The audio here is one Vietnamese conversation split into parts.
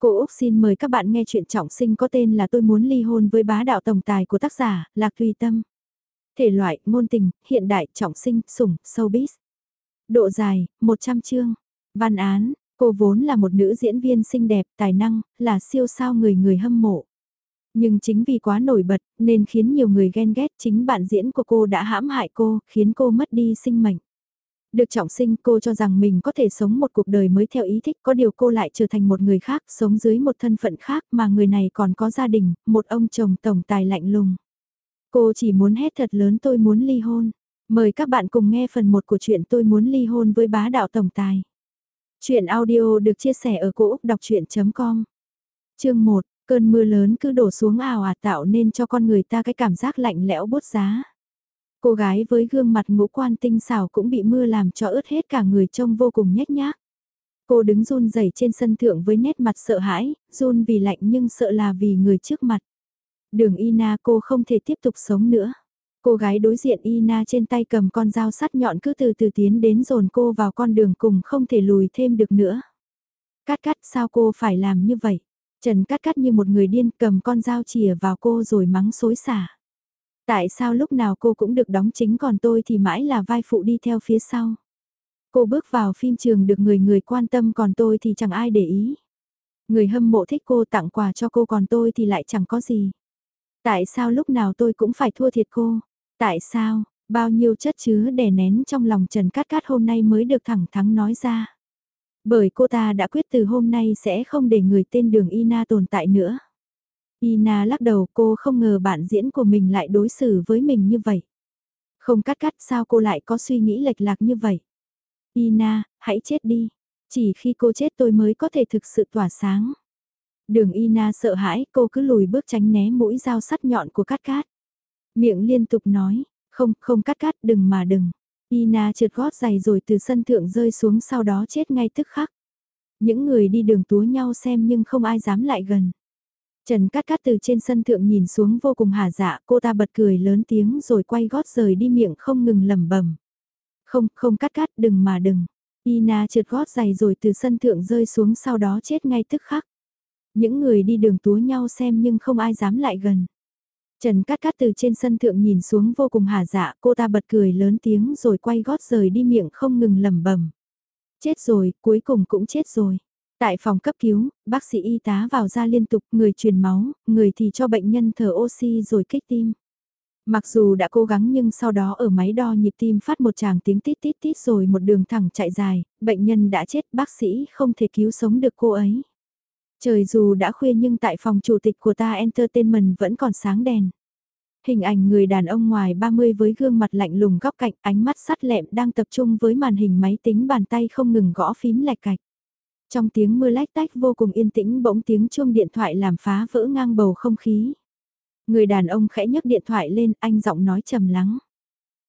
Cô Úc xin mời các bạn nghe chuyện trọng sinh có tên là Tôi muốn ly hôn với bá đạo tổng tài của tác giả, Lạc Tùy Tâm. Thể loại, ngôn tình, hiện đại, trọng sinh, sủng, showbiz. Độ dài, 100 chương. Văn án, cô vốn là một nữ diễn viên xinh đẹp, tài năng, là siêu sao người người hâm mộ. Nhưng chính vì quá nổi bật, nên khiến nhiều người ghen ghét chính bạn diễn của cô đã hãm hại cô, khiến cô mất đi sinh mệnh. Được trọng sinh cô cho rằng mình có thể sống một cuộc đời mới theo ý thích có điều cô lại trở thành một người khác sống dưới một thân phận khác mà người này còn có gia đình, một ông chồng tổng tài lạnh lùng. Cô chỉ muốn hét thật lớn tôi muốn ly hôn. Mời các bạn cùng nghe phần 1 của chuyện tôi muốn ly hôn với bá đạo tổng tài. Chuyện audio được chia sẻ ở cỗ đọc chuyện.com Chương 1, cơn mưa lớn cứ đổ xuống ào ạt tạo nên cho con người ta cái cảm giác lạnh lẽo bút giá. Cô gái với gương mặt ngũ quan tinh xảo cũng bị mưa làm cho ướt hết cả người trông vô cùng nhếch nhác. Cô đứng run rẩy trên sân thượng với nét mặt sợ hãi, run vì lạnh nhưng sợ là vì người trước mặt. Đường Ina cô không thể tiếp tục sống nữa. Cô gái đối diện Ina trên tay cầm con dao sắt nhọn cứ từ từ tiến đến dồn cô vào con đường cùng không thể lùi thêm được nữa. Cát cát sao cô phải làm như vậy? Trần cát cát như một người điên cầm con dao chìa vào cô rồi mắng xối xả. Tại sao lúc nào cô cũng được đóng chính còn tôi thì mãi là vai phụ đi theo phía sau. Cô bước vào phim trường được người người quan tâm còn tôi thì chẳng ai để ý. Người hâm mộ thích cô tặng quà cho cô còn tôi thì lại chẳng có gì. Tại sao lúc nào tôi cũng phải thua thiệt cô? Tại sao, bao nhiêu chất chứa đè nén trong lòng Trần Cát Cát hôm nay mới được thẳng thắn nói ra. Bởi cô ta đã quyết từ hôm nay sẽ không để người tên đường Ina tồn tại nữa. Ina lắc đầu cô không ngờ bạn diễn của mình lại đối xử với mình như vậy. Không cắt cắt sao cô lại có suy nghĩ lệch lạc như vậy. Ina, hãy chết đi. Chỉ khi cô chết tôi mới có thể thực sự tỏa sáng. Đường Ina sợ hãi cô cứ lùi bước tránh né mũi dao sắt nhọn của cắt cát. Miệng liên tục nói, không, không cắt cát đừng mà đừng. Ina trượt gót giày rồi từ sân thượng rơi xuống sau đó chết ngay tức khắc. Những người đi đường túa nhau xem nhưng không ai dám lại gần. Trần Cát Cát từ trên sân thượng nhìn xuống vô cùng hà dạ, cô ta bật cười lớn tiếng rồi quay gót rời đi miệng không ngừng lẩm bẩm. Không, không Cát Cát, đừng mà đừng. Ina trượt gót giày rồi từ sân thượng rơi xuống sau đó chết ngay tức khắc. Những người đi đường túa nhau xem nhưng không ai dám lại gần. Trần Cát Cát từ trên sân thượng nhìn xuống vô cùng hà dạ, cô ta bật cười lớn tiếng rồi quay gót rời đi miệng không ngừng lẩm bẩm. Chết rồi, cuối cùng cũng chết rồi. Tại phòng cấp cứu, bác sĩ y tá vào ra liên tục, người truyền máu, người thì cho bệnh nhân thở oxy rồi kích tim. Mặc dù đã cố gắng nhưng sau đó ở máy đo nhịp tim phát một tràng tiếng tít tít tít rồi một đường thẳng chạy dài, bệnh nhân đã chết bác sĩ không thể cứu sống được cô ấy. Trời dù đã khuya nhưng tại phòng chủ tịch của ta Entertainment vẫn còn sáng đèn. Hình ảnh người đàn ông ngoài 30 với gương mặt lạnh lùng góc cạnh ánh mắt sắt lẹm đang tập trung với màn hình máy tính bàn tay không ngừng gõ phím lạch cạch. Trong tiếng mưa lách tách vô cùng yên tĩnh bỗng tiếng chuông điện thoại làm phá vỡ ngang bầu không khí. Người đàn ông khẽ nhấc điện thoại lên, anh giọng nói trầm lắng.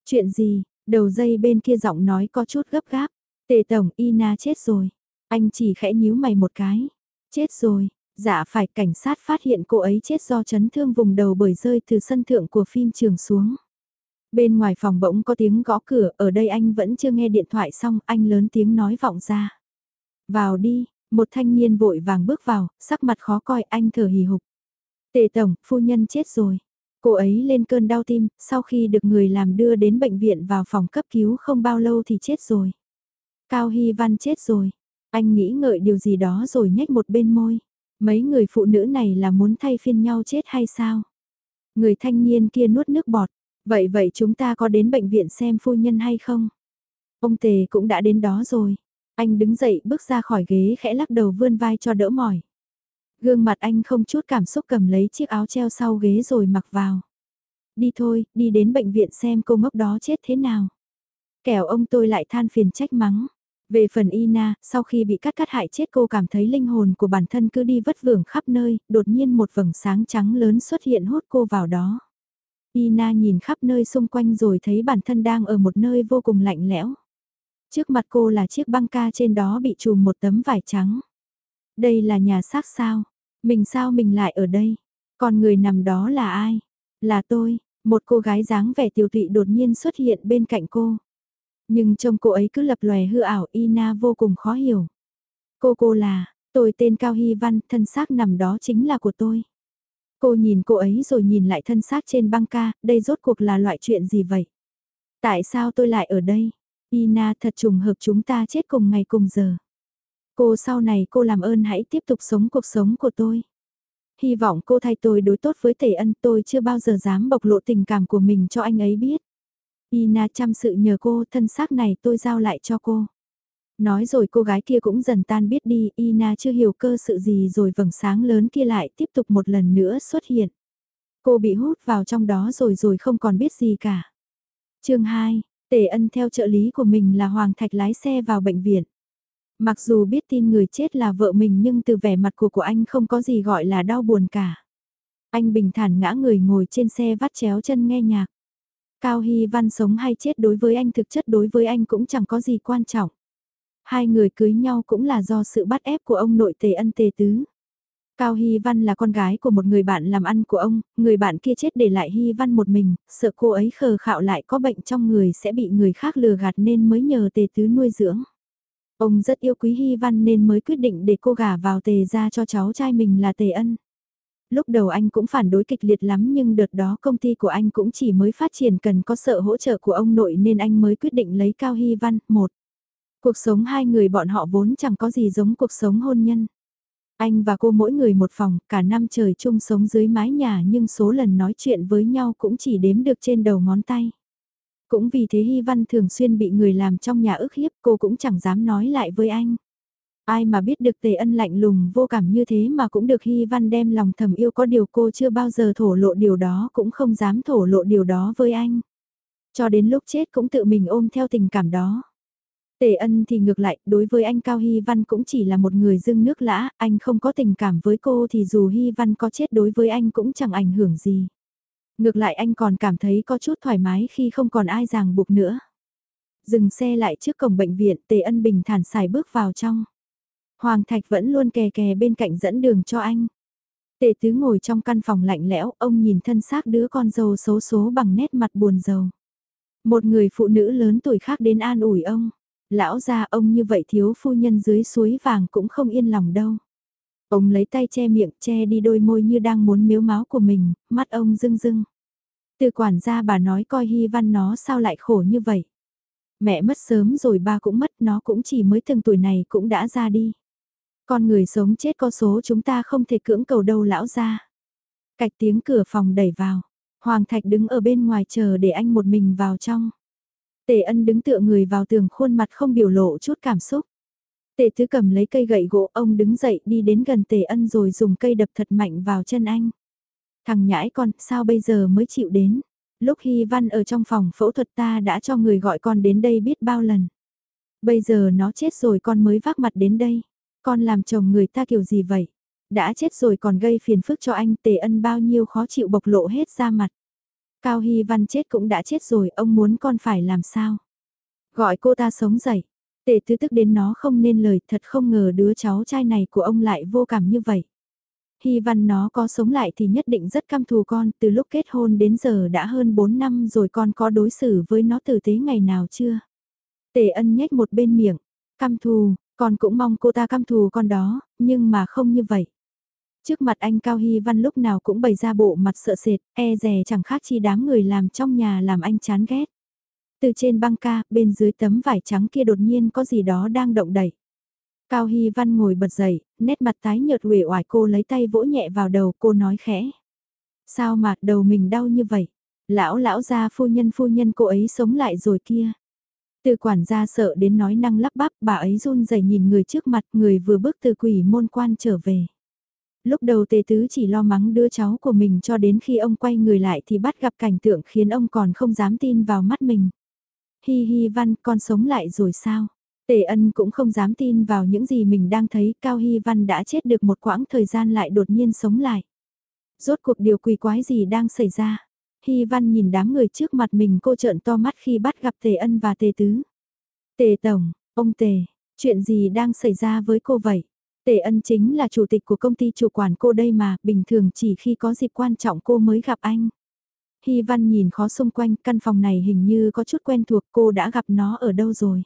Chuyện gì, đầu dây bên kia giọng nói có chút gấp gáp. Tề tổng, Ina chết rồi. Anh chỉ khẽ nhíu mày một cái. Chết rồi, dạ phải cảnh sát phát hiện cô ấy chết do chấn thương vùng đầu bởi rơi từ sân thượng của phim trường xuống. Bên ngoài phòng bỗng có tiếng gõ cửa, ở đây anh vẫn chưa nghe điện thoại xong, anh lớn tiếng nói vọng ra. Vào đi, một thanh niên vội vàng bước vào, sắc mặt khó coi anh thở hì hục. Tề tổng, phu nhân chết rồi. Cô ấy lên cơn đau tim, sau khi được người làm đưa đến bệnh viện vào phòng cấp cứu không bao lâu thì chết rồi. Cao Hy Văn chết rồi. Anh nghĩ ngợi điều gì đó rồi nhếch một bên môi. Mấy người phụ nữ này là muốn thay phiên nhau chết hay sao? Người thanh niên kia nuốt nước bọt. Vậy vậy chúng ta có đến bệnh viện xem phu nhân hay không? Ông Tề cũng đã đến đó rồi. Anh đứng dậy bước ra khỏi ghế khẽ lắc đầu vươn vai cho đỡ mỏi. Gương mặt anh không chút cảm xúc cầm lấy chiếc áo treo sau ghế rồi mặc vào. Đi thôi, đi đến bệnh viện xem cô ngốc đó chết thế nào. Kẻo ông tôi lại than phiền trách mắng. Về phần Ina, sau khi bị cắt cắt hại chết cô cảm thấy linh hồn của bản thân cứ đi vất vưởng khắp nơi, đột nhiên một vầng sáng trắng lớn xuất hiện hút cô vào đó. Ina nhìn khắp nơi xung quanh rồi thấy bản thân đang ở một nơi vô cùng lạnh lẽo. Trước mặt cô là chiếc băng ca trên đó bị trùm một tấm vải trắng. Đây là nhà xác sao? Mình sao mình lại ở đây? Còn người nằm đó là ai? Là tôi, một cô gái dáng vẻ tiểu tụy đột nhiên xuất hiện bên cạnh cô. Nhưng trông cô ấy cứ lập lòe hư ảo Ina vô cùng khó hiểu. Cô cô là, Tôi tên Cao Hy Văn, thân xác nằm đó chính là của tôi. Cô nhìn cô ấy rồi nhìn lại thân xác trên băng ca, đây rốt cuộc là loại chuyện gì vậy? Tại sao tôi lại ở đây? Ina thật trùng hợp chúng ta chết cùng ngày cùng giờ. Cô sau này cô làm ơn hãy tiếp tục sống cuộc sống của tôi. Hy vọng cô thay tôi đối tốt với Tề Ân tôi chưa bao giờ dám bộc lộ tình cảm của mình cho anh ấy biết. Ina chăm sự nhờ cô thân xác này tôi giao lại cho cô. Nói rồi cô gái kia cũng dần tan biết đi, Ina chưa hiểu cơ sự gì rồi vầng sáng lớn kia lại tiếp tục một lần nữa xuất hiện. Cô bị hút vào trong đó rồi rồi không còn biết gì cả. chương 2, Tề ân theo trợ lý của mình là Hoàng Thạch lái xe vào bệnh viện. Mặc dù biết tin người chết là vợ mình nhưng từ vẻ mặt của của anh không có gì gọi là đau buồn cả. Anh bình thản ngã người ngồi trên xe vắt chéo chân nghe nhạc. Cao Hy Văn sống hay chết đối với anh thực chất đối với anh cũng chẳng có gì quan trọng. Hai người cưới nhau cũng là do sự bắt ép của ông nội tề ân tề tứ. Cao Hy Văn là con gái của một người bạn làm ăn của ông, người bạn kia chết để lại Hy Văn một mình, sợ cô ấy khờ khạo lại có bệnh trong người sẽ bị người khác lừa gạt nên mới nhờ tề tứ nuôi dưỡng. Ông rất yêu quý Hy Văn nên mới quyết định để cô gả vào tề ra cho cháu trai mình là tề ân. Lúc đầu anh cũng phản đối kịch liệt lắm nhưng đợt đó công ty của anh cũng chỉ mới phát triển cần có sợ hỗ trợ của ông nội nên anh mới quyết định lấy Cao Hy Văn, một. Cuộc sống hai người bọn họ vốn chẳng có gì giống cuộc sống hôn nhân. Anh và cô mỗi người một phòng, cả năm trời chung sống dưới mái nhà nhưng số lần nói chuyện với nhau cũng chỉ đếm được trên đầu ngón tay. Cũng vì thế Hy Văn thường xuyên bị người làm trong nhà ức hiếp cô cũng chẳng dám nói lại với anh. Ai mà biết được tề ân lạnh lùng vô cảm như thế mà cũng được Hy Văn đem lòng thầm yêu có điều cô chưa bao giờ thổ lộ điều đó cũng không dám thổ lộ điều đó với anh. Cho đến lúc chết cũng tự mình ôm theo tình cảm đó. Tề ân thì ngược lại, đối với anh Cao Hy Văn cũng chỉ là một người dưng nước lã, anh không có tình cảm với cô thì dù Hy Văn có chết đối với anh cũng chẳng ảnh hưởng gì. Ngược lại anh còn cảm thấy có chút thoải mái khi không còn ai ràng buộc nữa. Dừng xe lại trước cổng bệnh viện, Tề ân bình thản xài bước vào trong. Hoàng Thạch vẫn luôn kè kè bên cạnh dẫn đường cho anh. Tề tứ ngồi trong căn phòng lạnh lẽo, ông nhìn thân xác đứa con dâu xấu số bằng nét mặt buồn rầu. Một người phụ nữ lớn tuổi khác đến an ủi ông. Lão gia ông như vậy thiếu phu nhân dưới suối vàng cũng không yên lòng đâu. Ông lấy tay che miệng, che đi đôi môi như đang muốn miếu máu của mình, mắt ông rưng rưng. Từ quản gia bà nói coi Hy Văn nó sao lại khổ như vậy. Mẹ mất sớm rồi ba cũng mất, nó cũng chỉ mới từng tuổi này cũng đã ra đi. Con người sống chết có số chúng ta không thể cưỡng cầu đâu lão ra. Cạch tiếng cửa phòng đẩy vào. Hoàng Thạch đứng ở bên ngoài chờ để anh một mình vào trong. Tề ân đứng tựa người vào tường khuôn mặt không biểu lộ chút cảm xúc. Tề thứ cầm lấy cây gậy gỗ, ông đứng dậy đi đến gần tề ân rồi dùng cây đập thật mạnh vào chân anh. Thằng nhãi con, sao bây giờ mới chịu đến. Lúc Hy Văn ở trong phòng phẫu thuật ta đã cho người gọi con đến đây biết bao lần. Bây giờ nó chết rồi con mới vác mặt đến đây. Con làm chồng người ta kiểu gì vậy? Đã chết rồi còn gây phiền phức cho anh, tề ân bao nhiêu khó chịu bộc lộ hết ra mặt. Cao Hy Văn chết cũng đã chết rồi, ông muốn con phải làm sao? Gọi cô ta sống dậy. Tề tứ tức đến nó không nên lời, thật không ngờ đứa cháu trai này của ông lại vô cảm như vậy. Hy văn nó có sống lại thì nhất định rất căm thù con, từ lúc kết hôn đến giờ đã hơn 4 năm rồi con có đối xử với nó tử tế ngày nào chưa? Tề ân nhếch một bên miệng, căm thù, con cũng mong cô ta căm thù con đó, nhưng mà không như vậy. Trước mặt anh Cao Hy Văn lúc nào cũng bày ra bộ mặt sợ sệt, e rè chẳng khác chi đám người làm trong nhà làm anh chán ghét. Từ trên băng ca, bên dưới tấm vải trắng kia đột nhiên có gì đó đang động đẩy. Cao Hy Văn ngồi bật dậy, nét mặt tái nhợt uể oải cô lấy tay vỗ nhẹ vào đầu cô nói khẽ. Sao mà đầu mình đau như vậy? Lão lão gia phu nhân phu nhân cô ấy sống lại rồi kia. Từ quản gia sợ đến nói năng lắp bắp bà ấy run rẩy nhìn người trước mặt người vừa bước từ quỷ môn quan trở về. Lúc đầu tề tứ chỉ lo mắng đưa cháu của mình cho đến khi ông quay người lại thì bắt gặp cảnh tượng khiến ông còn không dám tin vào mắt mình. Hi hi văn con sống lại rồi sao? Tề ân cũng không dám tin vào những gì mình đang thấy Cao Hy Văn đã chết được một quãng thời gian lại đột nhiên sống lại. Rốt cuộc điều quỷ quái gì đang xảy ra? Hy Văn nhìn đám người trước mặt mình cô trợn to mắt khi bắt gặp Tề ân và Tề tứ. Tề tổng, ông Tề, chuyện gì đang xảy ra với cô vậy? Tề ân chính là chủ tịch của công ty chủ quản cô đây mà, bình thường chỉ khi có dịp quan trọng cô mới gặp anh. Hy văn nhìn khó xung quanh, căn phòng này hình như có chút quen thuộc cô đã gặp nó ở đâu rồi.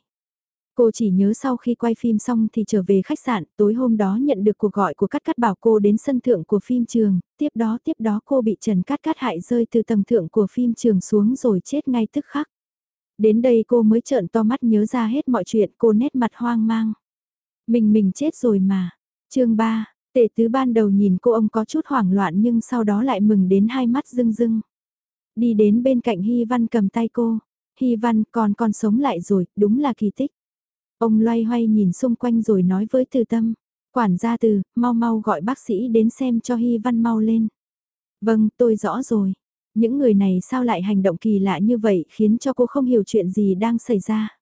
Cô chỉ nhớ sau khi quay phim xong thì trở về khách sạn, tối hôm đó nhận được cuộc gọi của Cát Cát bảo cô đến sân thượng của phim trường, tiếp đó tiếp đó cô bị Trần Cát Cát hại rơi từ tầng thượng của phim trường xuống rồi chết ngay tức khắc. Đến đây cô mới trợn to mắt nhớ ra hết mọi chuyện cô nét mặt hoang mang. Mình mình chết rồi mà. chương 3, tệ tứ ban đầu nhìn cô ông có chút hoảng loạn nhưng sau đó lại mừng đến hai mắt rưng rưng. Đi đến bên cạnh Hy Văn cầm tay cô. Hy Văn còn còn sống lại rồi, đúng là kỳ tích. Ông loay hoay nhìn xung quanh rồi nói với từ tâm. Quản gia từ, mau mau gọi bác sĩ đến xem cho Hy Văn mau lên. Vâng, tôi rõ rồi. Những người này sao lại hành động kỳ lạ như vậy khiến cho cô không hiểu chuyện gì đang xảy ra.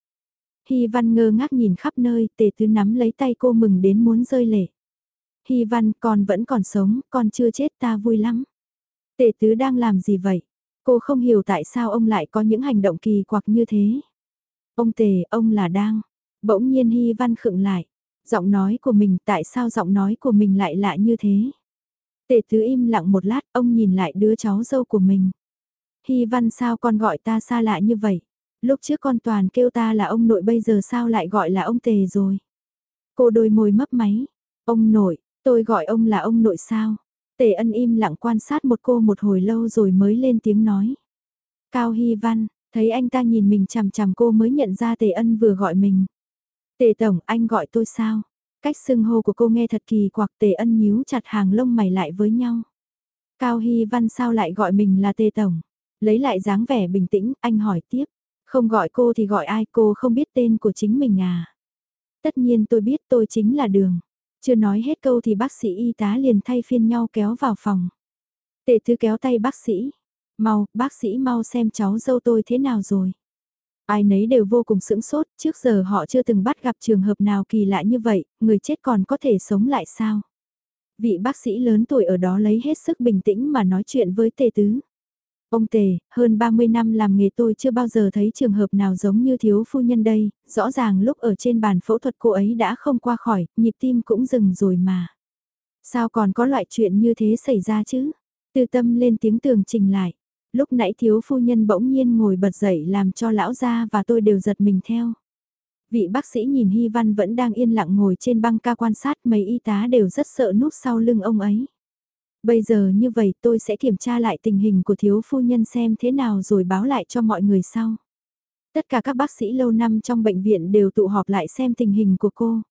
Hy Văn ngơ ngác nhìn khắp nơi, tề tứ nắm lấy tay cô mừng đến muốn rơi lệ. Hy Văn, con vẫn còn sống, con chưa chết ta vui lắm. Tề tứ đang làm gì vậy? Cô không hiểu tại sao ông lại có những hành động kỳ quặc như thế. Ông tề, ông là đang. Bỗng nhiên Hy Văn khựng lại. Giọng nói của mình, tại sao giọng nói của mình lại lạ như thế? Tề tứ im lặng một lát, ông nhìn lại đứa cháu dâu của mình. Hy Văn sao con gọi ta xa lạ như vậy? Lúc trước con toàn kêu ta là ông nội bây giờ sao lại gọi là ông tề rồi? Cô đôi môi mấp máy. Ông nội, tôi gọi ông là ông nội sao? Tề ân im lặng quan sát một cô một hồi lâu rồi mới lên tiếng nói. Cao Hy Văn, thấy anh ta nhìn mình chằm chằm cô mới nhận ra Tề ân vừa gọi mình. Tề Tổng, anh gọi tôi sao? Cách xưng hô của cô nghe thật kỳ quặc Tề ân nhíu chặt hàng lông mày lại với nhau. Cao Hy Văn sao lại gọi mình là Tề Tổng? Lấy lại dáng vẻ bình tĩnh, anh hỏi tiếp. Không gọi cô thì gọi ai cô không biết tên của chính mình à? Tất nhiên tôi biết tôi chính là Đường. Chưa nói hết câu thì bác sĩ y tá liền thay phiên nhau kéo vào phòng. Tệ thứ kéo tay bác sĩ. Mau, bác sĩ mau xem cháu dâu tôi thế nào rồi. Ai nấy đều vô cùng sững sốt, trước giờ họ chưa từng bắt gặp trường hợp nào kỳ lạ như vậy, người chết còn có thể sống lại sao? Vị bác sĩ lớn tuổi ở đó lấy hết sức bình tĩnh mà nói chuyện với tề tứ. Ông Tề, hơn 30 năm làm nghề tôi chưa bao giờ thấy trường hợp nào giống như thiếu phu nhân đây, rõ ràng lúc ở trên bàn phẫu thuật cô ấy đã không qua khỏi, nhịp tim cũng dừng rồi mà. Sao còn có loại chuyện như thế xảy ra chứ? Từ tâm lên tiếng tường trình lại. Lúc nãy thiếu phu nhân bỗng nhiên ngồi bật dậy làm cho lão gia và tôi đều giật mình theo. Vị bác sĩ nhìn Hy Văn vẫn đang yên lặng ngồi trên băng ca quan sát mấy y tá đều rất sợ núp sau lưng ông ấy. Bây giờ như vậy tôi sẽ kiểm tra lại tình hình của thiếu phu nhân xem thế nào rồi báo lại cho mọi người sau. Tất cả các bác sĩ lâu năm trong bệnh viện đều tụ họp lại xem tình hình của cô.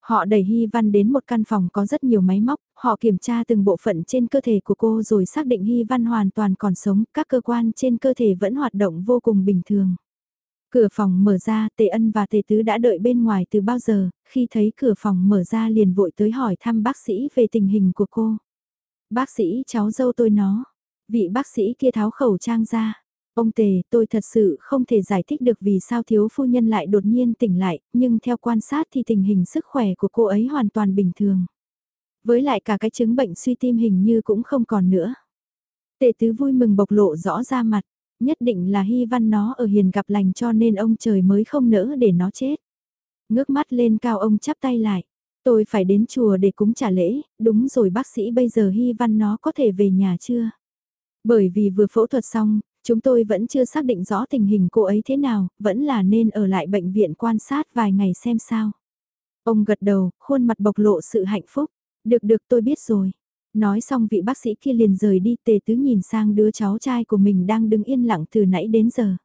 Họ đẩy Hy Văn đến một căn phòng có rất nhiều máy móc, họ kiểm tra từng bộ phận trên cơ thể của cô rồi xác định Hy Văn hoàn toàn còn sống, các cơ quan trên cơ thể vẫn hoạt động vô cùng bình thường. Cửa phòng mở ra, Tề Ân và Tề Tứ đã đợi bên ngoài từ bao giờ, khi thấy cửa phòng mở ra liền vội tới hỏi thăm bác sĩ về tình hình của cô. Bác sĩ cháu dâu tôi nó. Vị bác sĩ kia tháo khẩu trang ra. Ông Tề, tôi thật sự không thể giải thích được vì sao thiếu phu nhân lại đột nhiên tỉnh lại, nhưng theo quan sát thì tình hình sức khỏe của cô ấy hoàn toàn bình thường. Với lại cả cái chứng bệnh suy tim hình như cũng không còn nữa. Tề tứ vui mừng bộc lộ rõ ra mặt, nhất định là hy văn nó ở hiền gặp lành cho nên ông trời mới không nỡ để nó chết. Ngước mắt lên cao ông chắp tay lại. Tôi phải đến chùa để cúng trả lễ, đúng rồi bác sĩ bây giờ Hy Văn nó có thể về nhà chưa? Bởi vì vừa phẫu thuật xong, chúng tôi vẫn chưa xác định rõ tình hình cô ấy thế nào, vẫn là nên ở lại bệnh viện quan sát vài ngày xem sao. Ông gật đầu, khuôn mặt bộc lộ sự hạnh phúc. Được được tôi biết rồi. Nói xong vị bác sĩ kia liền rời đi tề tứ nhìn sang đứa cháu trai của mình đang đứng yên lặng từ nãy đến giờ.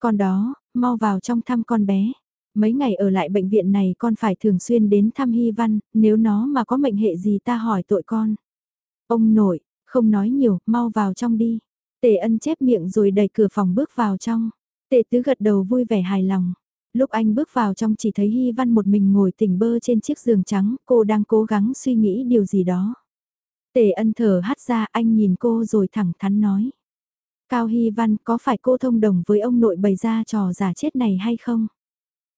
Con đó, mau vào trong thăm con bé. Mấy ngày ở lại bệnh viện này con phải thường xuyên đến thăm Hy Văn, nếu nó mà có mệnh hệ gì ta hỏi tội con. Ông nội, không nói nhiều, mau vào trong đi. Tề ân chép miệng rồi đẩy cửa phòng bước vào trong. Tề tứ gật đầu vui vẻ hài lòng. Lúc anh bước vào trong chỉ thấy Hy Văn một mình ngồi tỉnh bơ trên chiếc giường trắng, cô đang cố gắng suy nghĩ điều gì đó. Tề ân thở hắt ra anh nhìn cô rồi thẳng thắn nói. Cao Hy Văn có phải cô thông đồng với ông nội bày ra trò giả chết này hay không?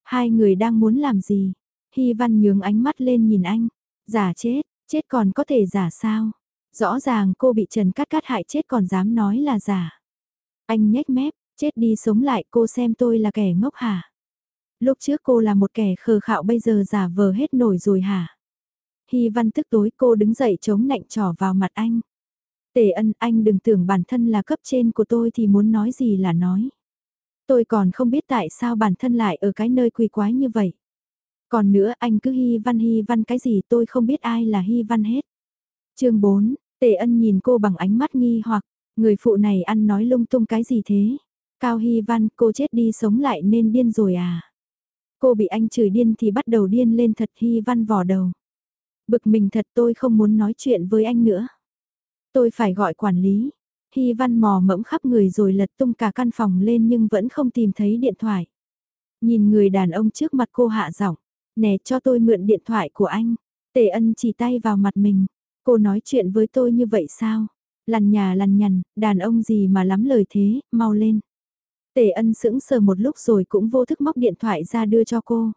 Hai người đang muốn làm gì? Hy văn nhướng ánh mắt lên nhìn anh. Giả chết, chết còn có thể giả sao? Rõ ràng cô bị Trần Cát Cát hại chết còn dám nói là giả. Anh nhếch mép, chết đi sống lại cô xem tôi là kẻ ngốc hả? Lúc trước cô là một kẻ khờ khạo bây giờ giả vờ hết nổi rồi hả? Hy văn tức tối cô đứng dậy chống nạnh trỏ vào mặt anh. Tề ân anh đừng tưởng bản thân là cấp trên của tôi thì muốn nói gì là nói. Tôi còn không biết tại sao bản thân lại ở cái nơi quỳ quái như vậy. Còn nữa anh cứ hy văn hy văn cái gì tôi không biết ai là hy văn hết. chương 4, Tề ân nhìn cô bằng ánh mắt nghi hoặc, người phụ này ăn nói lung tung cái gì thế? Cao Hy Văn, cô chết đi sống lại nên điên rồi à? Cô bị anh chửi điên thì bắt đầu điên lên thật Hy Văn vò đầu. Bực mình thật tôi không muốn nói chuyện với anh nữa. Tôi phải gọi quản lý. Hy Văn mò mẫm khắp người rồi lật tung cả căn phòng lên nhưng vẫn không tìm thấy điện thoại. Nhìn người đàn ông trước mặt cô hạ giọng, nè cho tôi mượn điện thoại của anh. Tề ân chỉ tay vào mặt mình. Cô nói chuyện với tôi như vậy sao? Lằn nhà lằn nhằn, đàn ông gì mà lắm lời thế, mau lên. Tề ân sững sờ một lúc rồi cũng vô thức móc điện thoại ra đưa cho cô.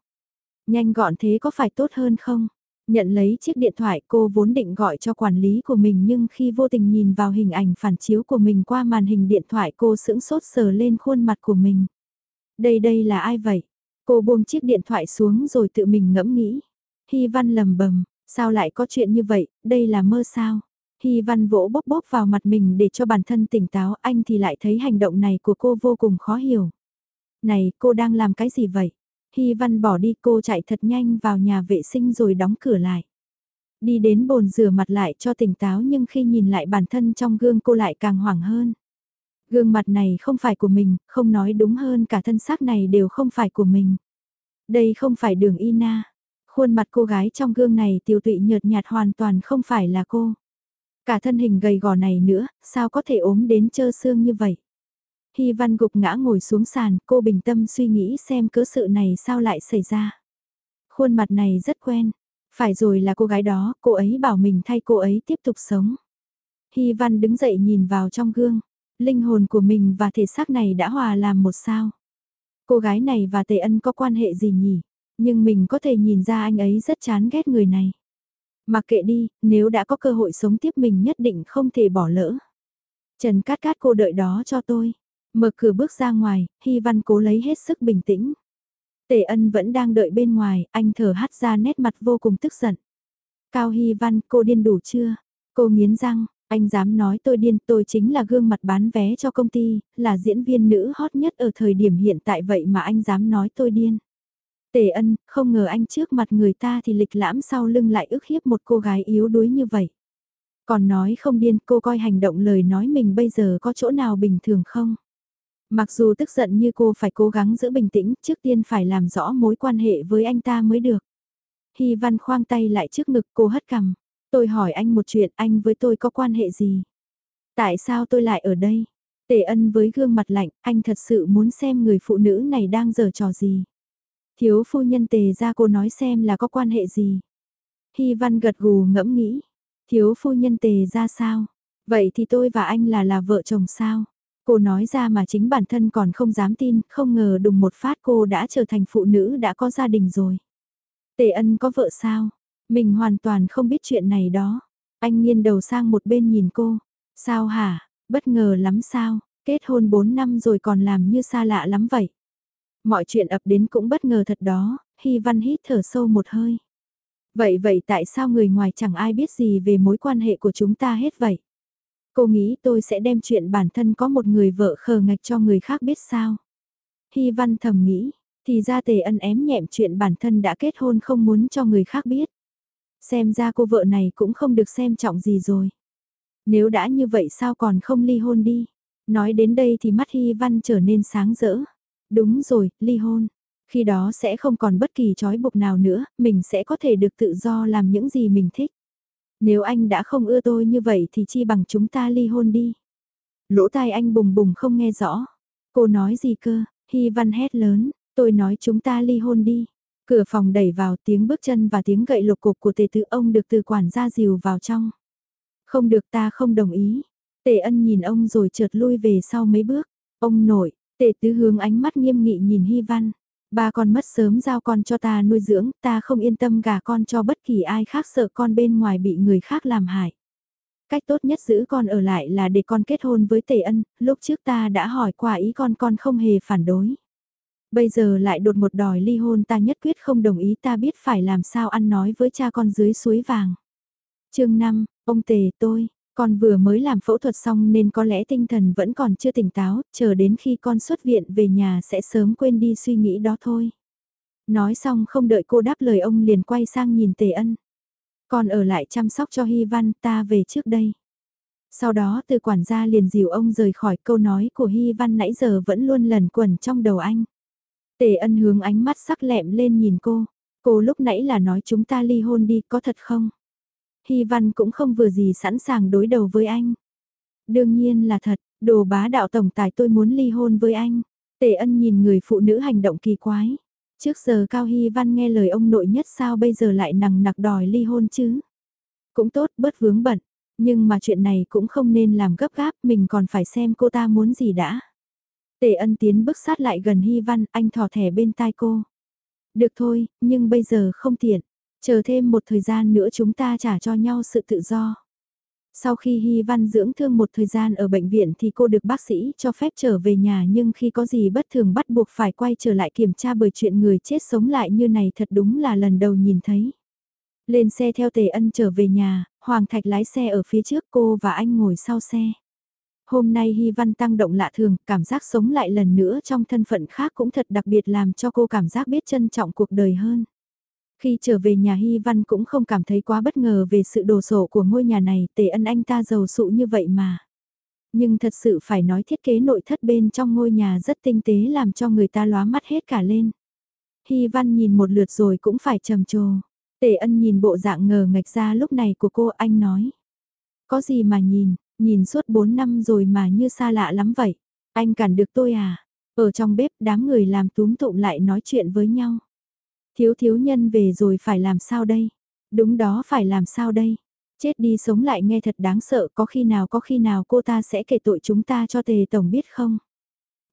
Nhanh gọn thế có phải tốt hơn không? Nhận lấy chiếc điện thoại cô vốn định gọi cho quản lý của mình nhưng khi vô tình nhìn vào hình ảnh phản chiếu của mình qua màn hình điện thoại cô sững sốt sờ lên khuôn mặt của mình. Đây đây là ai vậy? Cô buông chiếc điện thoại xuống rồi tự mình ngẫm nghĩ. Hy văn lầm bầm, sao lại có chuyện như vậy, đây là mơ sao? Hy văn vỗ bốc bốc vào mặt mình để cho bản thân tỉnh táo anh thì lại thấy hành động này của cô vô cùng khó hiểu. Này cô đang làm cái gì vậy? Hy văn bỏ đi cô chạy thật nhanh vào nhà vệ sinh rồi đóng cửa lại. Đi đến bồn rửa mặt lại cho tỉnh táo nhưng khi nhìn lại bản thân trong gương cô lại càng hoảng hơn. Gương mặt này không phải của mình, không nói đúng hơn cả thân xác này đều không phải của mình. Đây không phải đường Ina. Khuôn mặt cô gái trong gương này tiêu tụy nhợt nhạt hoàn toàn không phải là cô. Cả thân hình gầy gò này nữa, sao có thể ốm đến trơ xương như vậy? Hy văn gục ngã ngồi xuống sàn, cô bình tâm suy nghĩ xem cớ sự này sao lại xảy ra. Khuôn mặt này rất quen. Phải rồi là cô gái đó, cô ấy bảo mình thay cô ấy tiếp tục sống. Hy văn đứng dậy nhìn vào trong gương. Linh hồn của mình và thể xác này đã hòa làm một sao. Cô gái này và Tề Ân có quan hệ gì nhỉ? Nhưng mình có thể nhìn ra anh ấy rất chán ghét người này. Mặc kệ đi, nếu đã có cơ hội sống tiếp mình nhất định không thể bỏ lỡ. Trần Cát Cát cô đợi đó cho tôi. Mở cửa bước ra ngoài, Hy Văn cố lấy hết sức bình tĩnh. Tề ân vẫn đang đợi bên ngoài, anh thở hắt ra nét mặt vô cùng tức giận. Cao Hy Văn, cô điên đủ chưa? Cô nghiến răng, anh dám nói tôi điên, tôi chính là gương mặt bán vé cho công ty, là diễn viên nữ hot nhất ở thời điểm hiện tại vậy mà anh dám nói tôi điên. Tề ân, không ngờ anh trước mặt người ta thì lịch lãm sau lưng lại ức hiếp một cô gái yếu đuối như vậy. Còn nói không điên, cô coi hành động lời nói mình bây giờ có chỗ nào bình thường không? Mặc dù tức giận như cô phải cố gắng giữ bình tĩnh, trước tiên phải làm rõ mối quan hệ với anh ta mới được. Hy văn khoang tay lại trước ngực cô hất cằm. Tôi hỏi anh một chuyện, anh với tôi có quan hệ gì? Tại sao tôi lại ở đây? Tề ân với gương mặt lạnh, anh thật sự muốn xem người phụ nữ này đang giở trò gì. Thiếu phu nhân tề ra cô nói xem là có quan hệ gì. Hy văn gật gù ngẫm nghĩ. Thiếu phu nhân tề ra sao? Vậy thì tôi và anh là là vợ chồng sao? Cô nói ra mà chính bản thân còn không dám tin, không ngờ đùng một phát cô đã trở thành phụ nữ đã có gia đình rồi. Tề ân có vợ sao? Mình hoàn toàn không biết chuyện này đó. Anh nghiêng đầu sang một bên nhìn cô. Sao hả? Bất ngờ lắm sao? Kết hôn 4 năm rồi còn làm như xa lạ lắm vậy. Mọi chuyện ập đến cũng bất ngờ thật đó, Hy Văn hít thở sâu một hơi. Vậy vậy tại sao người ngoài chẳng ai biết gì về mối quan hệ của chúng ta hết vậy? Cô nghĩ tôi sẽ đem chuyện bản thân có một người vợ khờ ngạch cho người khác biết sao? Hy Văn thầm nghĩ, thì ra tề ân ém nhẹm chuyện bản thân đã kết hôn không muốn cho người khác biết. Xem ra cô vợ này cũng không được xem trọng gì rồi. Nếu đã như vậy sao còn không ly hôn đi? Nói đến đây thì mắt Hy Văn trở nên sáng rỡ. Đúng rồi, ly hôn. Khi đó sẽ không còn bất kỳ trói buộc nào nữa, mình sẽ có thể được tự do làm những gì mình thích. Nếu anh đã không ưa tôi như vậy thì chi bằng chúng ta ly hôn đi. Lỗ tai anh bùng bùng không nghe rõ. Cô nói gì cơ, Hy Văn hét lớn, tôi nói chúng ta ly hôn đi. Cửa phòng đẩy vào tiếng bước chân và tiếng gậy lục cục của tề tự ông được từ quản gia dìu vào trong. Không được ta không đồng ý. Tề ân nhìn ông rồi trượt lui về sau mấy bước. Ông nội, tề tứ hướng ánh mắt nghiêm nghị nhìn Hy Văn. Ba con mất sớm giao con cho ta nuôi dưỡng, ta không yên tâm gả con cho bất kỳ ai khác sợ con bên ngoài bị người khác làm hại. Cách tốt nhất giữ con ở lại là để con kết hôn với Tề Ân, lúc trước ta đã hỏi qua ý con con không hề phản đối. Bây giờ lại đột một đòi ly hôn ta nhất quyết không đồng ý ta biết phải làm sao ăn nói với cha con dưới suối vàng. chương 5, ông Tề tôi, con vừa mới làm phẫu thuật xong nên có lẽ tinh thần vẫn còn chưa tỉnh táo, chờ đến khi con xuất viện về nhà sẽ sớm quên đi suy nghĩ đó thôi. Nói xong không đợi cô đáp lời ông liền quay sang nhìn Tề Ân. Con ở lại chăm sóc cho Hy Văn ta về trước đây. Sau đó từ quản gia liền dìu ông rời khỏi câu nói của Hy Văn nãy giờ vẫn luôn lẩn quẩn trong đầu anh. Tề ân hướng ánh mắt sắc lẹm lên nhìn cô. Cô lúc nãy là nói chúng ta ly hôn đi có thật không? Hy Văn cũng không vừa gì sẵn sàng đối đầu với anh. Đương nhiên là thật, đồ bá đạo tổng tài tôi muốn ly hôn với anh. Tề ân nhìn người phụ nữ hành động kỳ quái. Trước giờ Cao Hy Văn nghe lời ông nội nhất sao bây giờ lại nằng nặc đòi ly hôn chứ? Cũng tốt, bớt vướng bận. Nhưng mà chuyện này cũng không nên làm gấp gáp, mình còn phải xem cô ta muốn gì đã. Tề ân tiến bước sát lại gần Hy Văn, anh thò thẻ bên tai cô. Được thôi, nhưng bây giờ không tiện. Chờ thêm một thời gian nữa chúng ta trả cho nhau sự tự do. Sau khi Hy Văn dưỡng thương một thời gian ở bệnh viện thì cô được bác sĩ cho phép trở về nhà nhưng khi có gì bất thường bắt buộc phải quay trở lại kiểm tra bởi chuyện người chết sống lại như này thật đúng là lần đầu nhìn thấy. Lên xe theo Tề Ân trở về nhà, Hoàng Thạch lái xe ở phía trước cô và anh ngồi sau xe. Hôm nay Hy Văn tăng động lạ thường, cảm giác sống lại lần nữa trong thân phận khác cũng thật đặc biệt làm cho cô cảm giác biết trân trọng cuộc đời hơn. Khi trở về nhà Hy Văn cũng không cảm thấy quá bất ngờ về sự đồ sộ của ngôi nhà này, tề ân anh ta giàu sụ như vậy mà. Nhưng thật sự phải nói thiết kế nội thất bên trong ngôi nhà rất tinh tế làm cho người ta lóa mắt hết cả lên. Hy Văn nhìn một lượt rồi cũng phải trầm trồ. Tề ân nhìn bộ dạng ngờ ngạch ra lúc này của cô anh nói. Có gì mà nhìn, nhìn suốt 4 năm rồi mà như xa lạ lắm vậy. Anh cản được tôi à? Ở trong bếp đám người làm túm tụm lại nói chuyện với nhau. Thiếu thiếu nhân về rồi phải làm sao đây? Đúng đó phải làm sao đây? Chết đi sống lại nghe thật đáng sợ có khi nào có khi nào cô ta sẽ kể tội chúng ta cho tề tổng biết không?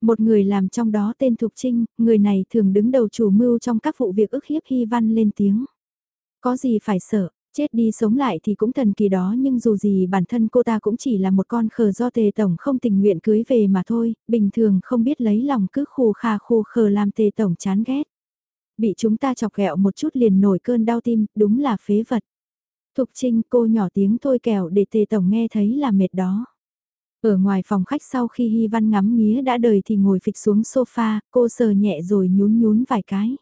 Một người làm trong đó tên Thục Trinh, người này thường đứng đầu chủ mưu trong các vụ việc ức hiếp Hy Văn lên tiếng. Có gì phải sợ, chết đi sống lại thì cũng thần kỳ đó nhưng dù gì bản thân cô ta cũng chỉ là một con khờ do tề tổng không tình nguyện cưới về mà thôi, bình thường không biết lấy lòng cứ khù khà khù khờ làm tề tổng chán ghét. Bị chúng ta chọc ghẹo một chút liền nổi cơn đau tim, đúng là phế vật. Thục Trinh cô nhỏ tiếng thôi kẹo để tề tổng nghe thấy là mệt đó. Ở ngoài phòng khách sau khi Hy Văn ngắm nghía đã đời thì ngồi phịch xuống sofa, cô sờ nhẹ rồi nhún nhún vài cái.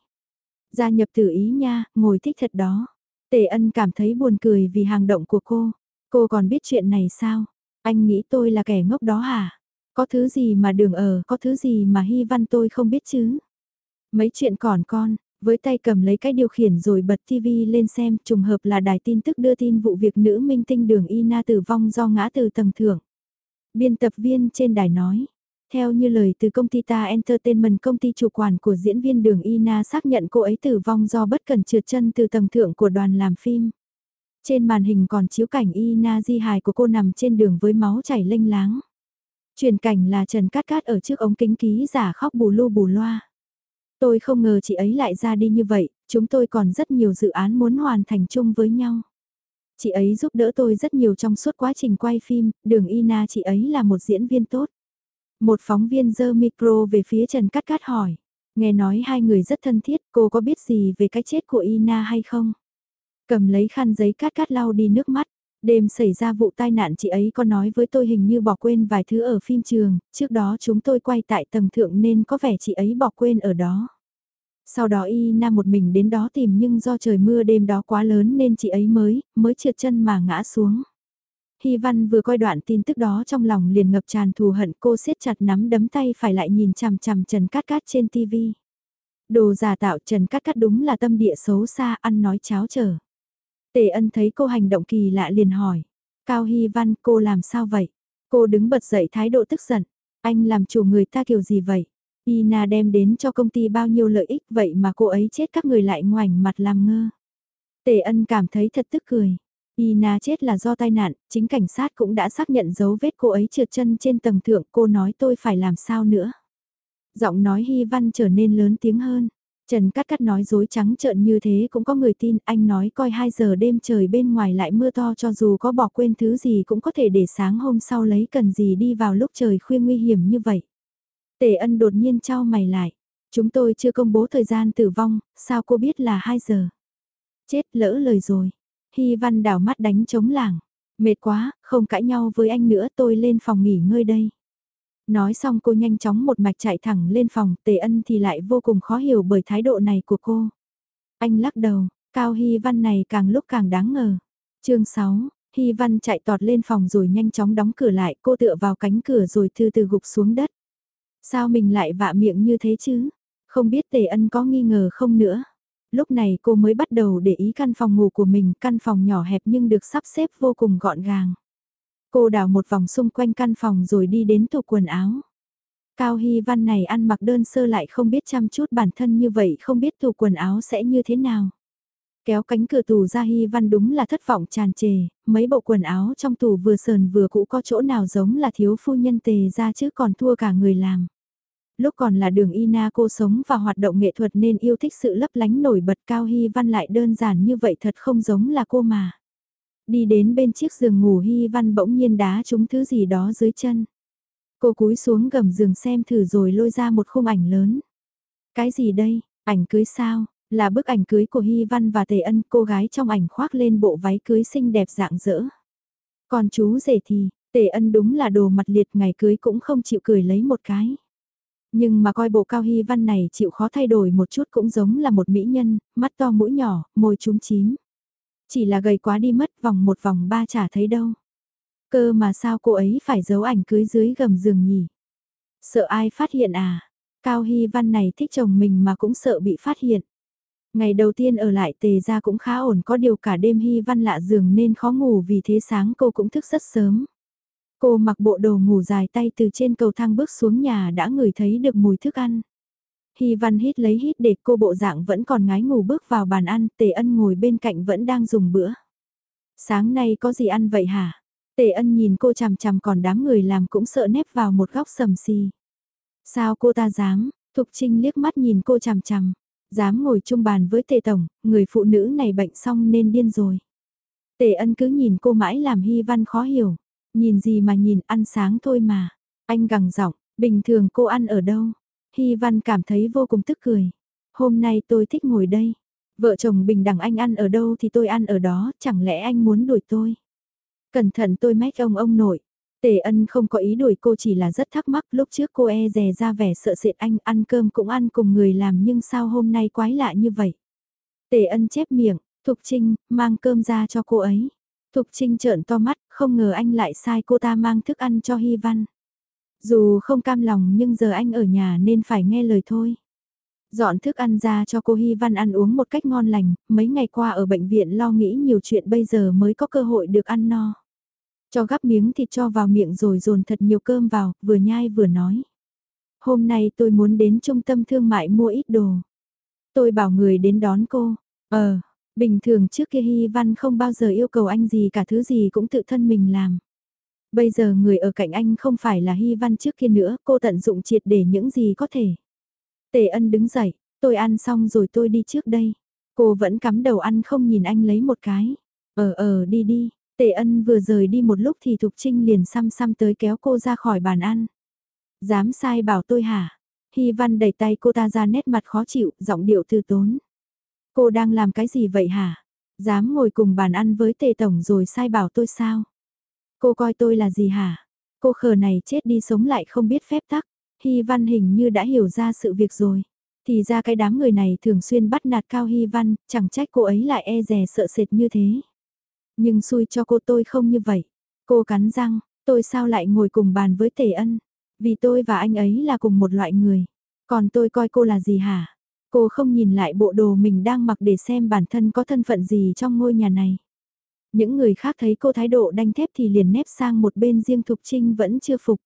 Gia nhập tử ý nha, ngồi thích thật đó. Tề ân cảm thấy buồn cười vì hàng động của cô. Cô còn biết chuyện này sao? Anh nghĩ tôi là kẻ ngốc đó hả? Có thứ gì mà đường ở, có thứ gì mà hy văn tôi không biết chứ? Mấy chuyện còn con, với tay cầm lấy cái điều khiển rồi bật TV lên xem, trùng hợp là đài tin tức đưa tin vụ việc nữ minh tinh đường Ina tử vong do ngã từ tầng thượng. Biên tập viên trên đài nói, theo như lời từ công ty ta Entertainment công ty chủ quản của diễn viên đường Ina xác nhận cô ấy tử vong do bất cần trượt chân từ tầng thượng của đoàn làm phim. Trên màn hình còn chiếu cảnh Ina di hài của cô nằm trên đường với máu chảy lênh láng. Truyền cảnh là Trần Cát Cát ở trước ống kính ký giả khóc bù lô bù loa. Tôi không ngờ chị ấy lại ra đi như vậy, chúng tôi còn rất nhiều dự án muốn hoàn thành chung với nhau. Chị ấy giúp đỡ tôi rất nhiều trong suốt quá trình quay phim, đường Ina chị ấy là một diễn viên tốt. Một phóng viên dơ micro về phía Trần Cát Cát hỏi. Nghe nói hai người rất thân thiết, cô có biết gì về cái chết của Ina hay không? Cầm lấy khăn giấy cát cát lau đi nước mắt. Đêm xảy ra vụ tai nạn chị ấy có nói với tôi hình như bỏ quên vài thứ ở phim trường, trước đó chúng tôi quay tại tầng thượng nên có vẻ chị ấy bỏ quên ở đó. Sau đó y nam một mình đến đó tìm nhưng do trời mưa đêm đó quá lớn nên chị ấy mới, mới trượt chân mà ngã xuống. Hy Văn vừa coi đoạn tin tức đó trong lòng liền ngập tràn thù hận cô siết chặt nắm đấm tay phải lại nhìn chằm chằm Trần Cát Cát trên TV. Đồ giả tạo Trần Cát Cát đúng là tâm địa xấu xa ăn nói cháo trở. Tề ân thấy cô hành động kỳ lạ liền hỏi. Cao Hy Văn cô làm sao vậy? Cô đứng bật dậy thái độ tức giận. Anh làm chủ người ta kiểu gì vậy? Ina đem đến cho công ty bao nhiêu lợi ích vậy mà cô ấy chết các người lại ngoảnh mặt làm ngơ. Tề ân cảm thấy thật tức cười. Ina chết là do tai nạn, chính cảnh sát cũng đã xác nhận dấu vết cô ấy trượt chân trên tầng thượng cô nói tôi phải làm sao nữa. Giọng nói Hy Văn trở nên lớn tiếng hơn. Trần Cát Cát nói dối trắng trợn như thế cũng có người tin, anh nói coi 2 giờ đêm trời bên ngoài lại mưa to cho dù có bỏ quên thứ gì cũng có thể để sáng hôm sau lấy cần gì đi vào lúc trời khuya nguy hiểm như vậy. Tề ân đột nhiên trao mày lại, chúng tôi chưa công bố thời gian tử vong, sao cô biết là 2 giờ? Chết lỡ lời rồi, Hy Văn đảo mắt đánh chống làng. Mệt quá, không cãi nhau với anh nữa tôi lên phòng nghỉ ngơi đây. Nói xong cô nhanh chóng một mạch chạy thẳng lên phòng, tề ân thì lại vô cùng khó hiểu bởi thái độ này của cô. Anh lắc đầu, Cao Hy Văn này càng lúc càng đáng ngờ. chương 6, Hy Văn chạy tọt lên phòng rồi nhanh chóng đóng cửa lại, cô tựa vào cánh cửa rồi từ từ gục xuống đất. Sao mình lại vạ miệng như thế chứ? Không biết Tề Ân có nghi ngờ không nữa. Lúc này cô mới bắt đầu để ý căn phòng ngủ của mình, căn phòng nhỏ hẹp nhưng được sắp xếp vô cùng gọn gàng. Cô đào một vòng xung quanh căn phòng rồi đi đến tủ quần áo. Cao Hy Văn này ăn mặc đơn sơ lại không biết chăm chút bản thân như vậy không biết tủ quần áo sẽ như thế nào. Kéo cánh cửa tủ ra Hy Văn đúng là thất vọng tràn trề, mấy bộ quần áo trong tủ vừa sờn vừa cũ có chỗ nào giống là thiếu phu nhân tề ra chứ còn thua cả người làm. Lúc còn là đường Ina cô sống và hoạt động nghệ thuật nên yêu thích sự lấp lánh nổi bật Cao Hy Văn lại đơn giản như vậy thật không giống là cô mà. Đi đến bên chiếc giường ngủ Hy Văn bỗng nhiên đá trúng thứ gì đó dưới chân. Cô cúi xuống gầm giường xem thử rồi lôi ra một khung ảnh lớn. Cái gì đây, ảnh cưới sao? Là bức ảnh cưới của Hy Văn và Tề Ân, cô gái trong ảnh khoác lên bộ váy cưới xinh đẹp dạng dỡ. Còn chú rể thì, Tề Ân đúng là đồ mặt liệt ngày cưới cũng không chịu cười lấy một cái. Nhưng mà coi bộ cao hy văn này chịu khó thay đổi một chút cũng giống là một mỹ nhân, mắt to mũi nhỏ, môi trúng chím. Chỉ là gầy quá đi mất, vòng một vòng ba chả thấy đâu. Cơ mà sao cô ấy phải giấu ảnh cưới dưới gầm giường nhỉ? Sợ ai phát hiện à? Cao Hy Văn này thích chồng mình mà cũng sợ bị phát hiện. Ngày đầu tiên ở lại tề ra cũng khá ổn, có điều cả đêm Hy Văn lạ giường nên khó ngủ vì thế sáng cô cũng thức rất sớm. Cô mặc bộ đồ ngủ dài tay từ trên cầu thang bước xuống nhà đã ngửi thấy được mùi thức ăn. Hy Văn hít lấy hít để cô bộ dạng vẫn còn ngái ngủ bước vào bàn ăn, Tề Ân ngồi bên cạnh vẫn đang dùng bữa. Sáng nay có gì ăn vậy hả? Tề Ân nhìn cô chằm chằm còn đám người làm cũng sợ nép vào một góc sầm si. Sao cô ta dám? Thục Trinh liếc mắt nhìn cô chằm chằm. Dám ngồi chung bàn với Tề Tổng, người phụ nữ này bệnh xong nên điên rồi. Tề Ân cứ nhìn cô mãi làm Hy Văn khó hiểu. Nhìn gì mà nhìn, ăn sáng thôi mà. Anh gằn giọng, bình thường cô ăn ở đâu? Hy Văn cảm thấy vô cùng tức cười. Hôm nay tôi thích ngồi đây. Vợ chồng bình đẳng anh ăn ở đâu thì tôi ăn ở đó, chẳng lẽ anh muốn đuổi tôi? Cẩn thận tôi mách ông ông nội. Tề ân không có ý đuổi cô chỉ là rất thắc mắc lúc trước cô e dè ra vẻ sợ sệt anh ăn cơm cũng ăn cùng người làm nhưng sao hôm nay quái lạ như vậy. Tề ân chép miệng, Thục Trinh, mang cơm ra cho cô ấy. Thục Trinh trợn to mắt, không ngờ anh lại sai cô ta mang thức ăn cho Hy Văn. Dù không cam lòng nhưng giờ anh ở nhà nên phải nghe lời thôi. Dọn thức ăn ra cho cô Hy Văn ăn uống một cách ngon lành, mấy ngày qua ở bệnh viện lo nghĩ nhiều chuyện bây giờ mới có cơ hội được ăn no. Cho gắp miếng thịt cho vào miệng rồi dồn thật nhiều cơm vào, vừa nhai vừa nói. Hôm nay tôi muốn đến trung tâm thương mại mua ít đồ. Tôi bảo người đến đón cô. Ờ, Bình thường trước kia Hy Văn không bao giờ yêu cầu anh gì cả thứ gì cũng tự thân mình làm. Bây giờ người ở cạnh anh không phải là Hy Văn trước kia nữa, cô tận dụng triệt để những gì có thể. Tề ân đứng dậy, tôi ăn xong rồi tôi đi trước đây. Cô vẫn cắm đầu ăn không nhìn anh lấy một cái. Ờ ờ đi đi, Tề ân vừa rời đi một lúc thì Thục Trinh liền xăm xăm tới kéo cô ra khỏi bàn ăn. Dám sai bảo tôi hả? Hy Văn đẩy tay cô ta ra nét mặt khó chịu, giọng điệu thư tốn. Cô đang làm cái gì vậy hả? Dám ngồi cùng bàn ăn với tề tổng rồi sai bảo tôi sao? Cô coi tôi là gì hả? Cô khờ này chết đi sống lại không biết phép tắc. Hy Văn hình như đã hiểu ra sự việc rồi. Thì ra cái đám người này thường xuyên bắt nạt Cao Hy Văn, chẳng trách cô ấy lại e rè sợ sệt như thế. Nhưng xui cho cô tôi không như vậy. Cô cắn răng, tôi sao lại ngồi cùng bàn với Tề Ân? Vì tôi và anh ấy là cùng một loại người. Còn tôi coi cô là gì hả? Cô không nhìn lại bộ đồ mình đang mặc để xem bản thân có thân phận gì trong ngôi nhà này. Những người khác thấy cô thái độ đanh thép thì liền nép sang một bên riêng Thục Trinh vẫn chưa phục.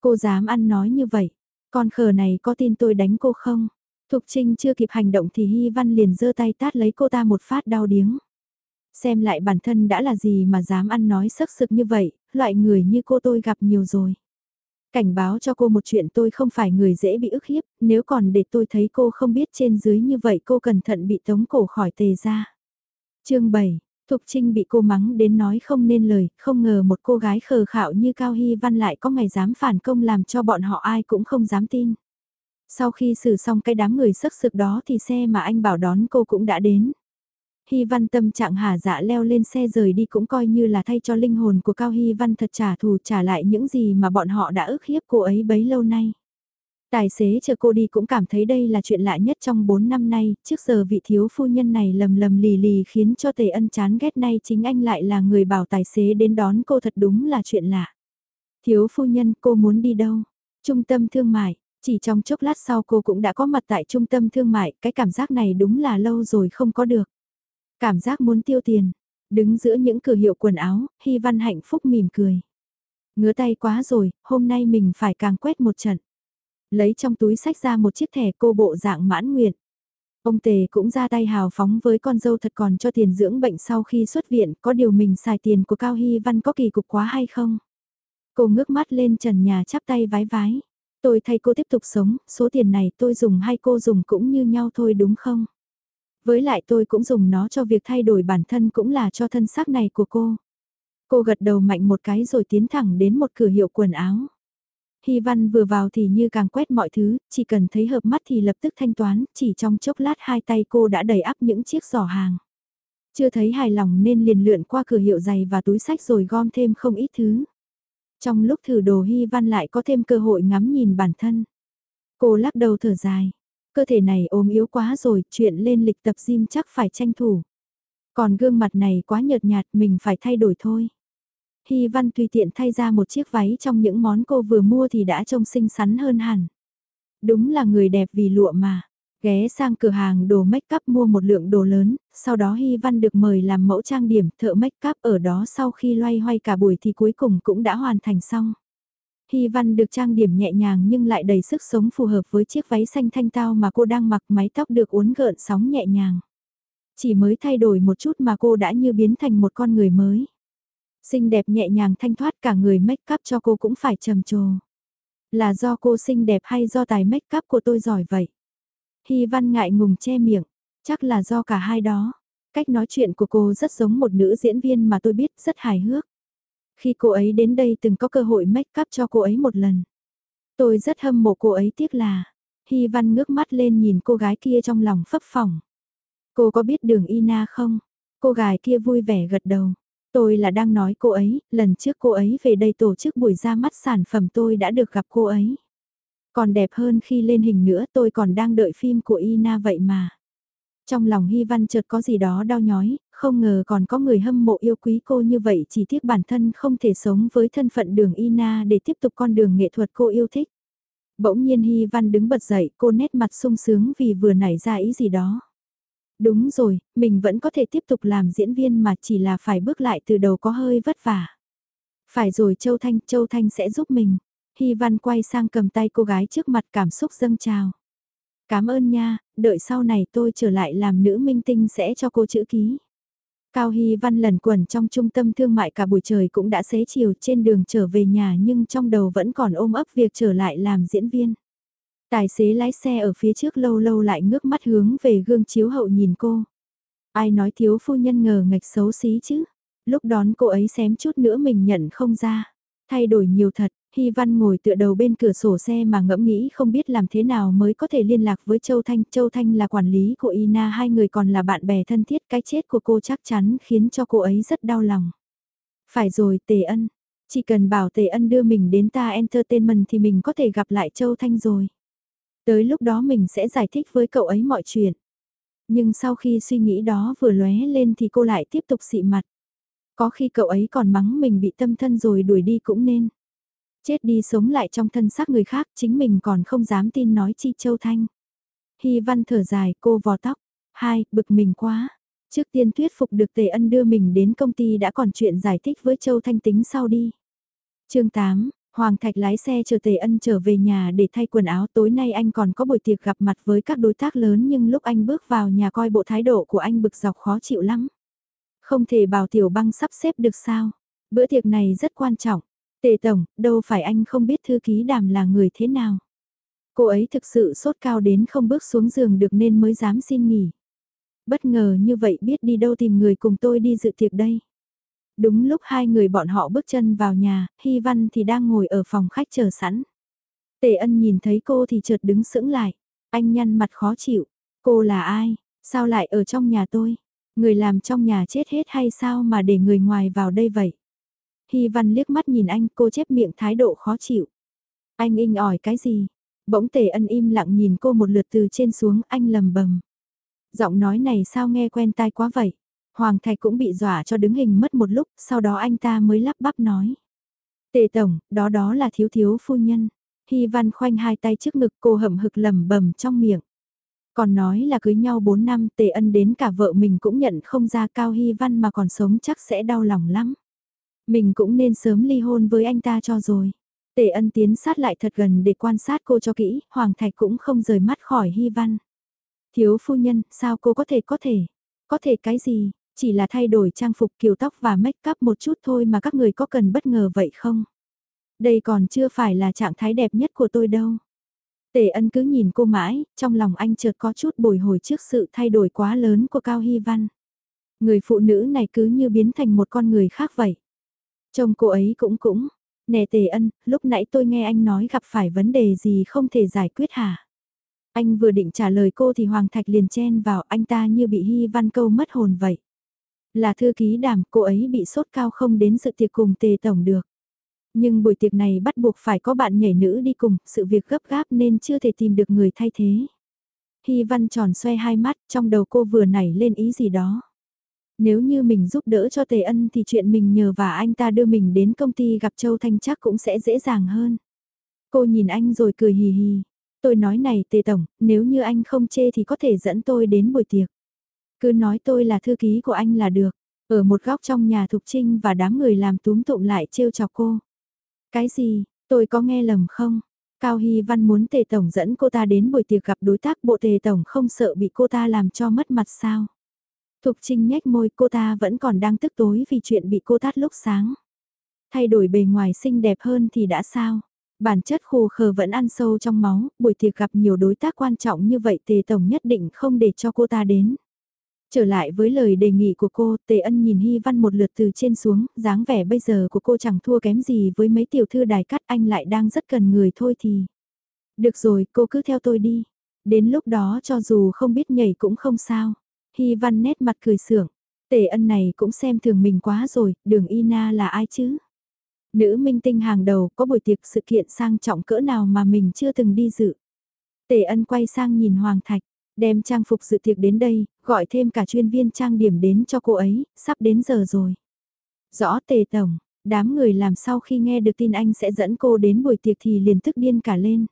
Cô dám ăn nói như vậy, con khờ này có tin tôi đánh cô không? Thục Trinh chưa kịp hành động thì Hy Văn liền giơ tay tát lấy cô ta một phát đau điếng. Xem lại bản thân đã là gì mà dám ăn nói sắc sực như vậy, loại người như cô tôi gặp nhiều rồi. Cảnh báo cho cô một chuyện tôi không phải người dễ bị ức hiếp, nếu còn để tôi thấy cô không biết trên dưới như vậy cô cẩn thận bị tống cổ khỏi tề ra. chương 7, Thục Trinh bị cô mắng đến nói không nên lời, không ngờ một cô gái khờ khạo như Cao Hy Văn lại có ngày dám phản công làm cho bọn họ ai cũng không dám tin. Sau khi xử xong cái đám người sắc sực đó thì xe mà anh bảo đón cô cũng đã đến. Hy Văn tâm trạng hả dạ leo lên xe rời đi cũng coi như là thay cho linh hồn của Cao Hy Văn thật trả thù trả lại những gì mà bọn họ đã ức hiếp cô ấy bấy lâu nay. Tài xế chờ cô đi cũng cảm thấy đây là chuyện lạ nhất trong 4 năm nay, trước giờ vị thiếu phu nhân này lầm lầm lì lì khiến cho tề ân chán ghét nay chính anh lại là người bảo tài xế đến đón cô thật đúng là chuyện lạ. Thiếu phu nhân cô muốn đi đâu? Trung tâm thương mại, chỉ trong chốc lát sau cô cũng đã có mặt tại trung tâm thương mại, cái cảm giác này đúng là lâu rồi không có được. Cảm giác muốn tiêu tiền, đứng giữa những cửa hiệu quần áo, Hy Văn hạnh phúc mỉm cười. Ngứa tay quá rồi, hôm nay mình phải càng quét một trận. Lấy trong túi sách ra một chiếc thẻ cô bộ dạng mãn nguyện. Ông Tề cũng ra tay hào phóng với con dâu thật còn cho tiền dưỡng bệnh sau khi xuất viện, có điều mình xài tiền của Cao Hy Văn có kỳ cục quá hay không? Cô ngước mắt lên trần nhà chắp tay vái vái. Tôi thay cô tiếp tục sống, số tiền này tôi dùng hay cô dùng cũng như nhau thôi đúng không? Với lại tôi cũng dùng nó cho việc thay đổi bản thân cũng là cho thân xác này của cô. Cô gật đầu mạnh một cái rồi tiến thẳng đến một cửa hiệu quần áo. Hy văn vừa vào thì như càng quét mọi thứ, chỉ cần thấy hợp mắt thì lập tức thanh toán, chỉ trong chốc lát hai tay cô đã đầy ắp những chiếc giỏ hàng. Chưa thấy hài lòng nên liền lượn qua cửa hiệu giày và túi sách rồi gom thêm không ít thứ. Trong lúc thử đồ Hy văn lại có thêm cơ hội ngắm nhìn bản thân. Cô lắc đầu thở dài, cơ thể này ốm yếu quá rồi, chuyện lên lịch tập gym chắc phải tranh thủ. Còn gương mặt này quá nhợt nhạt mình phải thay đổi thôi. Hy Văn tùy tiện thay ra một chiếc váy trong những món cô vừa mua thì đã trông xinh xắn hơn hẳn. Đúng là người đẹp vì lụa mà. Ghé sang cửa hàng đồ make up mua một lượng đồ lớn, sau đó Hy Văn được mời làm mẫu trang điểm thợ make up ở đó sau khi loay hoay cả buổi thì cuối cùng cũng đã hoàn thành xong. Hy Văn được trang điểm nhẹ nhàng nhưng lại đầy sức sống phù hợp với chiếc váy xanh thanh tao mà cô đang mặc mái tóc được uốn gợn sóng nhẹ nhàng. Chỉ mới thay đổi một chút mà cô đã như biến thành một con người mới. Xinh đẹp nhẹ nhàng thanh thoát cả người make up cho cô cũng phải trầm trồ. Là do cô xinh đẹp hay do tài make up của tôi giỏi vậy? Hy văn ngại ngùng che miệng, chắc là do cả hai đó. Cách nói chuyện của cô rất giống một nữ diễn viên mà tôi biết rất hài hước. Khi cô ấy đến đây từng có cơ hội make up cho cô ấy một lần. Tôi rất hâm mộ cô ấy tiếc là. Hy văn ngước mắt lên nhìn cô gái kia trong lòng phấp phỏng. Cô có biết đường Ina không? Cô gái kia vui vẻ gật đầu. Tôi là đang nói cô ấy, lần trước cô ấy về đây tổ chức buổi ra mắt sản phẩm tôi đã được gặp cô ấy. Còn đẹp hơn khi lên hình nữa tôi còn đang đợi phim của Ina vậy mà. Trong lòng Hy Văn chợt có gì đó đau nhói, không ngờ còn có người hâm mộ yêu quý cô như vậy chỉ tiếc bản thân không thể sống với thân phận đường Ina để tiếp tục con đường nghệ thuật cô yêu thích. Bỗng nhiên Hy Văn đứng bật dậy cô nét mặt sung sướng vì vừa nảy ra ý gì đó. Đúng rồi, mình vẫn có thể tiếp tục làm diễn viên mà chỉ là phải bước lại từ đầu có hơi vất vả. Phải rồi Châu Thanh, Châu Thanh sẽ giúp mình. Hy Văn quay sang cầm tay cô gái trước mặt cảm xúc dâng trào. Cảm ơn nha, đợi sau này tôi trở lại làm nữ minh tinh sẽ cho cô chữ ký. Cao Hy Văn lần quẩn trong trung tâm thương mại cả buổi trời cũng đã xế chiều trên đường trở về nhà nhưng trong đầu vẫn còn ôm ấp việc trở lại làm diễn viên. Tài xế lái xe ở phía trước lâu lâu lại ngước mắt hướng về gương chiếu hậu nhìn cô. Ai nói thiếu phu nhân ngờ ngạch xấu xí chứ. Lúc đón cô ấy xém chút nữa mình nhận không ra. Thay đổi nhiều thật, Hy Văn ngồi tựa đầu bên cửa sổ xe mà ngẫm nghĩ không biết làm thế nào mới có thể liên lạc với Châu Thanh. Châu Thanh là quản lý của Ina hai người còn là bạn bè thân thiết. Cái chết của cô chắc chắn khiến cho cô ấy rất đau lòng. Phải rồi Tề Ân, chỉ cần bảo Tề Ân đưa mình đến ta entertainment thì mình có thể gặp lại Châu Thanh rồi. Tới lúc đó mình sẽ giải thích với cậu ấy mọi chuyện. Nhưng sau khi suy nghĩ đó vừa lóe lên thì cô lại tiếp tục xị mặt. Có khi cậu ấy còn mắng mình bị tâm thân rồi đuổi đi cũng nên. Chết đi sống lại trong thân xác người khác chính mình còn không dám tin nói chi Châu Thanh. Hy văn thở dài cô vò tóc. Hai, bực mình quá. Trước tiên thuyết phục được Tề Ân đưa mình đến công ty đã còn chuyện giải thích với Châu Thanh tính sau đi. chương 8, Hoàng Thạch lái xe chờ Tề Ân trở về nhà để thay quần áo tối nay anh còn có buổi tiệc gặp mặt với các đối tác lớn nhưng lúc anh bước vào nhà coi bộ thái độ của anh bực dọc khó chịu lắm. Không thể bảo Tiểu Băng sắp xếp được sao. Bữa tiệc này rất quan trọng. Tề Tổng, đâu phải anh không biết thư ký đàm là người thế nào. Cô ấy thực sự sốt cao đến không bước xuống giường được nên mới dám xin nghỉ. Bất ngờ như vậy biết đi đâu tìm người cùng tôi đi dự tiệc đây. Đúng lúc hai người bọn họ bước chân vào nhà, Hy Văn thì đang ngồi ở phòng khách chờ sẵn. Tề ân nhìn thấy cô thì chợt đứng sững lại. Anh nhăn mặt khó chịu. Cô là ai? Sao lại ở trong nhà tôi? Người làm trong nhà chết hết hay sao mà để người ngoài vào đây vậy? Hy Văn liếc mắt nhìn anh cô chép miệng thái độ khó chịu. Anh inh ỏi cái gì? Bỗng tề ân im lặng nhìn cô một lượt từ trên xuống anh lầm bầm. Giọng nói này sao nghe quen tai quá vậy? Hoàng Thạch cũng bị dọa cho đứng hình mất một lúc, sau đó anh ta mới lắp bắp nói. Tề Tổng, đó đó là thiếu thiếu phu nhân. Hy Văn khoanh hai tay trước ngực cô hậm hực lầm bầm trong miệng. Còn nói là cưới nhau 4 năm tề ân đến cả vợ mình cũng nhận không ra cao Hy Văn mà còn sống chắc sẽ đau lòng lắm. Mình cũng nên sớm ly hôn với anh ta cho rồi. Tề ân tiến sát lại thật gần để quan sát cô cho kỹ, Hoàng Thạch cũng không rời mắt khỏi Hy Văn. Thiếu phu nhân, sao cô có thể có thể? Có thể cái gì? Chỉ là thay đổi trang phục kiểu tóc và make up một chút thôi mà các người có cần bất ngờ vậy không? Đây còn chưa phải là trạng thái đẹp nhất của tôi đâu. Tề ân cứ nhìn cô mãi, trong lòng anh chợt có chút bồi hồi trước sự thay đổi quá lớn của Cao Hy Văn. Người phụ nữ này cứ như biến thành một con người khác vậy. Trông cô ấy cũng cũng, nè Tề ân, lúc nãy tôi nghe anh nói gặp phải vấn đề gì không thể giải quyết hả? Anh vừa định trả lời cô thì Hoàng Thạch liền chen vào anh ta như bị Hy Văn câu mất hồn vậy. Là thư ký đàm, cô ấy bị sốt cao không đến sự tiệc cùng Tề Tổng được. Nhưng buổi tiệc này bắt buộc phải có bạn nhảy nữ đi cùng, sự việc gấp gáp nên chưa thể tìm được người thay thế. Hy Văn tròn xoay hai mắt, trong đầu cô vừa nảy lên ý gì đó. Nếu như mình giúp đỡ cho Tề Ân thì chuyện mình nhờ và anh ta đưa mình đến công ty gặp Châu Thanh chắc cũng sẽ dễ dàng hơn. Cô nhìn anh rồi cười hì hì. Tôi nói này Tề Tổng, nếu như anh không chê thì có thể dẫn tôi đến buổi tiệc. Cứ nói tôi là thư ký của anh là được. Ở một góc trong nhà Thục Trinh và đám người làm túm tụng lại trêu chọc cô. Cái gì, tôi có nghe lầm không? Cao Hy Văn muốn Tề Tổng dẫn cô ta đến buổi tiệc gặp đối tác bộ Tề Tổng không sợ bị cô ta làm cho mất mặt sao? Thục Trinh nhếch môi cô ta vẫn còn đang tức tối vì chuyện bị cô tát lúc sáng. Thay đổi bề ngoài xinh đẹp hơn thì đã sao? Bản chất khù khờ vẫn ăn sâu trong máu, buổi tiệc gặp nhiều đối tác quan trọng như vậy Tề Tổng nhất định không để cho cô ta đến. Trở lại với lời đề nghị của cô, Tề Ân nhìn Hy Văn một lượt từ trên xuống, dáng vẻ bây giờ của cô chẳng thua kém gì với mấy tiểu thư đài cắt anh lại đang rất cần người thôi thì. Được rồi, cô cứ theo tôi đi. Đến lúc đó cho dù không biết nhảy cũng không sao. Hy Văn nét mặt cười sưởng. Tề Ân này cũng xem thường mình quá rồi, đường Ina là ai chứ? Nữ minh tinh hàng đầu có buổi tiệc sự kiện sang trọng cỡ nào mà mình chưa từng đi dự. Tề Ân quay sang nhìn Hoàng Thạch. Đem trang phục dự tiệc đến đây, gọi thêm cả chuyên viên trang điểm đến cho cô ấy, sắp đến giờ rồi. Rõ tề tổng, đám người làm sau khi nghe được tin anh sẽ dẫn cô đến buổi tiệc thì liền tức điên cả lên.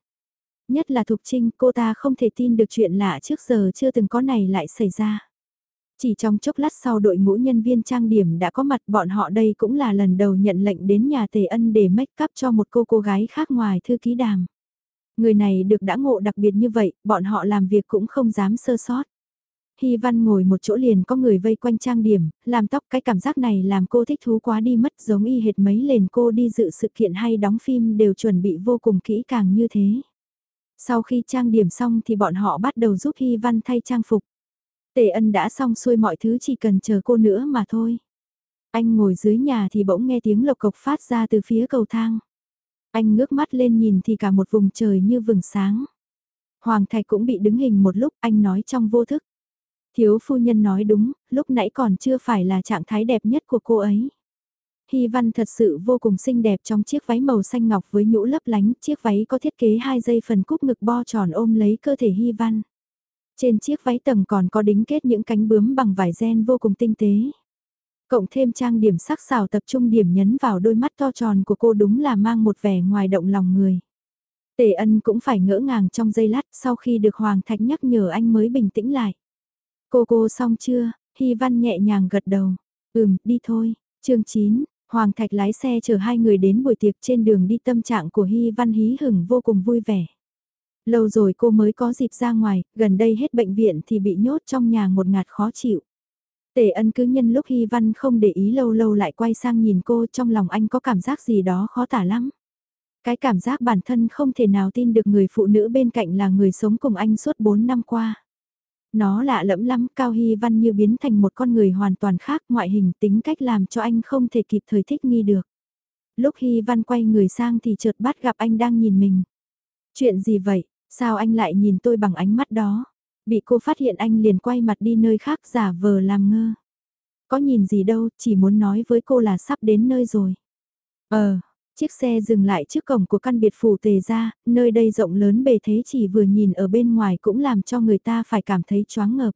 Nhất là Thục Trinh, cô ta không thể tin được chuyện lạ trước giờ chưa từng có này lại xảy ra. Chỉ trong chốc lát sau đội ngũ nhân viên trang điểm đã có mặt bọn họ đây cũng là lần đầu nhận lệnh đến nhà Tề Ân để make up cho một cô cô gái khác ngoài thư ký đàm. Người này được đã ngộ đặc biệt như vậy, bọn họ làm việc cũng không dám sơ sót. Hy Văn ngồi một chỗ liền có người vây quanh trang điểm, làm tóc cái cảm giác này làm cô thích thú quá đi mất giống y hệt mấy lần cô đi dự sự kiện hay đóng phim đều chuẩn bị vô cùng kỹ càng như thế. Sau khi trang điểm xong thì bọn họ bắt đầu giúp Hy Văn thay trang phục. Tề ân đã xong xuôi mọi thứ chỉ cần chờ cô nữa mà thôi. Anh ngồi dưới nhà thì bỗng nghe tiếng lộc cộc phát ra từ phía cầu thang. Anh ngước mắt lên nhìn thì cả một vùng trời như vừng sáng. Hoàng Thạch cũng bị đứng hình một lúc anh nói trong vô thức. Thiếu phu nhân nói đúng, lúc nãy còn chưa phải là trạng thái đẹp nhất của cô ấy. Hy Văn thật sự vô cùng xinh đẹp trong chiếc váy màu xanh ngọc với nhũ lấp lánh, chiếc váy có thiết kế hai dây phần cúp ngực bo tròn ôm lấy cơ thể Hy Văn. Trên chiếc váy tầng còn có đính kết những cánh bướm bằng vải ren vô cùng tinh tế. Cộng thêm trang điểm sắc sảo tập trung điểm nhấn vào đôi mắt to tròn của cô đúng là mang một vẻ ngoài động lòng người. Tề ân cũng phải ngỡ ngàng trong giây lát sau khi được Hoàng Thạch nhắc nhở anh mới bình tĩnh lại. Cô cô xong chưa? Hy Văn nhẹ nhàng gật đầu. Ừm, đi thôi. chương 9, Hoàng Thạch lái xe chở hai người đến buổi tiệc trên đường đi tâm trạng của Hy Văn hí hửng vô cùng vui vẻ. Lâu rồi cô mới có dịp ra ngoài, gần đây hết bệnh viện thì bị nhốt trong nhà một ngạt khó chịu. Tề ân cứ nhân lúc Hy Văn không để ý lâu lâu lại quay sang nhìn cô trong lòng anh có cảm giác gì đó khó tả lắm. Cái cảm giác bản thân không thể nào tin được người phụ nữ bên cạnh là người sống cùng anh suốt 4 năm qua. Nó lạ lẫm lắm, Cao Hy Văn như biến thành một con người hoàn toàn khác, ngoại hình tính cách làm cho anh không thể kịp thời thích nghi được. Lúc Hy Văn quay người sang thì chợt bắt gặp anh đang nhìn mình. Chuyện gì vậy, sao anh lại nhìn tôi bằng ánh mắt đó? Bị cô phát hiện anh liền quay mặt đi nơi khác giả vờ làm ngơ. Có nhìn gì đâu, chỉ muốn nói với cô là sắp đến nơi rồi. Ờ, chiếc xe dừng lại trước cổng của căn biệt phủ tề ra, nơi đây rộng lớn bề thế chỉ vừa nhìn ở bên ngoài cũng làm cho người ta phải cảm thấy choáng ngợp.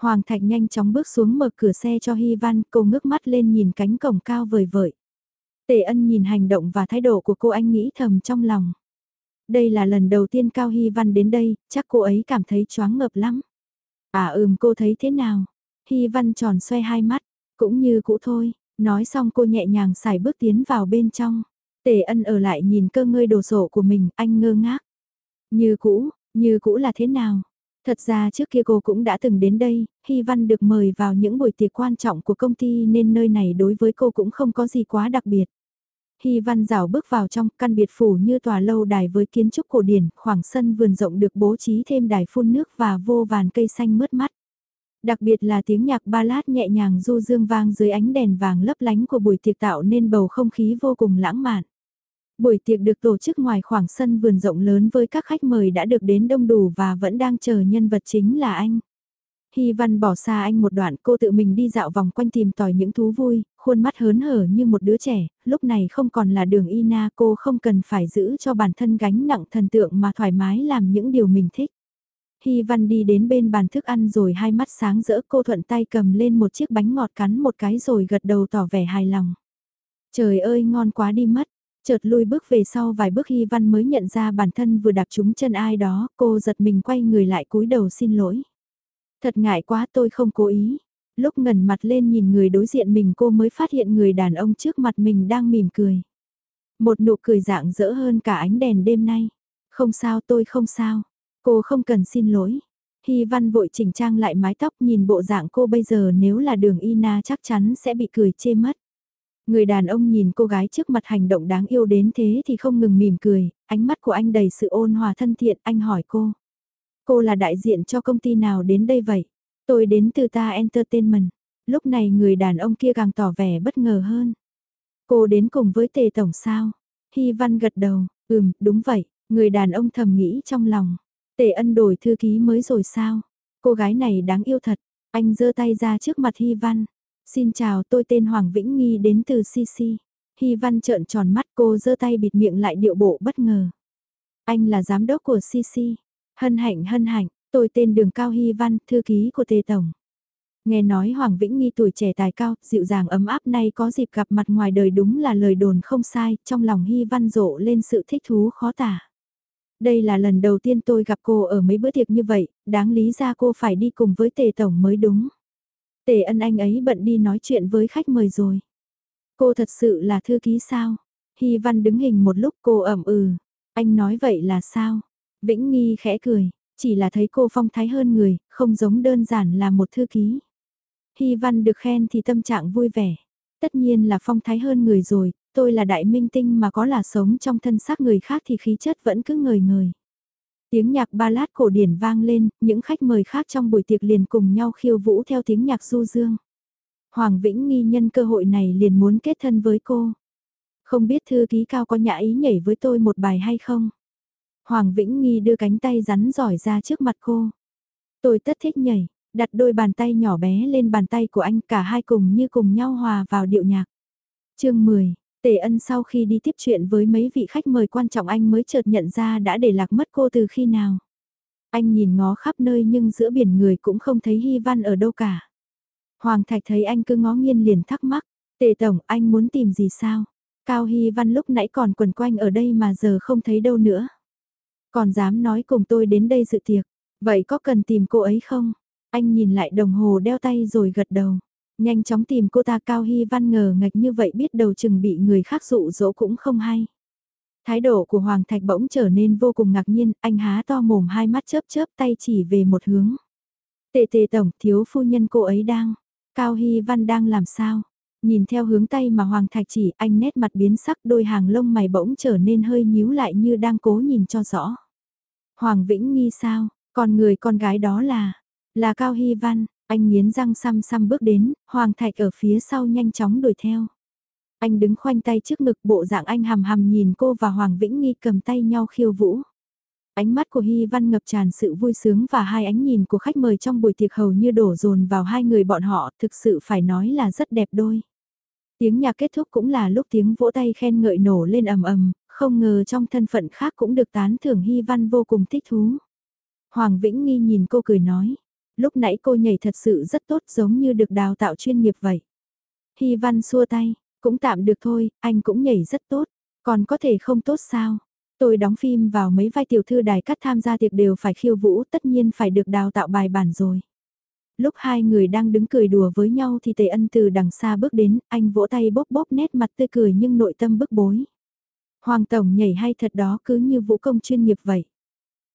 Hoàng Thạch nhanh chóng bước xuống mở cửa xe cho Hy Văn, cô ngước mắt lên nhìn cánh cổng cao vời vợi. Tề ân nhìn hành động và thái độ của cô anh nghĩ thầm trong lòng. Đây là lần đầu tiên Cao Hy Văn đến đây, chắc cô ấy cảm thấy choáng ngợp lắm. À ừm cô thấy thế nào? Hy Văn tròn xoay hai mắt, cũng như cũ thôi, nói xong cô nhẹ nhàng xài bước tiến vào bên trong. Tề ân ở lại nhìn cơ ngơi đồ sổ của mình, anh ngơ ngác. Như cũ, như cũ là thế nào? Thật ra trước kia cô cũng đã từng đến đây, Hy Văn được mời vào những buổi tiệc quan trọng của công ty nên nơi này đối với cô cũng không có gì quá đặc biệt. Hy Văn rào bước vào trong căn biệt phủ như tòa lâu đài với kiến trúc cổ điển, khoảng sân vườn rộng được bố trí thêm đài phun nước và vô vàn cây xanh mướt mắt. Đặc biệt là tiếng nhạc ballad nhẹ nhàng du dương vang dưới ánh đèn vàng lấp lánh của buổi tiệc tạo nên bầu không khí vô cùng lãng mạn. Buổi tiệc được tổ chức ngoài khoảng sân vườn rộng lớn với các khách mời đã được đến đông đủ và vẫn đang chờ nhân vật chính là anh. Hy Văn bỏ xa anh một đoạn cô tự mình đi dạo vòng quanh tìm tòi những thú vui, khuôn mắt hớn hở như một đứa trẻ, lúc này không còn là đường Ina cô không cần phải giữ cho bản thân gánh nặng thần tượng mà thoải mái làm những điều mình thích. Hy Văn đi đến bên bàn thức ăn rồi hai mắt sáng rỡ cô thuận tay cầm lên một chiếc bánh ngọt cắn một cái rồi gật đầu tỏ vẻ hài lòng. Trời ơi ngon quá đi mất, chợt lui bước về sau vài bước Hy Văn mới nhận ra bản thân vừa đạp trúng chân ai đó, cô giật mình quay người lại cúi đầu xin lỗi. Thật ngại quá tôi không cố ý. Lúc ngẩn mặt lên nhìn người đối diện mình cô mới phát hiện người đàn ông trước mặt mình đang mỉm cười. Một nụ cười dạng dỡ hơn cả ánh đèn đêm nay. Không sao tôi không sao. Cô không cần xin lỗi. Hy văn vội chỉnh trang lại mái tóc nhìn bộ dạng cô bây giờ nếu là đường Ina chắc chắn sẽ bị cười chê mất. Người đàn ông nhìn cô gái trước mặt hành động đáng yêu đến thế thì không ngừng mỉm cười, ánh mắt của anh đầy sự ôn hòa thân thiện, anh hỏi cô. Cô là đại diện cho công ty nào đến đây vậy? Tôi đến từ ta Entertainment. Lúc này người đàn ông kia càng tỏ vẻ bất ngờ hơn. Cô đến cùng với tề tổng sao? Hy văn gật đầu, ừm, đúng vậy, người đàn ông thầm nghĩ trong lòng. Tề ân đổi thư ký mới rồi sao? Cô gái này đáng yêu thật. Anh giơ tay ra trước mặt Hy văn. Xin chào tôi tên Hoàng Vĩnh Nghi đến từ CC. Hy văn trợn tròn mắt cô giơ tay bịt miệng lại điệu bộ bất ngờ. Anh là giám đốc của CC. Hân hạnh hân hạnh, tôi tên Đường Cao Hy Văn, thư ký của Tề Tổng. Nghe nói Hoàng Vĩnh Nghi tuổi trẻ tài cao, dịu dàng ấm áp nay có dịp gặp mặt ngoài đời đúng là lời đồn không sai, trong lòng Hy Văn rộ lên sự thích thú khó tả. Đây là lần đầu tiên tôi gặp cô ở mấy bữa tiệc như vậy, đáng lý ra cô phải đi cùng với Tề Tổng mới đúng. Tề ân anh ấy bận đi nói chuyện với khách mời rồi. Cô thật sự là thư ký sao? Hy Văn đứng hình một lúc cô ẩm ừ. Anh nói vậy là sao? Vĩnh Nghi khẽ cười, chỉ là thấy cô phong thái hơn người, không giống đơn giản là một thư ký. Hy văn được khen thì tâm trạng vui vẻ. Tất nhiên là phong thái hơn người rồi, tôi là đại minh tinh mà có là sống trong thân xác người khác thì khí chất vẫn cứ ngời ngời. Tiếng nhạc ballad cổ điển vang lên, những khách mời khác trong buổi tiệc liền cùng nhau khiêu vũ theo tiếng nhạc du dương. Hoàng Vĩnh nghi nhân cơ hội này liền muốn kết thân với cô. Không biết thư ký cao có nhã ý nhảy với tôi một bài hay không? Hoàng Vĩnh Nghi đưa cánh tay rắn giỏi ra trước mặt cô. Tôi tất thích nhảy, đặt đôi bàn tay nhỏ bé lên bàn tay của anh cả hai cùng như cùng nhau hòa vào điệu nhạc. chương 10, Tề ân sau khi đi tiếp chuyện với mấy vị khách mời quan trọng anh mới chợt nhận ra đã để lạc mất cô từ khi nào. Anh nhìn ngó khắp nơi nhưng giữa biển người cũng không thấy Hy Văn ở đâu cả. Hoàng Thạch thấy anh cứ ngó nghiêng liền thắc mắc, Tề Tổng anh muốn tìm gì sao? Cao Hy Văn lúc nãy còn quần quanh ở đây mà giờ không thấy đâu nữa. Còn dám nói cùng tôi đến đây dự tiệc, vậy có cần tìm cô ấy không? Anh nhìn lại đồng hồ đeo tay rồi gật đầu. Nhanh chóng tìm cô ta Cao Hy Văn ngờ ngạch như vậy biết đầu chừng bị người khác dụ dỗ cũng không hay. Thái độ của Hoàng Thạch bỗng trở nên vô cùng ngạc nhiên, anh há to mồm hai mắt chớp chớp tay chỉ về một hướng. Tề tề tổng, thiếu phu nhân cô ấy đang, Cao Hy Văn đang làm sao? Nhìn theo hướng tay mà Hoàng Thạch chỉ, anh nét mặt biến sắc đôi hàng lông mày bỗng trở nên hơi nhíu lại như đang cố nhìn cho rõ. Hoàng Vĩnh nghi sao, còn người con gái đó là, là Cao Hy Văn, anh nghiến răng xăm xăm bước đến, Hoàng Thạch ở phía sau nhanh chóng đuổi theo. Anh đứng khoanh tay trước ngực bộ dạng anh hàm hàm nhìn cô và Hoàng Vĩnh Nghi cầm tay nhau khiêu vũ. Ánh mắt của Hy Văn ngập tràn sự vui sướng và hai ánh nhìn của khách mời trong buổi tiệc hầu như đổ dồn vào hai người bọn họ, thực sự phải nói là rất đẹp đôi. Tiếng nhạc kết thúc cũng là lúc tiếng vỗ tay khen ngợi nổ lên ầm ầm, không ngờ trong thân phận khác cũng được tán thưởng Hy Văn vô cùng thích thú. Hoàng Vĩnh Nghi nhìn cô cười nói, lúc nãy cô nhảy thật sự rất tốt giống như được đào tạo chuyên nghiệp vậy. Hy Văn xua tay, cũng tạm được thôi, anh cũng nhảy rất tốt, còn có thể không tốt sao? Tôi đóng phim vào mấy vai tiểu thư đài cắt tham gia tiệc đều phải khiêu vũ tất nhiên phải được đào tạo bài bản rồi. Lúc hai người đang đứng cười đùa với nhau thì Tề Ân từ đằng xa bước đến, anh vỗ tay bóp bóp nét mặt tươi cười nhưng nội tâm bức bối. Hoàng Tổng nhảy hay thật đó cứ như vũ công chuyên nghiệp vậy.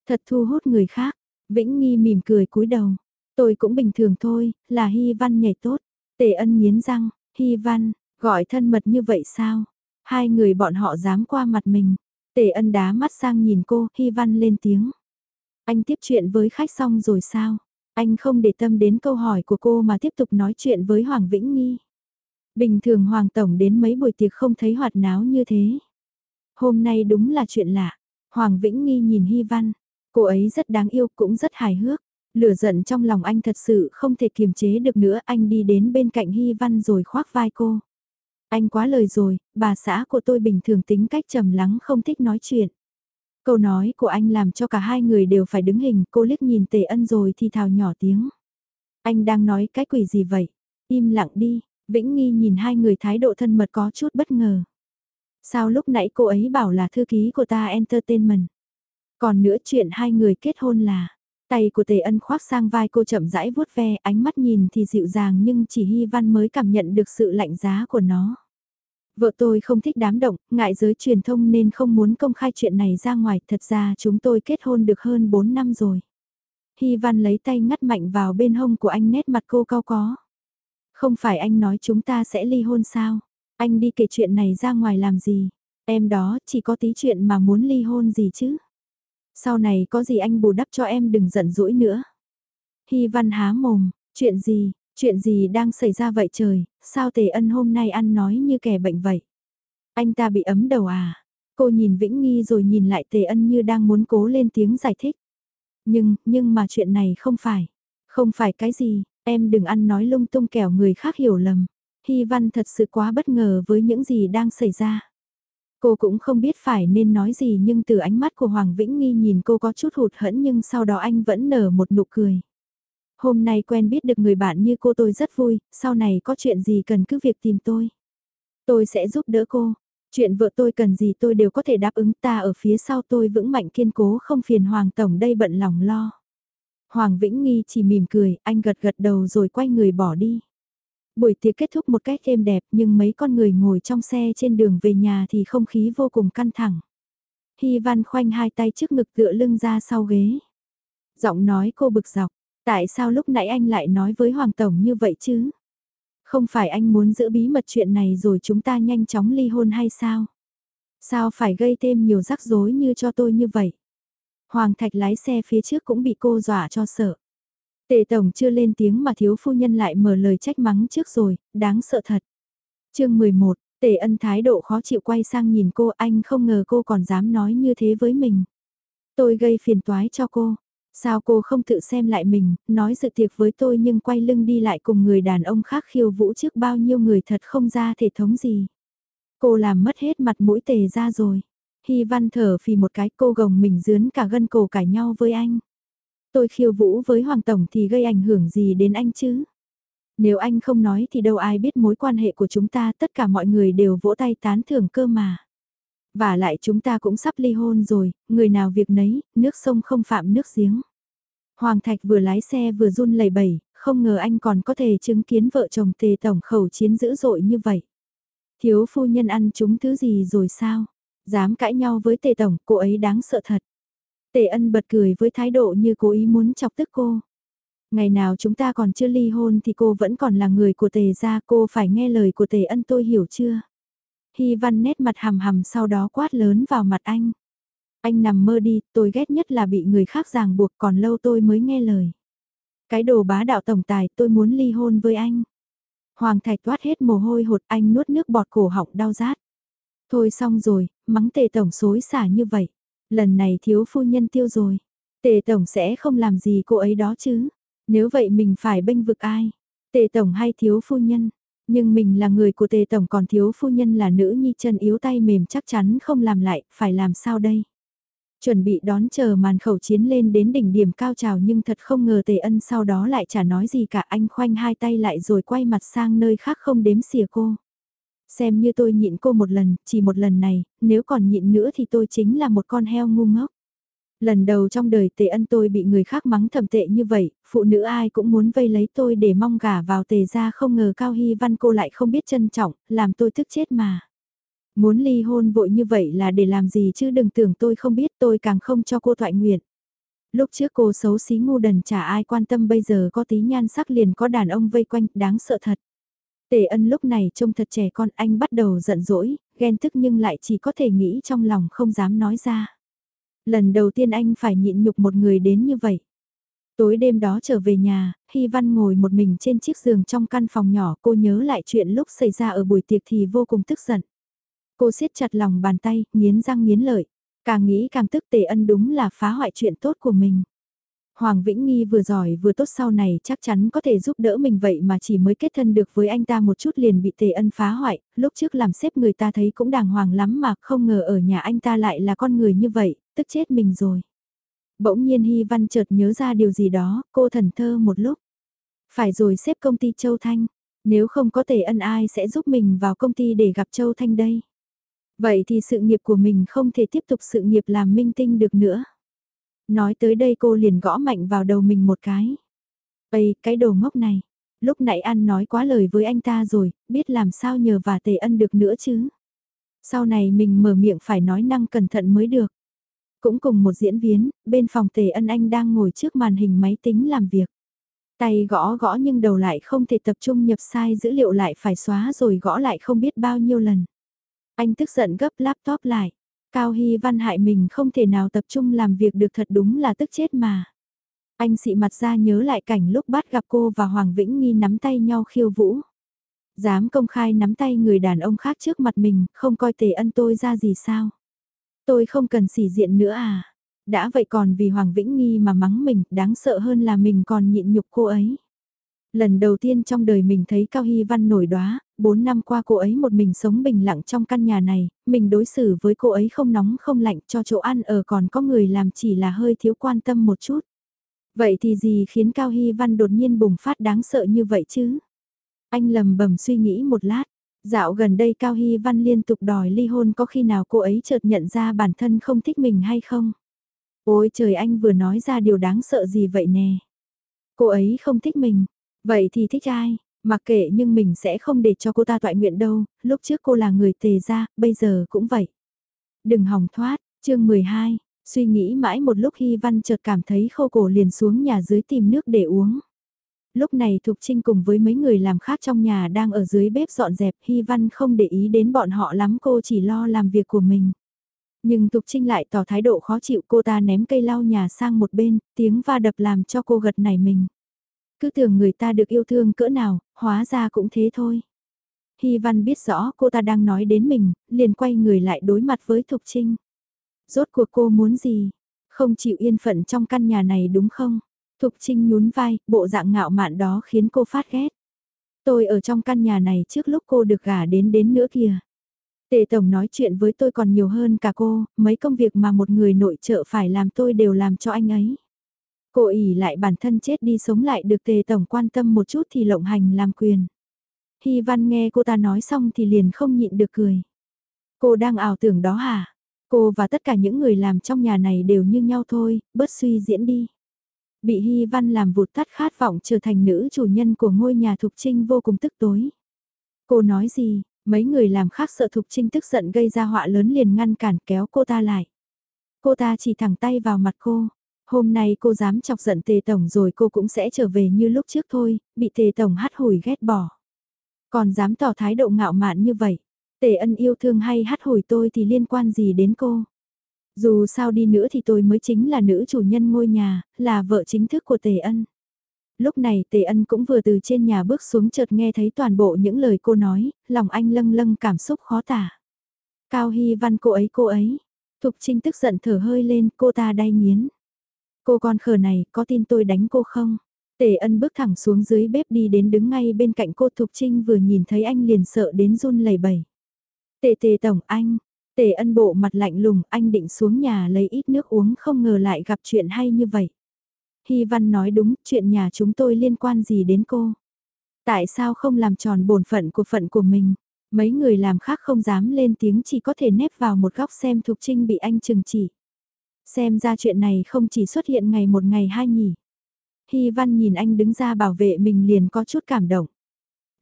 Thật thu hút người khác, Vĩnh Nghi mỉm cười cúi đầu. Tôi cũng bình thường thôi, là Hy Văn nhảy tốt. Tề Ân nghiến răng, Hy Văn, gọi thân mật như vậy sao? Hai người bọn họ dám qua mặt mình. Tề ân đá mắt sang nhìn cô, Hy Văn lên tiếng. Anh tiếp chuyện với khách xong rồi sao? Anh không để tâm đến câu hỏi của cô mà tiếp tục nói chuyện với Hoàng Vĩnh Nghi. Bình thường Hoàng Tổng đến mấy buổi tiệc không thấy hoạt náo như thế. Hôm nay đúng là chuyện lạ. Hoàng Vĩnh Nghi nhìn Hy Văn. Cô ấy rất đáng yêu cũng rất hài hước. Lửa giận trong lòng anh thật sự không thể kiềm chế được nữa. Anh đi đến bên cạnh Hy Văn rồi khoác vai cô. Anh quá lời rồi, bà xã của tôi bình thường tính cách trầm lắng không thích nói chuyện. Câu nói của anh làm cho cả hai người đều phải đứng hình, cô liếc nhìn tề ân rồi thì thào nhỏ tiếng. Anh đang nói cái quỷ gì vậy? Im lặng đi, Vĩnh Nghi nhìn hai người thái độ thân mật có chút bất ngờ. Sao lúc nãy cô ấy bảo là thư ký của ta entertainment? Còn nữa chuyện hai người kết hôn là, tay của tề ân khoác sang vai cô chậm rãi vuốt ve, ánh mắt nhìn thì dịu dàng nhưng chỉ Hy Văn mới cảm nhận được sự lạnh giá của nó. Vợ tôi không thích đám động, ngại giới truyền thông nên không muốn công khai chuyện này ra ngoài, thật ra chúng tôi kết hôn được hơn 4 năm rồi. Hy Văn lấy tay ngắt mạnh vào bên hông của anh nét mặt cô cao có. Không phải anh nói chúng ta sẽ ly hôn sao? Anh đi kể chuyện này ra ngoài làm gì? Em đó chỉ có tí chuyện mà muốn ly hôn gì chứ? Sau này có gì anh bù đắp cho em đừng giận dỗi nữa. Hy Văn há mồm, chuyện gì, chuyện gì đang xảy ra vậy trời, sao tề ân hôm nay ăn nói như kẻ bệnh vậy? Anh ta bị ấm đầu à? Cô nhìn Vĩnh Nghi rồi nhìn lại tề ân như đang muốn cố lên tiếng giải thích. Nhưng, nhưng mà chuyện này không phải. Không phải cái gì, em đừng ăn nói lung tung kẻo người khác hiểu lầm. Hy Văn thật sự quá bất ngờ với những gì đang xảy ra. Cô cũng không biết phải nên nói gì nhưng từ ánh mắt của Hoàng Vĩnh Nghi nhìn cô có chút hụt hẫng nhưng sau đó anh vẫn nở một nụ cười. Hôm nay quen biết được người bạn như cô tôi rất vui, sau này có chuyện gì cần cứ việc tìm tôi. Tôi sẽ giúp đỡ cô. Chuyện vợ tôi cần gì tôi đều có thể đáp ứng ta ở phía sau tôi vững mạnh kiên cố không phiền Hoàng Tổng đây bận lòng lo. Hoàng Vĩnh Nghi chỉ mỉm cười, anh gật gật đầu rồi quay người bỏ đi. Buổi tiệc kết thúc một cách êm đẹp nhưng mấy con người ngồi trong xe trên đường về nhà thì không khí vô cùng căng thẳng. Hy Văn khoanh hai tay trước ngực tựa lưng ra sau ghế. Giọng nói cô bực dọc, tại sao lúc nãy anh lại nói với Hoàng Tổng như vậy chứ? Không phải anh muốn giữ bí mật chuyện này rồi chúng ta nhanh chóng ly hôn hay sao? Sao phải gây thêm nhiều rắc rối như cho tôi như vậy? Hoàng Thạch lái xe phía trước cũng bị cô dọa cho sợ. Tề Tổng chưa lên tiếng mà thiếu phu nhân lại mở lời trách mắng trước rồi, đáng sợ thật. chương 11, Tề ân thái độ khó chịu quay sang nhìn cô anh không ngờ cô còn dám nói như thế với mình. Tôi gây phiền toái cho cô. Sao cô không tự xem lại mình, nói dự tiệc với tôi nhưng quay lưng đi lại cùng người đàn ông khác khiêu vũ trước bao nhiêu người thật không ra thể thống gì. Cô làm mất hết mặt mũi tề ra rồi. Hy văn thở phì một cái cô gồng mình dướn cả gân cổ cãi nhau với anh. Tôi khiêu vũ với Hoàng Tổng thì gây ảnh hưởng gì đến anh chứ? Nếu anh không nói thì đâu ai biết mối quan hệ của chúng ta tất cả mọi người đều vỗ tay tán thưởng cơ mà. Và lại chúng ta cũng sắp ly hôn rồi, người nào việc nấy, nước sông không phạm nước giếng. Hoàng Thạch vừa lái xe vừa run lẩy bẩy, không ngờ anh còn có thể chứng kiến vợ chồng tề tổng khẩu chiến dữ dội như vậy. Thiếu phu nhân ăn chúng thứ gì rồi sao? Dám cãi nhau với tề tổng, cô ấy đáng sợ thật. Tề ân bật cười với thái độ như cố ý muốn chọc tức cô. Ngày nào chúng ta còn chưa ly hôn thì cô vẫn còn là người của tề gia cô phải nghe lời của tề ân tôi hiểu chưa? Hy văn nét mặt hầm hầm sau đó quát lớn vào mặt anh. Anh nằm mơ đi, tôi ghét nhất là bị người khác ràng buộc còn lâu tôi mới nghe lời. Cái đồ bá đạo tổng tài tôi muốn ly hôn với anh. Hoàng thạch toát hết mồ hôi hột anh nuốt nước bọt cổ họng đau rát. Thôi xong rồi, mắng tề tổng xối xả như vậy. Lần này thiếu phu nhân tiêu rồi. Tề Tổng sẽ không làm gì cô ấy đó chứ. Nếu vậy mình phải bênh vực ai? Tề Tổng hay thiếu phu nhân? Nhưng mình là người của Tề Tổng còn thiếu phu nhân là nữ nhi chân yếu tay mềm chắc chắn không làm lại, phải làm sao đây? Chuẩn bị đón chờ màn khẩu chiến lên đến đỉnh điểm cao trào nhưng thật không ngờ Tề Ân sau đó lại chả nói gì cả anh khoanh hai tay lại rồi quay mặt sang nơi khác không đếm xỉa cô. Xem như tôi nhịn cô một lần, chỉ một lần này, nếu còn nhịn nữa thì tôi chính là một con heo ngu ngốc. Lần đầu trong đời tề ân tôi bị người khác mắng thầm tệ như vậy, phụ nữ ai cũng muốn vây lấy tôi để mong gả vào tề ra không ngờ Cao Hy Văn cô lại không biết trân trọng, làm tôi tức chết mà. Muốn ly hôn vội như vậy là để làm gì chứ đừng tưởng tôi không biết tôi càng không cho cô thoại nguyện. Lúc trước cô xấu xí ngu đần chả ai quan tâm bây giờ có tí nhan sắc liền có đàn ông vây quanh, đáng sợ thật. Tề ân lúc này trông thật trẻ con anh bắt đầu giận dỗi, ghen tức nhưng lại chỉ có thể nghĩ trong lòng không dám nói ra. Lần đầu tiên anh phải nhịn nhục một người đến như vậy. Tối đêm đó trở về nhà, Hy Văn ngồi một mình trên chiếc giường trong căn phòng nhỏ cô nhớ lại chuyện lúc xảy ra ở buổi tiệc thì vô cùng tức giận. Cô siết chặt lòng bàn tay, nghiến răng nghiến lợi. Càng nghĩ càng tức tề ân đúng là phá hoại chuyện tốt của mình. Hoàng Vĩnh Nghi vừa giỏi vừa tốt sau này chắc chắn có thể giúp đỡ mình vậy mà chỉ mới kết thân được với anh ta một chút liền bị tề ân phá hoại, lúc trước làm xếp người ta thấy cũng đàng hoàng lắm mà không ngờ ở nhà anh ta lại là con người như vậy, tức chết mình rồi. Bỗng nhiên Hy Văn chợt nhớ ra điều gì đó, cô thần thơ một lúc. Phải rồi xếp công ty Châu Thanh, nếu không có tề ân ai sẽ giúp mình vào công ty để gặp Châu Thanh đây. Vậy thì sự nghiệp của mình không thể tiếp tục sự nghiệp làm minh tinh được nữa. Nói tới đây cô liền gõ mạnh vào đầu mình một cái. Ây, cái đồ ngốc này. Lúc nãy ăn nói quá lời với anh ta rồi, biết làm sao nhờ và tề ân được nữa chứ. Sau này mình mở miệng phải nói năng cẩn thận mới được. Cũng cùng một diễn viên, bên phòng tề ân anh đang ngồi trước màn hình máy tính làm việc. Tay gõ gõ nhưng đầu lại không thể tập trung nhập sai dữ liệu lại phải xóa rồi gõ lại không biết bao nhiêu lần. Anh tức giận gấp laptop lại. Cao Hy Văn hại mình không thể nào tập trung làm việc được thật đúng là tức chết mà. Anh xị mặt ra nhớ lại cảnh lúc bắt gặp cô và Hoàng Vĩnh Nghi nắm tay nhau khiêu vũ. Dám công khai nắm tay người đàn ông khác trước mặt mình, không coi tề ân tôi ra gì sao. Tôi không cần xỉ diện nữa à. Đã vậy còn vì Hoàng Vĩnh Nghi mà mắng mình, đáng sợ hơn là mình còn nhịn nhục cô ấy. Lần đầu tiên trong đời mình thấy Cao Hy Văn nổi đóa, 4 năm qua cô ấy một mình sống bình lặng trong căn nhà này, mình đối xử với cô ấy không nóng không lạnh cho chỗ ăn ở còn có người làm chỉ là hơi thiếu quan tâm một chút. Vậy thì gì khiến Cao Hy Văn đột nhiên bùng phát đáng sợ như vậy chứ? Anh lầm bầm suy nghĩ một lát, dạo gần đây Cao Hy Văn liên tục đòi ly hôn có khi nào cô ấy chợt nhận ra bản thân không thích mình hay không? Ôi trời anh vừa nói ra điều đáng sợ gì vậy nè? Cô ấy không thích mình, vậy thì thích ai? Mặc kệ nhưng mình sẽ không để cho cô ta toại nguyện đâu, lúc trước cô là người tề ra, bây giờ cũng vậy. Đừng hòng thoát, chương 12, suy nghĩ mãi một lúc Hy Văn chợt cảm thấy khô cổ liền xuống nhà dưới tìm nước để uống. Lúc này Thục Trinh cùng với mấy người làm khác trong nhà đang ở dưới bếp dọn dẹp Hy Văn không để ý đến bọn họ lắm cô chỉ lo làm việc của mình. Nhưng Thục Trinh lại tỏ thái độ khó chịu cô ta ném cây lau nhà sang một bên, tiếng va đập làm cho cô gật nảy mình. Cứ tưởng người ta được yêu thương cỡ nào, hóa ra cũng thế thôi. Hy Văn biết rõ cô ta đang nói đến mình, liền quay người lại đối mặt với Thục Trinh. Rốt cuộc cô muốn gì? Không chịu yên phận trong căn nhà này đúng không? Thục Trinh nhún vai, bộ dạng ngạo mạn đó khiến cô phát ghét. Tôi ở trong căn nhà này trước lúc cô được gả đến đến nữa kìa. Tề Tổng nói chuyện với tôi còn nhiều hơn cả cô, mấy công việc mà một người nội trợ phải làm tôi đều làm cho anh ấy. Cô ỉ lại bản thân chết đi sống lại được tề tổng quan tâm một chút thì lộng hành làm quyền. Hy văn nghe cô ta nói xong thì liền không nhịn được cười. Cô đang ảo tưởng đó hả? Cô và tất cả những người làm trong nhà này đều như nhau thôi, bớt suy diễn đi. Bị Hy Văn làm vụt tắt khát vọng trở thành nữ chủ nhân của ngôi nhà Thục Trinh vô cùng tức tối. Cô nói gì, mấy người làm khác sợ Thục Trinh tức giận gây ra họa lớn liền ngăn cản kéo cô ta lại. Cô ta chỉ thẳng tay vào mặt cô, Hôm nay cô dám chọc giận tề tổng rồi cô cũng sẽ trở về như lúc trước thôi, bị tề tổng hắt hồi ghét bỏ. Còn dám tỏ thái độ ngạo mạn như vậy, tề ân yêu thương hay hắt hồi tôi thì liên quan gì đến cô. Dù sao đi nữa thì tôi mới chính là nữ chủ nhân ngôi nhà, là vợ chính thức của tề ân. Lúc này tề ân cũng vừa từ trên nhà bước xuống chợt nghe thấy toàn bộ những lời cô nói, lòng anh lâng lâng cảm xúc khó tả. Cao Hy Văn cô ấy cô ấy, Thục Trinh tức giận thở hơi lên, cô ta đay nghiến. Cô con khờ này, có tin tôi đánh cô không? Tề ân bước thẳng xuống dưới bếp đi đến đứng ngay bên cạnh cô Thục Trinh vừa nhìn thấy anh liền sợ đến run lẩy bẩy. Tề tề tổng anh, tề ân bộ mặt lạnh lùng, anh định xuống nhà lấy ít nước uống không ngờ lại gặp chuyện hay như vậy. Hy Văn nói đúng, chuyện nhà chúng tôi liên quan gì đến cô? Tại sao không làm tròn bổn phận của phận của mình? Mấy người làm khác không dám lên tiếng chỉ có thể nép vào một góc xem Thục Trinh bị anh trừng chỉ. Xem ra chuyện này không chỉ xuất hiện ngày một ngày hai nhỉ. Hy Văn nhìn anh đứng ra bảo vệ mình liền có chút cảm động.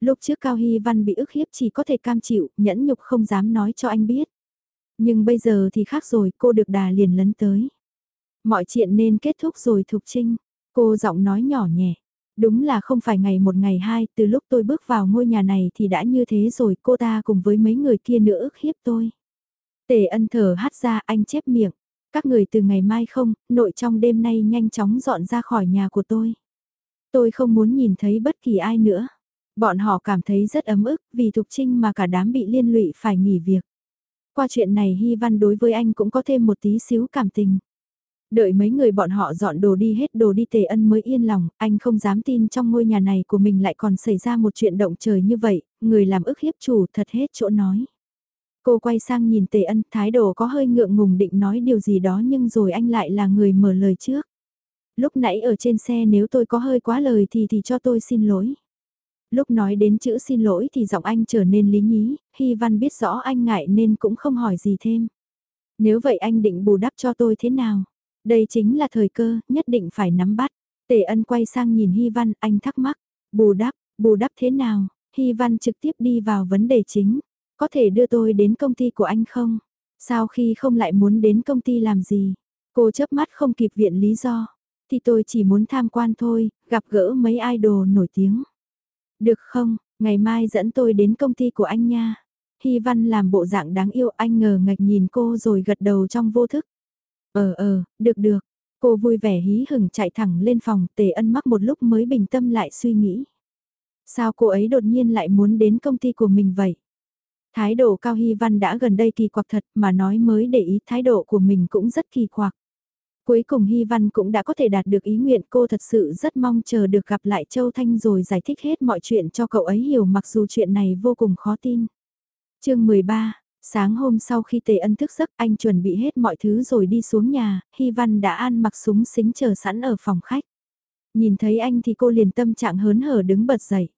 Lúc trước Cao Hy Văn bị ức hiếp chỉ có thể cam chịu, nhẫn nhục không dám nói cho anh biết. Nhưng bây giờ thì khác rồi, cô được đà liền lấn tới. Mọi chuyện nên kết thúc rồi Thục Trinh. Cô giọng nói nhỏ nhẹ. Đúng là không phải ngày một ngày hai, từ lúc tôi bước vào ngôi nhà này thì đã như thế rồi, cô ta cùng với mấy người kia nữa ức hiếp tôi. Tề ân thở hát ra anh chép miệng. Các người từ ngày mai không, nội trong đêm nay nhanh chóng dọn ra khỏi nhà của tôi. Tôi không muốn nhìn thấy bất kỳ ai nữa. Bọn họ cảm thấy rất ấm ức vì Thục Trinh mà cả đám bị liên lụy phải nghỉ việc. Qua chuyện này Hy Văn đối với anh cũng có thêm một tí xíu cảm tình. Đợi mấy người bọn họ dọn đồ đi hết đồ đi tề ân mới yên lòng, anh không dám tin trong ngôi nhà này của mình lại còn xảy ra một chuyện động trời như vậy, người làm ức hiếp chủ thật hết chỗ nói. Cô quay sang nhìn tề ân, thái độ có hơi ngượng ngùng định nói điều gì đó nhưng rồi anh lại là người mở lời trước. Lúc nãy ở trên xe nếu tôi có hơi quá lời thì thì cho tôi xin lỗi. Lúc nói đến chữ xin lỗi thì giọng anh trở nên lý nhí, Hy Văn biết rõ anh ngại nên cũng không hỏi gì thêm. Nếu vậy anh định bù đắp cho tôi thế nào? Đây chính là thời cơ, nhất định phải nắm bắt. Tề ân quay sang nhìn Hy Văn, anh thắc mắc. Bù đắp, bù đắp thế nào? Hy Văn trực tiếp đi vào vấn đề chính. Có thể đưa tôi đến công ty của anh không? Sao khi không lại muốn đến công ty làm gì? Cô chớp mắt không kịp viện lý do. Thì tôi chỉ muốn tham quan thôi, gặp gỡ mấy idol nổi tiếng. Được không, ngày mai dẫn tôi đến công ty của anh nha. Hy Văn làm bộ dạng đáng yêu anh ngờ ngạch nhìn cô rồi gật đầu trong vô thức. Ờ ờ, được được. Cô vui vẻ hí hửng chạy thẳng lên phòng, tề ân mắc một lúc mới bình tâm lại suy nghĩ. Sao cô ấy đột nhiên lại muốn đến công ty của mình vậy? Thái độ Cao Hy Văn đã gần đây kỳ quặc thật mà nói mới để ý thái độ của mình cũng rất kỳ quặc. Cuối cùng Hy Văn cũng đã có thể đạt được ý nguyện cô thật sự rất mong chờ được gặp lại Châu Thanh rồi giải thích hết mọi chuyện cho cậu ấy hiểu mặc dù chuyện này vô cùng khó tin. chương 13, sáng hôm sau khi Tề Ân thức giấc anh chuẩn bị hết mọi thứ rồi đi xuống nhà, Hy Văn đã ăn mặc súng xính chờ sẵn ở phòng khách. Nhìn thấy anh thì cô liền tâm trạng hớn hở đứng bật dậy.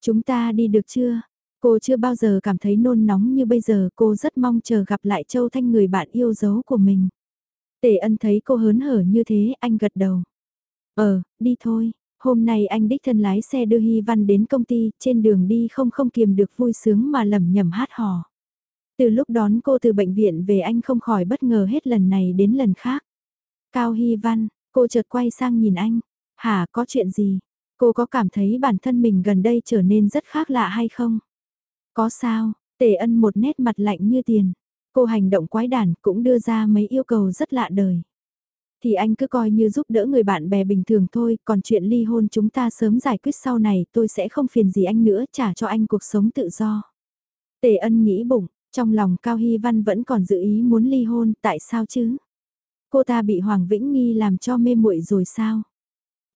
Chúng ta đi được chưa? Cô chưa bao giờ cảm thấy nôn nóng như bây giờ, cô rất mong chờ gặp lại Châu Thanh người bạn yêu dấu của mình. Tề ân thấy cô hớn hở như thế, anh gật đầu. Ờ, đi thôi, hôm nay anh đích thân lái xe đưa Hy Văn đến công ty, trên đường đi không không kiềm được vui sướng mà lẩm nhẩm hát hò. Từ lúc đón cô từ bệnh viện về anh không khỏi bất ngờ hết lần này đến lần khác. Cao Hy Văn, cô chợt quay sang nhìn anh. Hả, có chuyện gì? Cô có cảm thấy bản thân mình gần đây trở nên rất khác lạ hay không? Có sao, tề ân một nét mặt lạnh như tiền. Cô hành động quái đản cũng đưa ra mấy yêu cầu rất lạ đời. Thì anh cứ coi như giúp đỡ người bạn bè bình thường thôi, còn chuyện ly hôn chúng ta sớm giải quyết sau này tôi sẽ không phiền gì anh nữa trả cho anh cuộc sống tự do. Tề ân nghĩ bụng, trong lòng Cao Hy Văn vẫn còn dự ý muốn ly hôn, tại sao chứ? Cô ta bị Hoàng Vĩnh Nghi làm cho mê muội rồi sao?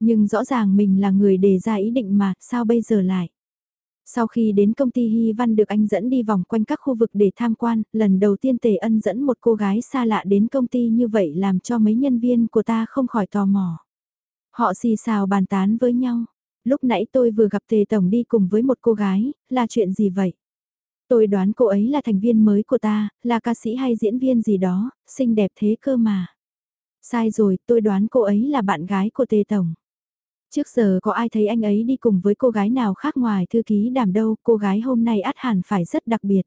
Nhưng rõ ràng mình là người đề ra ý định mà, sao bây giờ lại? Sau khi đến công ty Hy Văn được anh dẫn đi vòng quanh các khu vực để tham quan, lần đầu tiên Tề Ân dẫn một cô gái xa lạ đến công ty như vậy làm cho mấy nhân viên của ta không khỏi tò mò. Họ xì xào bàn tán với nhau. Lúc nãy tôi vừa gặp Tề Tổng đi cùng với một cô gái, là chuyện gì vậy? Tôi đoán cô ấy là thành viên mới của ta, là ca sĩ hay diễn viên gì đó, xinh đẹp thế cơ mà. Sai rồi, tôi đoán cô ấy là bạn gái của Tề Tổng. Trước giờ có ai thấy anh ấy đi cùng với cô gái nào khác ngoài thư ký đàm đâu, cô gái hôm nay át hẳn phải rất đặc biệt.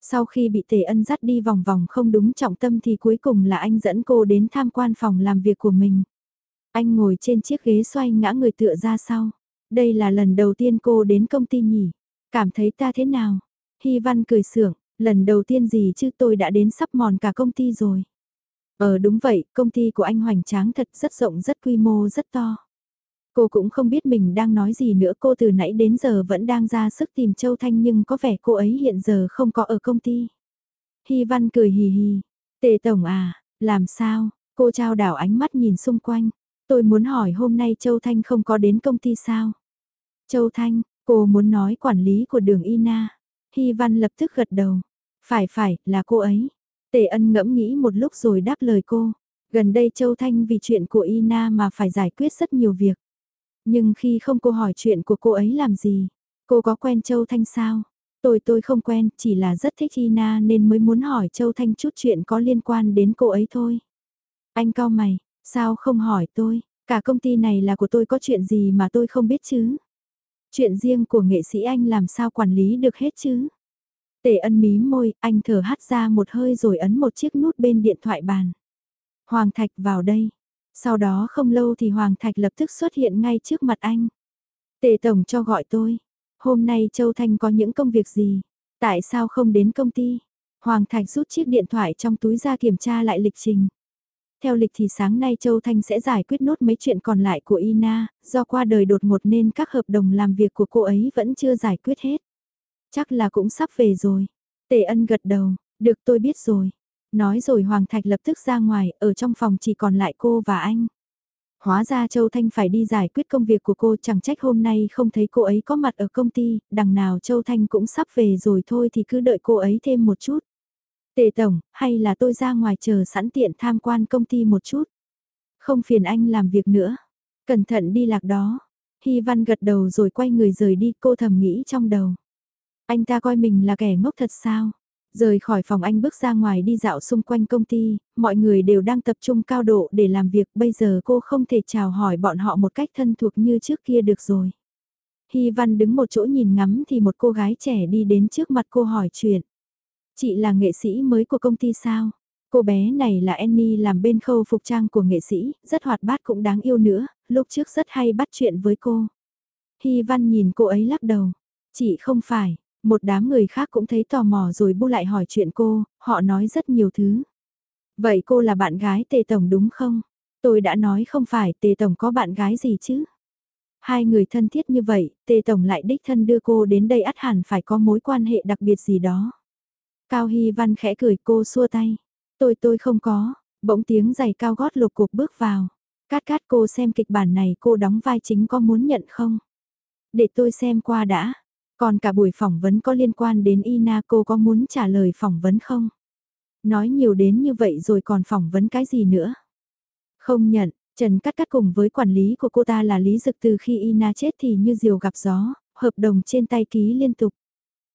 Sau khi bị tề ân dắt đi vòng vòng không đúng trọng tâm thì cuối cùng là anh dẫn cô đến tham quan phòng làm việc của mình. Anh ngồi trên chiếc ghế xoay ngã người tựa ra sau. Đây là lần đầu tiên cô đến công ty nhỉ. Cảm thấy ta thế nào? Hy Văn cười sưởng, lần đầu tiên gì chứ tôi đã đến sắp mòn cả công ty rồi. Ờ đúng vậy, công ty của anh hoành tráng thật rất rộng rất quy mô rất to. Cô cũng không biết mình đang nói gì nữa cô từ nãy đến giờ vẫn đang ra sức tìm Châu Thanh nhưng có vẻ cô ấy hiện giờ không có ở công ty. Hy Văn cười hì hì. Tề Tổng à, làm sao? Cô trao đảo ánh mắt nhìn xung quanh. Tôi muốn hỏi hôm nay Châu Thanh không có đến công ty sao? Châu Thanh, cô muốn nói quản lý của đường Ina. Hy Văn lập tức gật đầu. Phải phải, là cô ấy. Tề ân ngẫm nghĩ một lúc rồi đáp lời cô. Gần đây Châu Thanh vì chuyện của Ina mà phải giải quyết rất nhiều việc. Nhưng khi không cô hỏi chuyện của cô ấy làm gì, cô có quen Châu Thanh sao? Tôi tôi không quen, chỉ là rất thích Ina nên mới muốn hỏi Châu Thanh chút chuyện có liên quan đến cô ấy thôi. Anh cao mày, sao không hỏi tôi, cả công ty này là của tôi có chuyện gì mà tôi không biết chứ? Chuyện riêng của nghệ sĩ anh làm sao quản lý được hết chứ? Tề ân mí môi, anh thở hắt ra một hơi rồi ấn một chiếc nút bên điện thoại bàn. Hoàng Thạch vào đây. Sau đó không lâu thì Hoàng Thạch lập tức xuất hiện ngay trước mặt anh. Tề Tổng cho gọi tôi. Hôm nay Châu Thanh có những công việc gì? Tại sao không đến công ty? Hoàng Thạch rút chiếc điện thoại trong túi ra kiểm tra lại lịch trình. Theo lịch thì sáng nay Châu Thanh sẽ giải quyết nốt mấy chuyện còn lại của Ina, do qua đời đột ngột nên các hợp đồng làm việc của cô ấy vẫn chưa giải quyết hết. Chắc là cũng sắp về rồi. Tề ân gật đầu, được tôi biết rồi. Nói rồi Hoàng Thạch lập tức ra ngoài, ở trong phòng chỉ còn lại cô và anh. Hóa ra Châu Thanh phải đi giải quyết công việc của cô chẳng trách hôm nay không thấy cô ấy có mặt ở công ty, đằng nào Châu Thanh cũng sắp về rồi thôi thì cứ đợi cô ấy thêm một chút. Tề Tổng, hay là tôi ra ngoài chờ sẵn tiện tham quan công ty một chút. Không phiền anh làm việc nữa. Cẩn thận đi lạc đó. Hy Văn gật đầu rồi quay người rời đi cô thầm nghĩ trong đầu. Anh ta coi mình là kẻ ngốc thật sao? Rời khỏi phòng anh bước ra ngoài đi dạo xung quanh công ty, mọi người đều đang tập trung cao độ để làm việc, bây giờ cô không thể chào hỏi bọn họ một cách thân thuộc như trước kia được rồi. Hy Văn đứng một chỗ nhìn ngắm thì một cô gái trẻ đi đến trước mặt cô hỏi chuyện. Chị là nghệ sĩ mới của công ty sao? Cô bé này là Annie làm bên khâu phục trang của nghệ sĩ, rất hoạt bát cũng đáng yêu nữa, lúc trước rất hay bắt chuyện với cô. Hy Văn nhìn cô ấy lắc đầu. Chị không phải, một đám người khác cũng thấy tò mò rồi bu lại hỏi chuyện cô, họ nói rất nhiều thứ. Vậy cô là bạn gái Tề Tổng đúng không? Tôi đã nói không phải Tề Tổng có bạn gái gì chứ? Hai người thân thiết như vậy, Tề Tổng lại đích thân đưa cô đến đây ắt hẳn phải có mối quan hệ đặc biệt gì đó. Cao Hy Văn khẽ cười cô xua tay. Tôi tôi không có, bỗng tiếng giày cao gót lục cục bước vào. Cát cát cô xem kịch bản này cô đóng vai chính có muốn nhận không? Để tôi xem qua đã. Còn cả buổi phỏng vấn có liên quan đến Ina cô có muốn trả lời phỏng vấn không? Nói nhiều đến như vậy rồi còn phỏng vấn cái gì nữa? Không nhận, Trần Cát Cát cùng với quản lý của cô ta là Lý Dực từ khi Ina chết thì như diều gặp gió, hợp đồng trên tay ký liên tục.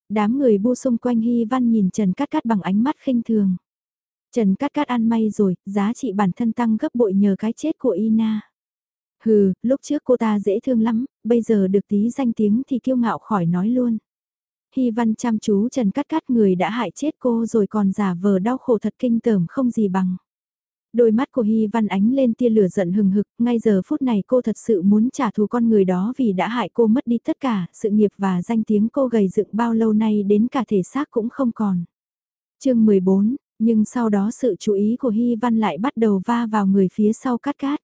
Đám người bu xung quanh Hy Văn nhìn Trần Cát Cát bằng ánh mắt khinh thường. Trần Cát Cát ăn may rồi, giá trị bản thân tăng gấp bội nhờ cái chết của Ina. Hừ, lúc trước cô ta dễ thương lắm, bây giờ được tí danh tiếng thì kiêu ngạo khỏi nói luôn. Hy văn chăm chú Trần Cát Cát người đã hại chết cô rồi còn giả vờ đau khổ thật kinh tởm không gì bằng. Đôi mắt của Hy Văn ánh lên tia lửa giận hừng hực, ngay giờ phút này cô thật sự muốn trả thù con người đó vì đã hại cô mất đi tất cả, sự nghiệp và danh tiếng cô gầy dựng bao lâu nay đến cả thể xác cũng không còn. chương 14, nhưng sau đó sự chú ý của Hy Văn lại bắt đầu va vào người phía sau cát cát.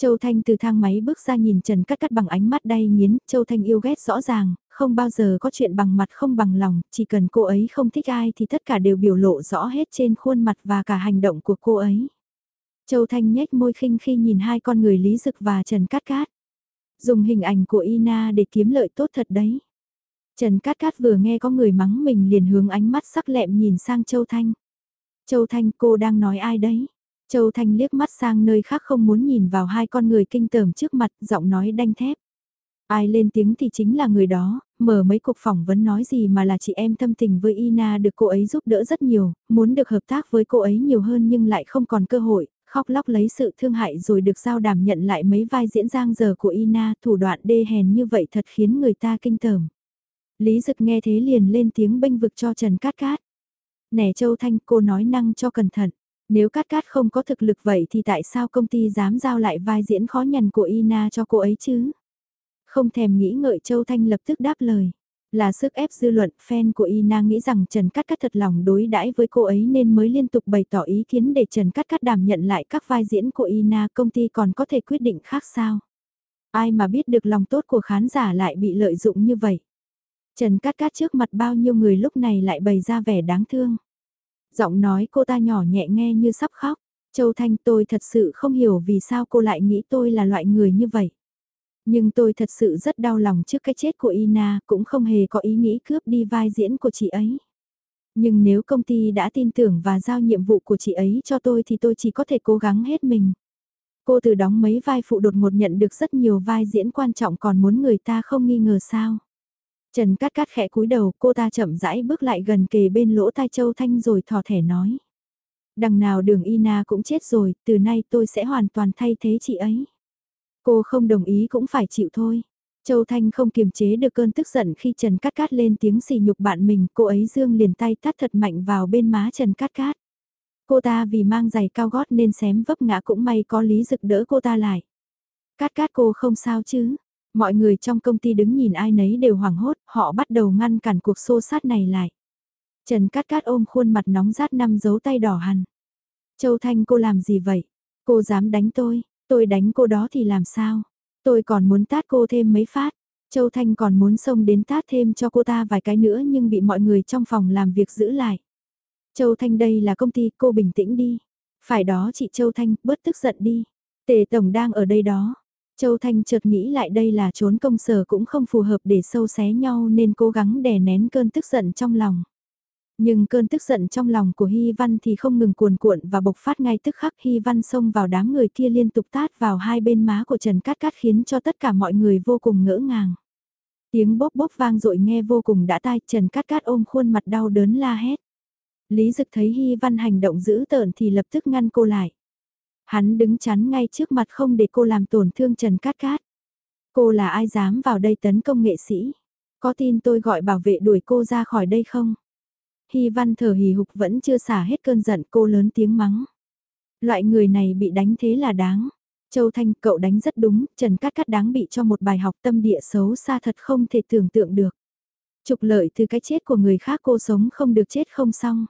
Châu Thanh từ thang máy bước ra nhìn Trần Cát Cát bằng ánh mắt đay nghiến, Châu Thanh yêu ghét rõ ràng, không bao giờ có chuyện bằng mặt không bằng lòng, chỉ cần cô ấy không thích ai thì tất cả đều biểu lộ rõ hết trên khuôn mặt và cả hành động của cô ấy. Châu Thanh nhếch môi khinh khi nhìn hai con người Lý Dực và Trần Cát Cát. Dùng hình ảnh của Ina để kiếm lợi tốt thật đấy. Trần Cát Cát vừa nghe có người mắng mình liền hướng ánh mắt sắc lẹm nhìn sang Châu Thanh. Châu Thanh cô đang nói ai đấy? Châu Thanh liếc mắt sang nơi khác không muốn nhìn vào hai con người kinh tởm trước mặt, giọng nói đanh thép. Ai lên tiếng thì chính là người đó, mở mấy cuộc phỏng vấn nói gì mà là chị em thâm tình với Ina được cô ấy giúp đỡ rất nhiều, muốn được hợp tác với cô ấy nhiều hơn nhưng lại không còn cơ hội, khóc lóc lấy sự thương hại rồi được giao đảm nhận lại mấy vai diễn giang giờ của Ina, thủ đoạn đê hèn như vậy thật khiến người ta kinh tởm. Lý Dực nghe thế liền lên tiếng bênh vực cho Trần Cát Cát. Nè Châu Thanh cô nói năng cho cẩn thận. Nếu Cát Cát không có thực lực vậy thì tại sao công ty dám giao lại vai diễn khó nhằn của Ina cho cô ấy chứ? Không thèm nghĩ ngợi Châu Thanh lập tức đáp lời. Là sức ép dư luận, fan của Ina nghĩ rằng Trần Cát Cát thật lòng đối đãi với cô ấy nên mới liên tục bày tỏ ý kiến để Trần Cát Cát đảm nhận lại các vai diễn của Ina công ty còn có thể quyết định khác sao? Ai mà biết được lòng tốt của khán giả lại bị lợi dụng như vậy? Trần Cát Cát trước mặt bao nhiêu người lúc này lại bày ra vẻ đáng thương. Giọng nói cô ta nhỏ nhẹ nghe như sắp khóc. Châu Thanh tôi thật sự không hiểu vì sao cô lại nghĩ tôi là loại người như vậy. Nhưng tôi thật sự rất đau lòng trước cái chết của Ina, cũng không hề có ý nghĩ cướp đi vai diễn của chị ấy. Nhưng nếu công ty đã tin tưởng và giao nhiệm vụ của chị ấy cho tôi thì tôi chỉ có thể cố gắng hết mình. Cô từ đóng mấy vai phụ đột ngột nhận được rất nhiều vai diễn quan trọng còn muốn người ta không nghi ngờ sao. Trần Cát Cát khẽ cúi đầu, cô ta chậm rãi bước lại gần kề bên lỗ tai Châu Thanh rồi thò thẻ nói. Đằng nào đường Ina cũng chết rồi, từ nay tôi sẽ hoàn toàn thay thế chị ấy. Cô không đồng ý cũng phải chịu thôi. Châu Thanh không kiềm chế được cơn tức giận khi Trần Cát Cát lên tiếng xì nhục bạn mình, cô ấy dương liền tay tát thật mạnh vào bên má Trần Cát Cát. Cô ta vì mang giày cao gót nên xém vấp ngã cũng may có lý rực đỡ cô ta lại. Cát Cát cô không sao chứ? Mọi người trong công ty đứng nhìn ai nấy đều hoảng hốt, họ bắt đầu ngăn cản cuộc xô sát này lại. Trần Cát Cát ôm khuôn mặt nóng rát năm dấu tay đỏ hằn. Châu Thanh cô làm gì vậy? Cô dám đánh tôi, tôi đánh cô đó thì làm sao? Tôi còn muốn tát cô thêm mấy phát. Châu Thanh còn muốn xông đến tát thêm cho cô ta vài cái nữa nhưng bị mọi người trong phòng làm việc giữ lại. Châu Thanh đây là công ty, cô bình tĩnh đi. Phải đó chị Châu Thanh, bớt tức giận đi. Tề Tổng đang ở đây đó. Châu Thanh chợt nghĩ lại đây là trốn công sở cũng không phù hợp để sâu xé nhau nên cố gắng đè nén cơn tức giận trong lòng. Nhưng cơn tức giận trong lòng của Hy Văn thì không ngừng cuồn cuộn và bộc phát ngay tức khắc Hy Văn xông vào đám người kia liên tục tát vào hai bên má của Trần Cát Cát khiến cho tất cả mọi người vô cùng ngỡ ngàng. Tiếng bốc bốc vang dội nghe vô cùng đã tai, Trần Cát Cát ôm khuôn mặt đau đớn la hét. Lý Dực thấy Hy Văn hành động dữ tợn thì lập tức ngăn cô lại. Hắn đứng chắn ngay trước mặt không để cô làm tổn thương Trần Cát Cát. Cô là ai dám vào đây tấn công nghệ sĩ? Có tin tôi gọi bảo vệ đuổi cô ra khỏi đây không? Hy văn thở hì hục vẫn chưa xả hết cơn giận cô lớn tiếng mắng. Loại người này bị đánh thế là đáng. Châu Thanh cậu đánh rất đúng, Trần Cát Cát đáng bị cho một bài học tâm địa xấu xa thật không thể tưởng tượng được. Trục lợi từ cái chết của người khác cô sống không được chết không xong.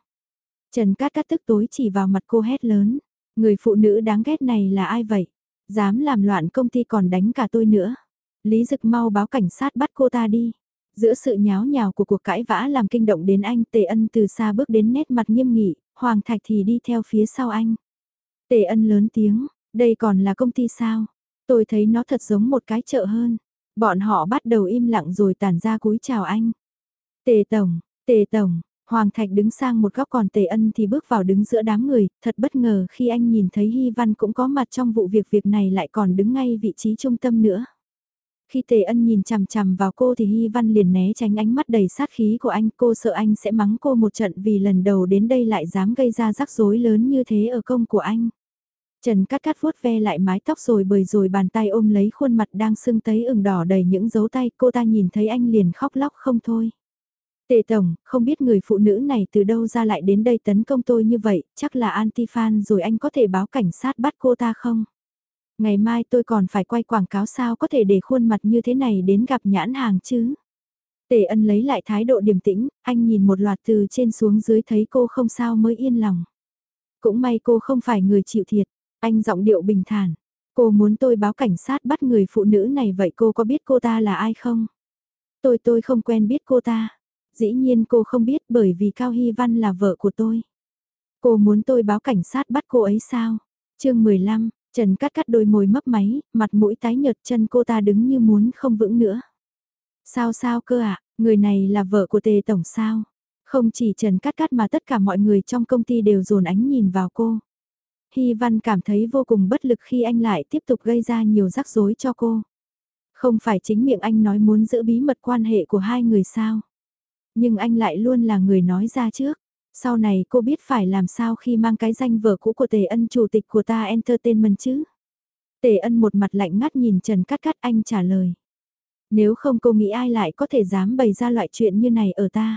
Trần Cát Cát tức tối chỉ vào mặt cô hét lớn. Người phụ nữ đáng ghét này là ai vậy? Dám làm loạn công ty còn đánh cả tôi nữa. Lý Dực mau báo cảnh sát bắt cô ta đi. Giữa sự nháo nhào của cuộc cãi vã làm kinh động đến anh Tề Ân từ xa bước đến nét mặt nghiêm nghị, Hoàng Thạch thì đi theo phía sau anh. Tề Ân lớn tiếng, đây còn là công ty sao? Tôi thấy nó thật giống một cái chợ hơn. Bọn họ bắt đầu im lặng rồi tản ra cúi chào anh. Tề Tổng, Tề Tổng, Hoàng Thạch đứng sang một góc còn Tề Ân thì bước vào đứng giữa đám người, thật bất ngờ khi anh nhìn thấy Hy Văn cũng có mặt trong vụ việc việc này lại còn đứng ngay vị trí trung tâm nữa. Khi Tề Ân nhìn chằm chằm vào cô thì Hy Văn liền né tránh ánh mắt đầy sát khí của anh, cô sợ anh sẽ mắng cô một trận vì lần đầu đến đây lại dám gây ra rắc rối lớn như thế ở công của anh. Trần cắt cắt vuốt ve lại mái tóc rồi bời rồi bàn tay ôm lấy khuôn mặt đang sưng tấy ửng đỏ đầy những dấu tay, cô ta nhìn thấy anh liền khóc lóc không thôi. Tề Tổng, không biết người phụ nữ này từ đâu ra lại đến đây tấn công tôi như vậy, chắc là anti-fan rồi anh có thể báo cảnh sát bắt cô ta không? Ngày mai tôi còn phải quay quảng cáo sao có thể để khuôn mặt như thế này đến gặp nhãn hàng chứ? Tề ân lấy lại thái độ điềm tĩnh, anh nhìn một loạt từ trên xuống dưới thấy cô không sao mới yên lòng. Cũng may cô không phải người chịu thiệt, anh giọng điệu bình thản. Cô muốn tôi báo cảnh sát bắt người phụ nữ này vậy cô có biết cô ta là ai không? Tôi tôi không quen biết cô ta. Dĩ nhiên cô không biết bởi vì Cao Hy Văn là vợ của tôi. Cô muốn tôi báo cảnh sát bắt cô ấy sao? chương 15, Trần cắt cắt đôi môi mấp máy, mặt mũi tái nhợt chân cô ta đứng như muốn không vững nữa. Sao sao cơ ạ, người này là vợ của tề tổng sao? Không chỉ Trần cắt cắt mà tất cả mọi người trong công ty đều dồn ánh nhìn vào cô. Hy Văn cảm thấy vô cùng bất lực khi anh lại tiếp tục gây ra nhiều rắc rối cho cô. Không phải chính miệng anh nói muốn giữ bí mật quan hệ của hai người sao? Nhưng anh lại luôn là người nói ra trước. Sau này cô biết phải làm sao khi mang cái danh vợ cũ của Tề Ân chủ tịch của ta Entertainment chứ? Tề Ân một mặt lạnh ngắt nhìn Trần Cát Cát anh trả lời. Nếu không cô nghĩ ai lại có thể dám bày ra loại chuyện như này ở ta?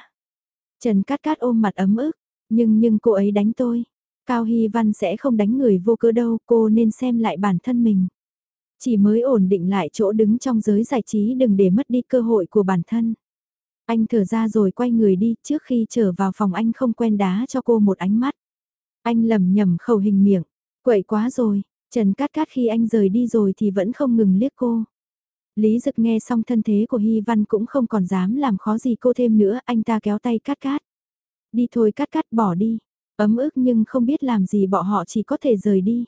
Trần Cát Cát ôm mặt ấm ức, nhưng nhưng cô ấy đánh tôi. Cao Hy Văn sẽ không đánh người vô cớ đâu, cô nên xem lại bản thân mình. Chỉ mới ổn định lại chỗ đứng trong giới giải trí đừng để mất đi cơ hội của bản thân. Anh thở ra rồi quay người đi, trước khi trở vào phòng anh không quen đá cho cô một ánh mắt. Anh lầm nhầm khẩu hình miệng, quậy quá rồi, Trần Cát Cát khi anh rời đi rồi thì vẫn không ngừng liếc cô. Lý Dực nghe xong thân thế của Hy Văn cũng không còn dám làm khó gì cô thêm nữa, anh ta kéo tay Cát Cát. Đi thôi Cát Cát bỏ đi. Ấm ức nhưng không biết làm gì bọn họ chỉ có thể rời đi.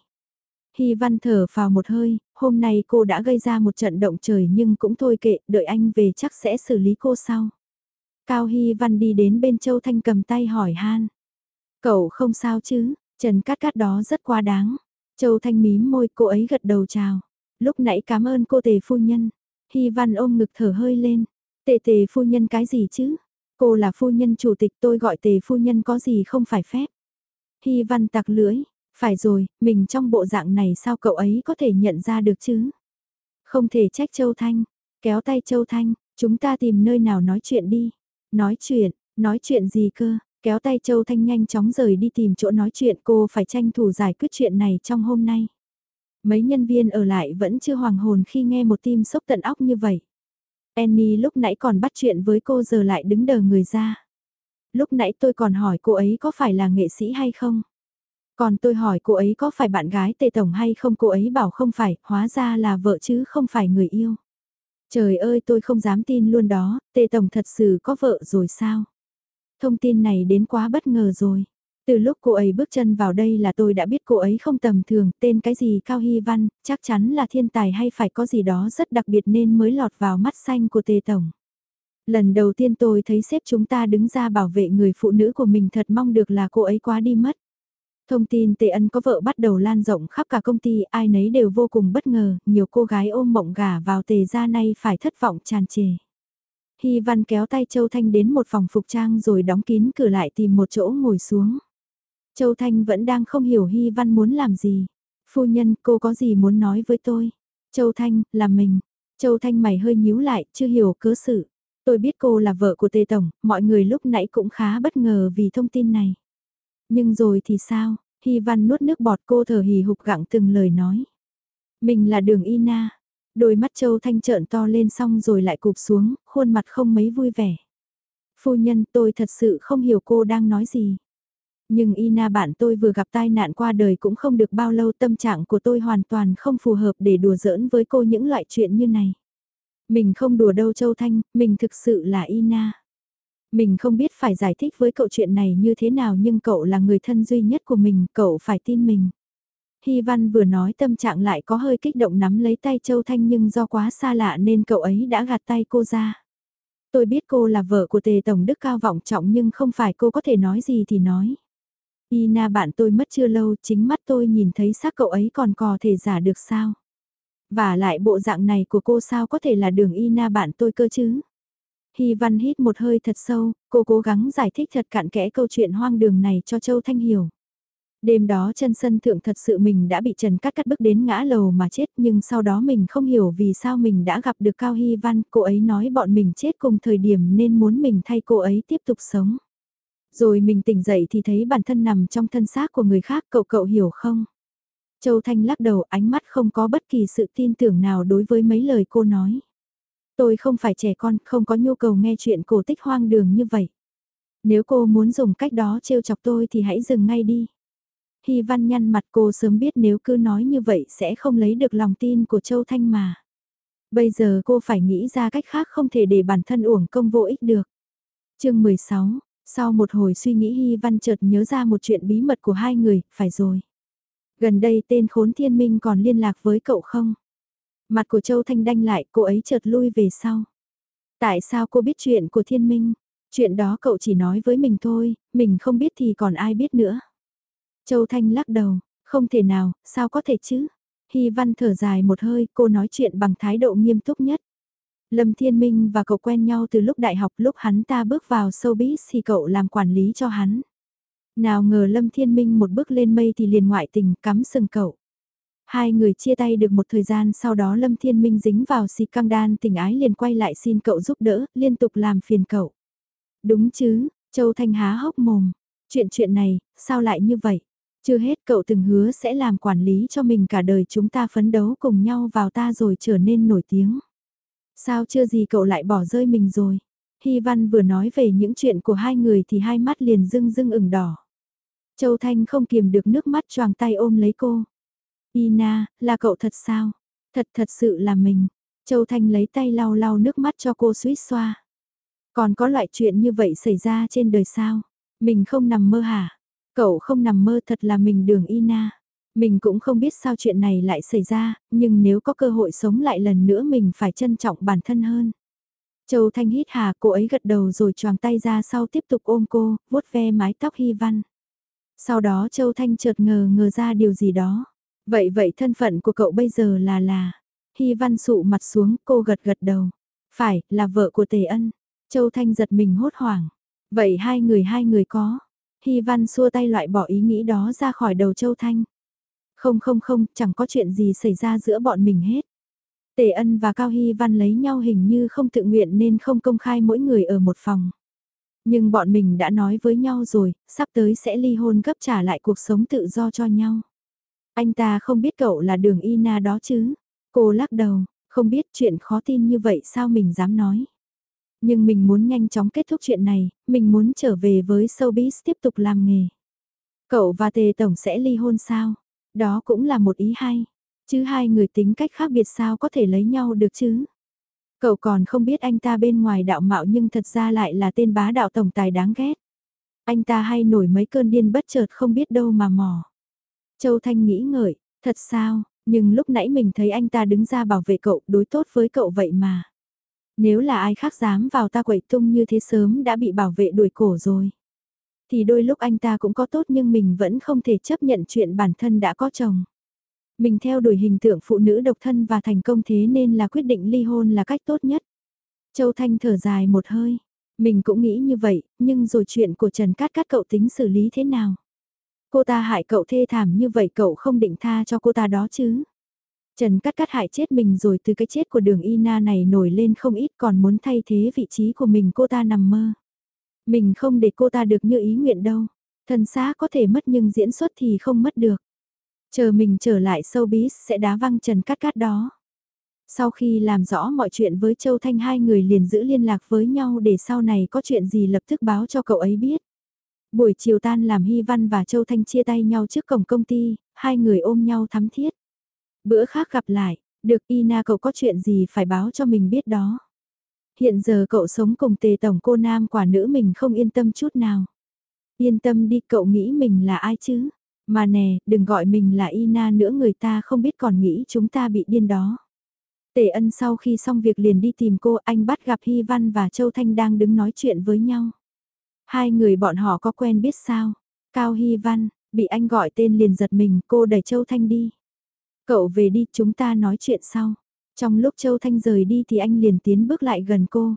Hy văn thở vào một hơi, hôm nay cô đã gây ra một trận động trời nhưng cũng thôi kệ, đợi anh về chắc sẽ xử lý cô sau. Cao Hy văn đi đến bên Châu Thanh cầm tay hỏi han. Cậu không sao chứ, Trần Cát Cát đó rất quá đáng. Châu Thanh mím môi cô ấy gật đầu chào. Lúc nãy cảm ơn cô tề phu nhân. Hy văn ôm ngực thở hơi lên. Tề tề phu nhân cái gì chứ? Cô là phu nhân chủ tịch tôi gọi tề phu nhân có gì không phải phép. Hy văn tặc lưỡi, phải rồi, mình trong bộ dạng này sao cậu ấy có thể nhận ra được chứ? Không thể trách Châu Thanh, kéo tay Châu Thanh, chúng ta tìm nơi nào nói chuyện đi. Nói chuyện, nói chuyện gì cơ? Kéo tay Châu Thanh nhanh chóng rời đi tìm chỗ nói chuyện cô phải tranh thủ giải quyết chuyện này trong hôm nay. Mấy nhân viên ở lại vẫn chưa hoàng hồn khi nghe một tim sốc tận óc như vậy. Annie lúc nãy còn bắt chuyện với cô giờ lại đứng đờ người ra. Lúc nãy tôi còn hỏi cô ấy có phải là nghệ sĩ hay không? Còn tôi hỏi cô ấy có phải bạn gái Tề Tổng hay không cô ấy bảo không phải, hóa ra là vợ chứ không phải người yêu. Trời ơi tôi không dám tin luôn đó, Tề Tổng thật sự có vợ rồi sao? Thông tin này đến quá bất ngờ rồi. Từ lúc cô ấy bước chân vào đây là tôi đã biết cô ấy không tầm thường, tên cái gì Cao Hy Văn, chắc chắn là thiên tài hay phải có gì đó rất đặc biệt nên mới lọt vào mắt xanh của Tề Tổng. Lần đầu tiên tôi thấy sếp chúng ta đứng ra bảo vệ người phụ nữ của mình thật mong được là cô ấy quá đi mất. Thông tin Tề Ân có vợ bắt đầu lan rộng khắp cả công ty, ai nấy đều vô cùng bất ngờ, nhiều cô gái ôm mộng gà vào Tề gia nay phải thất vọng tràn trề. Hy Văn kéo tay Châu Thanh đến một phòng phục trang rồi đóng kín cửa lại tìm một chỗ ngồi xuống. Châu Thanh vẫn đang không hiểu Hy Văn muốn làm gì. Phu nhân, cô có gì muốn nói với tôi? Châu Thanh, là mình. Châu Thanh mày hơi nhíu lại, chưa hiểu cớ sự. Tôi biết cô là vợ của Tề Tổng, mọi người lúc nãy cũng khá bất ngờ vì thông tin này. Nhưng rồi thì sao? Hy Văn nuốt nước bọt cô thở hì hục gặng từng lời nói. Mình là đường Ina. Đôi mắt Châu Thanh trợn to lên xong rồi lại cụp xuống, khuôn mặt không mấy vui vẻ. Phu nhân tôi thật sự không hiểu cô đang nói gì. Nhưng Ina bạn tôi vừa gặp tai nạn qua đời cũng không được bao lâu tâm trạng của tôi hoàn toàn không phù hợp để đùa giỡn với cô những loại chuyện như này. Mình không đùa đâu Châu Thanh, mình thực sự là Ina. Mình không biết phải giải thích với cậu chuyện này như thế nào nhưng cậu là người thân duy nhất của mình, cậu phải tin mình. Hy Văn vừa nói tâm trạng lại có hơi kích động nắm lấy tay Châu Thanh nhưng do quá xa lạ nên cậu ấy đã gạt tay cô ra. Tôi biết cô là vợ của Tề Tổng Đức cao vọng trọng nhưng không phải cô có thể nói gì thì nói. Ina bạn tôi mất chưa lâu chính mắt tôi nhìn thấy xác cậu ấy còn có thể giả được sao. Và lại bộ dạng này của cô sao có thể là đường Ina bạn tôi cơ chứ. Hy Văn hít một hơi thật sâu, cô cố gắng giải thích thật cặn kẽ câu chuyện hoang đường này cho Châu Thanh hiểu. Đêm đó chân sân thượng thật sự mình đã bị Trần Cát cắt bước đến ngã lầu mà chết nhưng sau đó mình không hiểu vì sao mình đã gặp được Cao Hy Văn, cô ấy nói bọn mình chết cùng thời điểm nên muốn mình thay cô ấy tiếp tục sống. Rồi mình tỉnh dậy thì thấy bản thân nằm trong thân xác của người khác cậu cậu hiểu không? Châu Thanh lắc đầu ánh mắt không có bất kỳ sự tin tưởng nào đối với mấy lời cô nói. Tôi không phải trẻ con, không có nhu cầu nghe chuyện cổ tích hoang đường như vậy. Nếu cô muốn dùng cách đó trêu chọc tôi thì hãy dừng ngay đi. Hy văn nhăn mặt cô sớm biết nếu cứ nói như vậy sẽ không lấy được lòng tin của Châu Thanh mà. Bây giờ cô phải nghĩ ra cách khác không thể để bản thân uổng công vô ích được. chương 16, sau một hồi suy nghĩ Hy văn chợt nhớ ra một chuyện bí mật của hai người, phải rồi. Gần đây tên khốn thiên minh còn liên lạc với cậu không? Mặt của Châu Thanh đanh lại, cô ấy chợt lui về sau. Tại sao cô biết chuyện của thiên minh? Chuyện đó cậu chỉ nói với mình thôi, mình không biết thì còn ai biết nữa. Châu Thanh lắc đầu, không thể nào, sao có thể chứ? Hy Văn thở dài một hơi, cô nói chuyện bằng thái độ nghiêm túc nhất. Lâm Thiên Minh và cậu quen nhau từ lúc đại học lúc hắn ta bước vào showbiz thì cậu làm quản lý cho hắn. Nào ngờ Lâm Thiên Minh một bước lên mây thì liền ngoại tình cắm sừng cậu. Hai người chia tay được một thời gian sau đó Lâm Thiên Minh dính vào si căng đan tình ái liền quay lại xin cậu giúp đỡ, liên tục làm phiền cậu. Đúng chứ, Châu Thanh há hốc mồm. Chuyện chuyện này, sao lại như vậy? Chưa hết cậu từng hứa sẽ làm quản lý cho mình cả đời chúng ta phấn đấu cùng nhau vào ta rồi trở nên nổi tiếng. Sao chưa gì cậu lại bỏ rơi mình rồi? Hy Văn vừa nói về những chuyện của hai người thì hai mắt liền rưng rưng ửng đỏ. Châu Thanh không kiềm được nước mắt choàng tay ôm lấy cô. Ina, là cậu thật sao? Thật thật sự là mình. Châu Thanh lấy tay lau lau nước mắt cho cô suýt xoa. Còn có loại chuyện như vậy xảy ra trên đời sao? Mình không nằm mơ hả? Cậu không nằm mơ thật là mình đường Ina. Mình cũng không biết sao chuyện này lại xảy ra, nhưng nếu có cơ hội sống lại lần nữa mình phải trân trọng bản thân hơn. Châu Thanh hít hà cô ấy gật đầu rồi choàng tay ra sau tiếp tục ôm cô, vuốt ve mái tóc Hy Văn. Sau đó Châu Thanh chợt ngờ ngờ ra điều gì đó. Vậy vậy thân phận của cậu bây giờ là là... Hy Văn sụ mặt xuống cô gật gật đầu. Phải, là vợ của Tề Ân. Châu Thanh giật mình hốt hoảng. Vậy hai người hai người có. Hy Văn xua tay loại bỏ ý nghĩ đó ra khỏi đầu Châu Thanh. Không không không, chẳng có chuyện gì xảy ra giữa bọn mình hết. Tề Ân và Cao Hy Văn lấy nhau hình như không tự nguyện nên không công khai mỗi người ở một phòng. Nhưng bọn mình đã nói với nhau rồi, sắp tới sẽ ly hôn gấp trả lại cuộc sống tự do cho nhau. Anh ta không biết cậu là đường Ina đó chứ. Cô lắc đầu, không biết chuyện khó tin như vậy sao mình dám nói. Nhưng mình muốn nhanh chóng kết thúc chuyện này, mình muốn trở về với showbiz tiếp tục làm nghề. Cậu và Tề Tổng sẽ ly hôn sao? Đó cũng là một ý hay. Chứ hai người tính cách khác biệt sao có thể lấy nhau được chứ? Cậu còn không biết anh ta bên ngoài đạo mạo nhưng thật ra lại là tên bá đạo tổng tài đáng ghét. Anh ta hay nổi mấy cơn điên bất chợt không biết đâu mà mò. Châu Thanh nghĩ ngợi, thật sao, nhưng lúc nãy mình thấy anh ta đứng ra bảo vệ cậu đối tốt với cậu vậy mà. Nếu là ai khác dám vào ta quậy tung như thế sớm đã bị bảo vệ đuổi cổ rồi. Thì đôi lúc anh ta cũng có tốt nhưng mình vẫn không thể chấp nhận chuyện bản thân đã có chồng. Mình theo đuổi hình tượng phụ nữ độc thân và thành công thế nên là quyết định ly hôn là cách tốt nhất. Châu Thanh thở dài một hơi. Mình cũng nghĩ như vậy, nhưng rồi chuyện của Trần Cát Cát cậu tính xử lý thế nào? Cô ta hại cậu thê thảm như vậy cậu không định tha cho cô ta đó chứ? Trần Cát Cát hại chết mình rồi từ cái chết của đường Ina này nổi lên không ít còn muốn thay thế vị trí của mình cô ta nằm mơ. Mình không để cô ta được như ý nguyện đâu. Thân xác có thể mất nhưng diễn xuất thì không mất được. Chờ mình trở lại showbiz sẽ đá văng Trần Cát Cát đó. Sau khi làm rõ mọi chuyện với Châu Thanh hai người liền giữ liên lạc với nhau để sau này có chuyện gì lập tức báo cho cậu ấy biết. Buổi chiều tan làm Hy Văn và Châu Thanh chia tay nhau trước cổng công ty, hai người ôm nhau thắm thiết. Bữa khác gặp lại, được Ina cậu có chuyện gì phải báo cho mình biết đó. Hiện giờ cậu sống cùng tề tổng cô nam quả nữ mình không yên tâm chút nào. Yên tâm đi cậu nghĩ mình là ai chứ? Mà nè, đừng gọi mình là Ina nữa người ta không biết còn nghĩ chúng ta bị điên đó. Tề ân sau khi xong việc liền đi tìm cô anh bắt gặp Hy Văn và Châu Thanh đang đứng nói chuyện với nhau. Hai người bọn họ có quen biết sao? Cao Hy Văn, bị anh gọi tên liền giật mình cô đẩy Châu Thanh đi. Cậu về đi chúng ta nói chuyện sau. Trong lúc Châu Thanh rời đi thì anh liền tiến bước lại gần cô.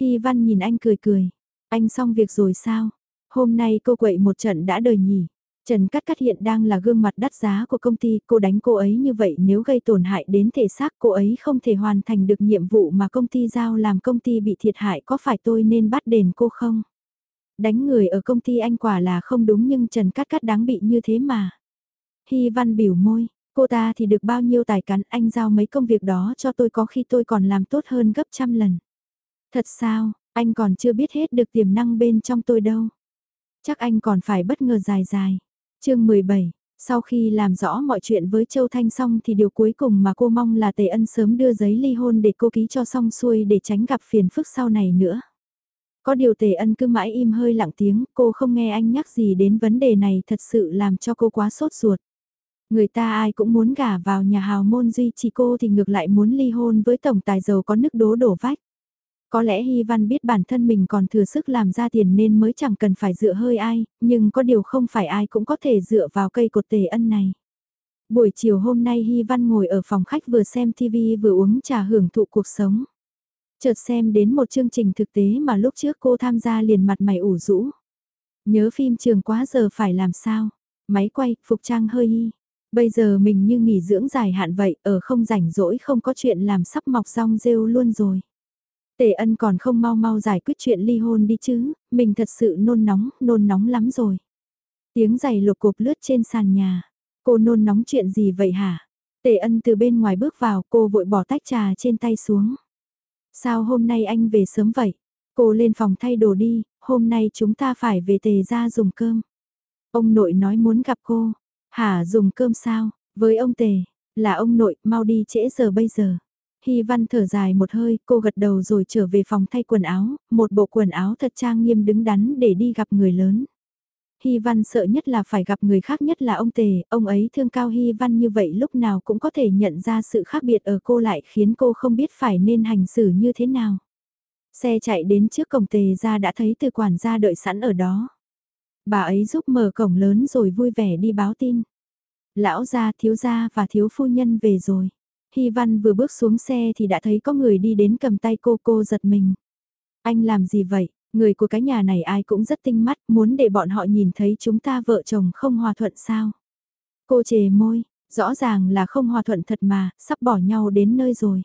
Hy Văn nhìn anh cười cười. Anh xong việc rồi sao? Hôm nay cô quậy một trận đã đời nhỉ? Trần Cát Cát hiện đang là gương mặt đắt giá của công ty, cô đánh cô ấy như vậy nếu gây tổn hại đến thể xác cô ấy không thể hoàn thành được nhiệm vụ mà công ty giao làm công ty bị thiệt hại có phải tôi nên bắt đền cô không? Đánh người ở công ty anh quả là không đúng nhưng Trần Cát Cát đáng bị như thế mà. Hy Văn biểu môi, cô ta thì được bao nhiêu tài cán anh giao mấy công việc đó cho tôi có khi tôi còn làm tốt hơn gấp trăm lần. Thật sao, anh còn chưa biết hết được tiềm năng bên trong tôi đâu. Chắc anh còn phải bất ngờ dài dài chương 17 sau khi làm rõ mọi chuyện với Châu Thanh xong thì điều cuối cùng mà cô mong là Tề Ân sớm đưa giấy ly hôn để cô ký cho xong xuôi để tránh gặp phiền phức sau này nữa. Có điều Tề Ân cứ mãi im hơi lặng tiếng, cô không nghe anh nhắc gì đến vấn đề này thật sự làm cho cô quá sốt ruột. Người ta ai cũng muốn gả vào nhà hào môn duy chỉ cô thì ngược lại muốn ly hôn với tổng tài giàu có nước đố đổ vách. Có lẽ Hy Văn biết bản thân mình còn thừa sức làm ra tiền nên mới chẳng cần phải dựa hơi ai, nhưng có điều không phải ai cũng có thể dựa vào cây cột tề ân này. Buổi chiều hôm nay Hy Văn ngồi ở phòng khách vừa xem TV vừa uống trà hưởng thụ cuộc sống. Chợt xem đến một chương trình thực tế mà lúc trước cô tham gia liền mặt mày ủ rũ. Nhớ phim trường quá giờ phải làm sao? Máy quay, phục trang hơi y. Bây giờ mình như nghỉ dưỡng dài hạn vậy, ở không rảnh rỗi không có chuyện làm sắp mọc rong rêu luôn rồi. Tề ân còn không mau mau giải quyết chuyện ly hôn đi chứ, mình thật sự nôn nóng, nôn nóng lắm rồi. Tiếng giày lục cục lướt trên sàn nhà. Cô nôn nóng chuyện gì vậy hả? Tề ân từ bên ngoài bước vào, cô vội bỏ tách trà trên tay xuống. Sao hôm nay anh về sớm vậy? Cô lên phòng thay đồ đi, hôm nay chúng ta phải về tề ra dùng cơm. Ông nội nói muốn gặp cô. Hả dùng cơm sao? Với ông tề, là ông nội, mau đi trễ giờ bây giờ. Hy Văn thở dài một hơi, cô gật đầu rồi trở về phòng thay quần áo, một bộ quần áo thật trang nghiêm đứng đắn để đi gặp người lớn. Hy Văn sợ nhất là phải gặp người khác nhất là ông Tề, ông ấy thương cao Hy Văn như vậy lúc nào cũng có thể nhận ra sự khác biệt ở cô lại khiến cô không biết phải nên hành xử như thế nào. Xe chạy đến trước cổng Tề ra đã thấy từ quản gia đợi sẵn ở đó. Bà ấy giúp mở cổng lớn rồi vui vẻ đi báo tin. Lão gia, thiếu gia và thiếu phu nhân về rồi. Hy Văn vừa bước xuống xe thì đã thấy có người đi đến cầm tay cô cô giật mình. Anh làm gì vậy? Người của cái nhà này ai cũng rất tinh mắt, muốn để bọn họ nhìn thấy chúng ta vợ chồng không hòa thuận sao. Cô chề môi, rõ ràng là không hòa thuận thật mà, sắp bỏ nhau đến nơi rồi.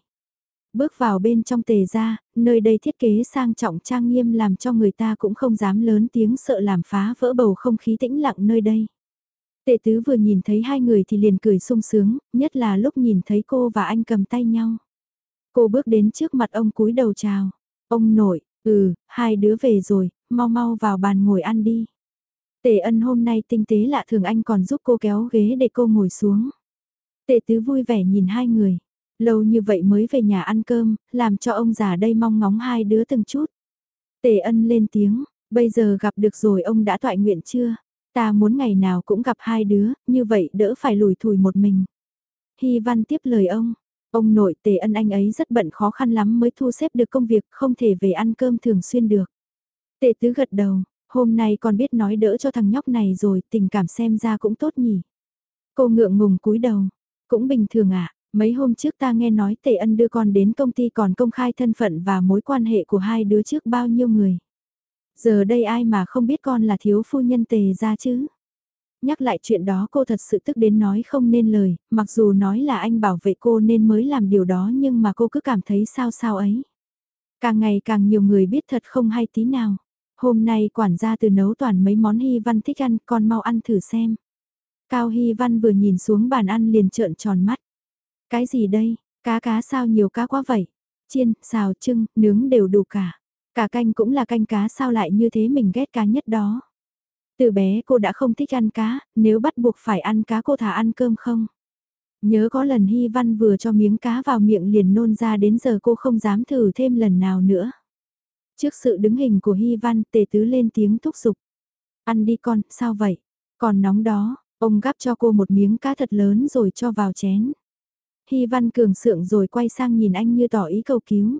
Bước vào bên trong tề ra, nơi đây thiết kế sang trọng trang nghiêm làm cho người ta cũng không dám lớn tiếng sợ làm phá vỡ bầu không khí tĩnh lặng nơi đây. Tệ tứ vừa nhìn thấy hai người thì liền cười sung sướng, nhất là lúc nhìn thấy cô và anh cầm tay nhau. Cô bước đến trước mặt ông cúi đầu chào. Ông nội, ừ, hai đứa về rồi, mau mau vào bàn ngồi ăn đi. Tề ân hôm nay tinh tế lạ thường anh còn giúp cô kéo ghế để cô ngồi xuống. Tề tứ vui vẻ nhìn hai người. Lâu như vậy mới về nhà ăn cơm, làm cho ông già đây mong ngóng hai đứa từng chút. Tề ân lên tiếng, bây giờ gặp được rồi ông đã toại nguyện chưa? Ta muốn ngày nào cũng gặp hai đứa, như vậy đỡ phải lùi thủi một mình. Hy văn tiếp lời ông, ông nội tề ân anh ấy rất bận khó khăn lắm mới thu xếp được công việc, không thể về ăn cơm thường xuyên được. Tề tứ gật đầu, hôm nay con biết nói đỡ cho thằng nhóc này rồi, tình cảm xem ra cũng tốt nhỉ. Cô ngượng ngùng cúi đầu, cũng bình thường ạ, à, mấy hôm trước ta nghe nói tề ân đưa con đến công ty còn công khai thân phận và mối quan hệ của hai đứa trước bao nhiêu người. Giờ đây ai mà không biết con là thiếu phu nhân tề ra chứ? Nhắc lại chuyện đó cô thật sự tức đến nói không nên lời, mặc dù nói là anh bảo vệ cô nên mới làm điều đó nhưng mà cô cứ cảm thấy sao sao ấy. Càng ngày càng nhiều người biết thật không hay tí nào. Hôm nay quản gia từ nấu toàn mấy món Hy Văn thích ăn, con mau ăn thử xem. Cao Hy Văn vừa nhìn xuống bàn ăn liền trợn tròn mắt. Cái gì đây, cá cá sao nhiều cá quá vậy? Chiên, xào, trưng, nướng đều đủ cả. Cả canh cũng là canh cá sao lại như thế mình ghét cá nhất đó. Từ bé cô đã không thích ăn cá, nếu bắt buộc phải ăn cá cô thả ăn cơm không? Nhớ có lần Hy Văn vừa cho miếng cá vào miệng liền nôn ra đến giờ cô không dám thử thêm lần nào nữa. Trước sự đứng hình của Hy Văn tề tứ lên tiếng thúc giục. Ăn đi con, sao vậy? Còn nóng đó, ông gắp cho cô một miếng cá thật lớn rồi cho vào chén. Hy Văn cường sượng rồi quay sang nhìn anh như tỏ ý cầu cứu.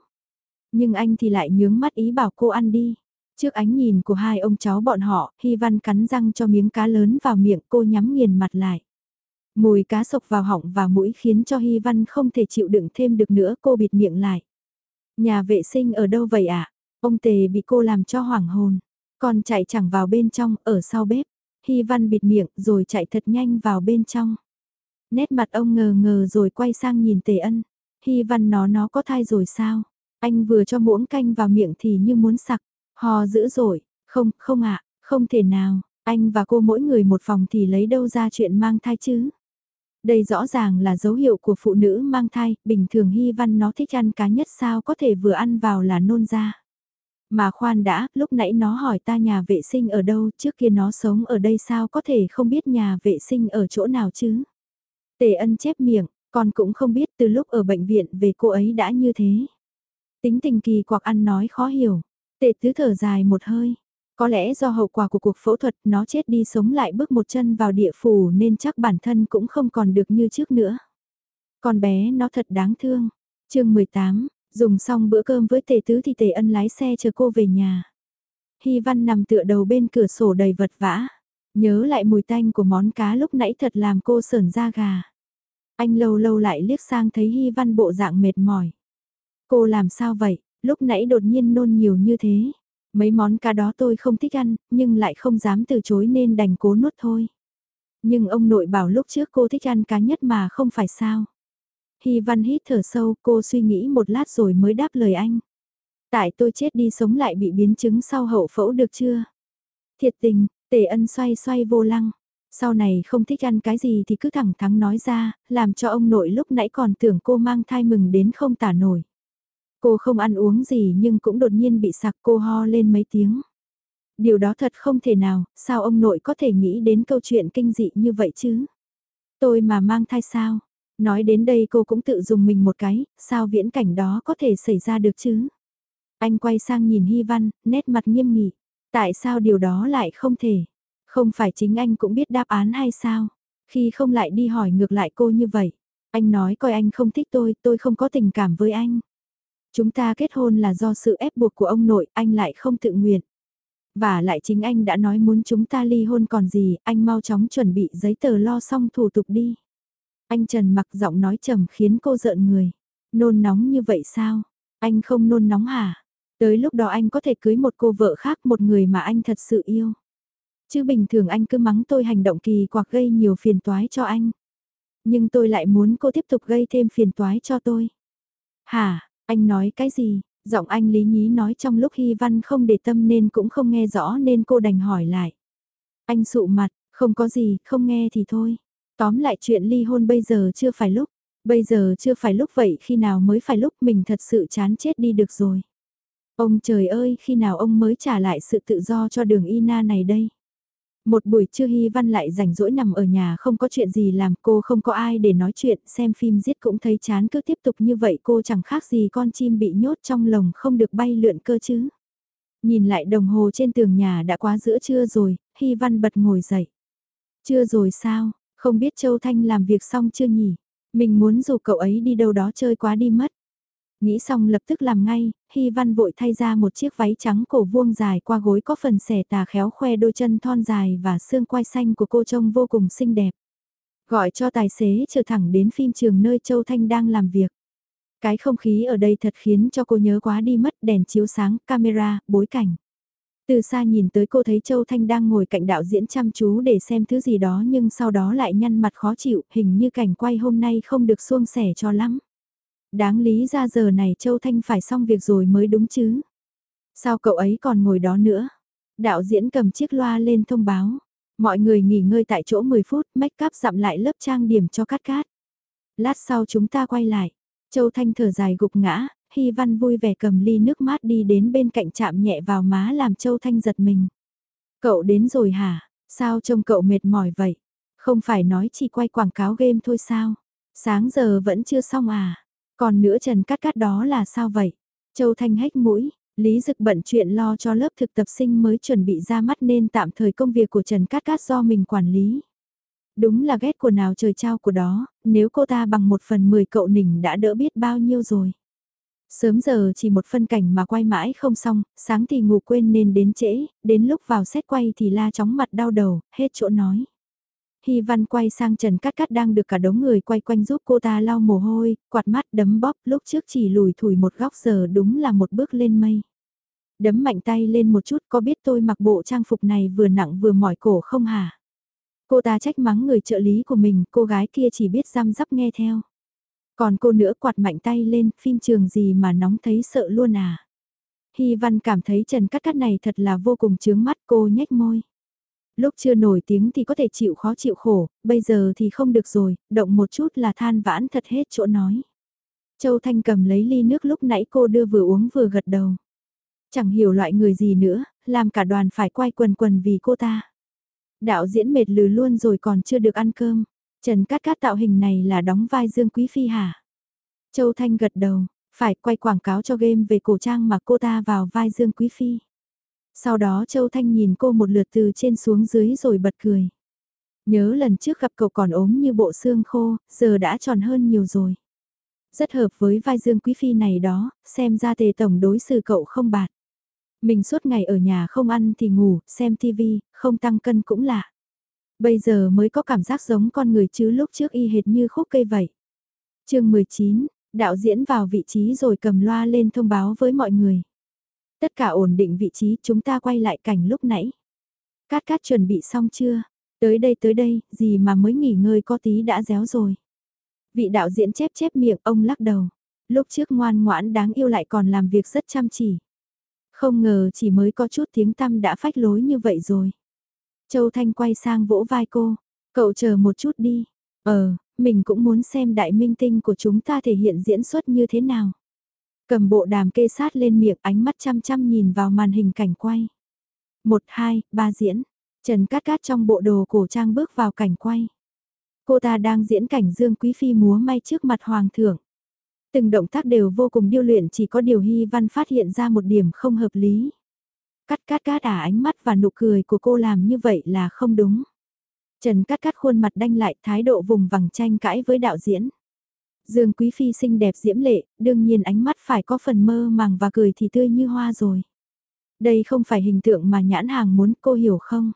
Nhưng anh thì lại nhướng mắt ý bảo cô ăn đi. Trước ánh nhìn của hai ông cháu bọn họ, Hy Văn cắn răng cho miếng cá lớn vào miệng cô nhắm nghiền mặt lại. Mùi cá sộc vào họng và mũi khiến cho Hy Văn không thể chịu đựng thêm được nữa cô bịt miệng lại. Nhà vệ sinh ở đâu vậy ạ? À? Ông Tề bị cô làm cho hoảng hồn. Còn chạy chẳng vào bên trong, ở sau bếp. Hy Văn bịt miệng rồi chạy thật nhanh vào bên trong. Nét mặt ông ngờ ngờ rồi quay sang nhìn Tề Ân. Hy Văn nó nó có thai rồi sao? Anh vừa cho muỗng canh vào miệng thì như muốn sặc, hò dữ dội, không, không ạ, không thể nào, anh và cô mỗi người một phòng thì lấy đâu ra chuyện mang thai chứ. Đây rõ ràng là dấu hiệu của phụ nữ mang thai, bình thường Hy Văn nó thích ăn cá nhất sao có thể vừa ăn vào là nôn ra. Mà khoan đã, lúc nãy nó hỏi ta nhà vệ sinh ở đâu, trước kia nó sống ở đây sao có thể không biết nhà vệ sinh ở chỗ nào chứ. Tề ân chép miệng, con cũng không biết từ lúc ở bệnh viện về cô ấy đã như thế. Tính tình kỳ quặc ăn nói khó hiểu. Tệ tứ thở dài một hơi. Có lẽ do hậu quả của cuộc phẫu thuật nó chết đi sống lại bước một chân vào địa phủ nên chắc bản thân cũng không còn được như trước nữa. Con bé nó thật đáng thương. chương 18, dùng xong bữa cơm với tề tứ thì tề ân lái xe chờ cô về nhà. Hy văn nằm tựa đầu bên cửa sổ đầy vật vã. Nhớ lại mùi tanh của món cá lúc nãy thật làm cô sờn da gà. Anh lâu lâu lại liếc sang thấy Hy văn bộ dạng mệt mỏi. Cô làm sao vậy, lúc nãy đột nhiên nôn nhiều như thế. Mấy món cá đó tôi không thích ăn, nhưng lại không dám từ chối nên đành cố nuốt thôi. Nhưng ông nội bảo lúc trước cô thích ăn cá nhất mà không phải sao. Hy văn hít thở sâu, cô suy nghĩ một lát rồi mới đáp lời anh. Tại tôi chết đi sống lại bị biến chứng sau hậu phẫu được chưa? Thiệt tình, tề ân xoay xoay vô lăng. Sau này không thích ăn cái gì thì cứ thẳng thắn nói ra, làm cho ông nội lúc nãy còn tưởng cô mang thai mừng đến không tả nổi. Cô không ăn uống gì nhưng cũng đột nhiên bị sặc cô ho lên mấy tiếng. Điều đó thật không thể nào, sao ông nội có thể nghĩ đến câu chuyện kinh dị như vậy chứ? Tôi mà mang thai sao? Nói đến đây cô cũng tự dùng mình một cái, sao viễn cảnh đó có thể xảy ra được chứ? Anh quay sang nhìn Hy Văn, nét mặt nghiêm nghị. Tại sao điều đó lại không thể? Không phải chính anh cũng biết đáp án hay sao? Khi không lại đi hỏi ngược lại cô như vậy. Anh nói coi anh không thích tôi, tôi không có tình cảm với anh. Chúng ta kết hôn là do sự ép buộc của ông nội, anh lại không tự nguyện. Và lại chính anh đã nói muốn chúng ta ly hôn còn gì, anh mau chóng chuẩn bị giấy tờ lo xong thủ tục đi. Anh Trần mặc giọng nói trầm khiến cô giận người. Nôn nóng như vậy sao? Anh không nôn nóng hả? Tới lúc đó anh có thể cưới một cô vợ khác một người mà anh thật sự yêu. Chứ bình thường anh cứ mắng tôi hành động kỳ quặc gây nhiều phiền toái cho anh. Nhưng tôi lại muốn cô tiếp tục gây thêm phiền toái cho tôi. Hả, anh nói cái gì? Giọng anh Lý Nhí nói trong lúc Hy Văn không để tâm nên cũng không nghe rõ nên cô đành hỏi lại. Anh sụ mặt, không có gì, không nghe thì thôi. Tóm lại chuyện ly hôn bây giờ chưa phải lúc. Bây giờ chưa phải lúc vậy khi nào mới phải lúc mình thật sự chán chết đi được rồi. Ông trời ơi khi nào ông mới trả lại sự tự do cho đường Ina này đây. Một buổi trưa Hy Văn lại rảnh rỗi nằm ở nhà không có chuyện gì làm cô không có ai để nói chuyện xem phim giết cũng thấy chán cứ tiếp tục như vậy cô chẳng khác gì con chim bị nhốt trong lồng không được bay lượn cơ chứ. Nhìn lại đồng hồ trên tường nhà đã quá giữa trưa rồi, Hy Văn bật ngồi dậy. Chưa rồi sao, không biết Châu Thanh làm việc xong chưa nhỉ? Mình muốn dù cậu ấy đi đâu đó chơi quá đi mất. Nghĩ xong lập tức làm ngay, Hy Văn vội thay ra một chiếc váy trắng cổ vuông dài qua gối có phần xẻ tà khéo khoe đôi chân thon dài và xương quai xanh của cô trông vô cùng xinh đẹp. Gọi cho tài xế chờ thẳng đến phim trường nơi Châu Thanh đang làm việc. Cái không khí ở đây thật khiến cho cô nhớ quá đi mất đèn chiếu sáng, camera, bối cảnh. Từ xa nhìn tới cô thấy Châu Thanh đang ngồi cạnh đạo diễn chăm chú để xem thứ gì đó nhưng sau đó lại nhăn mặt khó chịu, hình như cảnh quay hôm nay không được suông sẻ cho lắm. Đáng lý ra giờ này Châu Thanh phải xong việc rồi mới đúng chứ. Sao cậu ấy còn ngồi đó nữa? Đạo diễn cầm chiếc loa lên thông báo. Mọi người nghỉ ngơi tại chỗ 10 phút, make up dặm lại lớp trang điểm cho Cát cát. Lát sau chúng ta quay lại. Châu Thanh thở dài gục ngã, Hy Văn vui vẻ cầm ly nước mát đi đến bên cạnh chạm nhẹ vào má làm Châu Thanh giật mình. Cậu đến rồi hả? Sao trông cậu mệt mỏi vậy? Không phải nói chỉ quay quảng cáo game thôi sao? Sáng giờ vẫn chưa xong à? Còn nữa Trần Cát Cát đó là sao vậy? Châu Thanh hách mũi, Lý Dực bận chuyện lo cho lớp thực tập sinh mới chuẩn bị ra mắt nên tạm thời công việc của Trần Cát Cát do mình quản lý. Đúng là ghét của nào trời trao của đó, nếu cô ta bằng một phần mười cậu nỉnh đã đỡ biết bao nhiêu rồi. Sớm giờ chỉ một phân cảnh mà quay mãi không xong, sáng thì ngủ quên nên đến trễ, đến lúc vào xét quay thì la chóng mặt đau đầu, hết chỗ nói. Hy Văn quay sang Trần Cát Cát đang được cả đống người quay quanh giúp cô ta lau mồ hôi, quạt mắt đấm bóp lúc trước chỉ lùi thủi một góc giờ đúng là một bước lên mây. Đấm mạnh tay lên một chút có biết tôi mặc bộ trang phục này vừa nặng vừa mỏi cổ không hả? Cô ta trách mắng người trợ lý của mình, cô gái kia chỉ biết răm rắp nghe theo. Còn cô nữa quạt mạnh tay lên, phim trường gì mà nóng thấy sợ luôn à? Hy Văn cảm thấy Trần Cát Cát này thật là vô cùng chướng mắt cô nhếch môi. Lúc chưa nổi tiếng thì có thể chịu khó chịu khổ, bây giờ thì không được rồi, động một chút là than vãn thật hết chỗ nói. Châu Thanh cầm lấy ly nước lúc nãy cô đưa vừa uống vừa gật đầu. Chẳng hiểu loại người gì nữa, làm cả đoàn phải quay quần quần vì cô ta. Đạo diễn mệt lừ luôn rồi còn chưa được ăn cơm. Trần Cát Cát tạo hình này là đóng vai Dương Quý Phi hả? Châu Thanh gật đầu, phải quay quảng cáo cho game về cổ trang mà cô ta vào vai Dương Quý Phi. Sau đó Châu Thanh nhìn cô một lượt từ trên xuống dưới rồi bật cười. Nhớ lần trước gặp cậu còn ốm như bộ xương khô, giờ đã tròn hơn nhiều rồi. Rất hợp với vai Dương Quý Phi này đó, xem ra tề tổng đối xử cậu không bạt. Mình suốt ngày ở nhà không ăn thì ngủ, xem tivi, không tăng cân cũng lạ. Bây giờ mới có cảm giác giống con người chứ lúc trước y hệt như khúc cây vậy. chương 19, đạo diễn vào vị trí rồi cầm loa lên thông báo với mọi người. Tất cả ổn định vị trí chúng ta quay lại cảnh lúc nãy. Cát cát chuẩn bị xong chưa? Tới đây tới đây, gì mà mới nghỉ ngơi có tí đã réo rồi. Vị đạo diễn chép chép miệng ông lắc đầu. Lúc trước ngoan ngoãn đáng yêu lại còn làm việc rất chăm chỉ. Không ngờ chỉ mới có chút tiếng tăm đã phách lối như vậy rồi. Châu Thanh quay sang vỗ vai cô. Cậu chờ một chút đi. Ờ, mình cũng muốn xem đại minh tinh của chúng ta thể hiện diễn xuất như thế nào. Cầm bộ đàm kê sát lên miệng ánh mắt chăm chăm nhìn vào màn hình cảnh quay. Một, hai, ba diễn. Trần Cát Cát trong bộ đồ cổ trang bước vào cảnh quay. Cô ta đang diễn cảnh Dương Quý Phi múa may trước mặt Hoàng thượng. Từng động tác đều vô cùng điêu luyện chỉ có điều Hy Văn phát hiện ra một điểm không hợp lý. Cắt cắt cát à ánh mắt và nụ cười của cô làm như vậy là không đúng. Trần cắt cắt khuôn mặt đanh lại thái độ vùng vằng tranh cãi với đạo diễn. Dương Quý Phi xinh đẹp diễm lệ, đương nhiên ánh mắt phải có phần mơ màng và cười thì tươi như hoa rồi. Đây không phải hình tượng mà nhãn hàng muốn cô hiểu không?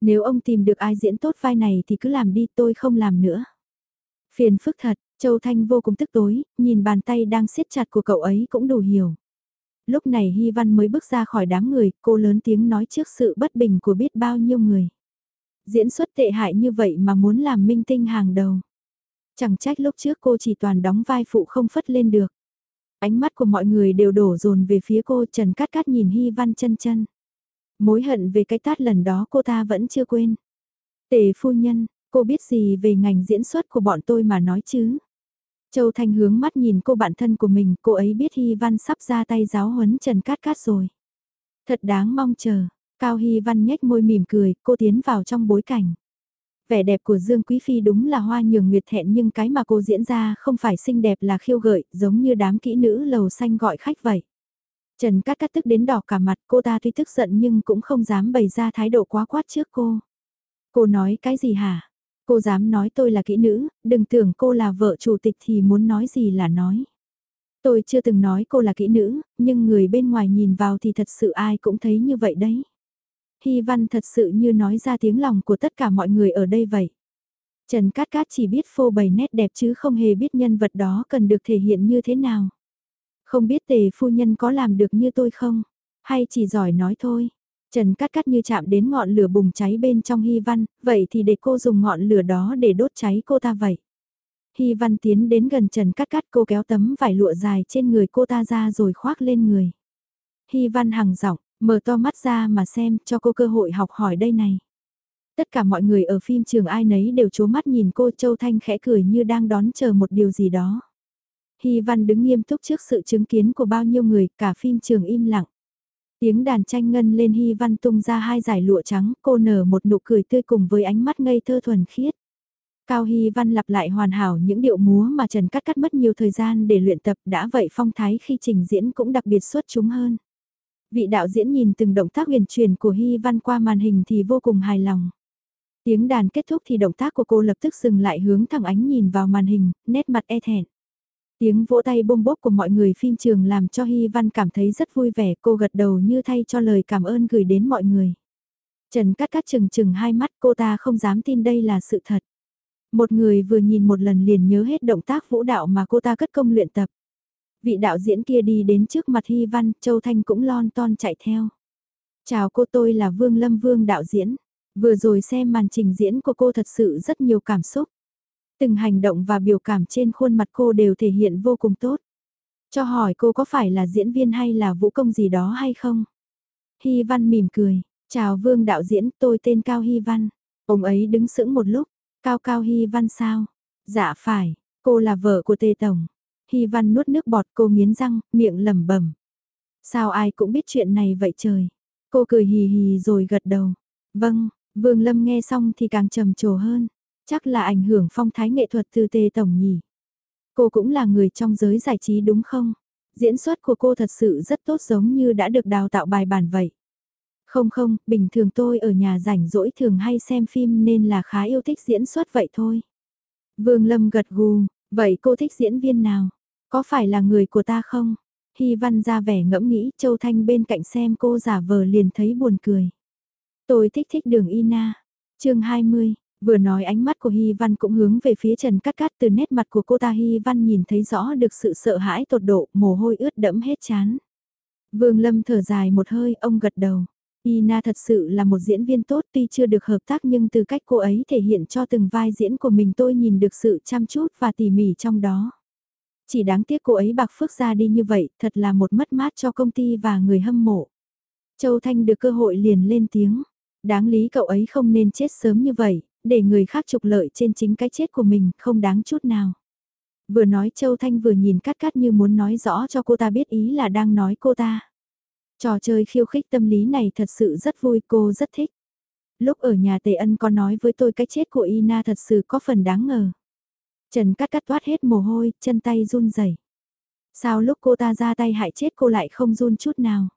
Nếu ông tìm được ai diễn tốt vai này thì cứ làm đi tôi không làm nữa. Phiền phức thật, Châu Thanh vô cùng tức tối, nhìn bàn tay đang siết chặt của cậu ấy cũng đủ hiểu. Lúc này Hy Văn mới bước ra khỏi đám người, cô lớn tiếng nói trước sự bất bình của biết bao nhiêu người. Diễn xuất tệ hại như vậy mà muốn làm minh tinh hàng đầu. Chẳng trách lúc trước cô chỉ toàn đóng vai phụ không phất lên được. Ánh mắt của mọi người đều đổ dồn về phía cô Trần Cát Cát nhìn Hy Văn chân chân. Mối hận về cái tát lần đó cô ta vẫn chưa quên. Tề phu nhân, cô biết gì về ngành diễn xuất của bọn tôi mà nói chứ? Châu Thanh hướng mắt nhìn cô bạn thân của mình, cô ấy biết Hy Văn sắp ra tay giáo huấn Trần Cát Cát rồi. Thật đáng mong chờ, Cao Hy Văn nhếch môi mỉm cười, cô tiến vào trong bối cảnh. Vẻ đẹp của Dương Quý Phi đúng là hoa nhường nguyệt thẹn nhưng cái mà cô diễn ra không phải xinh đẹp là khiêu gợi, giống như đám kỹ nữ lầu xanh gọi khách vậy. Trần Cát Cát tức đến đỏ cả mặt cô ta tuy tức giận nhưng cũng không dám bày ra thái độ quá quát trước cô. Cô nói cái gì hả? Cô dám nói tôi là kỹ nữ, đừng tưởng cô là vợ chủ tịch thì muốn nói gì là nói. Tôi chưa từng nói cô là kỹ nữ, nhưng người bên ngoài nhìn vào thì thật sự ai cũng thấy như vậy đấy. Hy văn thật sự như nói ra tiếng lòng của tất cả mọi người ở đây vậy. Trần Cát Cát chỉ biết phô bày nét đẹp chứ không hề biết nhân vật đó cần được thể hiện như thế nào. Không biết tề phu nhân có làm được như tôi không? Hay chỉ giỏi nói thôi? Trần Cát Cát như chạm đến ngọn lửa bùng cháy bên trong Hy Văn, vậy thì để cô dùng ngọn lửa đó để đốt cháy cô ta vậy. Hy Văn tiến đến gần Trần Cát Cát cô kéo tấm vải lụa dài trên người cô ta ra rồi khoác lên người. Hy Văn hằng giọng, mở to mắt ra mà xem cho cô cơ hội học hỏi đây này. Tất cả mọi người ở phim trường ai nấy đều chố mắt nhìn cô Châu Thanh khẽ cười như đang đón chờ một điều gì đó. Hy Văn đứng nghiêm túc trước sự chứng kiến của bao nhiêu người, cả phim trường im lặng. Tiếng đàn tranh ngân lên Hy Văn tung ra hai giải lụa trắng, cô nở một nụ cười tươi cùng với ánh mắt ngây thơ thuần khiết. Cao Hy Văn lặp lại hoàn hảo những điệu múa mà Trần Cắt Cắt mất nhiều thời gian để luyện tập đã vậy phong thái khi trình diễn cũng đặc biệt xuất chúng hơn. Vị đạo diễn nhìn từng động tác huyền truyền của Hy Văn qua màn hình thì vô cùng hài lòng. Tiếng đàn kết thúc thì động tác của cô lập tức dừng lại hướng thẳng ánh nhìn vào màn hình, nét mặt e thẹn. Tiếng vỗ tay bông bốp của mọi người phim trường làm cho Hy Văn cảm thấy rất vui vẻ cô gật đầu như thay cho lời cảm ơn gửi đến mọi người. Trần cắt cắt chừng chừng hai mắt cô ta không dám tin đây là sự thật. Một người vừa nhìn một lần liền nhớ hết động tác vũ đạo mà cô ta cất công luyện tập. Vị đạo diễn kia đi đến trước mặt Hy Văn, Châu Thanh cũng lon ton chạy theo. Chào cô tôi là Vương Lâm Vương đạo diễn. Vừa rồi xem màn trình diễn của cô thật sự rất nhiều cảm xúc. Từng hành động và biểu cảm trên khuôn mặt cô đều thể hiện vô cùng tốt. Cho hỏi cô có phải là diễn viên hay là vũ công gì đó hay không? Hy Văn mỉm cười, chào Vương đạo diễn, tôi tên Cao Hy Văn. Ông ấy đứng sững một lúc, Cao Cao Hy Văn sao? Dạ phải, cô là vợ của Tề Tổng. Hy Văn nuốt nước bọt cô miến răng, miệng lẩm bẩm. Sao ai cũng biết chuyện này vậy trời? Cô cười hì hì rồi gật đầu. Vâng, Vương Lâm nghe xong thì càng trầm trồ hơn. Chắc là ảnh hưởng phong thái nghệ thuật từ tề tổng nhỉ. Cô cũng là người trong giới giải trí đúng không? Diễn xuất của cô thật sự rất tốt giống như đã được đào tạo bài bản vậy. Không không, bình thường tôi ở nhà rảnh rỗi thường hay xem phim nên là khá yêu thích diễn xuất vậy thôi. Vương Lâm gật gù, vậy cô thích diễn viên nào? Có phải là người của ta không? Hy Văn ra vẻ ngẫm nghĩ Châu Thanh bên cạnh xem cô giả vờ liền thấy buồn cười. Tôi thích thích đường Ina. chương 20, Vừa nói ánh mắt của Hy Văn cũng hướng về phía Trần Cát Cát từ nét mặt của cô ta Hy Văn nhìn thấy rõ được sự sợ hãi tột độ, mồ hôi ướt đẫm hết chán. Vương Lâm thở dài một hơi, ông gật đầu. Ina thật sự là một diễn viên tốt tuy chưa được hợp tác nhưng từ cách cô ấy thể hiện cho từng vai diễn của mình tôi nhìn được sự chăm chút và tỉ mỉ trong đó. Chỉ đáng tiếc cô ấy bạc phước ra đi như vậy, thật là một mất mát cho công ty và người hâm mộ. Châu Thanh được cơ hội liền lên tiếng. Đáng lý cậu ấy không nên chết sớm như vậy, để người khác trục lợi trên chính cái chết của mình, không đáng chút nào. Vừa nói Châu Thanh vừa nhìn cắt cắt như muốn nói rõ cho cô ta biết ý là đang nói cô ta. Trò chơi khiêu khích tâm lý này thật sự rất vui, cô rất thích. Lúc ở nhà Tề Ân có nói với tôi cái chết của Ina thật sự có phần đáng ngờ. Trần cắt cắt toát hết mồ hôi, chân tay run rẩy. Sao lúc cô ta ra tay hại chết cô lại không run chút nào?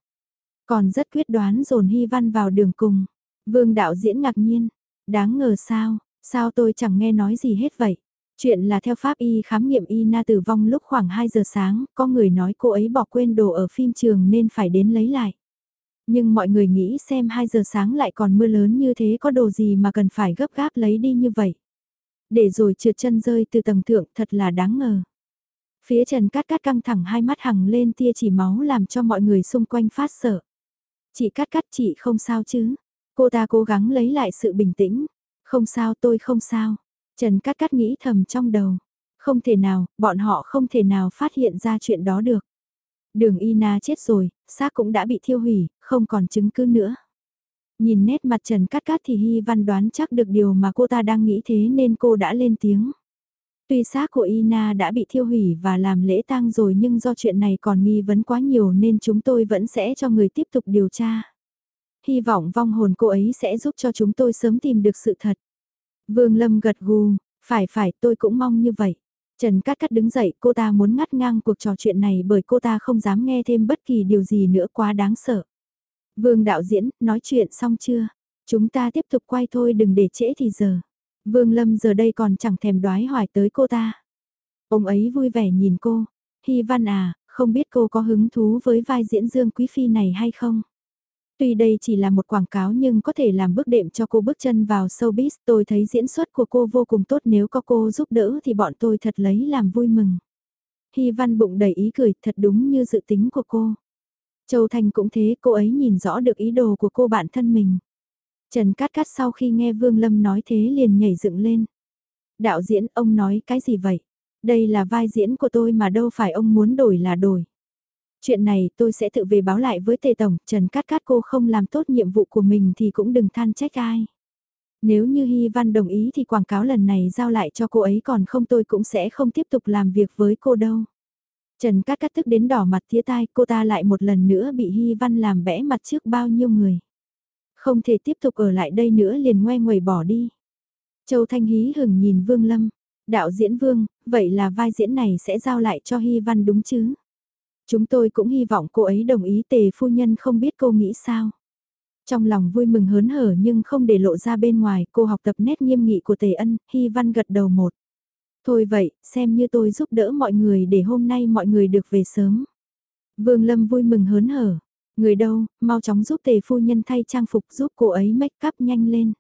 Còn rất quyết đoán dồn Hy Văn vào đường cùng. Vương đạo diễn ngạc nhiên. Đáng ngờ sao, sao tôi chẳng nghe nói gì hết vậy. Chuyện là theo pháp y khám nghiệm y na tử vong lúc khoảng 2 giờ sáng, có người nói cô ấy bỏ quên đồ ở phim trường nên phải đến lấy lại. Nhưng mọi người nghĩ xem 2 giờ sáng lại còn mưa lớn như thế có đồ gì mà cần phải gấp gáp lấy đi như vậy. Để rồi trượt chân rơi từ tầng thượng thật là đáng ngờ. Phía Trần Cát Cát căng thẳng hai mắt hằng lên tia chỉ máu làm cho mọi người xung quanh phát sợ. Chị Cát Cát chị không sao chứ. Cô ta cố gắng lấy lại sự bình tĩnh. Không sao tôi không sao. Trần Cát Cát nghĩ thầm trong đầu. Không thể nào, bọn họ không thể nào phát hiện ra chuyện đó được. Đường Ina chết rồi, xác cũng đã bị thiêu hủy, không còn chứng cứ nữa. Nhìn nét mặt Trần Cát Cát thì Hy Văn đoán chắc được điều mà cô ta đang nghĩ thế nên cô đã lên tiếng. Tuy xác của Ina đã bị thiêu hủy và làm lễ tang rồi nhưng do chuyện này còn nghi vấn quá nhiều nên chúng tôi vẫn sẽ cho người tiếp tục điều tra. Hy vọng vong hồn cô ấy sẽ giúp cho chúng tôi sớm tìm được sự thật. Vương Lâm gật gù, phải phải tôi cũng mong như vậy. Trần Cát Cát đứng dậy, cô ta muốn ngắt ngang cuộc trò chuyện này bởi cô ta không dám nghe thêm bất kỳ điều gì nữa quá đáng sợ. Vương đạo diễn, nói chuyện xong chưa? Chúng ta tiếp tục quay thôi đừng để trễ thì giờ. Vương Lâm giờ đây còn chẳng thèm đoái hỏi tới cô ta. Ông ấy vui vẻ nhìn cô. Hy Văn à, không biết cô có hứng thú với vai diễn Dương Quý Phi này hay không? Tuy đây chỉ là một quảng cáo nhưng có thể làm bước đệm cho cô bước chân vào showbiz. Tôi thấy diễn xuất của cô vô cùng tốt nếu có cô giúp đỡ thì bọn tôi thật lấy làm vui mừng. Hy Văn bụng đầy ý cười thật đúng như dự tính của cô. Châu Thành cũng thế cô ấy nhìn rõ được ý đồ của cô bạn thân mình. Trần Cát Cát sau khi nghe Vương Lâm nói thế liền nhảy dựng lên. Đạo diễn ông nói cái gì vậy? Đây là vai diễn của tôi mà đâu phải ông muốn đổi là đổi. Chuyện này tôi sẽ tự về báo lại với Tề Tổng, Trần Cát Cát cô không làm tốt nhiệm vụ của mình thì cũng đừng than trách ai. Nếu như Hy Văn đồng ý thì quảng cáo lần này giao lại cho cô ấy còn không tôi cũng sẽ không tiếp tục làm việc với cô đâu. Trần Cát Cát tức đến đỏ mặt tía tai cô ta lại một lần nữa bị Hy Văn làm bẽ mặt trước bao nhiêu người. Không thể tiếp tục ở lại đây nữa liền ngoe nguẩy bỏ đi. Châu Thanh hí hừng nhìn Vương Lâm. Đạo diễn Vương, vậy là vai diễn này sẽ giao lại cho Hy Văn đúng chứ? Chúng tôi cũng hy vọng cô ấy đồng ý tề phu nhân không biết cô nghĩ sao. Trong lòng vui mừng hớn hở nhưng không để lộ ra bên ngoài, cô học tập nét nghiêm nghị của tề ân, Hy Văn gật đầu một. Thôi vậy, xem như tôi giúp đỡ mọi người để hôm nay mọi người được về sớm. Vương Lâm vui mừng hớn hở. Người đâu, mau chóng giúp tề phu nhân thay trang phục giúp cô ấy make up nhanh lên.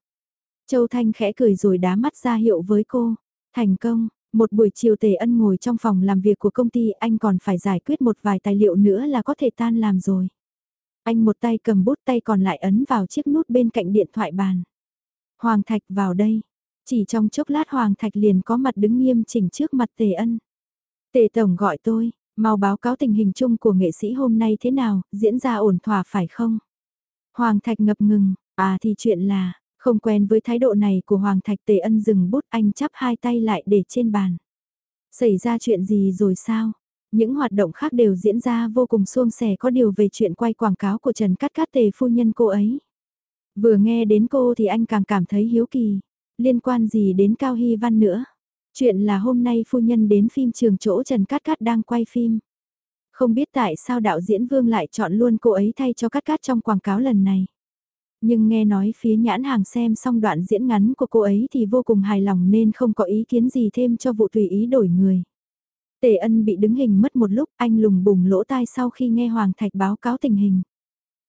Châu Thanh khẽ cười rồi đá mắt ra hiệu với cô. Thành công, một buổi chiều tề ân ngồi trong phòng làm việc của công ty anh còn phải giải quyết một vài tài liệu nữa là có thể tan làm rồi. Anh một tay cầm bút tay còn lại ấn vào chiếc nút bên cạnh điện thoại bàn. Hoàng Thạch vào đây. Chỉ trong chốc lát Hoàng Thạch liền có mặt đứng nghiêm chỉnh trước mặt Tề Ân. Tề Tổng gọi tôi, mau báo cáo tình hình chung của nghệ sĩ hôm nay thế nào, diễn ra ổn thỏa phải không? Hoàng Thạch ngập ngừng, à thì chuyện là, không quen với thái độ này của Hoàng Thạch Tề Ân dừng bút anh chắp hai tay lại để trên bàn. Xảy ra chuyện gì rồi sao? Những hoạt động khác đều diễn ra vô cùng suôn sẻ có điều về chuyện quay quảng cáo của Trần Cát Cát Tề phu nhân cô ấy. Vừa nghe đến cô thì anh càng cảm thấy hiếu kỳ. Liên quan gì đến Cao Hy Văn nữa? Chuyện là hôm nay phu nhân đến phim trường chỗ Trần Cát Cát đang quay phim. Không biết tại sao đạo diễn Vương lại chọn luôn cô ấy thay cho Cát Cát trong quảng cáo lần này. Nhưng nghe nói phía nhãn hàng xem xong đoạn diễn ngắn của cô ấy thì vô cùng hài lòng nên không có ý kiến gì thêm cho vụ tùy ý đổi người. Tề ân bị đứng hình mất một lúc anh lùng bùng lỗ tai sau khi nghe Hoàng Thạch báo cáo tình hình.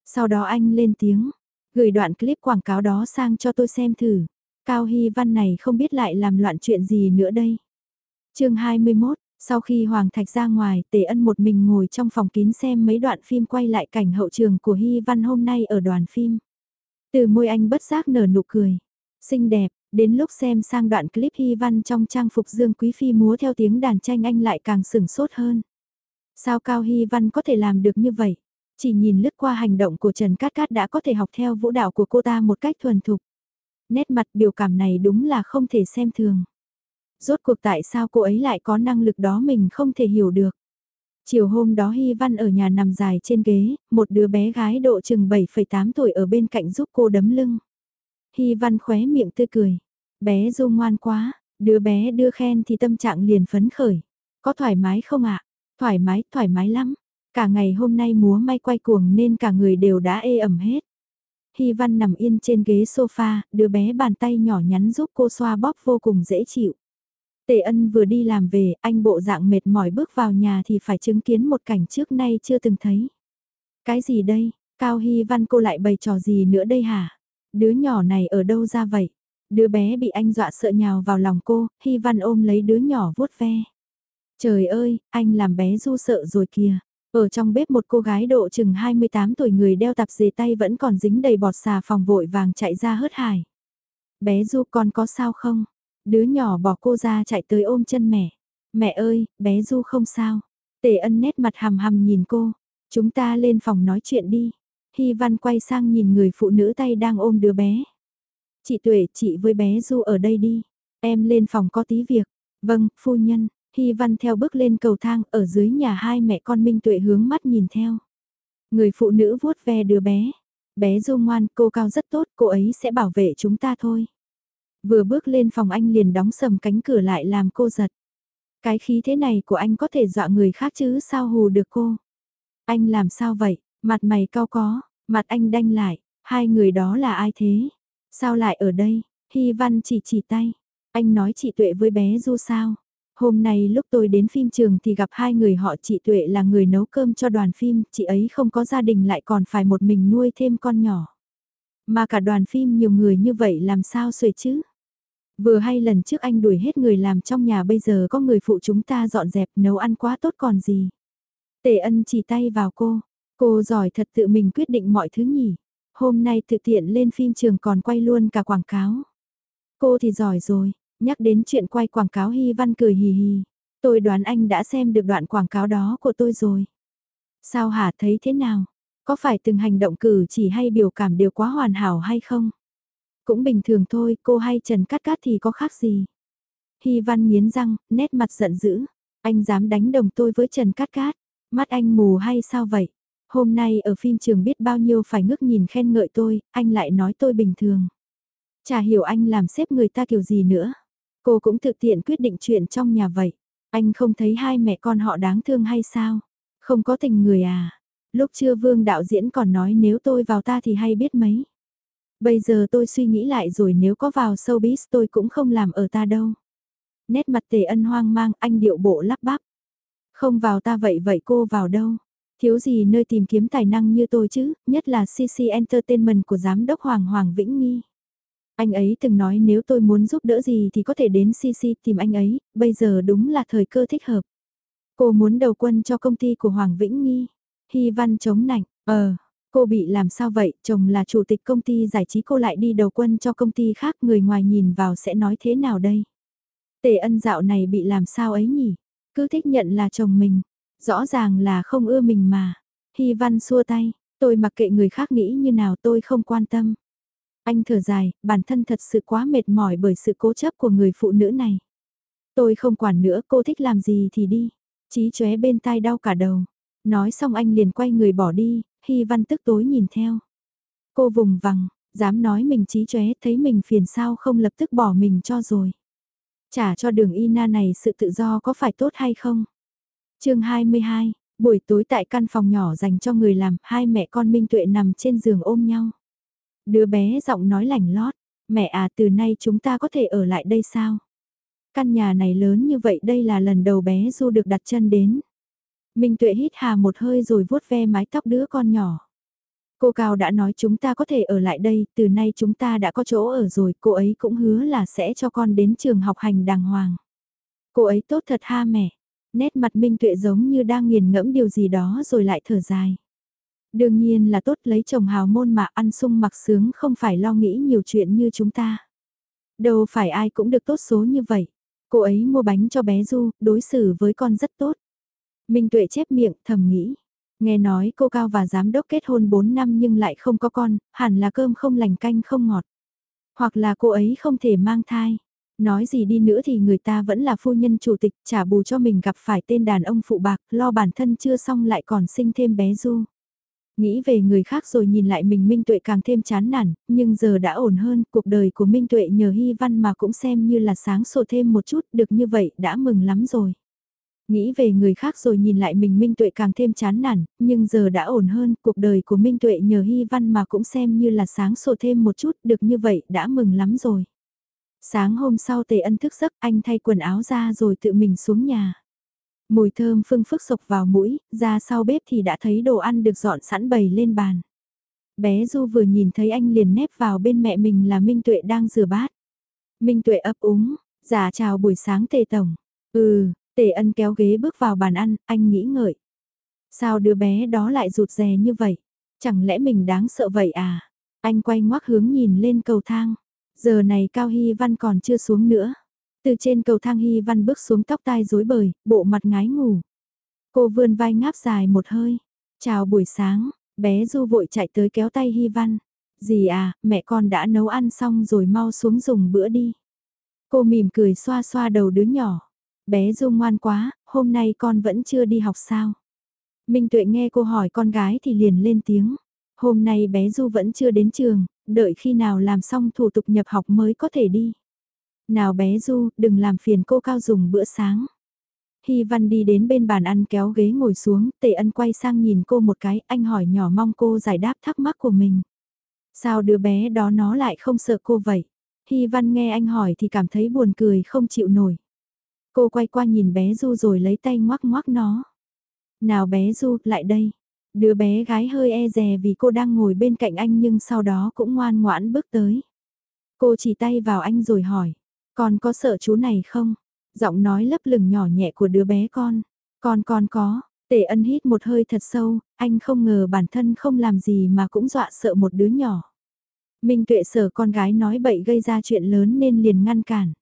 Sau đó anh lên tiếng, gửi đoạn clip quảng cáo đó sang cho tôi xem thử. Cao Hy Văn này không biết lại làm loạn chuyện gì nữa đây. chương 21, sau khi Hoàng Thạch ra ngoài, Tề Ân một mình ngồi trong phòng kín xem mấy đoạn phim quay lại cảnh hậu trường của Hy Văn hôm nay ở đoàn phim. Từ môi anh bất giác nở nụ cười. Xinh đẹp, đến lúc xem sang đoạn clip Hy Văn trong trang phục Dương Quý Phi múa theo tiếng đàn tranh anh lại càng sửng sốt hơn. Sao Cao Hy Văn có thể làm được như vậy? Chỉ nhìn lướt qua hành động của Trần Cát Cát đã có thể học theo vũ đạo của cô ta một cách thuần thục nét mặt biểu cảm này đúng là không thể xem thường. Rốt cuộc tại sao cô ấy lại có năng lực đó mình không thể hiểu được. Chiều hôm đó Hy Văn ở nhà nằm dài trên ghế, một đứa bé gái độ chừng 7,8 tuổi ở bên cạnh giúp cô đấm lưng. Hy Văn khóe miệng tươi cười. Bé Du ngoan quá, đứa bé đưa khen thì tâm trạng liền phấn khởi. Có thoải mái không ạ? Thoải mái, thoải mái lắm. Cả ngày hôm nay múa may quay cuồng nên cả người đều đã ê ẩm hết. Hy Văn nằm yên trên ghế sofa, đứa bé bàn tay nhỏ nhắn giúp cô xoa bóp vô cùng dễ chịu. Tề ân vừa đi làm về, anh bộ dạng mệt mỏi bước vào nhà thì phải chứng kiến một cảnh trước nay chưa từng thấy. Cái gì đây, Cao Hy Văn cô lại bày trò gì nữa đây hả? Đứa nhỏ này ở đâu ra vậy? Đứa bé bị anh dọa sợ nhào vào lòng cô, Hy Văn ôm lấy đứa nhỏ vuốt ve. Trời ơi, anh làm bé du sợ rồi kìa. Ở trong bếp một cô gái độ chừng 28 tuổi người đeo tạp dề tay vẫn còn dính đầy bọt xà phòng vội vàng chạy ra hớt hải. Bé Du con có sao không? Đứa nhỏ bỏ cô ra chạy tới ôm chân mẹ. Mẹ ơi, bé Du không sao. Tề ân nét mặt hầm hầm nhìn cô. Chúng ta lên phòng nói chuyện đi. Hy Văn quay sang nhìn người phụ nữ tay đang ôm đứa bé. Chị Tuệ, chị với bé Du ở đây đi. Em lên phòng có tí việc. Vâng, phu nhân. Hy Văn theo bước lên cầu thang ở dưới nhà hai mẹ con Minh Tuệ hướng mắt nhìn theo. Người phụ nữ vuốt ve đứa bé. Bé Du ngoan, cô cao rất tốt, cô ấy sẽ bảo vệ chúng ta thôi. Vừa bước lên phòng anh liền đóng sầm cánh cửa lại làm cô giật. Cái khí thế này của anh có thể dọa người khác chứ sao hù được cô. Anh làm sao vậy, mặt mày cao có, mặt anh đanh lại, hai người đó là ai thế? Sao lại ở đây? Hy Văn chỉ chỉ tay. Anh nói chị Tuệ với bé Du sao? Hôm nay lúc tôi đến phim trường thì gặp hai người họ chị Tuệ là người nấu cơm cho đoàn phim, chị ấy không có gia đình lại còn phải một mình nuôi thêm con nhỏ. Mà cả đoàn phim nhiều người như vậy làm sao xuôi chứ? Vừa hay lần trước anh đuổi hết người làm trong nhà bây giờ có người phụ chúng ta dọn dẹp nấu ăn quá tốt còn gì. Tề ân chỉ tay vào cô, cô giỏi thật tự mình quyết định mọi thứ nhỉ. Hôm nay tự tiện lên phim trường còn quay luôn cả quảng cáo. Cô thì giỏi rồi, nhắc đến chuyện quay quảng cáo Hy Văn cười hì hì. Tôi đoán anh đã xem được đoạn quảng cáo đó của tôi rồi. Sao hả thấy thế nào? Có phải từng hành động cử chỉ hay biểu cảm đều quá hoàn hảo hay không? Cũng bình thường thôi, cô hay Trần Cát Cát thì có khác gì. Hy Văn miến răng, nét mặt giận dữ. Anh dám đánh đồng tôi với Trần Cát Cát. Mắt anh mù hay sao vậy? Hôm nay ở phim trường biết bao nhiêu phải ngước nhìn khen ngợi tôi, anh lại nói tôi bình thường. Chả hiểu anh làm xếp người ta kiểu gì nữa. Cô cũng thực tiện quyết định chuyện trong nhà vậy. Anh không thấy hai mẹ con họ đáng thương hay sao? Không có tình người à? Lúc chưa vương đạo diễn còn nói nếu tôi vào ta thì hay biết mấy. Bây giờ tôi suy nghĩ lại rồi nếu có vào showbiz tôi cũng không làm ở ta đâu. Nét mặt tề ân hoang mang anh điệu bộ lắp bắp. Không vào ta vậy vậy cô vào đâu? Thiếu gì nơi tìm kiếm tài năng như tôi chứ, nhất là CC Entertainment của giám đốc Hoàng Hoàng Vĩnh Nghi. Anh ấy từng nói nếu tôi muốn giúp đỡ gì thì có thể đến CC tìm anh ấy, bây giờ đúng là thời cơ thích hợp. Cô muốn đầu quân cho công ty của Hoàng Vĩnh Nghi. Hy văn chống nạnh, ờ, Cô bị làm sao vậy, chồng là chủ tịch công ty giải trí cô lại đi đầu quân cho công ty khác người ngoài nhìn vào sẽ nói thế nào đây? Tề ân dạo này bị làm sao ấy nhỉ? Cứ thích nhận là chồng mình, rõ ràng là không ưa mình mà. Hy văn xua tay, tôi mặc kệ người khác nghĩ như nào tôi không quan tâm. Anh thở dài, bản thân thật sự quá mệt mỏi bởi sự cố chấp của người phụ nữ này. Tôi không quản nữa cô thích làm gì thì đi. Chí chóe bên tai đau cả đầu. Nói xong anh liền quay người bỏ đi, Hy Văn tức tối nhìn theo. Cô vùng vằng, dám nói mình trí chóe thấy mình phiền sao không lập tức bỏ mình cho rồi. Trả cho đường Ina này sự tự do có phải tốt hay không? chương 22, buổi tối tại căn phòng nhỏ dành cho người làm, hai mẹ con Minh Tuệ nằm trên giường ôm nhau. Đứa bé giọng nói lành lót, mẹ à từ nay chúng ta có thể ở lại đây sao? Căn nhà này lớn như vậy đây là lần đầu bé Du được đặt chân đến. Minh Tuệ hít hà một hơi rồi vuốt ve mái tóc đứa con nhỏ. Cô Cao đã nói chúng ta có thể ở lại đây, từ nay chúng ta đã có chỗ ở rồi, cô ấy cũng hứa là sẽ cho con đến trường học hành đàng hoàng. Cô ấy tốt thật ha mẹ. Nét mặt Minh Tuệ giống như đang nghiền ngẫm điều gì đó rồi lại thở dài. Đương nhiên là tốt lấy chồng hào môn mà ăn sung mặc sướng không phải lo nghĩ nhiều chuyện như chúng ta. Đâu phải ai cũng được tốt số như vậy. Cô ấy mua bánh cho bé Du, đối xử với con rất tốt. Minh Tuệ chép miệng thầm nghĩ. Nghe nói cô Cao và giám đốc kết hôn 4 năm nhưng lại không có con, hẳn là cơm không lành canh không ngọt. Hoặc là cô ấy không thể mang thai. Nói gì đi nữa thì người ta vẫn là phu nhân chủ tịch trả bù cho mình gặp phải tên đàn ông phụ bạc lo bản thân chưa xong lại còn sinh thêm bé Du. Nghĩ về người khác rồi nhìn lại mình Minh Tuệ càng thêm chán nản, nhưng giờ đã ổn hơn, cuộc đời của Minh Tuệ nhờ Hy Văn mà cũng xem như là sáng sổ thêm một chút, được như vậy đã mừng lắm rồi. Nghĩ về người khác rồi nhìn lại mình Minh Tuệ càng thêm chán nản, nhưng giờ đã ổn hơn, cuộc đời của Minh Tuệ nhờ Hy Văn mà cũng xem như là sáng sổ thêm một chút, được như vậy đã mừng lắm rồi. Sáng hôm sau Tề Ân thức giấc anh thay quần áo ra rồi tự mình xuống nhà. Mùi thơm phương phức sộc vào mũi, ra sau bếp thì đã thấy đồ ăn được dọn sẵn bày lên bàn. Bé Du vừa nhìn thấy anh liền nép vào bên mẹ mình là Minh Tuệ đang rửa bát. Minh Tuệ ấp úng, giả chào buổi sáng Tề Tổng. Ừ, Tề Ân kéo ghế bước vào bàn ăn, anh nghĩ ngợi. Sao đứa bé đó lại rụt rè như vậy? Chẳng lẽ mình đáng sợ vậy à? Anh quay ngoắc hướng nhìn lên cầu thang. Giờ này Cao Hy Văn còn chưa xuống nữa. Từ trên cầu thang Hy Văn bước xuống tóc tai rối bời, bộ mặt ngái ngủ. Cô vươn vai ngáp dài một hơi. Chào buổi sáng, bé Du vội chạy tới kéo tay Hy Văn. Dì à, mẹ con đã nấu ăn xong rồi mau xuống dùng bữa đi. Cô mỉm cười xoa xoa đầu đứa nhỏ. Bé Du ngoan quá, hôm nay con vẫn chưa đi học sao? Minh Tuệ nghe cô hỏi con gái thì liền lên tiếng. Hôm nay bé Du vẫn chưa đến trường, đợi khi nào làm xong thủ tục nhập học mới có thể đi. Nào bé Du, đừng làm phiền cô Cao dùng bữa sáng. Hy Văn đi đến bên bàn ăn kéo ghế ngồi xuống, tề ân quay sang nhìn cô một cái, anh hỏi nhỏ mong cô giải đáp thắc mắc của mình. Sao đứa bé đó nó lại không sợ cô vậy? Hy Văn nghe anh hỏi thì cảm thấy buồn cười không chịu nổi. Cô quay qua nhìn bé Du rồi lấy tay ngoắc ngoắc nó. Nào bé Du, lại đây. Đứa bé gái hơi e dè vì cô đang ngồi bên cạnh anh nhưng sau đó cũng ngoan ngoãn bước tới. Cô chỉ tay vào anh rồi hỏi, con có sợ chú này không? Giọng nói lấp lửng nhỏ nhẹ của đứa bé con. Con con có, tề ân hít một hơi thật sâu, anh không ngờ bản thân không làm gì mà cũng dọa sợ một đứa nhỏ. Minh tuệ sở con gái nói bậy gây ra chuyện lớn nên liền ngăn cản.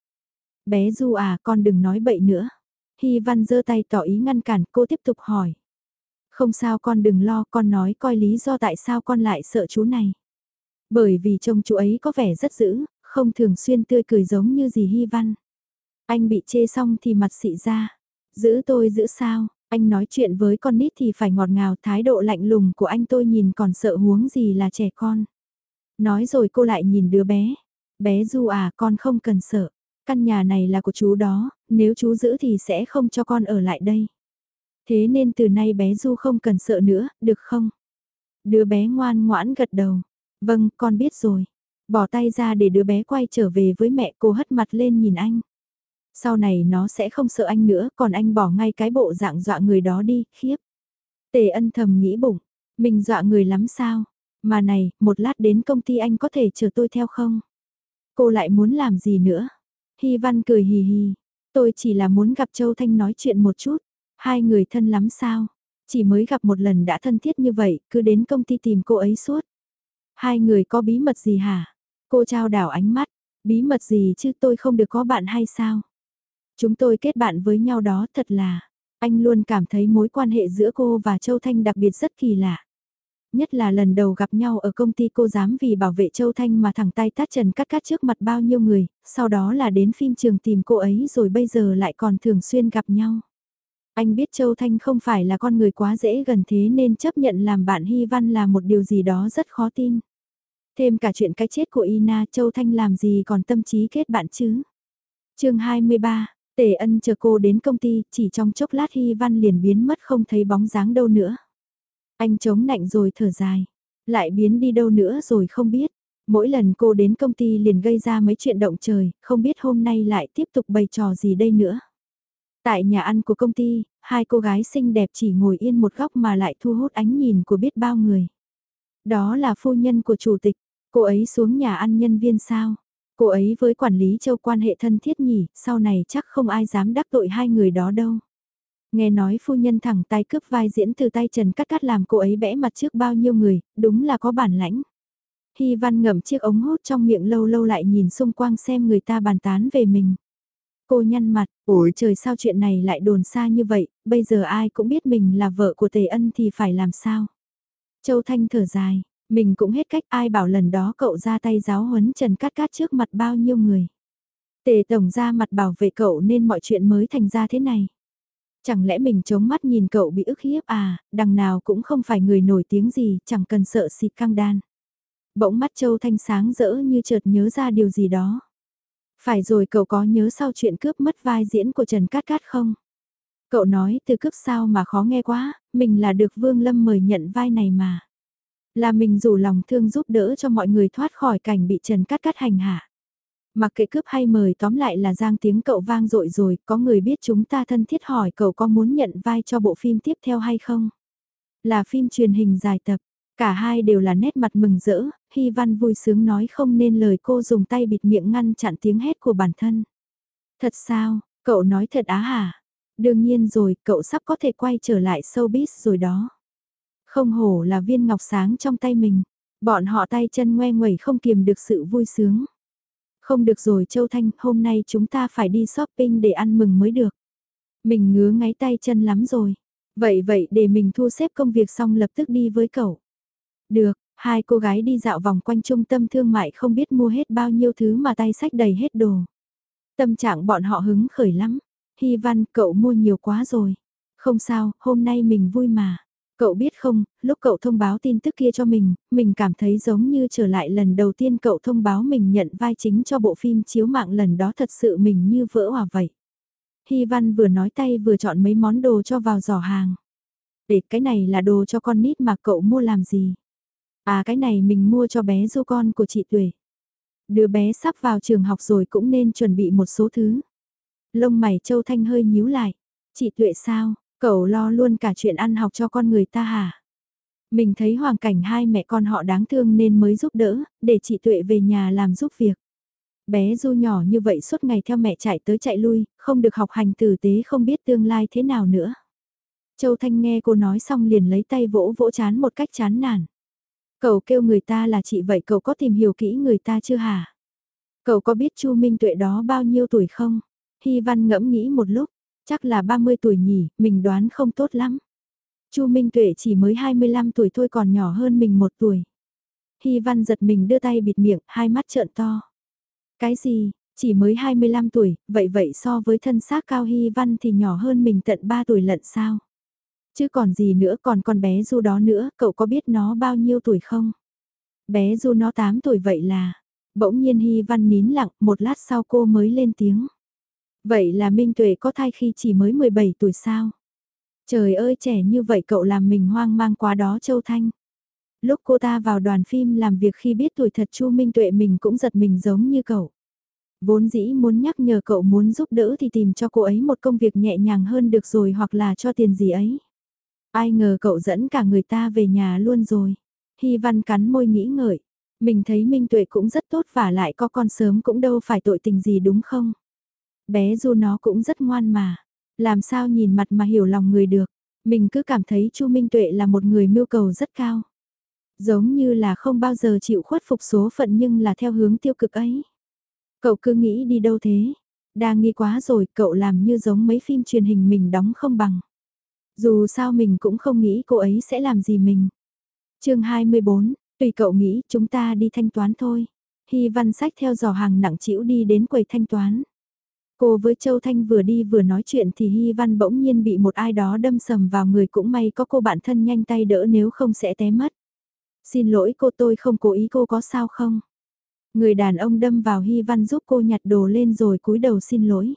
Bé Du à con đừng nói bậy nữa. Hy Văn giơ tay tỏ ý ngăn cản cô tiếp tục hỏi. Không sao con đừng lo con nói coi lý do tại sao con lại sợ chú này. Bởi vì trông chú ấy có vẻ rất dữ, không thường xuyên tươi cười giống như gì Hy Văn. Anh bị chê xong thì mặt xị ra. Giữ tôi giữ sao, anh nói chuyện với con nít thì phải ngọt ngào thái độ lạnh lùng của anh tôi nhìn còn sợ huống gì là trẻ con. Nói rồi cô lại nhìn đứa bé. Bé Du à con không cần sợ. Căn nhà này là của chú đó, nếu chú giữ thì sẽ không cho con ở lại đây. Thế nên từ nay bé Du không cần sợ nữa, được không? Đứa bé ngoan ngoãn gật đầu. Vâng, con biết rồi. Bỏ tay ra để đứa bé quay trở về với mẹ cô hất mặt lên nhìn anh. Sau này nó sẽ không sợ anh nữa, còn anh bỏ ngay cái bộ dạng dọa người đó đi, khiếp. Tề ân thầm nghĩ bụng, mình dọa người lắm sao? Mà này, một lát đến công ty anh có thể chờ tôi theo không? Cô lại muốn làm gì nữa? Hy Văn cười hì hì, tôi chỉ là muốn gặp Châu Thanh nói chuyện một chút. Hai người thân lắm sao? Chỉ mới gặp một lần đã thân thiết như vậy, cứ đến công ty tìm cô ấy suốt. Hai người có bí mật gì hả? Cô trao đảo ánh mắt, bí mật gì chứ tôi không được có bạn hay sao? Chúng tôi kết bạn với nhau đó thật là, anh luôn cảm thấy mối quan hệ giữa cô và Châu Thanh đặc biệt rất kỳ lạ. Nhất là lần đầu gặp nhau ở công ty cô dám vì bảo vệ Châu Thanh mà thẳng tay tát trần cắt cắt trước mặt bao nhiêu người, sau đó là đến phim trường tìm cô ấy rồi bây giờ lại còn thường xuyên gặp nhau. Anh biết Châu Thanh không phải là con người quá dễ gần thế nên chấp nhận làm bạn Hy Văn là một điều gì đó rất khó tin. Thêm cả chuyện cái chết của Ina Châu Thanh làm gì còn tâm trí kết bạn chứ. chương 23, Tề ân chờ cô đến công ty, chỉ trong chốc lát Hy Văn liền biến mất không thấy bóng dáng đâu nữa. Anh chống nạnh rồi thở dài, lại biến đi đâu nữa rồi không biết. Mỗi lần cô đến công ty liền gây ra mấy chuyện động trời, không biết hôm nay lại tiếp tục bày trò gì đây nữa. Tại nhà ăn của công ty, hai cô gái xinh đẹp chỉ ngồi yên một góc mà lại thu hút ánh nhìn của biết bao người. Đó là phu nhân của chủ tịch, cô ấy xuống nhà ăn nhân viên sao? Cô ấy với quản lý châu quan hệ thân thiết nhỉ, sau này chắc không ai dám đắc tội hai người đó đâu. Nghe nói phu nhân thẳng tay cướp vai diễn từ tay Trần Cắt Cắt làm cô ấy bẽ mặt trước bao nhiêu người, đúng là có bản lãnh. Hy văn ngậm chiếc ống hút trong miệng lâu lâu lại nhìn xung quanh xem người ta bàn tán về mình. Cô nhăn mặt, ủi trời sao chuyện này lại đồn xa như vậy, bây giờ ai cũng biết mình là vợ của Tề Ân thì phải làm sao. Châu Thanh thở dài, mình cũng hết cách ai bảo lần đó cậu ra tay giáo huấn Trần Cát Cát trước mặt bao nhiêu người. Tề Tổng ra mặt bảo vệ cậu nên mọi chuyện mới thành ra thế này. Chẳng lẽ mình chống mắt nhìn cậu bị ức hiếp à, đằng nào cũng không phải người nổi tiếng gì, chẳng cần sợ xịt căng đan. Bỗng mắt Châu Thanh sáng rỡ như chợt nhớ ra điều gì đó. Phải rồi cậu có nhớ sau chuyện cướp mất vai diễn của Trần Cát Cát không? Cậu nói từ cướp sao mà khó nghe quá, mình là được Vương Lâm mời nhận vai này mà. Là mình rủ lòng thương giúp đỡ cho mọi người thoát khỏi cảnh bị Trần Cát Cát hành hạ. Mặc kệ cướp hay mời tóm lại là giang tiếng cậu vang dội rồi, có người biết chúng ta thân thiết hỏi cậu có muốn nhận vai cho bộ phim tiếp theo hay không? Là phim truyền hình dài tập, cả hai đều là nét mặt mừng rỡ, Hy Văn vui sướng nói không nên lời cô dùng tay bịt miệng ngăn chặn tiếng hét của bản thân. Thật sao, cậu nói thật á hả? Đương nhiên rồi, cậu sắp có thể quay trở lại showbiz rồi đó. Không hổ là viên ngọc sáng trong tay mình, bọn họ tay chân ngoe nguẩy không kiềm được sự vui sướng. Không được rồi Châu Thanh, hôm nay chúng ta phải đi shopping để ăn mừng mới được. Mình ngứa ngáy tay chân lắm rồi. Vậy vậy để mình thu xếp công việc xong lập tức đi với cậu. Được, hai cô gái đi dạo vòng quanh trung tâm thương mại không biết mua hết bao nhiêu thứ mà tay sách đầy hết đồ. Tâm trạng bọn họ hứng khởi lắm. Hy văn cậu mua nhiều quá rồi. Không sao, hôm nay mình vui mà. Cậu biết không, lúc cậu thông báo tin tức kia cho mình, mình cảm thấy giống như trở lại lần đầu tiên cậu thông báo mình nhận vai chính cho bộ phim chiếu mạng lần đó thật sự mình như vỡ hòa vậy. Hy Văn vừa nói tay vừa chọn mấy món đồ cho vào giỏ hàng. Để cái này là đồ cho con nít mà cậu mua làm gì? À cái này mình mua cho bé du con của chị Tuệ. Đứa bé sắp vào trường học rồi cũng nên chuẩn bị một số thứ. Lông mày Châu Thanh hơi nhíu lại. Chị Tuệ sao, Cậu lo luôn cả chuyện ăn học cho con người ta hả? Mình thấy hoàn cảnh hai mẹ con họ đáng thương nên mới giúp đỡ, để chị Tuệ về nhà làm giúp việc. Bé Du nhỏ như vậy suốt ngày theo mẹ chạy tới chạy lui, không được học hành tử tế không biết tương lai thế nào nữa. Châu Thanh nghe cô nói xong liền lấy tay vỗ vỗ chán một cách chán nản. Cậu kêu người ta là chị vậy cậu có tìm hiểu kỹ người ta chưa hả? Cậu có biết Chu Minh Tuệ đó bao nhiêu tuổi không? Hy Văn ngẫm nghĩ một lúc, Chắc là 30 tuổi nhỉ, mình đoán không tốt lắm. Chu Minh Tuệ chỉ mới 25 tuổi thôi còn nhỏ hơn mình một tuổi. Hy Văn giật mình đưa tay bịt miệng, hai mắt trợn to. Cái gì, chỉ mới 25 tuổi, vậy vậy so với thân xác cao Hy Văn thì nhỏ hơn mình tận 3 tuổi lận sao? Chứ còn gì nữa còn con bé Du đó nữa, cậu có biết nó bao nhiêu tuổi không? Bé Du nó 8 tuổi vậy là... Bỗng nhiên Hy Văn nín lặng, một lát sau cô mới lên tiếng. Vậy là Minh Tuệ có thai khi chỉ mới 17 tuổi sao? Trời ơi, trẻ như vậy cậu làm mình hoang mang quá đó, Châu Thanh. Lúc cô ta vào đoàn phim làm việc khi biết tuổi thật Chu Minh Tuệ mình cũng giật mình giống như cậu. Vốn dĩ muốn nhắc nhở cậu muốn giúp đỡ thì tìm cho cô ấy một công việc nhẹ nhàng hơn được rồi hoặc là cho tiền gì ấy. Ai ngờ cậu dẫn cả người ta về nhà luôn rồi. Hy văn cắn môi nghĩ ngợi. Mình thấy Minh Tuệ cũng rất tốt và lại có con sớm cũng đâu phải tội tình gì đúng không? Bé Du nó cũng rất ngoan mà. Làm sao nhìn mặt mà hiểu lòng người được. Mình cứ cảm thấy Chu Minh Tuệ là một người mưu cầu rất cao. Giống như là không bao giờ chịu khuất phục số phận nhưng là theo hướng tiêu cực ấy. Cậu cứ nghĩ đi đâu thế? Đa nghi quá rồi, cậu làm như giống mấy phim truyền hình mình đóng không bằng. Dù sao mình cũng không nghĩ cô ấy sẽ làm gì mình. chương 24, tùy cậu nghĩ chúng ta đi thanh toán thôi. Hy văn sách theo dò hàng nặng chịu đi đến quầy thanh toán. Cô với Châu Thanh vừa đi vừa nói chuyện thì Hy Văn bỗng nhiên bị một ai đó đâm sầm vào người cũng may có cô bạn thân nhanh tay đỡ nếu không sẽ té mất. Xin lỗi cô tôi không cố ý cô có sao không? Người đàn ông đâm vào Hy Văn giúp cô nhặt đồ lên rồi cúi đầu xin lỗi.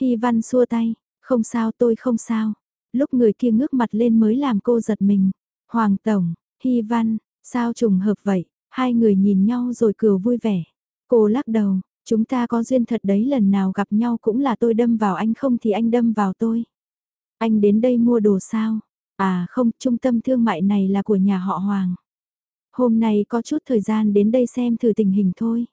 Hy Văn xua tay, không sao tôi không sao. Lúc người kia ngước mặt lên mới làm cô giật mình. Hoàng Tổng, Hy Văn, sao trùng hợp vậy? Hai người nhìn nhau rồi cười vui vẻ. Cô lắc đầu, Chúng ta có duyên thật đấy lần nào gặp nhau cũng là tôi đâm vào anh không thì anh đâm vào tôi. Anh đến đây mua đồ sao? À không, trung tâm thương mại này là của nhà họ Hoàng. Hôm nay có chút thời gian đến đây xem thử tình hình thôi.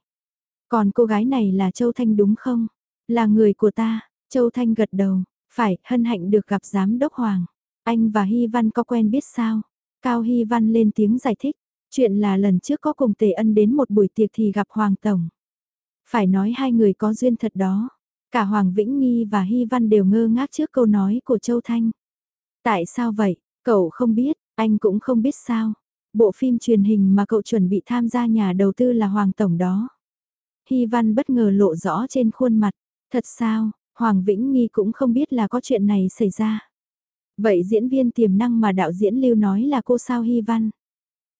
Còn cô gái này là Châu Thanh đúng không? Là người của ta, Châu Thanh gật đầu, phải, hân hạnh được gặp giám đốc Hoàng. Anh và Hy Văn có quen biết sao? Cao Hy Văn lên tiếng giải thích, chuyện là lần trước có cùng Tề Ân đến một buổi tiệc thì gặp Hoàng Tổng. Phải nói hai người có duyên thật đó. Cả Hoàng Vĩnh Nghi và Hy Văn đều ngơ ngác trước câu nói của Châu Thanh. Tại sao vậy? Cậu không biết, anh cũng không biết sao. Bộ phim truyền hình mà cậu chuẩn bị tham gia nhà đầu tư là Hoàng Tổng đó. Hy Văn bất ngờ lộ rõ trên khuôn mặt. Thật sao, Hoàng Vĩnh Nghi cũng không biết là có chuyện này xảy ra. Vậy diễn viên tiềm năng mà đạo diễn Lưu nói là cô sao Hy Văn?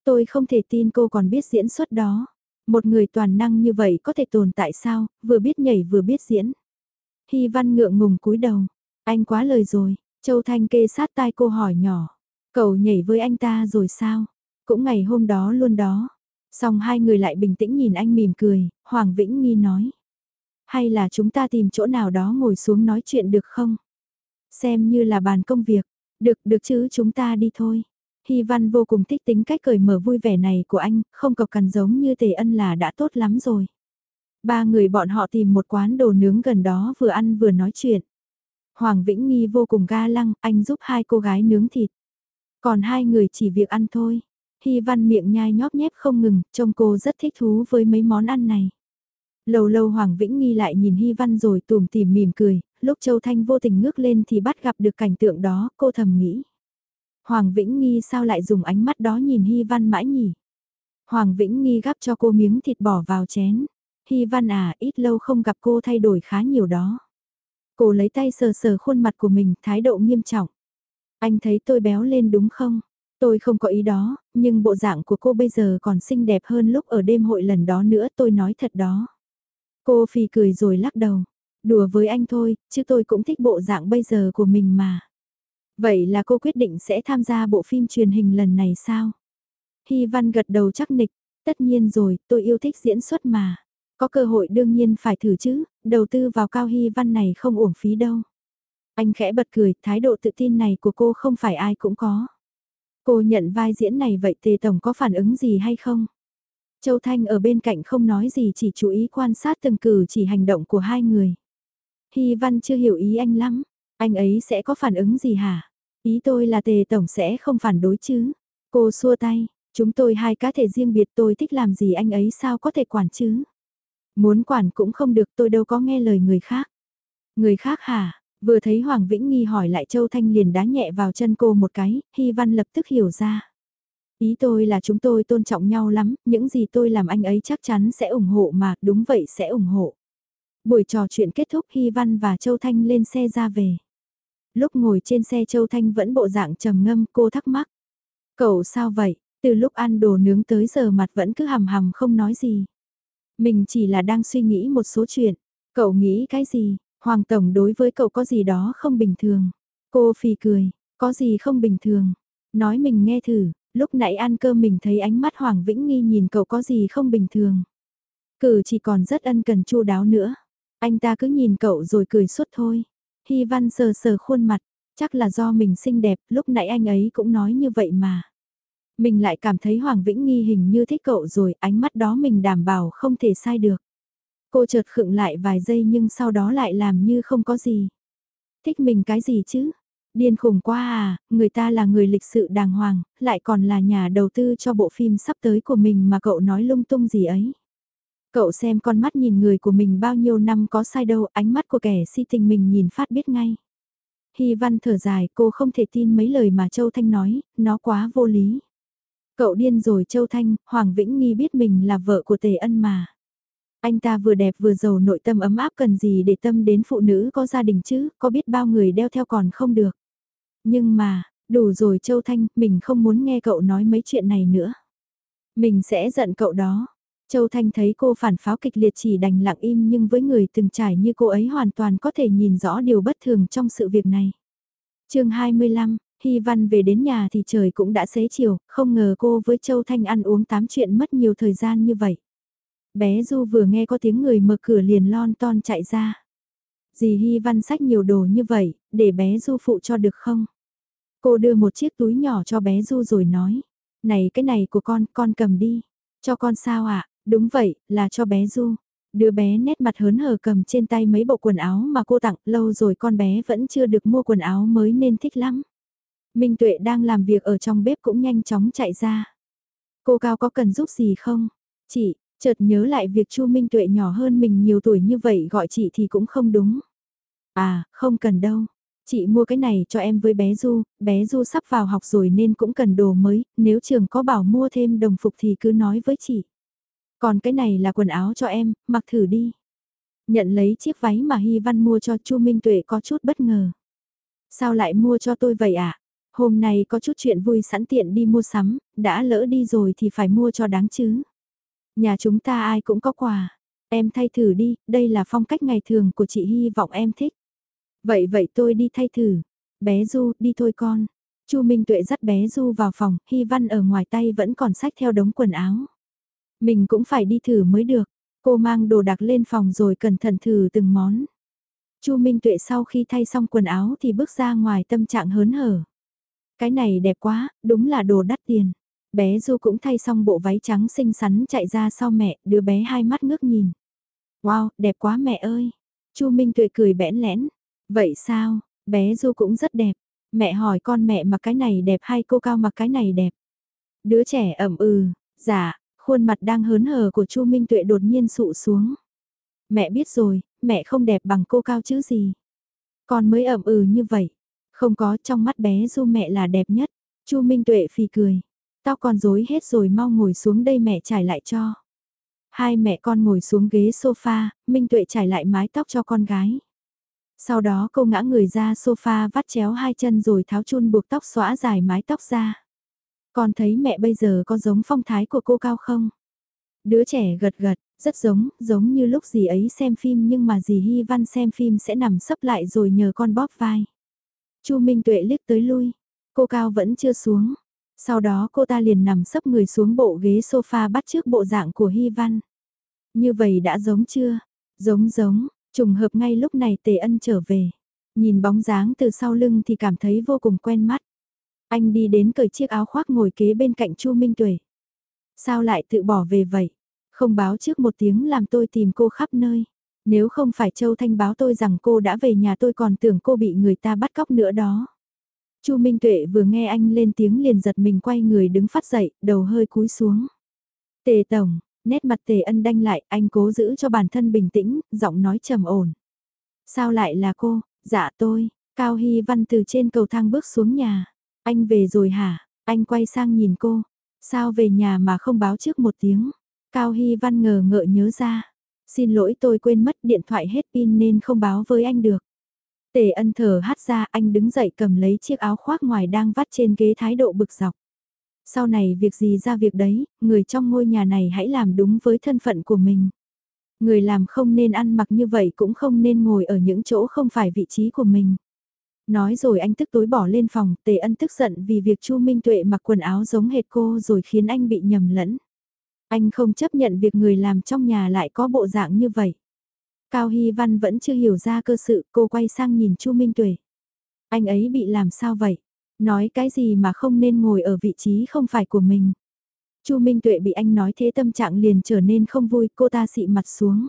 Tôi không thể tin cô còn biết diễn xuất đó. Một người toàn năng như vậy có thể tồn tại sao, vừa biết nhảy vừa biết diễn. Hy văn ngượng ngùng cúi đầu. Anh quá lời rồi, Châu Thanh kê sát tai cô hỏi nhỏ. Cậu nhảy với anh ta rồi sao? Cũng ngày hôm đó luôn đó. Xong hai người lại bình tĩnh nhìn anh mỉm cười, Hoàng Vĩnh Nghi nói. Hay là chúng ta tìm chỗ nào đó ngồi xuống nói chuyện được không? Xem như là bàn công việc. Được, được chứ chúng ta đi thôi. Hy Văn vô cùng thích tính cách cởi mở vui vẻ này của anh, không cọc cằn giống như Tề Ân là đã tốt lắm rồi. Ba người bọn họ tìm một quán đồ nướng gần đó vừa ăn vừa nói chuyện. Hoàng Vĩnh Nghi vô cùng ga lăng, anh giúp hai cô gái nướng thịt. Còn hai người chỉ việc ăn thôi. Hy Văn miệng nhai nhóp nhép không ngừng, trông cô rất thích thú với mấy món ăn này. Lâu lâu Hoàng Vĩnh Nghi lại nhìn Hy Văn rồi tùm tìm mỉm cười, lúc Châu Thanh vô tình ngước lên thì bắt gặp được cảnh tượng đó, cô thầm nghĩ. Hoàng Vĩnh Nghi sao lại dùng ánh mắt đó nhìn Hy Văn mãi nhỉ? Hoàng Vĩnh Nghi gắp cho cô miếng thịt bỏ vào chén. Hy Văn à, ít lâu không gặp cô thay đổi khá nhiều đó. Cô lấy tay sờ sờ khuôn mặt của mình, thái độ nghiêm trọng. Anh thấy tôi béo lên đúng không? Tôi không có ý đó, nhưng bộ dạng của cô bây giờ còn xinh đẹp hơn lúc ở đêm hội lần đó nữa tôi nói thật đó. Cô phì cười rồi lắc đầu. Đùa với anh thôi, chứ tôi cũng thích bộ dạng bây giờ của mình mà. Vậy là cô quyết định sẽ tham gia bộ phim truyền hình lần này sao? Hy Văn gật đầu chắc nịch, tất nhiên rồi, tôi yêu thích diễn xuất mà. Có cơ hội đương nhiên phải thử chứ, đầu tư vào Cao Hy Văn này không uổng phí đâu. Anh khẽ bật cười, thái độ tự tin này của cô không phải ai cũng có. Cô nhận vai diễn này vậy Tề Tổng có phản ứng gì hay không? Châu Thanh ở bên cạnh không nói gì chỉ chú ý quan sát từng cử chỉ hành động của hai người. Hy Văn chưa hiểu ý anh lắm, anh ấy sẽ có phản ứng gì hả? Ý tôi là Tề Tổng sẽ không phản đối chứ? Cô xua tay, chúng tôi hai cá thể riêng biệt tôi thích làm gì anh ấy sao có thể quản chứ? Muốn quản cũng không được tôi đâu có nghe lời người khác. Người khác hả? Vừa thấy Hoàng Vĩnh Nghi hỏi lại Châu Thanh liền đá nhẹ vào chân cô một cái, Hy Văn lập tức hiểu ra. Ý tôi là chúng tôi tôn trọng nhau lắm, những gì tôi làm anh ấy chắc chắn sẽ ủng hộ mà, đúng vậy sẽ ủng hộ. Buổi trò chuyện kết thúc Hy Văn và Châu Thanh lên xe ra về. Lúc ngồi trên xe Châu Thanh vẫn bộ dạng trầm ngâm cô thắc mắc. Cậu sao vậy, từ lúc ăn đồ nướng tới giờ mặt vẫn cứ hầm hầm không nói gì. Mình chỉ là đang suy nghĩ một số chuyện. Cậu nghĩ cái gì? Hoàng Tổng đối với cậu có gì đó không bình thường. Cô phì cười, có gì không bình thường. Nói mình nghe thử, lúc nãy ăn cơm mình thấy ánh mắt Hoàng Vĩnh Nghi nhìn cậu có gì không bình thường. Cử chỉ còn rất ân cần chu đáo nữa. Anh ta cứ nhìn cậu rồi cười suốt thôi. Hy Văn sờ sờ khuôn mặt, chắc là do mình xinh đẹp, lúc nãy anh ấy cũng nói như vậy mà. Mình lại cảm thấy Hoàng Vĩnh Nghi hình như thích cậu rồi, ánh mắt đó mình đảm bảo không thể sai được. Cô chợt khựng lại vài giây nhưng sau đó lại làm như không có gì. Thích mình cái gì chứ? Điên khùng quá à, người ta là người lịch sự đàng hoàng, lại còn là nhà đầu tư cho bộ phim sắp tới của mình mà cậu nói lung tung gì ấy. Cậu xem con mắt nhìn người của mình bao nhiêu năm có sai đâu, ánh mắt của kẻ si tình mình nhìn phát biết ngay. Hy văn thở dài, cô không thể tin mấy lời mà Châu Thanh nói, nó quá vô lý. Cậu điên rồi Châu Thanh, Hoàng Vĩnh Nghi biết mình là vợ của Tề Ân mà. Anh ta vừa đẹp vừa giàu nội tâm ấm áp cần gì để tâm đến phụ nữ có gia đình chứ, có biết bao người đeo theo còn không được. Nhưng mà, đủ rồi Châu Thanh, mình không muốn nghe cậu nói mấy chuyện này nữa. Mình sẽ giận cậu đó. Châu Thanh thấy cô phản pháo kịch liệt chỉ đành lặng im nhưng với người từng trải như cô ấy hoàn toàn có thể nhìn rõ điều bất thường trong sự việc này. chương 25, Hy Văn về đến nhà thì trời cũng đã xế chiều, không ngờ cô với Châu Thanh ăn uống tám chuyện mất nhiều thời gian như vậy. Bé Du vừa nghe có tiếng người mở cửa liền lon ton chạy ra. Dì Hy Văn sách nhiều đồ như vậy, để bé Du phụ cho được không? Cô đưa một chiếc túi nhỏ cho bé Du rồi nói. Này cái này của con, con cầm đi. Cho con sao ạ? À? Đúng vậy, là cho bé Du. Đứa bé nét mặt hớn hở cầm trên tay mấy bộ quần áo mà cô tặng, lâu rồi con bé vẫn chưa được mua quần áo mới nên thích lắm. Minh Tuệ đang làm việc ở trong bếp cũng nhanh chóng chạy ra. Cô Cao có cần giúp gì không? Chị, chợt nhớ lại việc Chu Minh Tuệ nhỏ hơn mình nhiều tuổi như vậy gọi chị thì cũng không đúng. À, không cần đâu. Chị mua cái này cho em với bé Du, bé Du sắp vào học rồi nên cũng cần đồ mới, nếu trường có bảo mua thêm đồng phục thì cứ nói với chị. Còn cái này là quần áo cho em, mặc thử đi. Nhận lấy chiếc váy mà Hy Văn mua cho Chu Minh Tuệ có chút bất ngờ. Sao lại mua cho tôi vậy ạ? À? Hôm nay có chút chuyện vui sẵn tiện đi mua sắm, đã lỡ đi rồi thì phải mua cho đáng chứ. Nhà chúng ta ai cũng có quà. Em thay thử đi, đây là phong cách ngày thường của chị hy vọng em thích. Vậy vậy tôi đi thay thử. Bé Du, đi thôi con. Chu Minh Tuệ dắt bé Du vào phòng, Hy Văn ở ngoài tay vẫn còn sách theo đống quần áo. Mình cũng phải đi thử mới được. Cô mang đồ đặc lên phòng rồi cẩn thận thử từng món. Chu Minh Tuệ sau khi thay xong quần áo thì bước ra ngoài tâm trạng hớn hở. Cái này đẹp quá, đúng là đồ đắt tiền. Bé Du cũng thay xong bộ váy trắng xinh xắn chạy ra sau mẹ, đứa bé hai mắt ngước nhìn. Wow, đẹp quá mẹ ơi. Chu Minh Tuệ cười bẽn lẽn. Vậy sao, bé Du cũng rất đẹp. Mẹ hỏi con mẹ mặc cái này đẹp hay cô cao mặc cái này đẹp. Đứa trẻ ẩm ừ, dạ, khuôn mặt đang hớn hở của Chu Minh Tuệ đột nhiên sụ xuống. Mẹ biết rồi, mẹ không đẹp bằng cô cao chứ gì. Con mới ẩm ừ như vậy. Không có trong mắt bé Du mẹ là đẹp nhất. Chu Minh Tuệ phì cười. Tao còn dối hết rồi mau ngồi xuống đây mẹ trải lại cho. Hai mẹ con ngồi xuống ghế sofa, Minh Tuệ trải lại mái tóc cho con gái. Sau đó cô ngã người ra sofa vắt chéo hai chân rồi tháo chun buộc tóc xóa dài mái tóc ra. Con thấy mẹ bây giờ có giống phong thái của cô cao không? Đứa trẻ gật gật, rất giống, giống như lúc dì ấy xem phim nhưng mà dì Hy Văn xem phim sẽ nằm sấp lại rồi nhờ con bóp vai. Chu Minh Tuệ liếc tới lui, cô cao vẫn chưa xuống. Sau đó cô ta liền nằm sấp người xuống bộ ghế sofa bắt trước bộ dạng của Hy Văn. Như vậy đã giống chưa? Giống giống, trùng hợp ngay lúc này Tề Ân trở về. Nhìn bóng dáng từ sau lưng thì cảm thấy vô cùng quen mắt. Anh đi đến cởi chiếc áo khoác ngồi kế bên cạnh Chu Minh Tuệ. Sao lại tự bỏ về vậy? Không báo trước một tiếng làm tôi tìm cô khắp nơi. Nếu không phải Châu Thanh báo tôi rằng cô đã về nhà tôi còn tưởng cô bị người ta bắt cóc nữa đó. Chu Minh Tuệ vừa nghe anh lên tiếng liền giật mình quay người đứng phát dậy, đầu hơi cúi xuống. Tề Tổng, nét mặt Tề Ân đanh lại, anh cố giữ cho bản thân bình tĩnh, giọng nói trầm ổn. Sao lại là cô? Dạ tôi, Cao Hy Văn từ trên cầu thang bước xuống nhà. Anh về rồi hả? Anh quay sang nhìn cô. Sao về nhà mà không báo trước một tiếng? Cao Hy Văn ngờ ngợ nhớ ra. Xin lỗi tôi quên mất điện thoại hết pin nên không báo với anh được. Tề ân thở hát ra anh đứng dậy cầm lấy chiếc áo khoác ngoài đang vắt trên ghế thái độ bực dọc. Sau này việc gì ra việc đấy, người trong ngôi nhà này hãy làm đúng với thân phận của mình. Người làm không nên ăn mặc như vậy cũng không nên ngồi ở những chỗ không phải vị trí của mình. Nói rồi anh tức tối bỏ lên phòng, tề ân tức giận vì việc Chu Minh Tuệ mặc quần áo giống hệt cô rồi khiến anh bị nhầm lẫn. Anh không chấp nhận việc người làm trong nhà lại có bộ dạng như vậy. Cao Hy Văn vẫn chưa hiểu ra cơ sự, cô quay sang nhìn Chu Minh Tuệ. Anh ấy bị làm sao vậy? Nói cái gì mà không nên ngồi ở vị trí không phải của mình. Chu Minh Tuệ bị anh nói thế tâm trạng liền trở nên không vui, cô ta xị mặt xuống.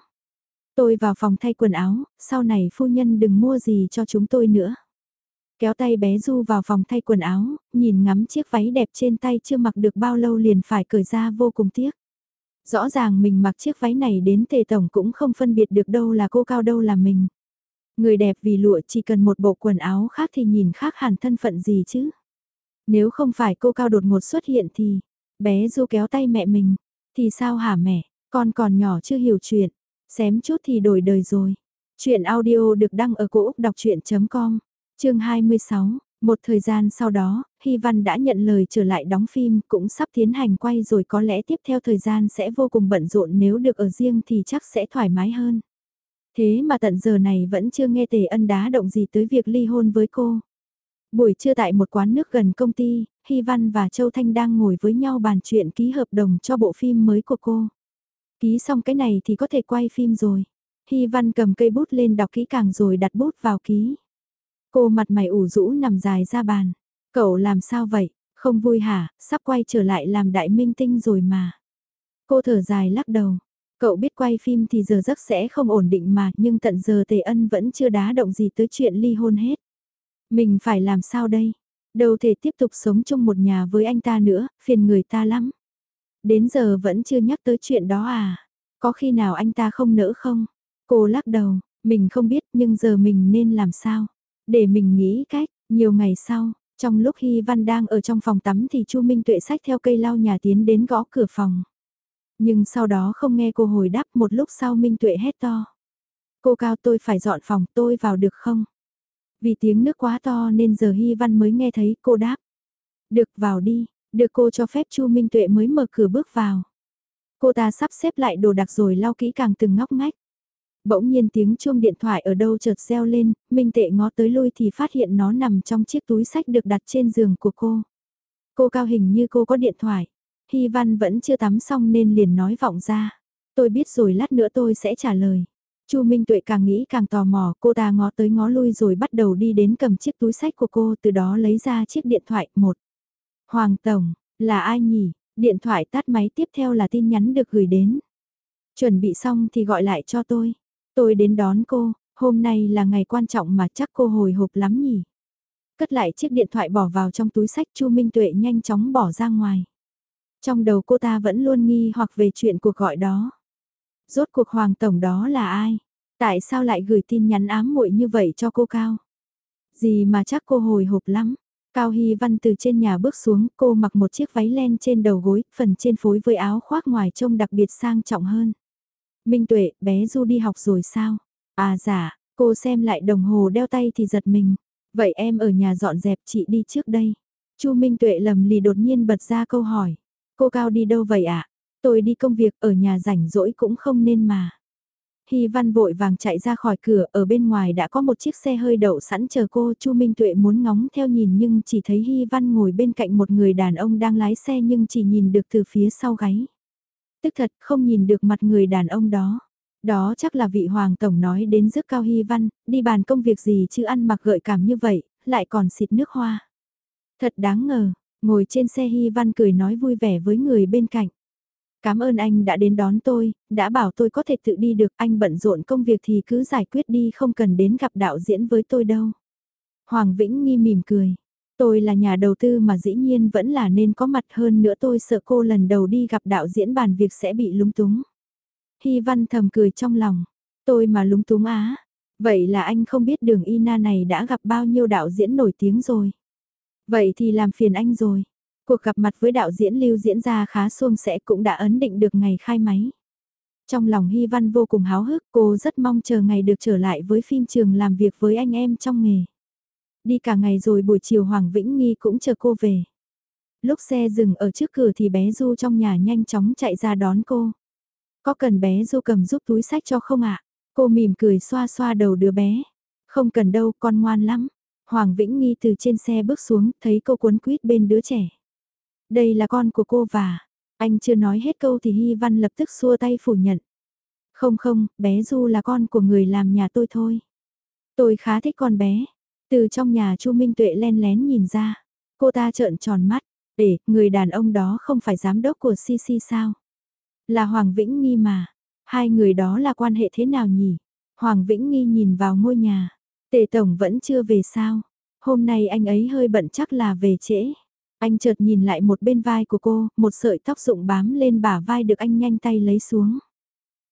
Tôi vào phòng thay quần áo, sau này phu nhân đừng mua gì cho chúng tôi nữa. Kéo tay bé Du vào phòng thay quần áo, nhìn ngắm chiếc váy đẹp trên tay chưa mặc được bao lâu liền phải cởi ra vô cùng tiếc. Rõ ràng mình mặc chiếc váy này đến tề tổng cũng không phân biệt được đâu là cô cao đâu là mình. Người đẹp vì lụa chỉ cần một bộ quần áo khác thì nhìn khác hẳn thân phận gì chứ. Nếu không phải cô cao đột ngột xuất hiện thì, bé Du kéo tay mẹ mình, thì sao hả mẹ, con còn nhỏ chưa hiểu chuyện, xém chút thì đổi đời rồi. Chuyện audio được đăng ở cổ Úc đọc chuyện.com, chương 26, một thời gian sau đó, Hy Văn đã nhận lời trở lại đóng phim, cũng sắp tiến hành quay rồi có lẽ tiếp theo thời gian sẽ vô cùng bận rộn nếu được ở riêng thì chắc sẽ thoải mái hơn. Thế mà tận giờ này vẫn chưa nghe Tề Ân đá động gì tới việc ly hôn với cô. Buổi trưa tại một quán nước gần công ty, Hy Văn và Châu Thanh đang ngồi với nhau bàn chuyện ký hợp đồng cho bộ phim mới của cô. Ký xong cái này thì có thể quay phim rồi. Hy Văn cầm cây bút lên đọc kỹ càng rồi đặt bút vào ký. Cô mặt mày ủ rũ nằm dài ra bàn. Cậu làm sao vậy? Không vui hả? Sắp quay trở lại làm đại minh tinh rồi mà. Cô thở dài lắc đầu. Cậu biết quay phim thì giờ giấc sẽ không ổn định mà nhưng tận giờ Tề Ân vẫn chưa đá động gì tới chuyện ly hôn hết. Mình phải làm sao đây? Đâu thể tiếp tục sống chung một nhà với anh ta nữa, phiền người ta lắm. Đến giờ vẫn chưa nhắc tới chuyện đó à? Có khi nào anh ta không nỡ không? Cô lắc đầu, mình không biết nhưng giờ mình nên làm sao? Để mình nghĩ cách, nhiều ngày sau, trong lúc Hy Văn đang ở trong phòng tắm thì Chu Minh Tuệ sách theo cây lau nhà tiến đến gõ cửa phòng. Nhưng sau đó không nghe cô hồi đáp một lúc sau Minh Tuệ hét to. Cô cao tôi phải dọn phòng tôi vào được không? Vì tiếng nước quá to nên giờ Hy Văn mới nghe thấy cô đáp. Được vào đi, được cô cho phép Chu Minh Tuệ mới mở cửa bước vào. Cô ta sắp xếp lại đồ đặc rồi lau kỹ càng từng ngóc ngách. Bỗng nhiên tiếng chuông điện thoại ở đâu chợt reo lên, Minh Tệ ngó tới lui thì phát hiện nó nằm trong chiếc túi sách được đặt trên giường của cô. Cô cao hình như cô có điện thoại. Hy Văn vẫn chưa tắm xong nên liền nói vọng ra. Tôi biết rồi lát nữa tôi sẽ trả lời. Chu Minh Tuệ càng nghĩ càng tò mò, cô ta ngó tới ngó lui rồi bắt đầu đi đến cầm chiếc túi sách của cô, từ đó lấy ra chiếc điện thoại, một. Hoàng Tổng, là ai nhỉ? Điện thoại tắt máy tiếp theo là tin nhắn được gửi đến. Chuẩn bị xong thì gọi lại cho tôi. Tôi đến đón cô, hôm nay là ngày quan trọng mà chắc cô hồi hộp lắm nhỉ. Cất lại chiếc điện thoại bỏ vào trong túi sách Chu Minh Tuệ nhanh chóng bỏ ra ngoài. Trong đầu cô ta vẫn luôn nghi hoặc về chuyện cuộc gọi đó. Rốt cuộc Hoàng Tổng đó là ai? Tại sao lại gửi tin nhắn ám muội như vậy cho cô Cao? Gì mà chắc cô hồi hộp lắm. Cao Hy Văn từ trên nhà bước xuống, cô mặc một chiếc váy len trên đầu gối, phần trên phối với áo khoác ngoài trông đặc biệt sang trọng hơn. Minh Tuệ, bé Du đi học rồi sao? À dạ, cô xem lại đồng hồ đeo tay thì giật mình. Vậy em ở nhà dọn dẹp chị đi trước đây. Chu Minh Tuệ lầm lì đột nhiên bật ra câu hỏi. Cô Cao đi đâu vậy ạ? À? Tôi đi công việc ở nhà rảnh rỗi cũng không nên mà. Hy Văn vội vàng chạy ra khỏi cửa, ở bên ngoài đã có một chiếc xe hơi đậu sẵn chờ cô, Chu Minh Tuệ muốn ngóng theo nhìn nhưng chỉ thấy Hy Văn ngồi bên cạnh một người đàn ông đang lái xe nhưng chỉ nhìn được từ phía sau gáy. Tức thật không nhìn được mặt người đàn ông đó. Đó chắc là vị Hoàng Tổng nói đến rước cao Hy Văn, đi bàn công việc gì chứ ăn mặc gợi cảm như vậy, lại còn xịt nước hoa. Thật đáng ngờ, ngồi trên xe Hy Văn cười nói vui vẻ với người bên cạnh. Cảm ơn anh đã đến đón tôi, đã bảo tôi có thể tự đi được, anh bận rộn công việc thì cứ giải quyết đi không cần đến gặp đạo diễn với tôi đâu. Hoàng Vĩnh Nghi mỉm cười. Tôi là nhà đầu tư mà dĩ nhiên vẫn là nên có mặt hơn nữa, tôi sợ cô lần đầu đi gặp đạo diễn bàn việc sẽ bị lúng túng. Hy văn thầm cười trong lòng. Tôi mà lúng túng á. Vậy là anh không biết đường Ina này đã gặp bao nhiêu đạo diễn nổi tiếng rồi. Vậy thì làm phiền anh rồi. Cuộc gặp mặt với đạo diễn lưu diễn ra khá suông sẽ cũng đã ấn định được ngày khai máy. Trong lòng Hy Văn vô cùng háo hức, cô rất mong chờ ngày được trở lại với phim trường làm việc với anh em trong nghề. Đi cả ngày rồi buổi chiều Hoàng Vĩnh Nghi cũng chờ cô về. Lúc xe dừng ở trước cửa thì bé Du trong nhà nhanh chóng chạy ra đón cô. Có cần bé Du cầm giúp túi sách cho không ạ? Cô mỉm cười xoa xoa đầu đứa bé. Không cần đâu, con ngoan lắm. Hoàng Vĩnh Nghi từ trên xe bước xuống, thấy cô cuốn quýt bên đứa trẻ. Đây là con của cô và... Anh chưa nói hết câu thì Hy Văn lập tức xua tay phủ nhận. Không không, bé Du là con của người làm nhà tôi thôi. Tôi khá thích con bé. Từ trong nhà Chu Minh Tuệ len lén nhìn ra. Cô ta trợn tròn mắt. Để, người đàn ông đó không phải giám đốc của CC sao? Là Hoàng Vĩnh Nghi mà. Hai người đó là quan hệ thế nào nhỉ? Hoàng Vĩnh Nghi nhìn vào ngôi nhà. Tề Tổng vẫn chưa về sao? Hôm nay anh ấy hơi bận chắc là về trễ. Anh chợt nhìn lại một bên vai của cô, một sợi tóc rụng bám lên bả vai được anh nhanh tay lấy xuống.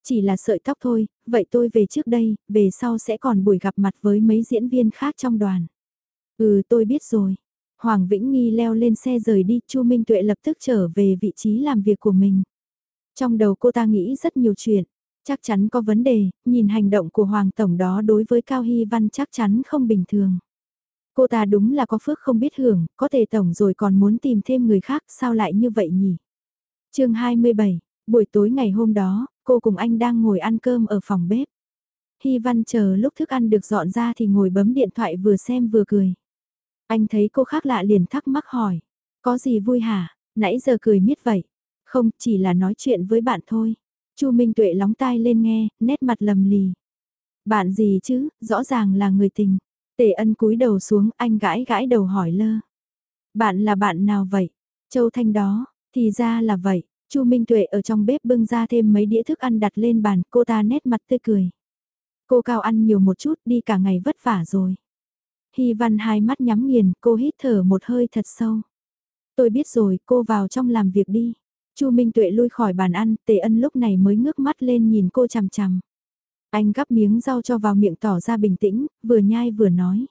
Chỉ là sợi tóc thôi, vậy tôi về trước đây, về sau sẽ còn buổi gặp mặt với mấy diễn viên khác trong đoàn. Ừ tôi biết rồi. Hoàng Vĩnh Nghi leo lên xe rời đi, Chu Minh Tuệ lập tức trở về vị trí làm việc của mình. Trong đầu cô ta nghĩ rất nhiều chuyện, chắc chắn có vấn đề, nhìn hành động của Hoàng Tổng đó đối với Cao Hy Văn chắc chắn không bình thường. Cô ta đúng là có phước không biết hưởng, có thể tổng rồi còn muốn tìm thêm người khác, sao lại như vậy nhỉ? chương 27, buổi tối ngày hôm đó, cô cùng anh đang ngồi ăn cơm ở phòng bếp. Hy Văn chờ lúc thức ăn được dọn ra thì ngồi bấm điện thoại vừa xem vừa cười. Anh thấy cô khác lạ liền thắc mắc hỏi, có gì vui hả, nãy giờ cười miết vậy? Không, chỉ là nói chuyện với bạn thôi. Chu Minh Tuệ lóng tai lên nghe, nét mặt lầm lì. Bạn gì chứ, rõ ràng là người tình. Tề ân cúi đầu xuống, anh gãi gãi đầu hỏi lơ. Bạn là bạn nào vậy? Châu Thanh đó, thì ra là vậy. Chu Minh Tuệ ở trong bếp bưng ra thêm mấy đĩa thức ăn đặt lên bàn, cô ta nét mặt tươi cười. Cô cao ăn nhiều một chút, đi cả ngày vất vả rồi. Hy văn hai mắt nhắm nghiền, cô hít thở một hơi thật sâu. Tôi biết rồi, cô vào trong làm việc đi. Chu Minh Tuệ lui khỏi bàn ăn, Tề Ân lúc này mới ngước mắt lên nhìn cô chằm chằm. Anh gắp miếng rau cho vào miệng tỏ ra bình tĩnh, vừa nhai vừa nói.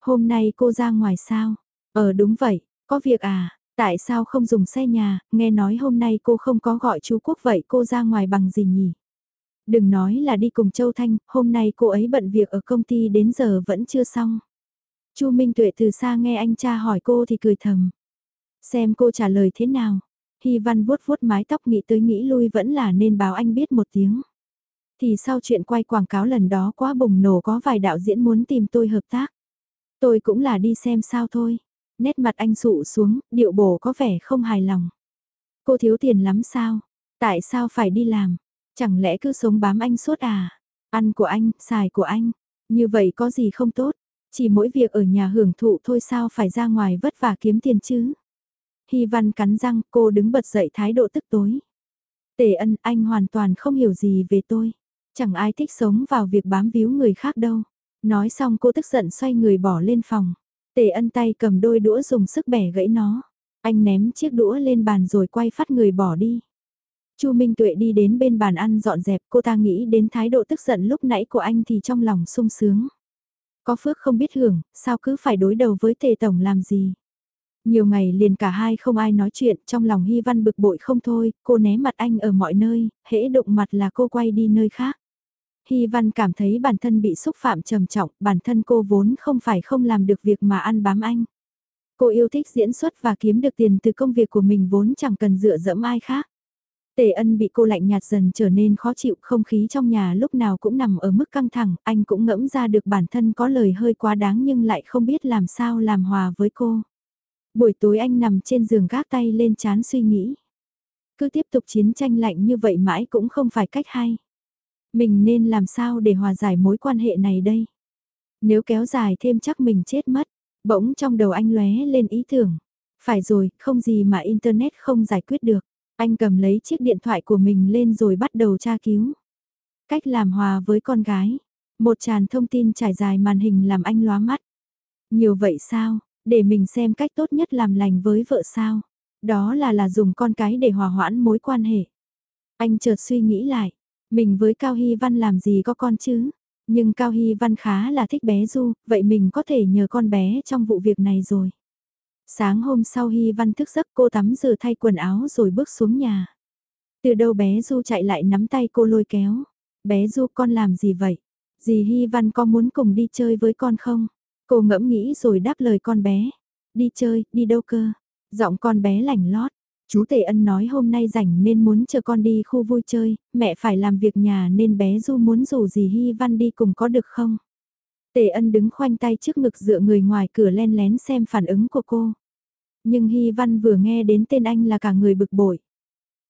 Hôm nay cô ra ngoài sao? Ờ đúng vậy, có việc à, tại sao không dùng xe nhà, nghe nói hôm nay cô không có gọi chú Quốc vậy cô ra ngoài bằng gì nhỉ? Đừng nói là đi cùng Châu Thanh, hôm nay cô ấy bận việc ở công ty đến giờ vẫn chưa xong. Chu Minh Tuệ từ xa nghe anh cha hỏi cô thì cười thầm. Xem cô trả lời thế nào. Hy Văn vuốt vuốt mái tóc nghĩ tới nghĩ lui vẫn là nên báo anh biết một tiếng. Thì sau chuyện quay quảng cáo lần đó quá bùng nổ có vài đạo diễn muốn tìm tôi hợp tác. Tôi cũng là đi xem sao thôi. Nét mặt anh sụ xuống, điệu bổ có vẻ không hài lòng. Cô thiếu tiền lắm sao? Tại sao phải đi làm? Chẳng lẽ cứ sống bám anh suốt à? Ăn của anh, xài của anh. Như vậy có gì không tốt? Chỉ mỗi việc ở nhà hưởng thụ thôi sao phải ra ngoài vất vả kiếm tiền chứ? Hy văn cắn răng, cô đứng bật dậy thái độ tức tối. Tề ân, anh hoàn toàn không hiểu gì về tôi. Chẳng ai thích sống vào việc bám víu người khác đâu. Nói xong cô tức giận xoay người bỏ lên phòng. Tề ân tay cầm đôi đũa dùng sức bẻ gãy nó. Anh ném chiếc đũa lên bàn rồi quay phát người bỏ đi. Chu Minh Tuệ đi đến bên bàn ăn dọn dẹp, cô ta nghĩ đến thái độ tức giận lúc nãy của anh thì trong lòng sung sướng. Có phước không biết hưởng, sao cứ phải đối đầu với tề tổng làm gì. Nhiều ngày liền cả hai không ai nói chuyện, trong lòng Hy Văn bực bội không thôi, cô né mặt anh ở mọi nơi, hễ đụng mặt là cô quay đi nơi khác. Hy Văn cảm thấy bản thân bị xúc phạm trầm trọng, bản thân cô vốn không phải không làm được việc mà ăn bám anh. Cô yêu thích diễn xuất và kiếm được tiền từ công việc của mình vốn chẳng cần dựa dẫm ai khác. Tề ân bị cô lạnh nhạt dần trở nên khó chịu, không khí trong nhà lúc nào cũng nằm ở mức căng thẳng, anh cũng ngẫm ra được bản thân có lời hơi quá đáng nhưng lại không biết làm sao làm hòa với cô. Buổi tối anh nằm trên giường gác tay lên chán suy nghĩ. Cứ tiếp tục chiến tranh lạnh như vậy mãi cũng không phải cách hay. Mình nên làm sao để hòa giải mối quan hệ này đây? Nếu kéo dài thêm chắc mình chết mất. Bỗng trong đầu anh lóe lên ý tưởng. Phải rồi, không gì mà Internet không giải quyết được. Anh cầm lấy chiếc điện thoại của mình lên rồi bắt đầu tra cứu. Cách làm hòa với con gái. Một tràn thông tin trải dài màn hình làm anh lóa mắt. Nhiều vậy sao, để mình xem cách tốt nhất làm lành với vợ sao. Đó là là dùng con cái để hòa hoãn mối quan hệ. Anh chợt suy nghĩ lại, mình với Cao Hy Văn làm gì có con chứ? Nhưng Cao Hy Văn khá là thích bé Du, vậy mình có thể nhờ con bé trong vụ việc này rồi. Sáng hôm sau Hy Văn thức giấc cô tắm rửa thay quần áo rồi bước xuống nhà. Từ đâu bé Du chạy lại nắm tay cô lôi kéo. Bé Du con làm gì vậy? Dì Hy Văn có muốn cùng đi chơi với con không? Cô ngẫm nghĩ rồi đáp lời con bé. Đi chơi, đi đâu cơ? Giọng con bé lảnh lót. Chú Tề Ân nói hôm nay rảnh nên muốn chờ con đi khu vui chơi, mẹ phải làm việc nhà nên bé Du muốn rủ gì Hy Văn đi cùng có được không? Tề Ân đứng khoanh tay trước ngực dựa người ngoài cửa len lén xem phản ứng của cô. Nhưng Hy Văn vừa nghe đến tên anh là cả người bực bội.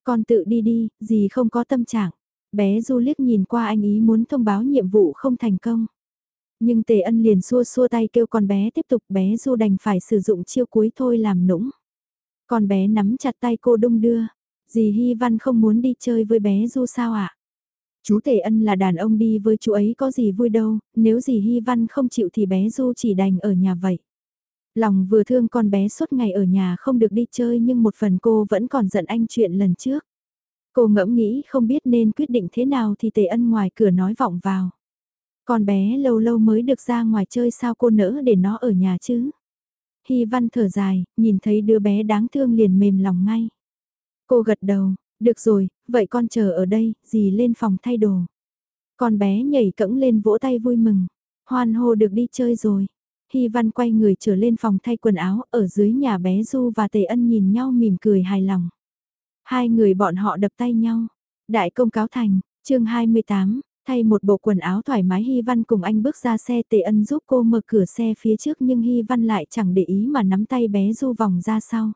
Con tự đi đi, gì không có tâm trạng. Bé Du liếc nhìn qua anh ý muốn thông báo nhiệm vụ không thành công. Nhưng Tề Ân liền xua xua tay kêu con bé tiếp tục bé Du đành phải sử dụng chiêu cuối thôi làm nũng. Con bé nắm chặt tay cô đung đưa. Dì Hy Văn không muốn đi chơi với bé Du sao ạ? Chú Tề Ân là đàn ông đi với chú ấy có gì vui đâu, nếu dì Hy Văn không chịu thì bé Du chỉ đành ở nhà vậy. Lòng vừa thương con bé suốt ngày ở nhà không được đi chơi nhưng một phần cô vẫn còn giận anh chuyện lần trước. Cô ngẫm nghĩ không biết nên quyết định thế nào thì Tề Ân ngoài cửa nói vọng vào. Con bé lâu lâu mới được ra ngoài chơi sao cô nỡ để nó ở nhà chứ? Hy văn thở dài, nhìn thấy đứa bé đáng thương liền mềm lòng ngay. Cô gật đầu, được rồi, vậy con chờ ở đây, dì lên phòng thay đồ. Con bé nhảy cẫng lên vỗ tay vui mừng, hoan hô được đi chơi rồi. Hy văn quay người trở lên phòng thay quần áo, ở dưới nhà bé Du và Tề Ân nhìn nhau mỉm cười hài lòng. Hai người bọn họ đập tay nhau. Đại công cáo thành, chương 28, Thay một bộ quần áo thoải mái Hy Văn cùng anh bước ra xe Tề Ân giúp cô mở cửa xe phía trước nhưng Hy Văn lại chẳng để ý mà nắm tay bé Du vòng ra sau.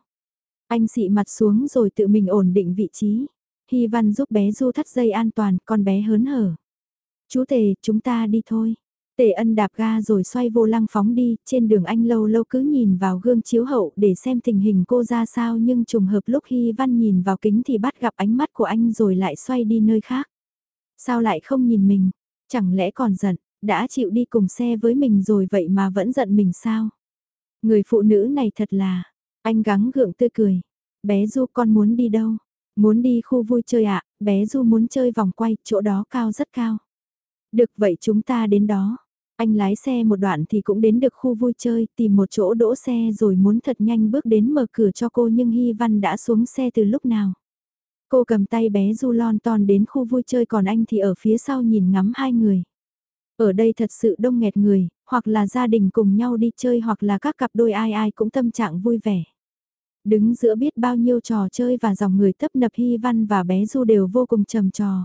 Anh xị mặt xuống rồi tự mình ổn định vị trí. Hy Văn giúp bé Du thắt dây an toàn, con bé hớn hở. Chú Tề, chúng ta đi thôi. Tề ân đạp ga rồi xoay vô lăng phóng đi, trên đường anh lâu lâu cứ nhìn vào gương chiếu hậu để xem tình hình cô ra sao nhưng trùng hợp lúc Hy Văn nhìn vào kính thì bắt gặp ánh mắt của anh rồi lại xoay đi nơi khác. Sao lại không nhìn mình? Chẳng lẽ còn giận, đã chịu đi cùng xe với mình rồi vậy mà vẫn giận mình sao? Người phụ nữ này thật là, anh gắng gượng tươi cười. Bé Du con muốn đi đâu? Muốn đi khu vui chơi ạ, bé Du muốn chơi vòng quay, chỗ đó cao rất cao. Được vậy chúng ta đến đó. Anh lái xe một đoạn thì cũng đến được khu vui chơi, tìm một chỗ đỗ xe rồi muốn thật nhanh bước đến mở cửa cho cô nhưng Hy Văn đã xuống xe từ lúc nào. Cô cầm tay bé Du lon ton đến khu vui chơi còn anh thì ở phía sau nhìn ngắm hai người. Ở đây thật sự đông nghẹt người, hoặc là gia đình cùng nhau đi chơi hoặc là các cặp đôi ai ai cũng tâm trạng vui vẻ. Đứng giữa biết bao nhiêu trò chơi và dòng người tấp nập Hy Văn và bé Du đều vô cùng trầm trò.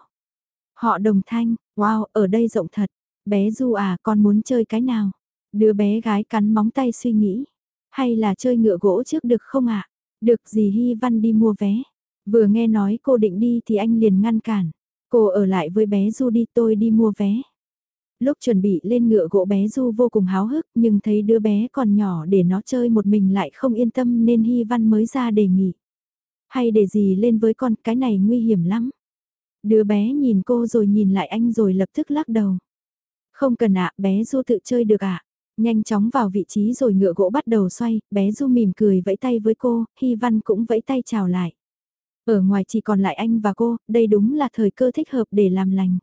Họ đồng thanh, wow, ở đây rộng thật. Bé Du à, con muốn chơi cái nào? Đứa bé gái cắn móng tay suy nghĩ. Hay là chơi ngựa gỗ trước được không ạ? Được gì Hy Văn đi mua vé. Vừa nghe nói cô định đi thì anh liền ngăn cản. Cô ở lại với bé Du đi tôi đi mua vé. Lúc chuẩn bị lên ngựa gỗ bé Du vô cùng háo hức nhưng thấy đứa bé còn nhỏ để nó chơi một mình lại không yên tâm nên Hy Văn mới ra đề nghị. Hay để gì lên với con cái này nguy hiểm lắm. Đứa bé nhìn cô rồi nhìn lại anh rồi lập tức lắc đầu. Không cần ạ, bé Du tự chơi được ạ. Nhanh chóng vào vị trí rồi ngựa gỗ bắt đầu xoay, bé Du mỉm cười vẫy tay với cô, Hy Văn cũng vẫy tay chào lại. Ở ngoài chỉ còn lại anh và cô, đây đúng là thời cơ thích hợp để làm lành.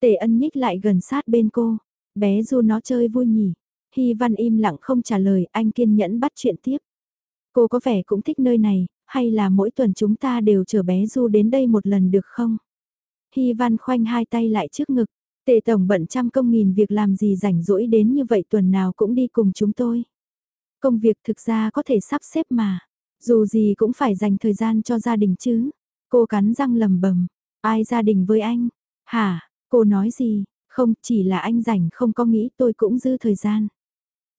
Tề ân nhích lại gần sát bên cô, bé Du nó chơi vui nhỉ. Hy Văn im lặng không trả lời, anh kiên nhẫn bắt chuyện tiếp. Cô có vẻ cũng thích nơi này, hay là mỗi tuần chúng ta đều chở bé Du đến đây một lần được không? Hy Văn khoanh hai tay lại trước ngực, tề tổng bận trăm công nghìn việc làm gì rảnh rỗi đến như vậy tuần nào cũng đi cùng chúng tôi. Công việc thực ra có thể sắp xếp mà, dù gì cũng phải dành thời gian cho gia đình chứ. Cô cắn răng lầm bầm, ai gia đình với anh? Hả, cô nói gì? Không, chỉ là anh rảnh không có nghĩ tôi cũng dư thời gian.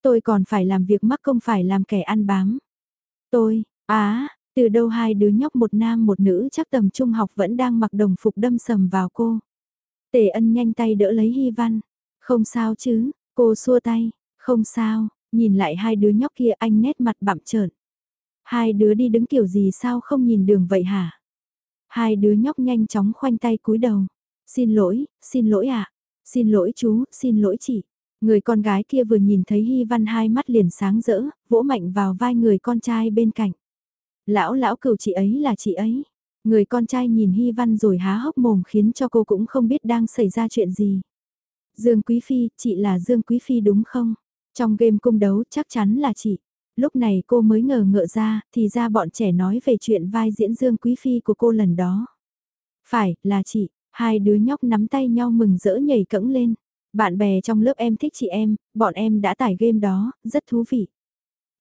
Tôi còn phải làm việc mắc công phải làm kẻ ăn bám. Tôi, á, từ đâu hai đứa nhóc một nam một nữ chắc tầm trung học vẫn đang mặc đồng phục đâm sầm vào cô. Tề ân nhanh tay đỡ lấy Hy Văn. Không sao chứ, cô xua tay, không sao, nhìn lại hai đứa nhóc kia anh nét mặt bặm trợn. Hai đứa đi đứng kiểu gì sao không nhìn đường vậy hả? Hai đứa nhóc nhanh chóng khoanh tay cúi đầu. Xin lỗi, xin lỗi ạ. Xin lỗi chú, xin lỗi chị. Người con gái kia vừa nhìn thấy Hy Văn hai mắt liền sáng rỡ, vỗ mạnh vào vai người con trai bên cạnh. Lão lão cửu chị ấy là chị ấy. Người con trai nhìn Hy Văn rồi há hốc mồm khiến cho cô cũng không biết đang xảy ra chuyện gì. Dương Quý Phi, chị là Dương Quý Phi đúng không? Trong game cung đấu chắc chắn là chị. Lúc này cô mới ngờ ngợ ra, thì ra bọn trẻ nói về chuyện vai diễn Dương Quý Phi của cô lần đó. Phải, là chị, hai đứa nhóc nắm tay nhau mừng rỡ nhảy cẫng lên. Bạn bè trong lớp em thích chị em, bọn em đã tải game đó, rất thú vị.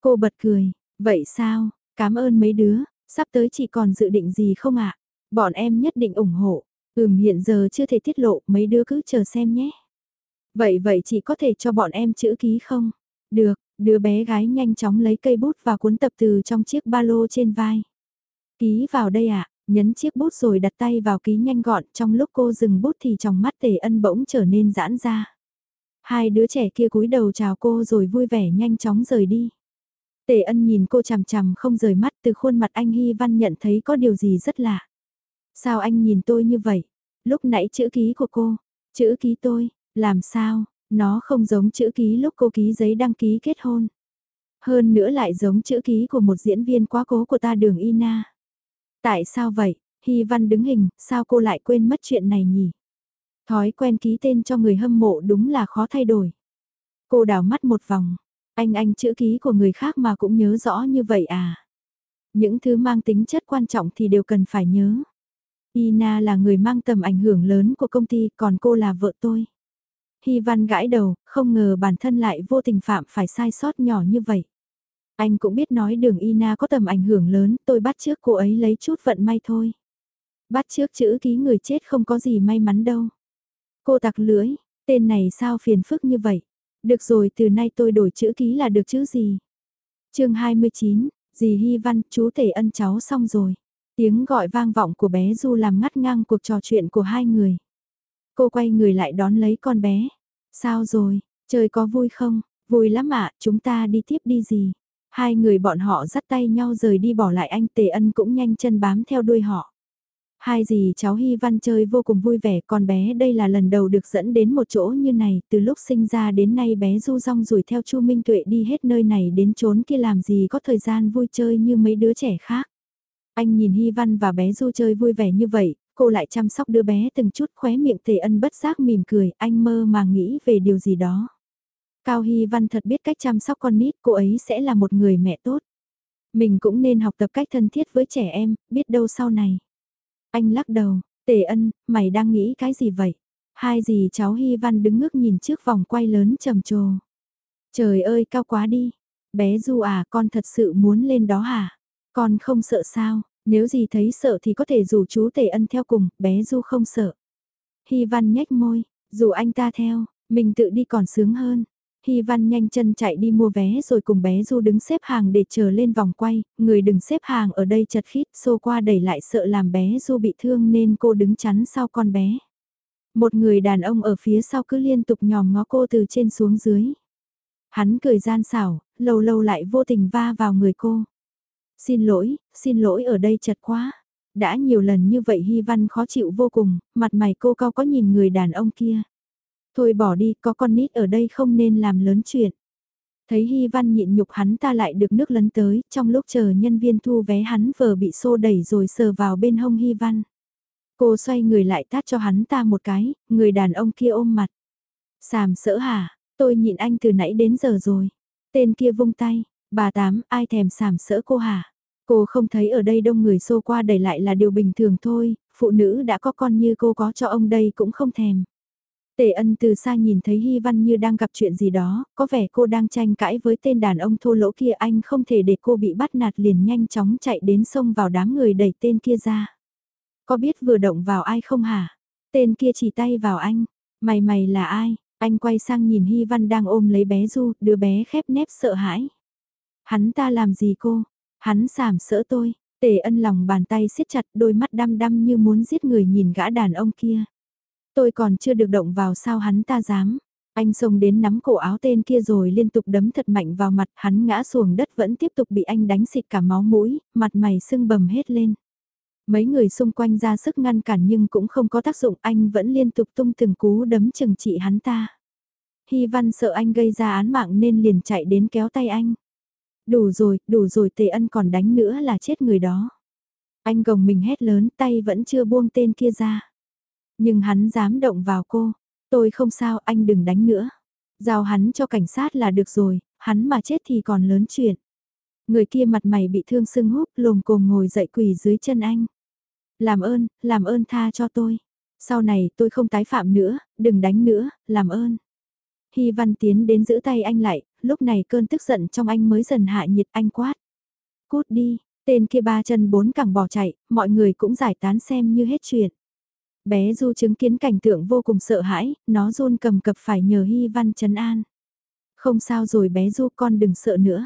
Cô bật cười, vậy sao, Cảm ơn mấy đứa, sắp tới chị còn dự định gì không ạ? Bọn em nhất định ủng hộ. Ừm hiện giờ chưa thể tiết lộ, mấy đứa cứ chờ xem nhé. Vậy vậy chị có thể cho bọn em chữ ký không? Được, đứa bé gái nhanh chóng lấy cây bút và cuốn tập từ trong chiếc ba lô trên vai. Ký vào đây ạ, nhấn chiếc bút rồi đặt tay vào ký nhanh gọn trong lúc cô dừng bút thì trong mắt tề ân bỗng trở nên giãn ra. Hai đứa trẻ kia cúi đầu chào cô rồi vui vẻ nhanh chóng rời đi. Tề ân nhìn cô chằm chằm không rời mắt từ khuôn mặt anh Hy Văn nhận thấy có điều gì rất lạ. Sao anh nhìn tôi như vậy? Lúc nãy chữ ký của cô, chữ ký tôi, làm sao, nó không giống chữ ký lúc cô ký giấy đăng ký kết hôn. Hơn nữa lại giống chữ ký của một diễn viên quá cố của ta đường Ina. Tại sao vậy? Hy Văn đứng hình, sao cô lại quên mất chuyện này nhỉ? Thói quen ký tên cho người hâm mộ đúng là khó thay đổi. Cô đảo mắt một vòng, anh anh chữ ký của người khác mà cũng nhớ rõ như vậy à? Những thứ mang tính chất quan trọng thì đều cần phải nhớ. Ina là người mang tầm ảnh hưởng lớn của công ty, còn cô là vợ tôi. Hy văn gãi đầu, không ngờ bản thân lại vô tình phạm phải sai sót nhỏ như vậy. Anh cũng biết nói đường Ina có tầm ảnh hưởng lớn, tôi bắt trước cô ấy lấy chút vận may thôi. Bắt trước chữ ký người chết không có gì may mắn đâu. Cô tặc lưỡi, tên này sao phiền phức như vậy? Được rồi từ nay tôi đổi chữ ký là được chữ gì? chương 29, dì Hy Văn, chú thể ân cháu xong rồi. Tiếng gọi vang vọng của bé Du làm ngắt ngang cuộc trò chuyện của hai người. Cô quay người lại đón lấy con bé. Sao rồi, trời có vui không? Vui lắm ạ, chúng ta đi tiếp đi gì? Hai người bọn họ dắt tay nhau rời đi bỏ lại anh Tề Ân cũng nhanh chân bám theo đuôi họ. Hai gì cháu Hy Văn chơi vô cùng vui vẻ, con bé đây là lần đầu được dẫn đến một chỗ như này, từ lúc sinh ra đến nay bé du rong rủi theo Chu Minh Tuệ đi hết nơi này đến trốn kia làm gì có thời gian vui chơi như mấy đứa trẻ khác. Anh nhìn Hy Văn và bé du chơi vui vẻ như vậy, cô lại chăm sóc đứa bé từng chút khóe miệng tề ân bất giác mỉm cười, anh mơ mà nghĩ về điều gì đó. Cao Hy Văn thật biết cách chăm sóc con nít, cô ấy sẽ là một người mẹ tốt. Mình cũng nên học tập cách thân thiết với trẻ em, biết đâu sau này. Anh lắc đầu, tề ân, mày đang nghĩ cái gì vậy? Hai gì cháu Hy Văn đứng ngước nhìn trước vòng quay lớn trầm trồ. Trời ơi cao quá đi. Bé Du à con thật sự muốn lên đó hả? Con không sợ sao? Nếu gì thấy sợ thì có thể rủ chú tề ân theo cùng, bé Du không sợ. Hy Văn nhếch môi, dù anh ta theo, mình tự đi còn sướng hơn. Hy Văn nhanh chân chạy đi mua vé rồi cùng bé Du đứng xếp hàng để chờ lên vòng quay, người đừng xếp hàng ở đây chật khít xô qua đẩy lại sợ làm bé Du bị thương nên cô đứng chắn sau con bé. Một người đàn ông ở phía sau cứ liên tục nhòm ngó cô từ trên xuống dưới. Hắn cười gian xảo, lâu lâu lại vô tình va vào người cô. Xin lỗi, xin lỗi ở đây chật quá. Đã nhiều lần như vậy Hy Văn khó chịu vô cùng, mặt mày cô cao có nhìn người đàn ông kia. Thôi bỏ đi, có con nít ở đây không nên làm lớn chuyện. Thấy Hy Văn nhịn nhục hắn ta lại được nước lấn tới, trong lúc chờ nhân viên thu vé hắn vờ bị xô đẩy rồi sờ vào bên hông Hy Văn. Cô xoay người lại tát cho hắn ta một cái, người đàn ông kia ôm mặt. Sàm sỡ hả, tôi nhịn anh từ nãy đến giờ rồi. Tên kia vung tay, bà tám, ai thèm sàm sỡ cô hả? Cô không thấy ở đây đông người xô qua đẩy lại là điều bình thường thôi, phụ nữ đã có con như cô có cho ông đây cũng không thèm. Tề ân từ xa nhìn thấy Hy Văn như đang gặp chuyện gì đó, có vẻ cô đang tranh cãi với tên đàn ông thô lỗ kia anh không thể để cô bị bắt nạt liền nhanh chóng chạy đến sông vào đám người đẩy tên kia ra. Có biết vừa động vào ai không hả? Tên kia chỉ tay vào anh. Mày mày là ai? Anh quay sang nhìn Hy Văn đang ôm lấy bé Du, đứa bé khép nép sợ hãi. Hắn ta làm gì cô? Hắn sảm sỡ tôi. Tề ân lòng bàn tay siết chặt đôi mắt đăm đăm như muốn giết người nhìn gã đàn ông kia. Tôi còn chưa được động vào sao hắn ta dám. Anh xông đến nắm cổ áo tên kia rồi liên tục đấm thật mạnh vào mặt hắn ngã xuồng đất vẫn tiếp tục bị anh đánh xịt cả máu mũi, mặt mày sưng bầm hết lên. Mấy người xung quanh ra sức ngăn cản nhưng cũng không có tác dụng anh vẫn liên tục tung từng cú đấm chừng trị hắn ta. Hy văn sợ anh gây ra án mạng nên liền chạy đến kéo tay anh. Đủ rồi, đủ rồi tề ân còn đánh nữa là chết người đó. Anh gồng mình hét lớn tay vẫn chưa buông tên kia ra. Nhưng hắn dám động vào cô. Tôi không sao anh đừng đánh nữa. Giao hắn cho cảnh sát là được rồi, hắn mà chết thì còn lớn chuyện. Người kia mặt mày bị thương sưng húp lồm cồm ngồi dậy quỳ dưới chân anh. Làm ơn, làm ơn tha cho tôi. Sau này tôi không tái phạm nữa, đừng đánh nữa, làm ơn. Hy văn tiến đến giữ tay anh lại, lúc này cơn tức giận trong anh mới dần hạ nhiệt anh quát. Cút đi, tên kia ba chân bốn cẳng bỏ chạy, mọi người cũng giải tán xem như hết chuyện. Bé Du chứng kiến cảnh tượng vô cùng sợ hãi, nó run cầm cập phải nhờ Hy văn trấn an. Không sao rồi bé Du con đừng sợ nữa.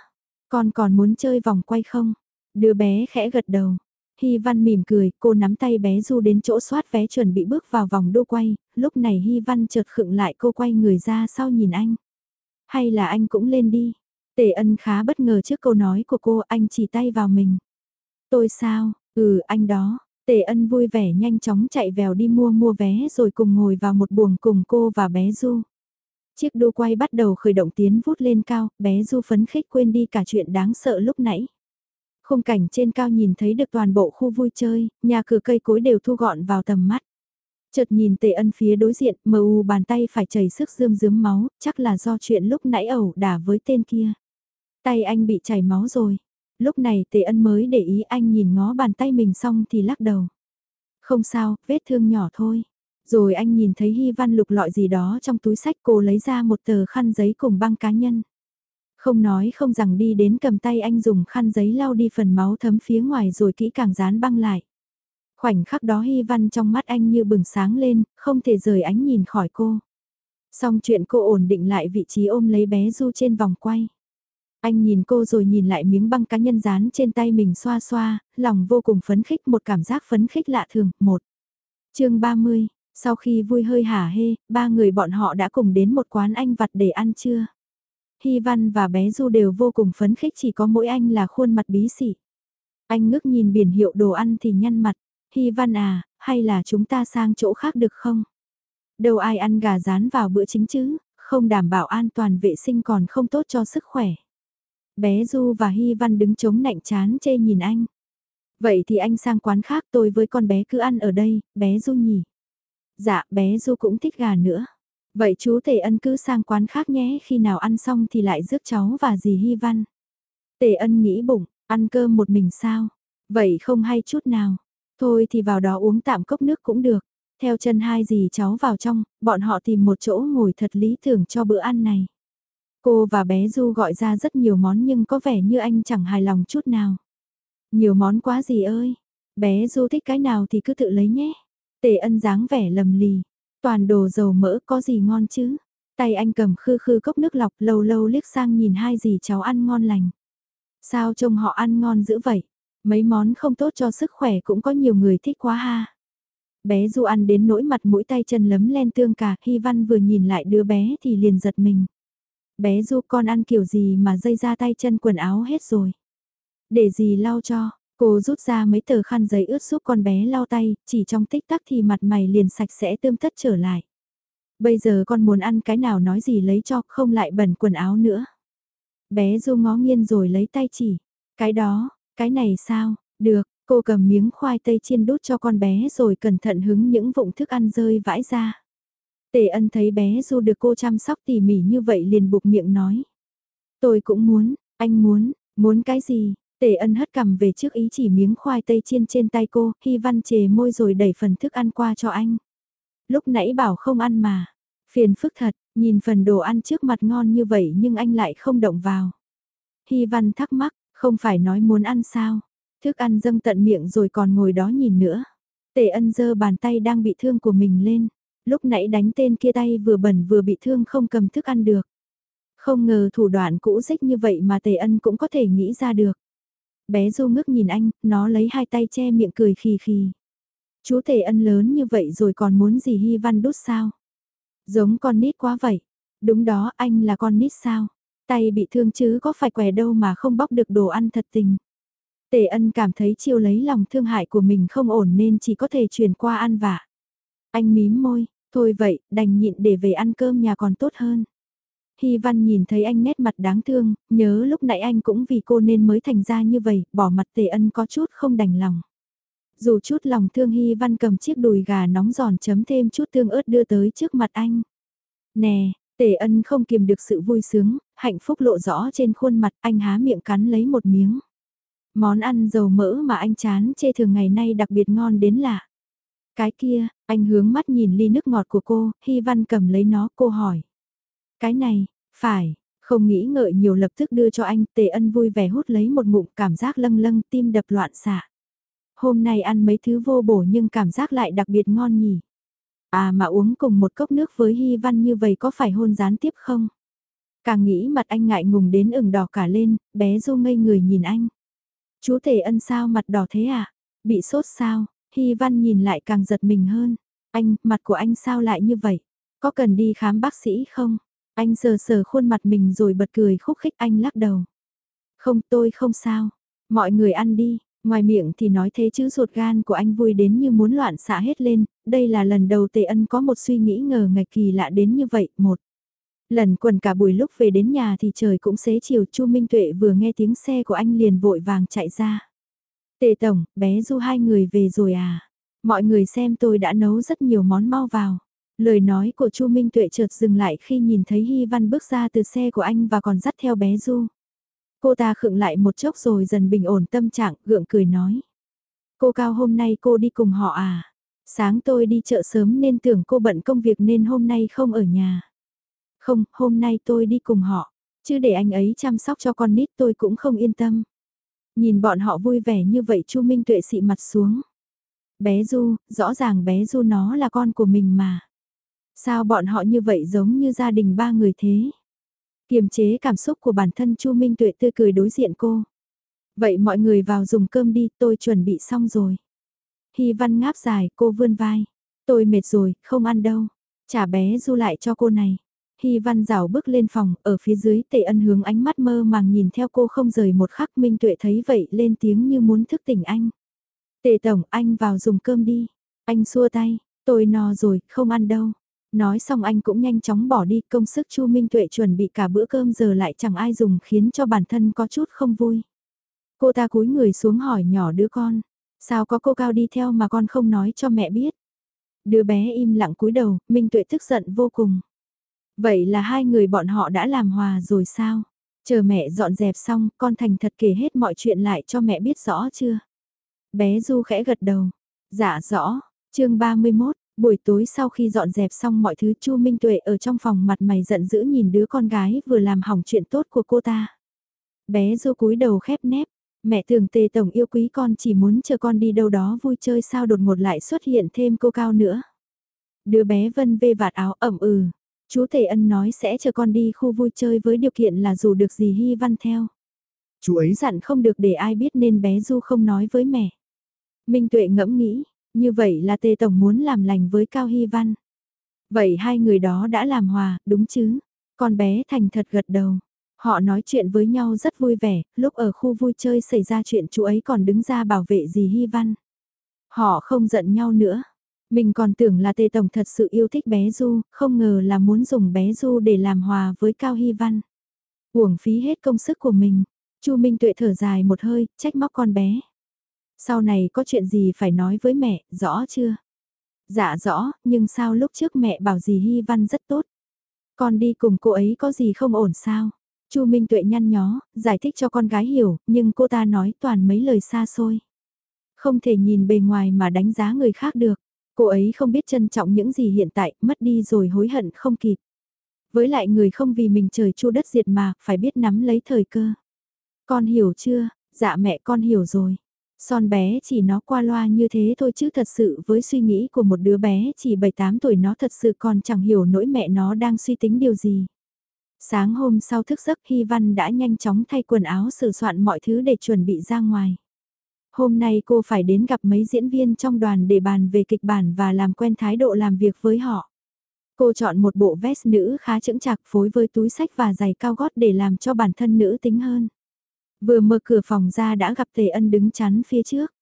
Con còn muốn chơi vòng quay không? Đứa bé khẽ gật đầu. Hy Văn mỉm cười, cô nắm tay bé Du đến chỗ soát vé chuẩn bị bước vào vòng đô quay, lúc này Hy Văn chợt khựng lại cô quay người ra sau nhìn anh. Hay là anh cũng lên đi. Tề ân khá bất ngờ trước câu nói của cô, anh chỉ tay vào mình. Tôi sao, ừ anh đó. Tề ân vui vẻ nhanh chóng chạy vèo đi mua mua vé rồi cùng ngồi vào một buồng cùng cô và bé Du. Chiếc đô quay bắt đầu khởi động tiến vút lên cao, bé Du phấn khích quên đi cả chuyện đáng sợ lúc nãy. Khung cảnh trên cao nhìn thấy được toàn bộ khu vui chơi, nhà cửa cây cối đều thu gọn vào tầm mắt. Chợt nhìn tề ân phía đối diện, mờ u bàn tay phải chảy sức rơm rướm máu, chắc là do chuyện lúc nãy ẩu đả với tên kia. Tay anh bị chảy máu rồi. Lúc này tề ân mới để ý anh nhìn ngó bàn tay mình xong thì lắc đầu. Không sao, vết thương nhỏ thôi. Rồi anh nhìn thấy Hy Văn lục lọi gì đó trong túi sách cô lấy ra một tờ khăn giấy cùng băng cá nhân. Không nói không rằng đi đến cầm tay anh dùng khăn giấy lau đi phần máu thấm phía ngoài rồi kỹ càng dán băng lại. Khoảnh khắc đó hy văn trong mắt anh như bừng sáng lên, không thể rời ánh nhìn khỏi cô. Xong chuyện cô ổn định lại vị trí ôm lấy bé Du trên vòng quay. Anh nhìn cô rồi nhìn lại miếng băng cá nhân dán trên tay mình xoa xoa, lòng vô cùng phấn khích một cảm giác phấn khích lạ thường. một chương 30, sau khi vui hơi hả hê, ba người bọn họ đã cùng đến một quán anh vặt để ăn trưa. Hy Văn và bé Du đều vô cùng phấn khích chỉ có mỗi anh là khuôn mặt bí xỉ. Anh ngước nhìn biển hiệu đồ ăn thì nhăn mặt. Hy Văn à, hay là chúng ta sang chỗ khác được không? Đâu ai ăn gà rán vào bữa chính chứ, không đảm bảo an toàn vệ sinh còn không tốt cho sức khỏe. Bé Du và Hy Văn đứng chống nạnh chán chê nhìn anh. Vậy thì anh sang quán khác tôi với con bé cứ ăn ở đây, bé Du nhỉ? Dạ, bé Du cũng thích gà nữa. Vậy chú Tề Ân cứ sang quán khác nhé, khi nào ăn xong thì lại rước cháu và dì Hy Văn. Tề Ân nghĩ bụng, ăn cơm một mình sao? Vậy không hay chút nào. Thôi thì vào đó uống tạm cốc nước cũng được. Theo chân hai dì cháu vào trong, bọn họ tìm một chỗ ngồi thật lý tưởng cho bữa ăn này. Cô và bé Du gọi ra rất nhiều món nhưng có vẻ như anh chẳng hài lòng chút nào. Nhiều món quá gì ơi. Bé Du thích cái nào thì cứ tự lấy nhé. Tề ân dáng vẻ lầm lì. Toàn đồ dầu mỡ có gì ngon chứ? Tay anh cầm khư khư cốc nước lọc lâu lâu liếc sang nhìn hai gì cháu ăn ngon lành. Sao trông họ ăn ngon dữ vậy? Mấy món không tốt cho sức khỏe cũng có nhiều người thích quá ha. Bé Du ăn đến nỗi mặt mũi tay chân lấm len tương cả, Hy Văn vừa nhìn lại đứa bé thì liền giật mình. Bé Du con ăn kiểu gì mà dây ra tay chân quần áo hết rồi. Để gì lau cho, cô rút ra mấy tờ khăn giấy ướt giúp con bé lau tay, chỉ trong tích tắc thì mặt mày liền sạch sẽ tươm tất trở lại. Bây giờ con muốn ăn cái nào nói gì lấy cho, không lại bẩn quần áo nữa. Bé Du ngó nghiêng rồi lấy tay chỉ. Cái đó, cái này sao, được, cô cầm miếng khoai tây chiên đút cho con bé rồi cẩn thận hứng những vụng thức ăn rơi vãi ra. Tề ân thấy bé Du được cô chăm sóc tỉ mỉ như vậy liền buộc miệng nói. Tôi cũng muốn, anh muốn, muốn cái gì? Tề ân hất cầm về trước ý chỉ miếng khoai tây chiên trên tay cô, Hy Văn chề môi rồi đẩy phần thức ăn qua cho anh. Lúc nãy bảo không ăn mà, phiền phức thật, nhìn phần đồ ăn trước mặt ngon như vậy nhưng anh lại không động vào. Hy Văn thắc mắc, không phải nói muốn ăn sao, thức ăn dâng tận miệng rồi còn ngồi đó nhìn nữa. Tề ân giơ bàn tay đang bị thương của mình lên, lúc nãy đánh tên kia tay vừa bẩn vừa bị thương không cầm thức ăn được. Không ngờ thủ đoạn cũ dích như vậy mà Tề ân cũng có thể nghĩ ra được. Bé Du ngước nhìn anh, nó lấy hai tay che miệng cười khì khì. Chú Tề ân lớn như vậy rồi còn muốn gì Hy Văn đút sao? Giống con nít quá vậy. Đúng đó, anh là con nít sao? Tay bị thương chứ có phải què đâu mà không bóc được đồ ăn thật tình. Tề ân cảm thấy chiêu lấy lòng thương hại của mình không ổn nên chỉ có thể truyền qua ăn vạ. Anh mím môi, thôi vậy, đành nhịn để về ăn cơm nhà còn tốt hơn. Hy Văn nhìn thấy anh nét mặt đáng thương, nhớ lúc nãy anh cũng vì cô nên mới thành ra như vậy, bỏ mặt Tề Ân có chút không đành lòng. Dù chút lòng thương Hy Văn cầm chiếc đùi gà nóng giòn chấm thêm chút tương ớt đưa tới trước mặt anh. Nè, Tề Ân không kiềm được sự vui sướng, hạnh phúc lộ rõ trên khuôn mặt anh há miệng cắn lấy một miếng. Món ăn dầu mỡ mà anh chán chê thường ngày nay đặc biệt ngon đến lạ. Cái kia, anh hướng mắt nhìn ly nước ngọt của cô, Hy Văn cầm lấy nó, cô hỏi. Cái này, phải, không nghĩ ngợi nhiều lập tức đưa cho anh, tề ân vui vẻ hút lấy một ngụm cảm giác lâng lâng tim đập loạn xạ. Hôm nay ăn mấy thứ vô bổ nhưng cảm giác lại đặc biệt ngon nhỉ. À mà uống cùng một cốc nước với Hy Văn như vậy có phải hôn gián tiếp không? Càng nghĩ mặt anh ngại ngùng đến ửng đỏ cả lên, bé Du ngây người nhìn anh. Chú Tề Ân sao mặt đỏ thế à? Bị sốt sao? Hy Văn nhìn lại càng giật mình hơn. Anh, mặt của anh sao lại như vậy? Có cần đi khám bác sĩ không? Anh sờ sờ khuôn mặt mình rồi bật cười khúc khích anh lắc đầu. Không tôi không sao. Mọi người ăn đi. Ngoài miệng thì nói thế chứ ruột gan của anh vui đến như muốn loạn xạ hết lên. Đây là lần đầu Tề Ân có một suy nghĩ ngờ ngạch kỳ lạ đến như vậy. Một. Lần quần cả buổi lúc về đến nhà thì trời cũng xế chiều Chu Minh Tuệ vừa nghe tiếng xe của anh liền vội vàng chạy ra. Tề Tổng, bé Du hai người về rồi à? Mọi người xem tôi đã nấu rất nhiều món mau vào. Lời nói của Chu Minh Tuệ chợt dừng lại khi nhìn thấy Hy Văn bước ra từ xe của anh và còn dắt theo bé Du. Cô ta khựng lại một chốc rồi dần bình ổn tâm trạng, gượng cười nói. Cô Cao hôm nay cô đi cùng họ à? Sáng tôi đi chợ sớm nên tưởng cô bận công việc nên hôm nay không ở nhà. Không, hôm nay tôi đi cùng họ, chứ để anh ấy chăm sóc cho con nít tôi cũng không yên tâm. Nhìn bọn họ vui vẻ như vậy Chu Minh Tuệ xị mặt xuống. Bé Du, rõ ràng bé Du nó là con của mình mà. Sao bọn họ như vậy giống như gia đình ba người thế? Kiềm chế cảm xúc của bản thân Chu Minh Tuệ tươi cười đối diện cô. Vậy mọi người vào dùng cơm đi, tôi chuẩn bị xong rồi. Hy văn ngáp dài, cô vươn vai. Tôi mệt rồi, không ăn đâu. Trả bé Du lại cho cô này. Hy văn rảo bước lên phòng, ở phía dưới tệ ân hướng ánh mắt mơ màng nhìn theo cô không rời một khắc Minh Tuệ thấy vậy lên tiếng như muốn thức tỉnh anh. Tệ tổng, anh vào dùng cơm đi. Anh xua tay, tôi no rồi, không ăn đâu. Nói xong anh cũng nhanh chóng bỏ đi công sức Chu Minh Tuệ chuẩn bị cả bữa cơm giờ lại chẳng ai dùng khiến cho bản thân có chút không vui. Cô ta cúi người xuống hỏi nhỏ đứa con, sao có cô Cao đi theo mà con không nói cho mẹ biết. Đứa bé im lặng cúi đầu, Minh Tuệ tức giận vô cùng. Vậy là hai người bọn họ đã làm hòa rồi sao? Chờ mẹ dọn dẹp xong, con thành thật kể hết mọi chuyện lại cho mẹ biết rõ chưa? Bé Du khẽ gật đầu. Dạ rõ, chương 31, buổi tối sau khi dọn dẹp xong mọi thứ Chu Minh Tuệ ở trong phòng mặt mày giận dữ nhìn đứa con gái vừa làm hỏng chuyện tốt của cô ta. Bé Du cúi đầu khép nép, mẹ thường tề tổng yêu quý con chỉ muốn chờ con đi đâu đó vui chơi sao đột ngột lại xuất hiện thêm cô cao nữa. Đứa bé Vân vê vạt áo ẩm ừ. Chú Tề Ân nói sẽ chờ con đi khu vui chơi với điều kiện là dù được gì Hy Văn theo. Chú ấy dặn không được để ai biết nên bé Du không nói với mẹ. Minh Tuệ ngẫm nghĩ, như vậy là Tề Tổng muốn làm lành với Cao Hy Văn. Vậy hai người đó đã làm hòa, đúng chứ? Con bé thành thật gật đầu. Họ nói chuyện với nhau rất vui vẻ, lúc ở khu vui chơi xảy ra chuyện chú ấy còn đứng ra bảo vệ gì Hy Văn. Họ không giận nhau nữa. Mình còn tưởng là Tề Tổng thật sự yêu thích bé Du, không ngờ là muốn dùng bé Du để làm hòa với Cao Hy Văn. Uổng phí hết công sức của mình. Chu Minh Tuệ thở dài một hơi, trách móc con bé. Sau này có chuyện gì phải nói với mẹ, rõ chưa? Dạ rõ, nhưng sao lúc trước mẹ bảo gì Hy Văn rất tốt. Con đi cùng cô ấy có gì không ổn sao? Chu Minh Tuệ nhăn nhó, giải thích cho con gái hiểu, nhưng cô ta nói toàn mấy lời xa xôi. Không thể nhìn bề ngoài mà đánh giá người khác được. Cô ấy không biết trân trọng những gì hiện tại, mất đi rồi hối hận không kịp. Với lại người không vì mình trời chu đất diệt mà, phải biết nắm lấy thời cơ. Con hiểu chưa? Dạ mẹ con hiểu rồi. Son bé chỉ nó qua loa như thế thôi chứ thật sự với suy nghĩ của một đứa bé chỉ 7-8 tuổi nó thật sự còn chẳng hiểu nỗi mẹ nó đang suy tính điều gì. Sáng hôm sau thức giấc Hy Văn đã nhanh chóng thay quần áo sửa soạn mọi thứ để chuẩn bị ra ngoài. Hôm nay cô phải đến gặp mấy diễn viên trong đoàn để bàn về kịch bản và làm quen thái độ làm việc với họ. Cô chọn một bộ vest nữ khá chững chạc phối với túi sách và giày cao gót để làm cho bản thân nữ tính hơn. Vừa mở cửa phòng ra đã gặp Tề Ân đứng chắn phía trước.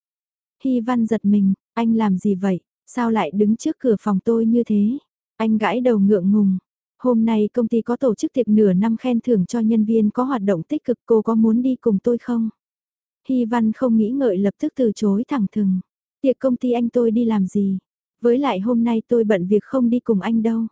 Hy Văn giật mình, anh làm gì vậy, sao lại đứng trước cửa phòng tôi như thế? Anh gãi đầu ngượng ngùng. Hôm nay công ty có tổ chức tiệc nửa năm khen thưởng cho nhân viên có hoạt động tích cực cô có muốn đi cùng tôi không? Hy Văn không nghĩ ngợi lập tức từ chối thẳng thừng. Tiệc công ty anh tôi đi làm gì? Với lại hôm nay tôi bận việc không đi cùng anh đâu.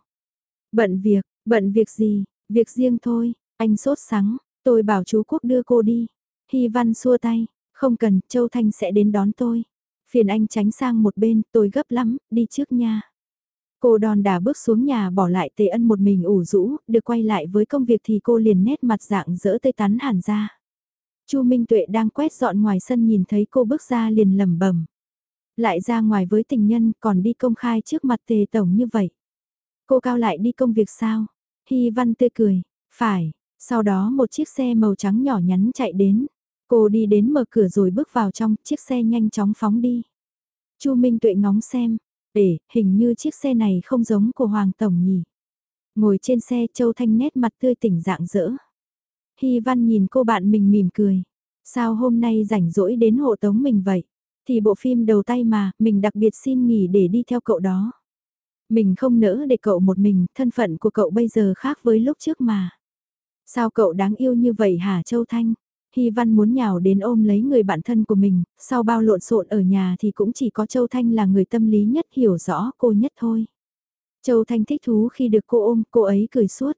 Bận việc, bận việc gì? Việc riêng thôi, anh sốt sắng, tôi bảo chú Quốc đưa cô đi. Hy Văn xua tay, không cần, Châu Thanh sẽ đến đón tôi. Phiền anh tránh sang một bên, tôi gấp lắm, đi trước nha. Cô đòn đà bước xuống nhà bỏ lại tề ân một mình ủ rũ, được quay lại với công việc thì cô liền nét mặt dạng dỡ tê tắn hẳn ra. Chu Minh Tuệ đang quét dọn ngoài sân nhìn thấy cô bước ra liền lẩm bẩm. Lại ra ngoài với tình nhân còn đi công khai trước mặt tề tổng như vậy. Cô cao lại đi công việc sao? Hy văn tươi cười, phải, sau đó một chiếc xe màu trắng nhỏ nhắn chạy đến. Cô đi đến mở cửa rồi bước vào trong, chiếc xe nhanh chóng phóng đi. Chu Minh Tuệ ngóng xem, để, hình như chiếc xe này không giống của Hoàng Tổng nhỉ. Ngồi trên xe Châu Thanh nét mặt tươi tỉnh dạng dỡ. Hy Văn nhìn cô bạn mình mỉm cười. Sao hôm nay rảnh rỗi đến hộ tống mình vậy? Thì bộ phim đầu tay mà, mình đặc biệt xin nghỉ để đi theo cậu đó. Mình không nỡ để cậu một mình, thân phận của cậu bây giờ khác với lúc trước mà. Sao cậu đáng yêu như vậy hả Châu Thanh? Hy Văn muốn nhào đến ôm lấy người bạn thân của mình, sau bao lộn xộn ở nhà thì cũng chỉ có Châu Thanh là người tâm lý nhất hiểu rõ cô nhất thôi. Châu Thanh thích thú khi được cô ôm, cô ấy cười suốt.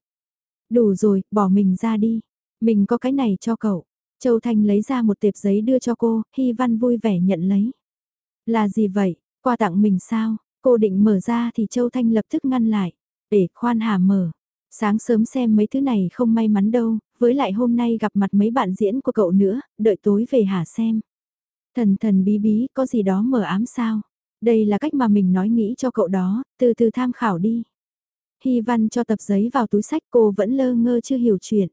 Đủ rồi, bỏ mình ra đi. Mình có cái này cho cậu. Châu Thanh lấy ra một tệp giấy đưa cho cô, Hy Văn vui vẻ nhận lấy. Là gì vậy, quà tặng mình sao? Cô định mở ra thì Châu Thanh lập tức ngăn lại. Để khoan hà mở. Sáng sớm xem mấy thứ này không may mắn đâu, với lại hôm nay gặp mặt mấy bạn diễn của cậu nữa, đợi tối về hả xem. Thần thần bí bí, có gì đó mở ám sao? Đây là cách mà mình nói nghĩ cho cậu đó, từ từ tham khảo đi. Hy văn cho tập giấy vào túi sách cô vẫn lơ ngơ chưa hiểu chuyện.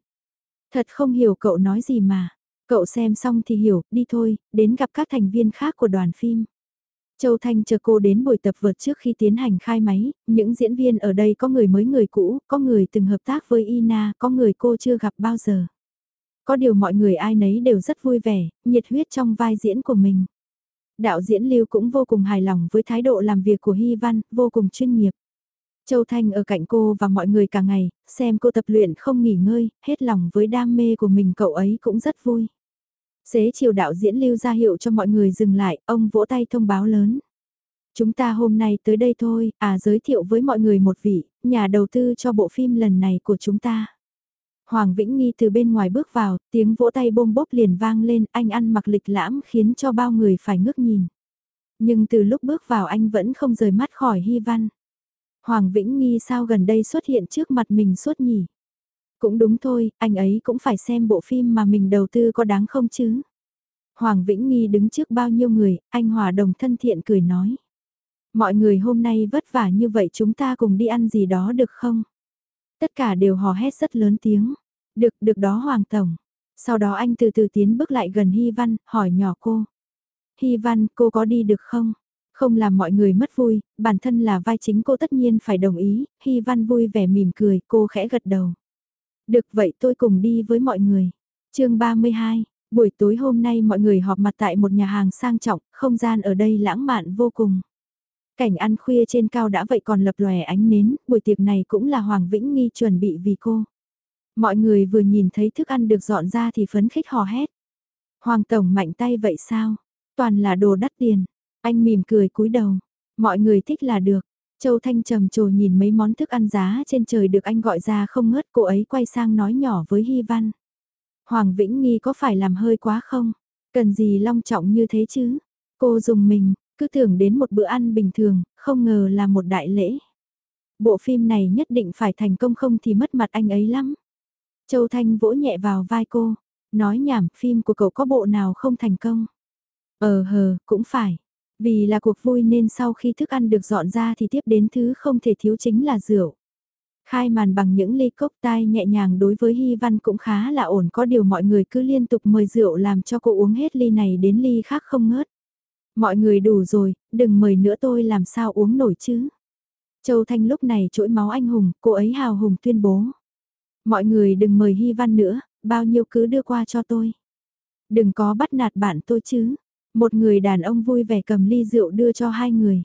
Thật không hiểu cậu nói gì mà. Cậu xem xong thì hiểu, đi thôi, đến gặp các thành viên khác của đoàn phim. Châu Thanh chờ cô đến buổi tập vượt trước khi tiến hành khai máy, những diễn viên ở đây có người mới người cũ, có người từng hợp tác với Ina, có người cô chưa gặp bao giờ. Có điều mọi người ai nấy đều rất vui vẻ, nhiệt huyết trong vai diễn của mình. Đạo diễn Lưu cũng vô cùng hài lòng với thái độ làm việc của Hy Văn, vô cùng chuyên nghiệp. Châu Thanh ở cạnh cô và mọi người cả ngày, xem cô tập luyện không nghỉ ngơi, hết lòng với đam mê của mình cậu ấy cũng rất vui. Xế chiều đạo diễn lưu ra hiệu cho mọi người dừng lại, ông vỗ tay thông báo lớn. Chúng ta hôm nay tới đây thôi, à giới thiệu với mọi người một vị, nhà đầu tư cho bộ phim lần này của chúng ta. Hoàng Vĩnh Nghi từ bên ngoài bước vào, tiếng vỗ tay bôm bốp liền vang lên, anh ăn mặc lịch lãm khiến cho bao người phải ngước nhìn. Nhưng từ lúc bước vào anh vẫn không rời mắt khỏi Hy Văn. Hoàng Vĩnh Nghi sao gần đây xuất hiện trước mặt mình suốt nhỉ? Cũng đúng thôi, anh ấy cũng phải xem bộ phim mà mình đầu tư có đáng không chứ? Hoàng Vĩnh Nghi đứng trước bao nhiêu người, anh Hòa Đồng thân thiện cười nói. Mọi người hôm nay vất vả như vậy chúng ta cùng đi ăn gì đó được không? Tất cả đều hò hét rất lớn tiếng. Được, được đó Hoàng Tổng. Sau đó anh từ từ tiến bước lại gần Hy Văn, hỏi nhỏ cô. Hy Văn, cô có đi được không? Không làm mọi người mất vui, bản thân là vai chính cô tất nhiên phải đồng ý, Hy Văn vui vẻ mỉm cười, cô khẽ gật đầu. Được vậy tôi cùng đi với mọi người. chương 32, buổi tối hôm nay mọi người họp mặt tại một nhà hàng sang trọng, không gian ở đây lãng mạn vô cùng. Cảnh ăn khuya trên cao đã vậy còn lập lòe ánh nến, buổi tiệc này cũng là Hoàng Vĩnh Nghi chuẩn bị vì cô. Mọi người vừa nhìn thấy thức ăn được dọn ra thì phấn khích hò hét. Hoàng Tổng mạnh tay vậy sao? Toàn là đồ đắt tiền. Anh mỉm cười cúi đầu. Mọi người thích là được. Châu Thanh trầm trồ nhìn mấy món thức ăn giá trên trời được anh gọi ra không ngớt cô ấy quay sang nói nhỏ với Hy Văn. Hoàng Vĩnh Nghi có phải làm hơi quá không? Cần gì long trọng như thế chứ? Cô dùng mình, cứ tưởng đến một bữa ăn bình thường, không ngờ là một đại lễ. Bộ phim này nhất định phải thành công không thì mất mặt anh ấy lắm. Châu Thanh vỗ nhẹ vào vai cô, nói nhảm phim của cậu có bộ nào không thành công. Ờ hờ, cũng phải. Vì là cuộc vui nên sau khi thức ăn được dọn ra thì tiếp đến thứ không thể thiếu chính là rượu. Khai màn bằng những ly cốc tai nhẹ nhàng đối với Hy Văn cũng khá là ổn có điều mọi người cứ liên tục mời rượu làm cho cô uống hết ly này đến ly khác không ngớt. Mọi người đủ rồi, đừng mời nữa tôi làm sao uống nổi chứ. Châu Thanh lúc này trỗi máu anh hùng, cô ấy hào hùng tuyên bố. Mọi người đừng mời Hy Văn nữa, bao nhiêu cứ đưa qua cho tôi. Đừng có bắt nạt bạn tôi chứ. Một người đàn ông vui vẻ cầm ly rượu đưa cho hai người.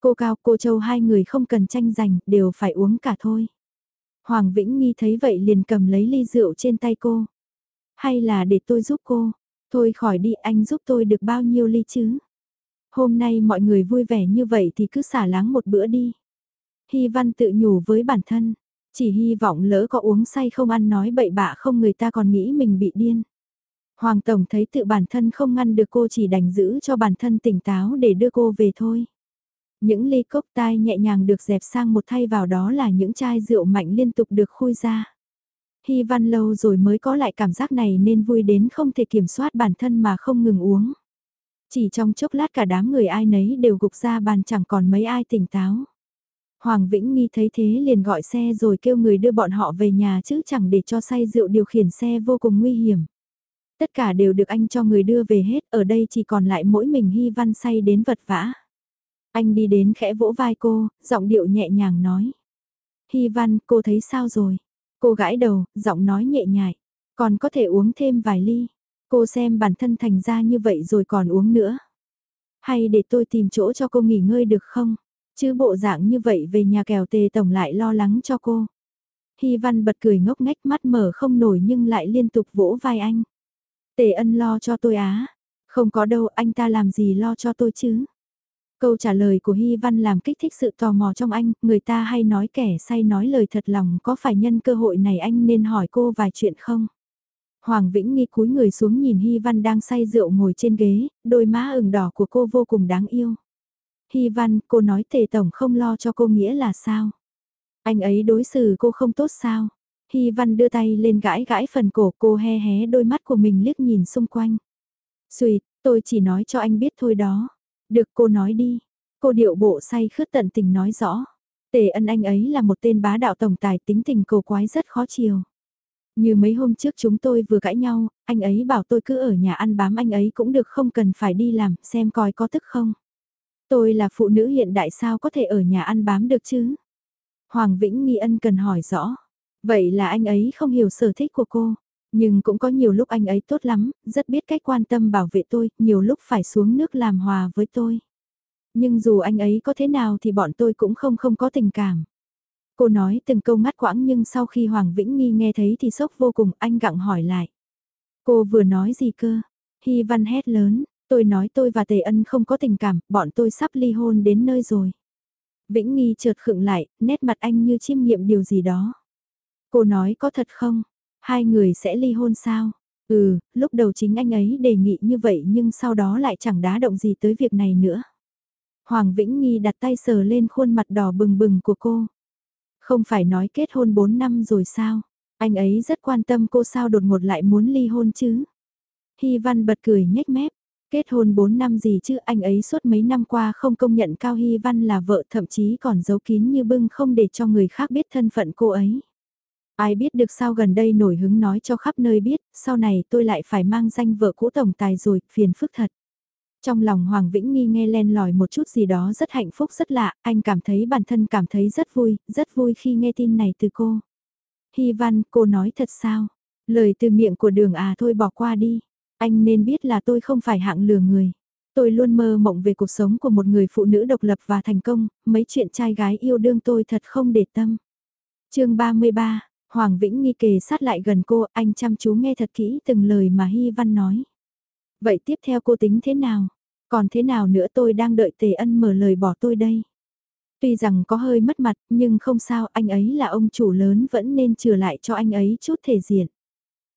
Cô Cao, cô Châu hai người không cần tranh giành, đều phải uống cả thôi. Hoàng Vĩnh Nghi thấy vậy liền cầm lấy ly rượu trên tay cô. Hay là để tôi giúp cô? Thôi khỏi đi anh giúp tôi được bao nhiêu ly chứ? Hôm nay mọi người vui vẻ như vậy thì cứ xả láng một bữa đi. Hy Văn tự nhủ với bản thân, chỉ hy vọng lỡ có uống say không ăn nói bậy bạ không người ta còn nghĩ mình bị điên. Hoàng Tổng thấy tự bản thân không ngăn được cô chỉ đành giữ cho bản thân tỉnh táo để đưa cô về thôi. Những ly cốc tai nhẹ nhàng được dẹp sang một thay vào đó là những chai rượu mạnh liên tục được khui ra. Hy văn lâu rồi mới có lại cảm giác này nên vui đến không thể kiểm soát bản thân mà không ngừng uống. Chỉ trong chốc lát cả đám người ai nấy đều gục ra bàn chẳng còn mấy ai tỉnh táo. Hoàng Vĩnh Nghi thấy thế liền gọi xe rồi kêu người đưa bọn họ về nhà chứ chẳng để cho say rượu điều khiển xe vô cùng nguy hiểm. Tất cả đều được anh cho người đưa về hết, ở đây chỉ còn lại mỗi mình Hy Văn say đến vật vã. Anh đi đến khẽ vỗ vai cô, giọng điệu nhẹ nhàng nói. Hy Văn, cô thấy sao rồi? Cô gãi đầu, giọng nói nhẹ nhại. Còn có thể uống thêm vài ly. Cô xem bản thân thành ra như vậy rồi còn uống nữa. Hay để tôi tìm chỗ cho cô nghỉ ngơi được không? Chứ bộ dạng như vậy về nhà kèo tề tổng lại lo lắng cho cô. Hy văn bật cười ngốc ngách mắt mở không nổi nhưng lại liên tục vỗ vai anh. Tề ân lo cho tôi á. Không có đâu anh ta làm gì lo cho tôi chứ. Câu trả lời của Hy Văn làm kích thích sự tò mò trong anh, người ta hay nói kẻ say nói lời thật lòng có phải nhân cơ hội này anh nên hỏi cô vài chuyện không? Hoàng Vĩnh Nghi cúi người xuống nhìn Hy Văn đang say rượu ngồi trên ghế, đôi má ửng đỏ của cô vô cùng đáng yêu. Hy Văn, cô nói tề tổng không lo cho cô nghĩa là sao? Anh ấy đối xử cô không tốt sao? Hy Văn đưa tay lên gãi gãi phần cổ cô he hé đôi mắt của mình liếc nhìn xung quanh. Xùi, tôi chỉ nói cho anh biết thôi đó. Được cô nói đi. Cô điệu bộ say khướt tận tình nói rõ. Tề ân anh ấy là một tên bá đạo tổng tài tính tình cầu quái rất khó chiều. Như mấy hôm trước chúng tôi vừa cãi nhau, anh ấy bảo tôi cứ ở nhà ăn bám anh ấy cũng được không cần phải đi làm, xem coi có tức không. Tôi là phụ nữ hiện đại sao có thể ở nhà ăn bám được chứ? Hoàng Vĩnh Nghi Ân cần hỏi rõ. Vậy là anh ấy không hiểu sở thích của cô. Nhưng cũng có nhiều lúc anh ấy tốt lắm, rất biết cách quan tâm bảo vệ tôi, nhiều lúc phải xuống nước làm hòa với tôi. Nhưng dù anh ấy có thế nào thì bọn tôi cũng không không có tình cảm. Cô nói từng câu ngắt quãng nhưng sau khi Hoàng Vĩnh Nghi nghe thấy thì sốc vô cùng anh gặng hỏi lại. Cô vừa nói gì cơ? Hy văn hét lớn, tôi nói tôi và Tề Ân không có tình cảm, bọn tôi sắp ly hôn đến nơi rồi. Vĩnh Nghi chợt khựng lại, nét mặt anh như chiêm nghiệm điều gì đó. Cô nói có thật không? Hai người sẽ ly hôn sao? Ừ, lúc đầu chính anh ấy đề nghị như vậy nhưng sau đó lại chẳng đá động gì tới việc này nữa. Hoàng Vĩnh Nghi đặt tay sờ lên khuôn mặt đỏ bừng bừng của cô. Không phải nói kết hôn 4 năm rồi sao? Anh ấy rất quan tâm cô sao đột ngột lại muốn ly hôn chứ? Hy Văn bật cười nhếch mép. Kết hôn 4 năm gì chứ anh ấy suốt mấy năm qua không công nhận Cao Hy Văn là vợ thậm chí còn giấu kín như bưng không để cho người khác biết thân phận cô ấy. Ai biết được sao gần đây nổi hứng nói cho khắp nơi biết, sau này tôi lại phải mang danh vợ cũ tổng tài rồi, phiền phức thật. Trong lòng Hoàng Vĩnh Nghi nghe len lỏi một chút gì đó rất hạnh phúc rất lạ, anh cảm thấy bản thân cảm thấy rất vui, rất vui khi nghe tin này từ cô. Hy văn, cô nói thật sao? Lời từ miệng của đường à thôi bỏ qua đi. Anh nên biết là tôi không phải hạng lừa người. Tôi luôn mơ mộng về cuộc sống của một người phụ nữ độc lập và thành công, mấy chuyện trai gái yêu đương tôi thật không để tâm. chương 33, Hoàng Vĩnh nghi kề sát lại gần cô, anh chăm chú nghe thật kỹ từng lời mà Hy Văn nói. Vậy tiếp theo cô tính thế nào? Còn thế nào nữa tôi đang đợi Tề Ân mở lời bỏ tôi đây? Tuy rằng có hơi mất mặt, nhưng không sao, anh ấy là ông chủ lớn vẫn nên trừ lại cho anh ấy chút thể diện.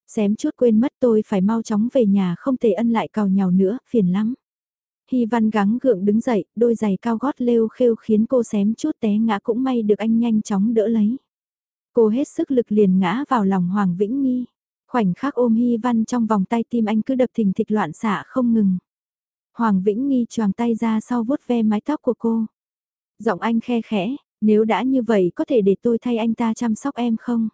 Xém chút quên mất tôi phải mau chóng về nhà không Tề Ân lại cào nhào nữa, phiền lắm. Hy văn gắng gượng đứng dậy, đôi giày cao gót lêu khêu khiến cô xém chút té ngã cũng may được anh nhanh chóng đỡ lấy. Cô hết sức lực liền ngã vào lòng Hoàng Vĩnh Nghi. Khoảnh khắc ôm Hy Văn trong vòng tay tim anh cứ đập thình thịch loạn xạ không ngừng. Hoàng Vĩnh Nghi choàng tay ra sau vuốt ve mái tóc của cô. Giọng anh khe khẽ, nếu đã như vậy có thể để tôi thay anh ta chăm sóc em không?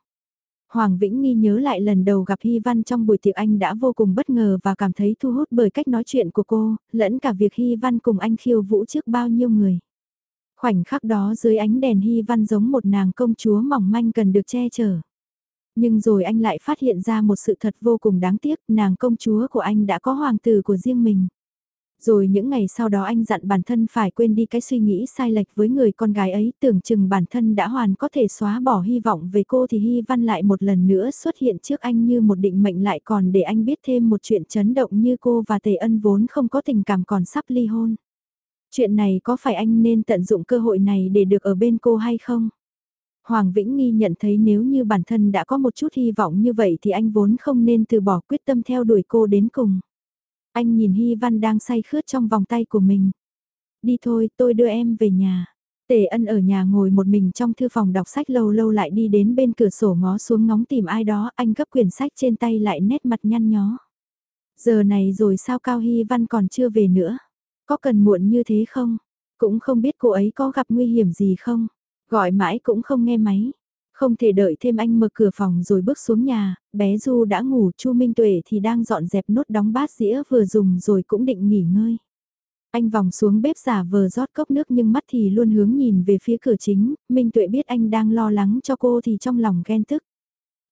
Hoàng Vĩnh Nghi nhớ lại lần đầu gặp Hy Văn trong buổi tiệc anh đã vô cùng bất ngờ và cảm thấy thu hút bởi cách nói chuyện của cô, lẫn cả việc Hy Văn cùng anh khiêu vũ trước bao nhiêu người. Khoảnh khắc đó dưới ánh đèn Hy Văn giống một nàng công chúa mỏng manh cần được che chở. Nhưng rồi anh lại phát hiện ra một sự thật vô cùng đáng tiếc, nàng công chúa của anh đã có hoàng tử của riêng mình. Rồi những ngày sau đó anh dặn bản thân phải quên đi cái suy nghĩ sai lệch với người con gái ấy tưởng chừng bản thân đã hoàn có thể xóa bỏ hy vọng về cô thì Hy Văn lại một lần nữa xuất hiện trước anh như một định mệnh lại còn để anh biết thêm một chuyện chấn động như cô và Tề Ân vốn không có tình cảm còn sắp ly hôn. Chuyện này có phải anh nên tận dụng cơ hội này để được ở bên cô hay không? Hoàng Vĩnh Nghi nhận thấy nếu như bản thân đã có một chút hy vọng như vậy thì anh vốn không nên từ bỏ quyết tâm theo đuổi cô đến cùng. Anh nhìn Hy Văn đang say khướt trong vòng tay của mình. Đi thôi, tôi đưa em về nhà. Tề ân ở nhà ngồi một mình trong thư phòng đọc sách lâu lâu lại đi đến bên cửa sổ ngó xuống ngóng tìm ai đó, anh gấp quyển sách trên tay lại nét mặt nhăn nhó. Giờ này rồi sao Cao Hy Văn còn chưa về nữa? Có cần muộn như thế không? Cũng không biết cô ấy có gặp nguy hiểm gì không? Gọi mãi cũng không nghe máy. Không thể đợi thêm anh mở cửa phòng rồi bước xuống nhà, bé Du đã ngủ, Chu Minh Tuệ thì đang dọn dẹp nốt đóng bát dĩa vừa dùng rồi cũng định nghỉ ngơi. Anh vòng xuống bếp giả vờ rót cốc nước nhưng mắt thì luôn hướng nhìn về phía cửa chính, Minh Tuệ biết anh đang lo lắng cho cô thì trong lòng ghen tức.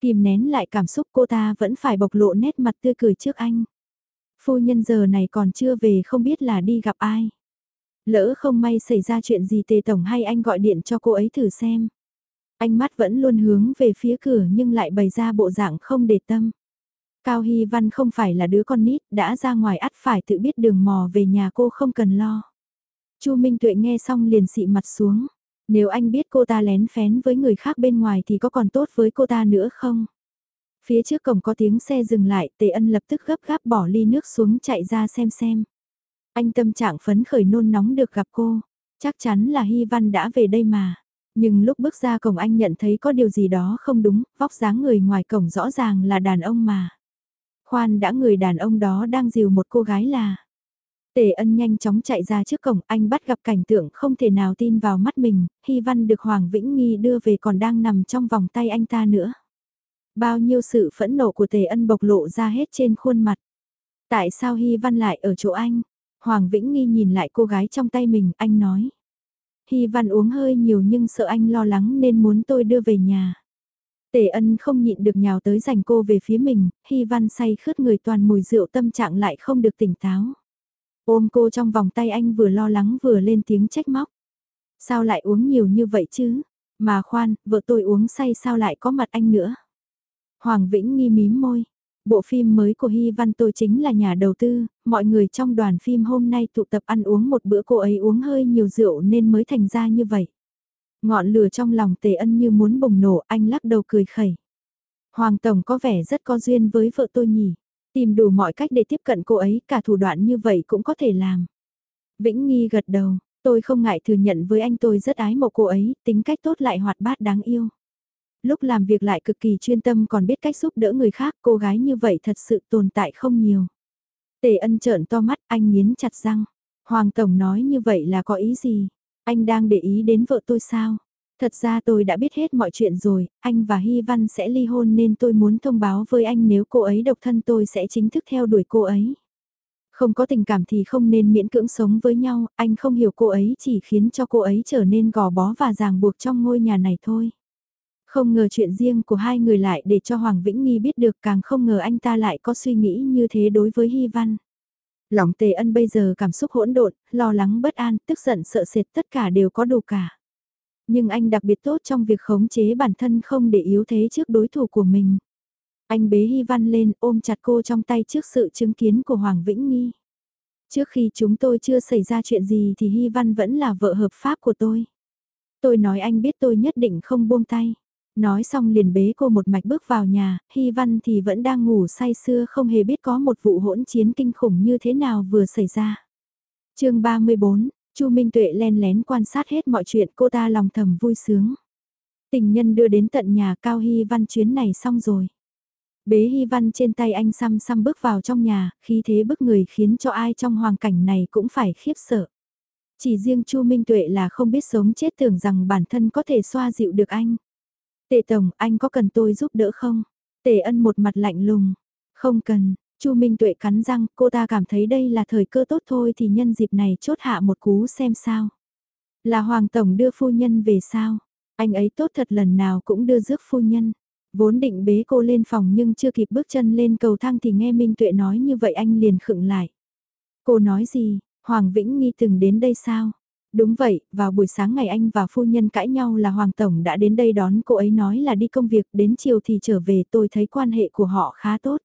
Kìm nén lại cảm xúc cô ta vẫn phải bộc lộ nét mặt tươi cười trước anh. Phu nhân giờ này còn chưa về không biết là đi gặp ai. Lỡ không may xảy ra chuyện gì tề tổng hay anh gọi điện cho cô ấy thử xem. Anh mắt vẫn luôn hướng về phía cửa nhưng lại bày ra bộ dạng không để tâm. Cao Hy Văn không phải là đứa con nít, đã ra ngoài ắt phải tự biết đường mò về nhà cô không cần lo. Chu Minh Tuệ nghe xong liền xị mặt xuống. Nếu anh biết cô ta lén phén với người khác bên ngoài thì có còn tốt với cô ta nữa không? Phía trước cổng có tiếng xe dừng lại, Tề Ân lập tức gấp gáp bỏ ly nước xuống chạy ra xem xem. Anh tâm trạng phấn khởi nôn nóng được gặp cô. Chắc chắn là Hy Văn đã về đây mà. Nhưng lúc bước ra cổng anh nhận thấy có điều gì đó không đúng, vóc dáng người ngoài cổng rõ ràng là đàn ông mà. Khoan đã người đàn ông đó đang dìu một cô gái là. Tề ân nhanh chóng chạy ra trước cổng, anh bắt gặp cảnh tượng không thể nào tin vào mắt mình, Hy Văn được Hoàng Vĩnh Nghi đưa về còn đang nằm trong vòng tay anh ta nữa. Bao nhiêu sự phẫn nộ của Tề ân bộc lộ ra hết trên khuôn mặt. Tại sao Hy Văn lại ở chỗ anh? Hoàng Vĩnh Nghi nhìn lại cô gái trong tay mình, anh nói. Hy Văn uống hơi nhiều nhưng sợ anh lo lắng nên muốn tôi đưa về nhà. Tề ân không nhịn được nhào tới giành cô về phía mình, Hy Văn say khướt người toàn mùi rượu tâm trạng lại không được tỉnh táo. Ôm cô trong vòng tay anh vừa lo lắng vừa lên tiếng trách móc. Sao lại uống nhiều như vậy chứ? Mà khoan, vợ tôi uống say sao lại có mặt anh nữa? Hoàng Vĩnh nghi mím môi. Bộ phim mới của Hy Văn tôi chính là nhà đầu tư, mọi người trong đoàn phim hôm nay tụ tập ăn uống một bữa cô ấy uống hơi nhiều rượu nên mới thành ra như vậy. Ngọn lửa trong lòng tề ân như muốn bùng nổ anh lắc đầu cười khẩy. Hoàng Tổng có vẻ rất có duyên với vợ tôi nhỉ. Tìm đủ mọi cách để tiếp cận cô ấy, cả thủ đoạn như vậy cũng có thể làm. Vĩnh Nghi gật đầu, tôi không ngại thừa nhận với anh tôi rất ái mộ cô ấy, tính cách tốt lại hoạt bát đáng yêu. Lúc làm việc lại cực kỳ chuyên tâm còn biết cách giúp đỡ người khác, cô gái như vậy thật sự tồn tại không nhiều. Tề ân trợn to mắt, anh nghiến chặt răng. Hoàng Tổng nói như vậy là có ý gì? Anh đang để ý đến vợ tôi sao? Thật ra tôi đã biết hết mọi chuyện rồi, anh và Hy Văn sẽ ly hôn nên tôi muốn thông báo với anh nếu cô ấy độc thân tôi sẽ chính thức theo đuổi cô ấy. Không có tình cảm thì không nên miễn cưỡng sống với nhau, anh không hiểu cô ấy chỉ khiến cho cô ấy trở nên gò bó và ràng buộc trong ngôi nhà này thôi. Không ngờ chuyện riêng của hai người lại để cho Hoàng Vĩnh Nghi biết được càng không ngờ anh ta lại có suy nghĩ như thế đối với Hy Văn. Lòng tề ân bây giờ cảm xúc hỗn độn, lo lắng bất an, tức giận sợ sệt tất cả đều có đủ cả. Nhưng anh đặc biệt tốt trong việc khống chế bản thân không để yếu thế trước đối thủ của mình. Anh bế Hy Văn lên ôm chặt cô trong tay trước sự chứng kiến của Hoàng Vĩnh Nghi. Trước khi chúng tôi chưa xảy ra chuyện gì thì Hy Văn vẫn là vợ hợp pháp của tôi. Tôi nói anh biết tôi nhất định không buông tay. Nói xong liền bế cô một mạch bước vào nhà, Hy Văn thì vẫn đang ngủ say sưa không hề biết có một vụ hỗn chiến kinh khủng như thế nào vừa xảy ra. chương 34, Chu Minh Tuệ len lén quan sát hết mọi chuyện cô ta lòng thầm vui sướng. Tình nhân đưa đến tận nhà Cao Hy Văn chuyến này xong rồi. Bế Hy Văn trên tay anh xăm xăm bước vào trong nhà, khi thế bức người khiến cho ai trong hoàn cảnh này cũng phải khiếp sợ. Chỉ riêng Chu Minh Tuệ là không biết sống chết tưởng rằng bản thân có thể xoa dịu được anh. Tề Tổng, anh có cần tôi giúp đỡ không? Tề ân một mặt lạnh lùng. Không cần, Chu Minh Tuệ cắn răng, cô ta cảm thấy đây là thời cơ tốt thôi thì nhân dịp này chốt hạ một cú xem sao. Là Hoàng Tổng đưa phu nhân về sao? Anh ấy tốt thật lần nào cũng đưa rước phu nhân. Vốn định bế cô lên phòng nhưng chưa kịp bước chân lên cầu thang thì nghe Minh Tuệ nói như vậy anh liền khựng lại. Cô nói gì, Hoàng Vĩnh Nghi từng đến đây sao? Đúng vậy, vào buổi sáng ngày anh và phu nhân cãi nhau là Hoàng Tổng đã đến đây đón cô ấy nói là đi công việc, đến chiều thì trở về tôi thấy quan hệ của họ khá tốt.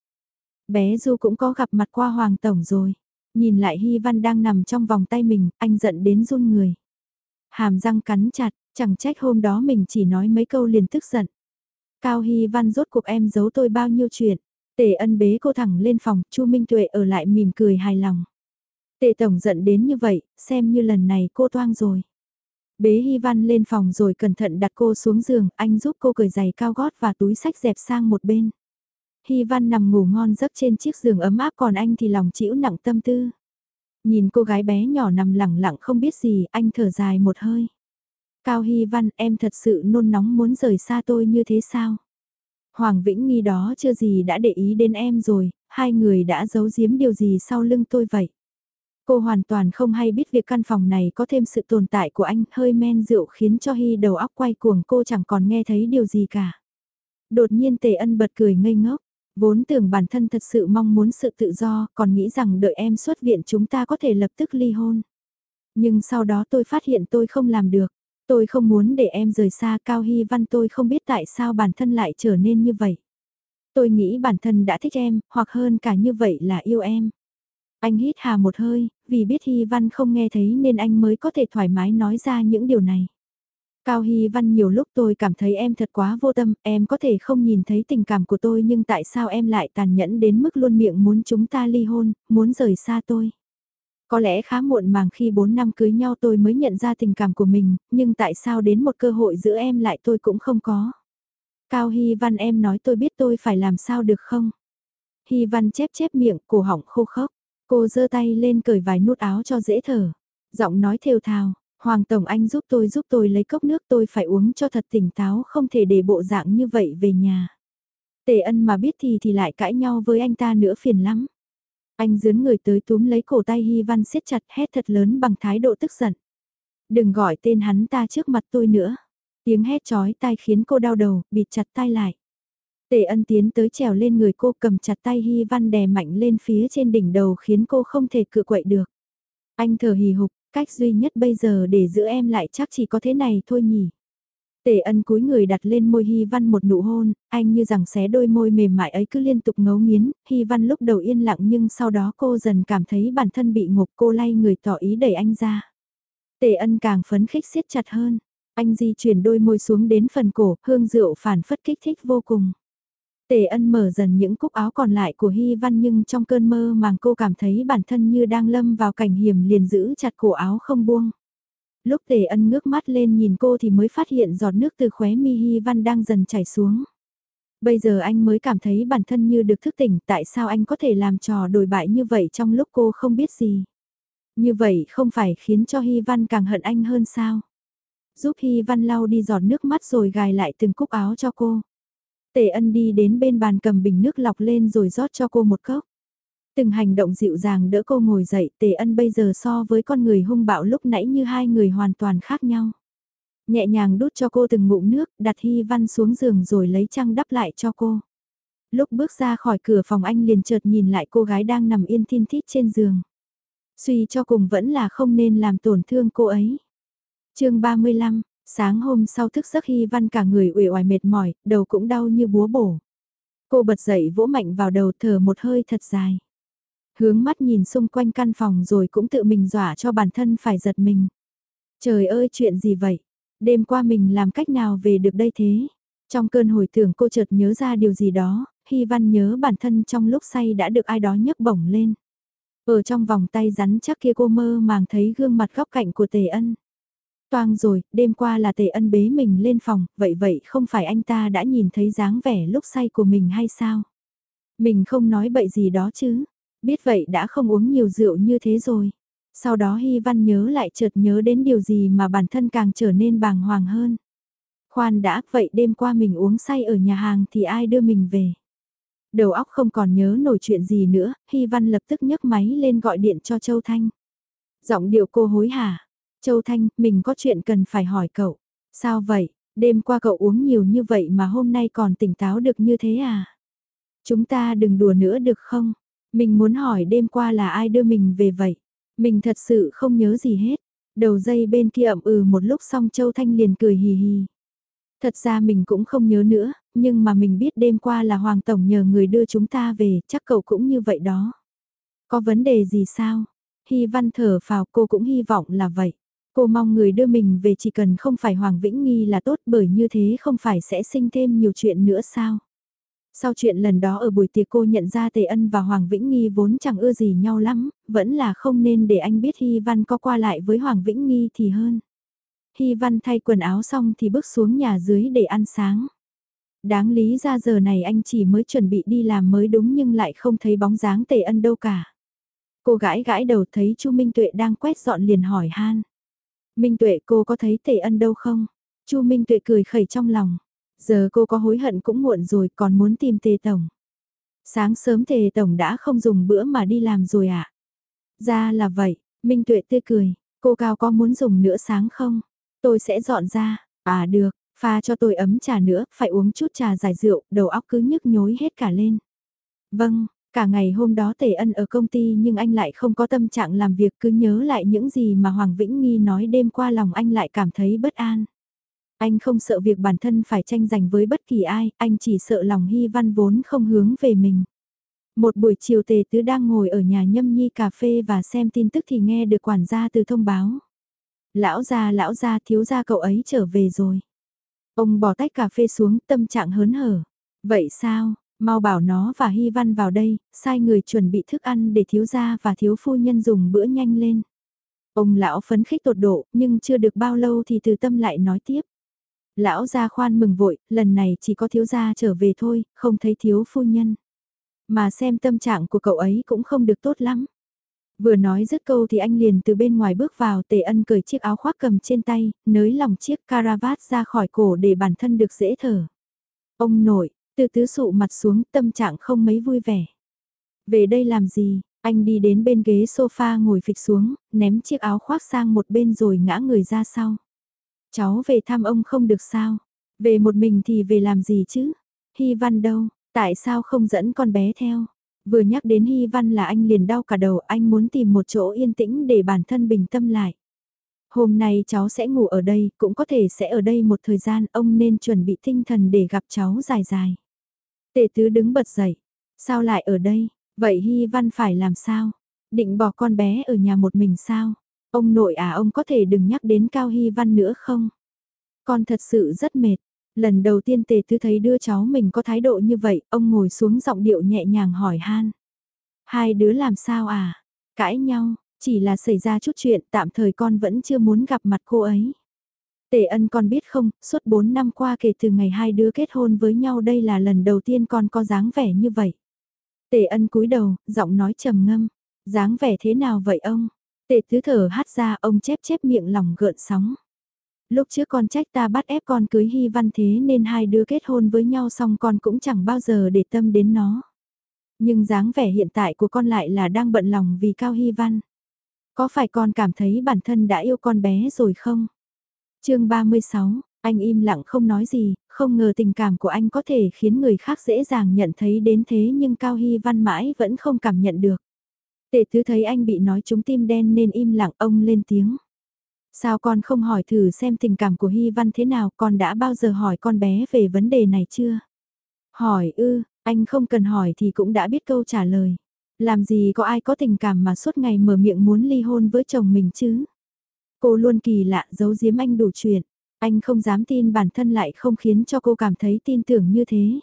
Bé Du cũng có gặp mặt qua Hoàng Tổng rồi. Nhìn lại Hy Văn đang nằm trong vòng tay mình, anh giận đến run người. Hàm răng cắn chặt, chẳng trách hôm đó mình chỉ nói mấy câu liền tức giận. Cao Hy Văn rốt cuộc em giấu tôi bao nhiêu chuyện. Tề ân bế cô thẳng lên phòng, Chu Minh Tuệ ở lại mỉm cười hài lòng. Tề Tổng giận đến như vậy, xem như lần này cô toang rồi. Bế Hy Văn lên phòng rồi cẩn thận đặt cô xuống giường, anh giúp cô cởi giày cao gót và túi sách dẹp sang một bên. Hy Văn nằm ngủ ngon giấc trên chiếc giường ấm áp còn anh thì lòng chịu nặng tâm tư. Nhìn cô gái bé nhỏ nằm lẳng lặng không biết gì, anh thở dài một hơi. Cao Hy Văn, em thật sự nôn nóng muốn rời xa tôi như thế sao? Hoàng Vĩnh Nghi đó chưa gì đã để ý đến em rồi, hai người đã giấu giếm điều gì sau lưng tôi vậy? Cô hoàn toàn không hay biết việc căn phòng này có thêm sự tồn tại của anh, hơi men rượu khiến cho Hy đầu óc quay cuồng cô chẳng còn nghe thấy điều gì cả. Đột nhiên Tề Ân bật cười ngây ngốc, vốn tưởng bản thân thật sự mong muốn sự tự do, còn nghĩ rằng đợi em xuất viện chúng ta có thể lập tức ly hôn. Nhưng sau đó tôi phát hiện tôi không làm được, tôi không muốn để em rời xa Cao Hy Văn tôi không biết tại sao bản thân lại trở nên như vậy. Tôi nghĩ bản thân đã thích em, hoặc hơn cả như vậy là yêu em. Anh hít hà một hơi, vì biết Hy Văn không nghe thấy nên anh mới có thể thoải mái nói ra những điều này. Cao Hy Văn nhiều lúc tôi cảm thấy em thật quá vô tâm, em có thể không nhìn thấy tình cảm của tôi nhưng tại sao em lại tàn nhẫn đến mức luôn miệng muốn chúng ta ly hôn, muốn rời xa tôi. Có lẽ khá muộn màng khi 4 năm cưới nhau tôi mới nhận ra tình cảm của mình, nhưng tại sao đến một cơ hội giữa em lại tôi cũng không có. Cao Hy Văn em nói tôi biết tôi phải làm sao được không? Hy Văn chép chép miệng, cổ họng khô khốc. Cô giơ tay lên cởi vài nút áo cho dễ thở. Giọng nói thều thào, Hoàng Tổng Anh giúp tôi giúp tôi lấy cốc nước tôi phải uống cho thật tỉnh táo không thể để bộ dạng như vậy về nhà. Tề ân mà biết thì thì lại cãi nhau với anh ta nữa phiền lắm. Anh dướn người tới túm lấy cổ tay Hy Văn siết chặt hét thật lớn bằng thái độ tức giận. Đừng gọi tên hắn ta trước mặt tôi nữa. Tiếng hét chói tai khiến cô đau đầu, bịt chặt tay lại. Tề ân tiến tới trèo lên người cô cầm chặt tay Hy Văn đè mạnh lên phía trên đỉnh đầu khiến cô không thể cự quậy được. Anh thở hì hục, cách duy nhất bây giờ để giữ em lại chắc chỉ có thế này thôi nhỉ. Tề ân cúi người đặt lên môi Hy Văn một nụ hôn, anh như rằng xé đôi môi mềm mại ấy cứ liên tục ngấu nghiến, Hy Văn lúc đầu yên lặng nhưng sau đó cô dần cảm thấy bản thân bị ngục cô lay người tỏ ý đẩy anh ra. Tề ân càng phấn khích siết chặt hơn, anh di chuyển đôi môi xuống đến phần cổ, hương rượu phản phất kích thích vô cùng. Tề ân mở dần những cúc áo còn lại của Hy Văn nhưng trong cơn mơ màng cô cảm thấy bản thân như đang lâm vào cảnh hiểm liền giữ chặt cổ áo không buông. Lúc Tề ân ngước mắt lên nhìn cô thì mới phát hiện giọt nước từ khóe mi Hy Văn đang dần chảy xuống. Bây giờ anh mới cảm thấy bản thân như được thức tỉnh, tại sao anh có thể làm trò đổi bại như vậy trong lúc cô không biết gì. Như vậy không phải khiến cho Hy Văn càng hận anh hơn sao? Giúp Hy Văn lau đi giọt nước mắt rồi gài lại từng cúc áo cho cô. Tề ân đi đến bên bàn cầm bình nước lọc lên rồi rót cho cô một cốc. Từng hành động dịu dàng đỡ cô ngồi dậy, tề ân bây giờ so với con người hung bạo lúc nãy như hai người hoàn toàn khác nhau. Nhẹ nhàng đút cho cô từng ngụm nước, đặt Hy Văn xuống giường rồi lấy chăn đắp lại cho cô. Lúc bước ra khỏi cửa phòng anh liền chợt nhìn lại cô gái đang nằm yên thiên thít trên giường. Suy cho cùng vẫn là không nên làm tổn thương cô ấy. chương 35, sáng hôm sau thức giấc Hy Văn cả người uể oải mệt mỏi, đầu cũng đau như búa bổ. Cô bật dậy vỗ mạnh vào đầu thở một hơi thật dài. Hướng mắt nhìn xung quanh căn phòng rồi cũng tự mình dọa cho bản thân phải giật mình. Trời ơi chuyện gì vậy? Đêm qua mình làm cách nào về được đây thế? Trong cơn hồi tưởng cô chợt nhớ ra điều gì đó, Hy Văn nhớ bản thân trong lúc say đã được ai đó nhấc bổng lên. Ở trong vòng tay rắn chắc kia cô mơ màng thấy gương mặt góc cạnh của Tề Ân. Toang rồi, đêm qua là Tề Ân bế mình lên phòng, vậy vậy không phải anh ta đã nhìn thấy dáng vẻ lúc say của mình hay sao? Mình không nói bậy gì đó chứ, biết vậy đã không uống nhiều rượu như thế rồi. Sau đó Hy Văn nhớ lại chợt nhớ đến điều gì mà bản thân càng trở nên bàng hoàng hơn. Khoan đã, vậy đêm qua mình uống say ở nhà hàng thì ai đưa mình về? Đầu óc không còn nhớ nổi chuyện gì nữa, Hy Văn lập tức nhấc máy lên gọi điện cho Châu Thanh. Giọng điệu cô hối hả. Châu Thanh, mình có chuyện cần phải hỏi cậu. Sao vậy, đêm qua cậu uống nhiều như vậy mà hôm nay còn tỉnh táo được như thế à? Chúng ta đừng đùa nữa được không? Mình muốn hỏi đêm qua là ai đưa mình về vậy? Mình thật sự không nhớ gì hết. Đầu dây bên kia ậm ừ một lúc xong Châu Thanh liền cười hì hì. Thật ra mình cũng không nhớ nữa, nhưng mà mình biết đêm qua là Hoàng Tổng nhờ người đưa chúng ta về, chắc cậu cũng như vậy đó. Có vấn đề gì sao? Hy văn thở vào cô cũng hy vọng là vậy. Cô mong người đưa mình về chỉ cần không phải Hoàng Vĩnh Nghi là tốt bởi như thế không phải sẽ sinh thêm nhiều chuyện nữa sao? Sau chuyện lần đó ở buổi tiệc cô nhận ra Tề Ân và Hoàng Vĩnh Nghi vốn chẳng ưa gì nhau lắm, vẫn là không nên để anh biết Hy Văn có qua lại với Hoàng Vĩnh Nghi thì hơn. Hy Văn thay quần áo xong thì bước xuống nhà dưới để ăn sáng. Đáng lý ra giờ này anh chỉ mới chuẩn bị đi làm mới đúng nhưng lại không thấy bóng dáng Tề Ân đâu cả. Cô gãi gãi đầu thấy Chu Minh Tuệ đang quét dọn liền hỏi han. Minh Tuệ cô có thấy Tề Ân đâu không? Chu Minh Tuệ cười khẩy trong lòng. Giờ cô có hối hận cũng muộn rồi còn muốn tìm Tề Tổng. Sáng sớm Tề Tổng đã không dùng bữa mà đi làm rồi ạ. À? Ra là vậy, Minh Tuệ tươi cười, cô Cao có muốn dùng nữa sáng không? Tôi sẽ dọn ra, à được, pha cho tôi ấm trà nữa, phải uống chút trà giải rượu, đầu óc cứ nhức nhối hết cả lên. Vâng, cả ngày hôm đó Tề Ân ở công ty nhưng anh lại không có tâm trạng làm việc cứ nhớ lại những gì mà Hoàng Vĩnh Nghi nói đêm qua lòng anh lại cảm thấy bất an. Anh không sợ việc bản thân phải tranh giành với bất kỳ ai, anh chỉ sợ lòng hy văn vốn không hướng về mình. Một buổi chiều tề tứ đang ngồi ở nhà nhâm nhi cà phê và xem tin tức thì nghe được quản gia từ thông báo. Lão gia lão gia thiếu gia cậu ấy trở về rồi. Ông bỏ tách cà phê xuống tâm trạng hớn hở. Vậy sao, mau bảo nó và Hy Văn vào đây, sai người chuẩn bị thức ăn để thiếu gia và thiếu phu nhân dùng bữa nhanh lên. Ông lão phấn khích tột độ, nhưng chưa được bao lâu thì từ tâm lại nói tiếp. Lão gia khoan mừng vội, lần này chỉ có thiếu gia trở về thôi, không thấy thiếu phu nhân. Mà xem tâm trạng của cậu ấy cũng không được tốt lắm. Vừa nói dứt câu thì anh liền từ bên ngoài bước vào tề ân cởi chiếc áo khoác cầm trên tay, nới lòng chiếc caravat ra khỏi cổ để bản thân được dễ thở. Ông nội, từ tứ sụ mặt xuống tâm trạng không mấy vui vẻ. Về đây làm gì, anh đi đến bên ghế sofa ngồi phịch xuống, ném chiếc áo khoác sang một bên rồi ngã người ra sau. Cháu về thăm ông không được sao? Về một mình thì về làm gì chứ? Hy Văn đâu? Tại sao không dẫn con bé theo? Vừa nhắc đến Hy Văn là anh liền đau cả đầu, anh muốn tìm một chỗ yên tĩnh để bản thân bình tâm lại. Hôm nay cháu sẽ ngủ ở đây, cũng có thể sẽ ở đây một thời gian, ông nên chuẩn bị tinh thần để gặp cháu dài dài. Tề tứ đứng bật dậy. Sao lại ở đây? Vậy Hy Văn phải làm sao? Định bỏ con bé ở nhà một mình sao? Ông nội à ông có thể đừng nhắc đến Cao Hy Văn nữa không? Con thật sự rất mệt. Lần đầu tiên tề tứ thấy đưa cháu mình có thái độ như vậy, ông ngồi xuống giọng điệu nhẹ nhàng hỏi han. Hai đứa làm sao à? Cãi nhau, chỉ là xảy ra chút chuyện tạm thời con vẫn chưa muốn gặp mặt cô ấy. Tề ân con biết không, suốt 4 năm qua kể từ ngày hai đứa kết hôn với nhau đây là lần đầu tiên con có dáng vẻ như vậy. Tề ân cúi đầu, giọng nói trầm ngâm. dáng vẻ thế nào vậy ông? Tề thứ thở hát ra ông chép chép miệng lòng gợn sóng. Lúc trước con trách ta bắt ép con cưới Hy Văn thế nên hai đứa kết hôn với nhau xong con cũng chẳng bao giờ để tâm đến nó. Nhưng dáng vẻ hiện tại của con lại là đang bận lòng vì Cao Hy Văn. Có phải con cảm thấy bản thân đã yêu con bé rồi không? chương 36, anh im lặng không nói gì, không ngờ tình cảm của anh có thể khiến người khác dễ dàng nhận thấy đến thế nhưng Cao Hy Văn mãi vẫn không cảm nhận được. Tệ thứ thấy anh bị nói trúng tim đen nên im lặng ông lên tiếng. Sao con không hỏi thử xem tình cảm của Hy Văn thế nào con đã bao giờ hỏi con bé về vấn đề này chưa? Hỏi ư, anh không cần hỏi thì cũng đã biết câu trả lời. Làm gì có ai có tình cảm mà suốt ngày mở miệng muốn ly hôn với chồng mình chứ? Cô luôn kỳ lạ giấu giếm anh đủ chuyện. Anh không dám tin bản thân lại không khiến cho cô cảm thấy tin tưởng như thế.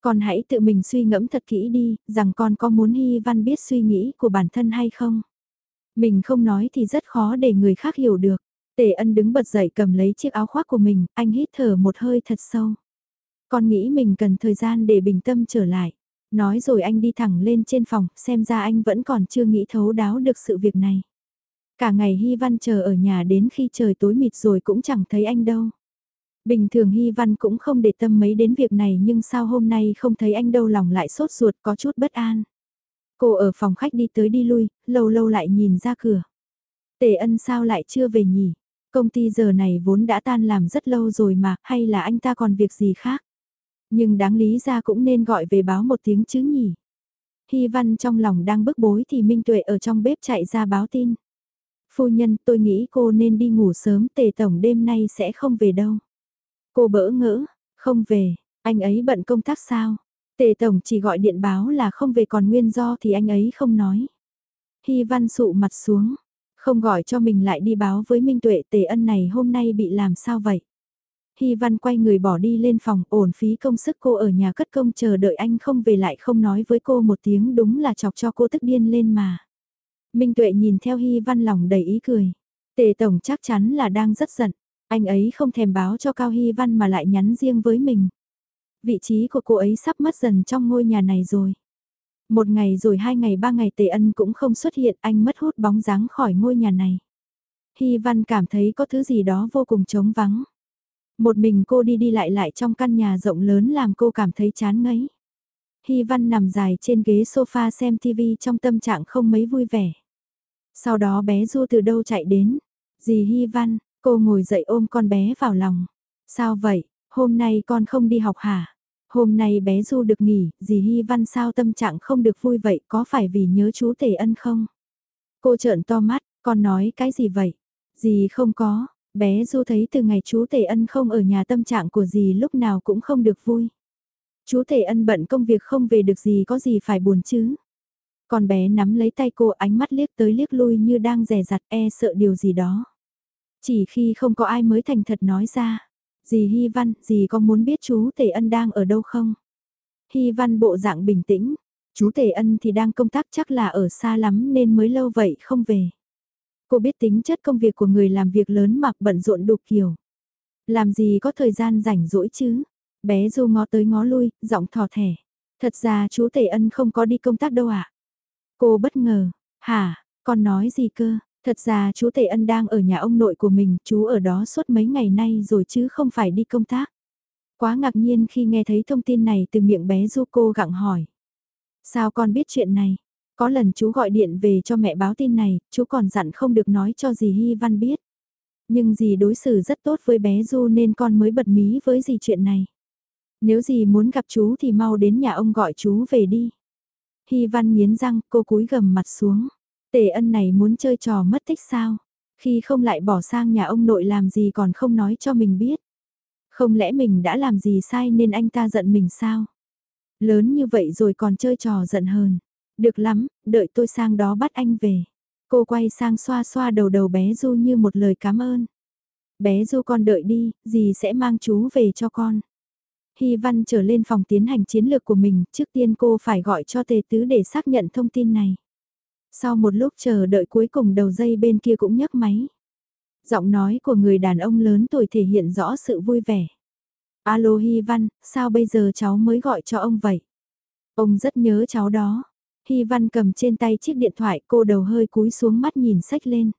Con hãy tự mình suy ngẫm thật kỹ đi, rằng con có muốn Hy Văn biết suy nghĩ của bản thân hay không? Mình không nói thì rất khó để người khác hiểu được. Tề ân đứng bật dậy cầm lấy chiếc áo khoác của mình, anh hít thở một hơi thật sâu. Con nghĩ mình cần thời gian để bình tâm trở lại. Nói rồi anh đi thẳng lên trên phòng, xem ra anh vẫn còn chưa nghĩ thấu đáo được sự việc này. Cả ngày Hy Văn chờ ở nhà đến khi trời tối mịt rồi cũng chẳng thấy anh đâu. Bình thường Hy Văn cũng không để tâm mấy đến việc này nhưng sao hôm nay không thấy anh đâu lòng lại sốt ruột có chút bất an. Cô ở phòng khách đi tới đi lui, lâu lâu lại nhìn ra cửa. Tề ân sao lại chưa về nhỉ? Công ty giờ này vốn đã tan làm rất lâu rồi mà, hay là anh ta còn việc gì khác? Nhưng đáng lý ra cũng nên gọi về báo một tiếng chứ nhỉ? Hy văn trong lòng đang bức bối thì Minh Tuệ ở trong bếp chạy ra báo tin. Phu nhân, tôi nghĩ cô nên đi ngủ sớm, tề tổng đêm nay sẽ không về đâu. Cô bỡ ngỡ, không về, anh ấy bận công tác sao? Tề tổng chỉ gọi điện báo là không về còn nguyên do thì anh ấy không nói. Hy văn sụ mặt xuống, không gọi cho mình lại đi báo với Minh Tuệ tề ân này hôm nay bị làm sao vậy? Hy văn quay người bỏ đi lên phòng, ổn phí công sức cô ở nhà cất công chờ đợi anh không về lại không nói với cô một tiếng đúng là chọc cho cô tức điên lên mà. Minh Tuệ nhìn theo Hy Văn lòng đầy ý cười. Tề Tổng chắc chắn là đang rất giận. Anh ấy không thèm báo cho Cao Hy Văn mà lại nhắn riêng với mình. Vị trí của cô ấy sắp mất dần trong ngôi nhà này rồi. Một ngày rồi hai ngày ba ngày Tề Ân cũng không xuất hiện, anh mất hút bóng dáng khỏi ngôi nhà này. Hy Văn cảm thấy có thứ gì đó vô cùng trống vắng. Một mình cô đi đi lại lại trong căn nhà rộng lớn làm cô cảm thấy chán ngấy. Hy Văn nằm dài trên ghế sofa xem TV trong tâm trạng không mấy vui vẻ. Sau đó bé Du từ đâu chạy đến. Dì Hy Văn, cô ngồi dậy ôm con bé vào lòng. Sao vậy, hôm nay con không đi học hả? Hôm nay bé Du được nghỉ, dì Hy Văn sao tâm trạng không được vui vậy, có phải vì nhớ chú Tề Ân không? Cô trợn to mắt, con nói cái gì vậy? Dì không có, bé Du thấy từ ngày chú Tề Ân không ở nhà tâm trạng của dì lúc nào cũng không được vui. Chú Tề Ân bận công việc không về được gì có gì phải buồn chứ? còn bé nắm lấy tay cô ánh mắt liếc tới liếc lui như đang rè rặt e sợ điều gì đó. Chỉ khi không có ai mới thành thật nói ra. Dì Hy Văn, dì có muốn biết chú Tề Ân đang ở đâu không? Hy Văn bộ dạng bình tĩnh. Chú Tề Ân thì đang công tác chắc là ở xa lắm nên mới lâu vậy không về. Cô biết tính chất công việc của người làm việc lớn mặc bận rộn đục kiểu. Làm gì có thời gian rảnh rỗi chứ? Bé Du ngó tới ngó lui, giọng thò thẻ. Thật ra chú Tề Ân không có đi công tác đâu ạ. À? Cô bất ngờ, hả, con nói gì cơ, thật ra chú Tề Ân đang ở nhà ông nội của mình, chú ở đó suốt mấy ngày nay rồi chứ không phải đi công tác. Quá ngạc nhiên khi nghe thấy thông tin này từ miệng bé Du cô gặng hỏi. Sao con biết chuyện này? Có lần chú gọi điện về cho mẹ báo tin này, chú còn dặn không được nói cho dì Hy Văn biết. Nhưng dì đối xử rất tốt với bé Du nên con mới bật mí với dì chuyện này. Nếu dì muốn gặp chú thì mau đến nhà ông gọi chú về đi. Hy văn nghiến răng, cô cúi gầm mặt xuống. Tề ân này muốn chơi trò mất tích sao? Khi không lại bỏ sang nhà ông nội làm gì còn không nói cho mình biết. Không lẽ mình đã làm gì sai nên anh ta giận mình sao? Lớn như vậy rồi còn chơi trò giận hờn. Được lắm, đợi tôi sang đó bắt anh về. Cô quay sang xoa xoa đầu đầu bé Du như một lời cảm ơn. Bé Du con đợi đi, dì sẽ mang chú về cho con. Hy Văn trở lên phòng tiến hành chiến lược của mình, trước tiên cô phải gọi cho tề tứ để xác nhận thông tin này. Sau một lúc chờ đợi cuối cùng đầu dây bên kia cũng nhấc máy. Giọng nói của người đàn ông lớn tuổi thể hiện rõ sự vui vẻ. Alo Hy Văn, sao bây giờ cháu mới gọi cho ông vậy? Ông rất nhớ cháu đó. Hy Văn cầm trên tay chiếc điện thoại cô đầu hơi cúi xuống mắt nhìn sách lên.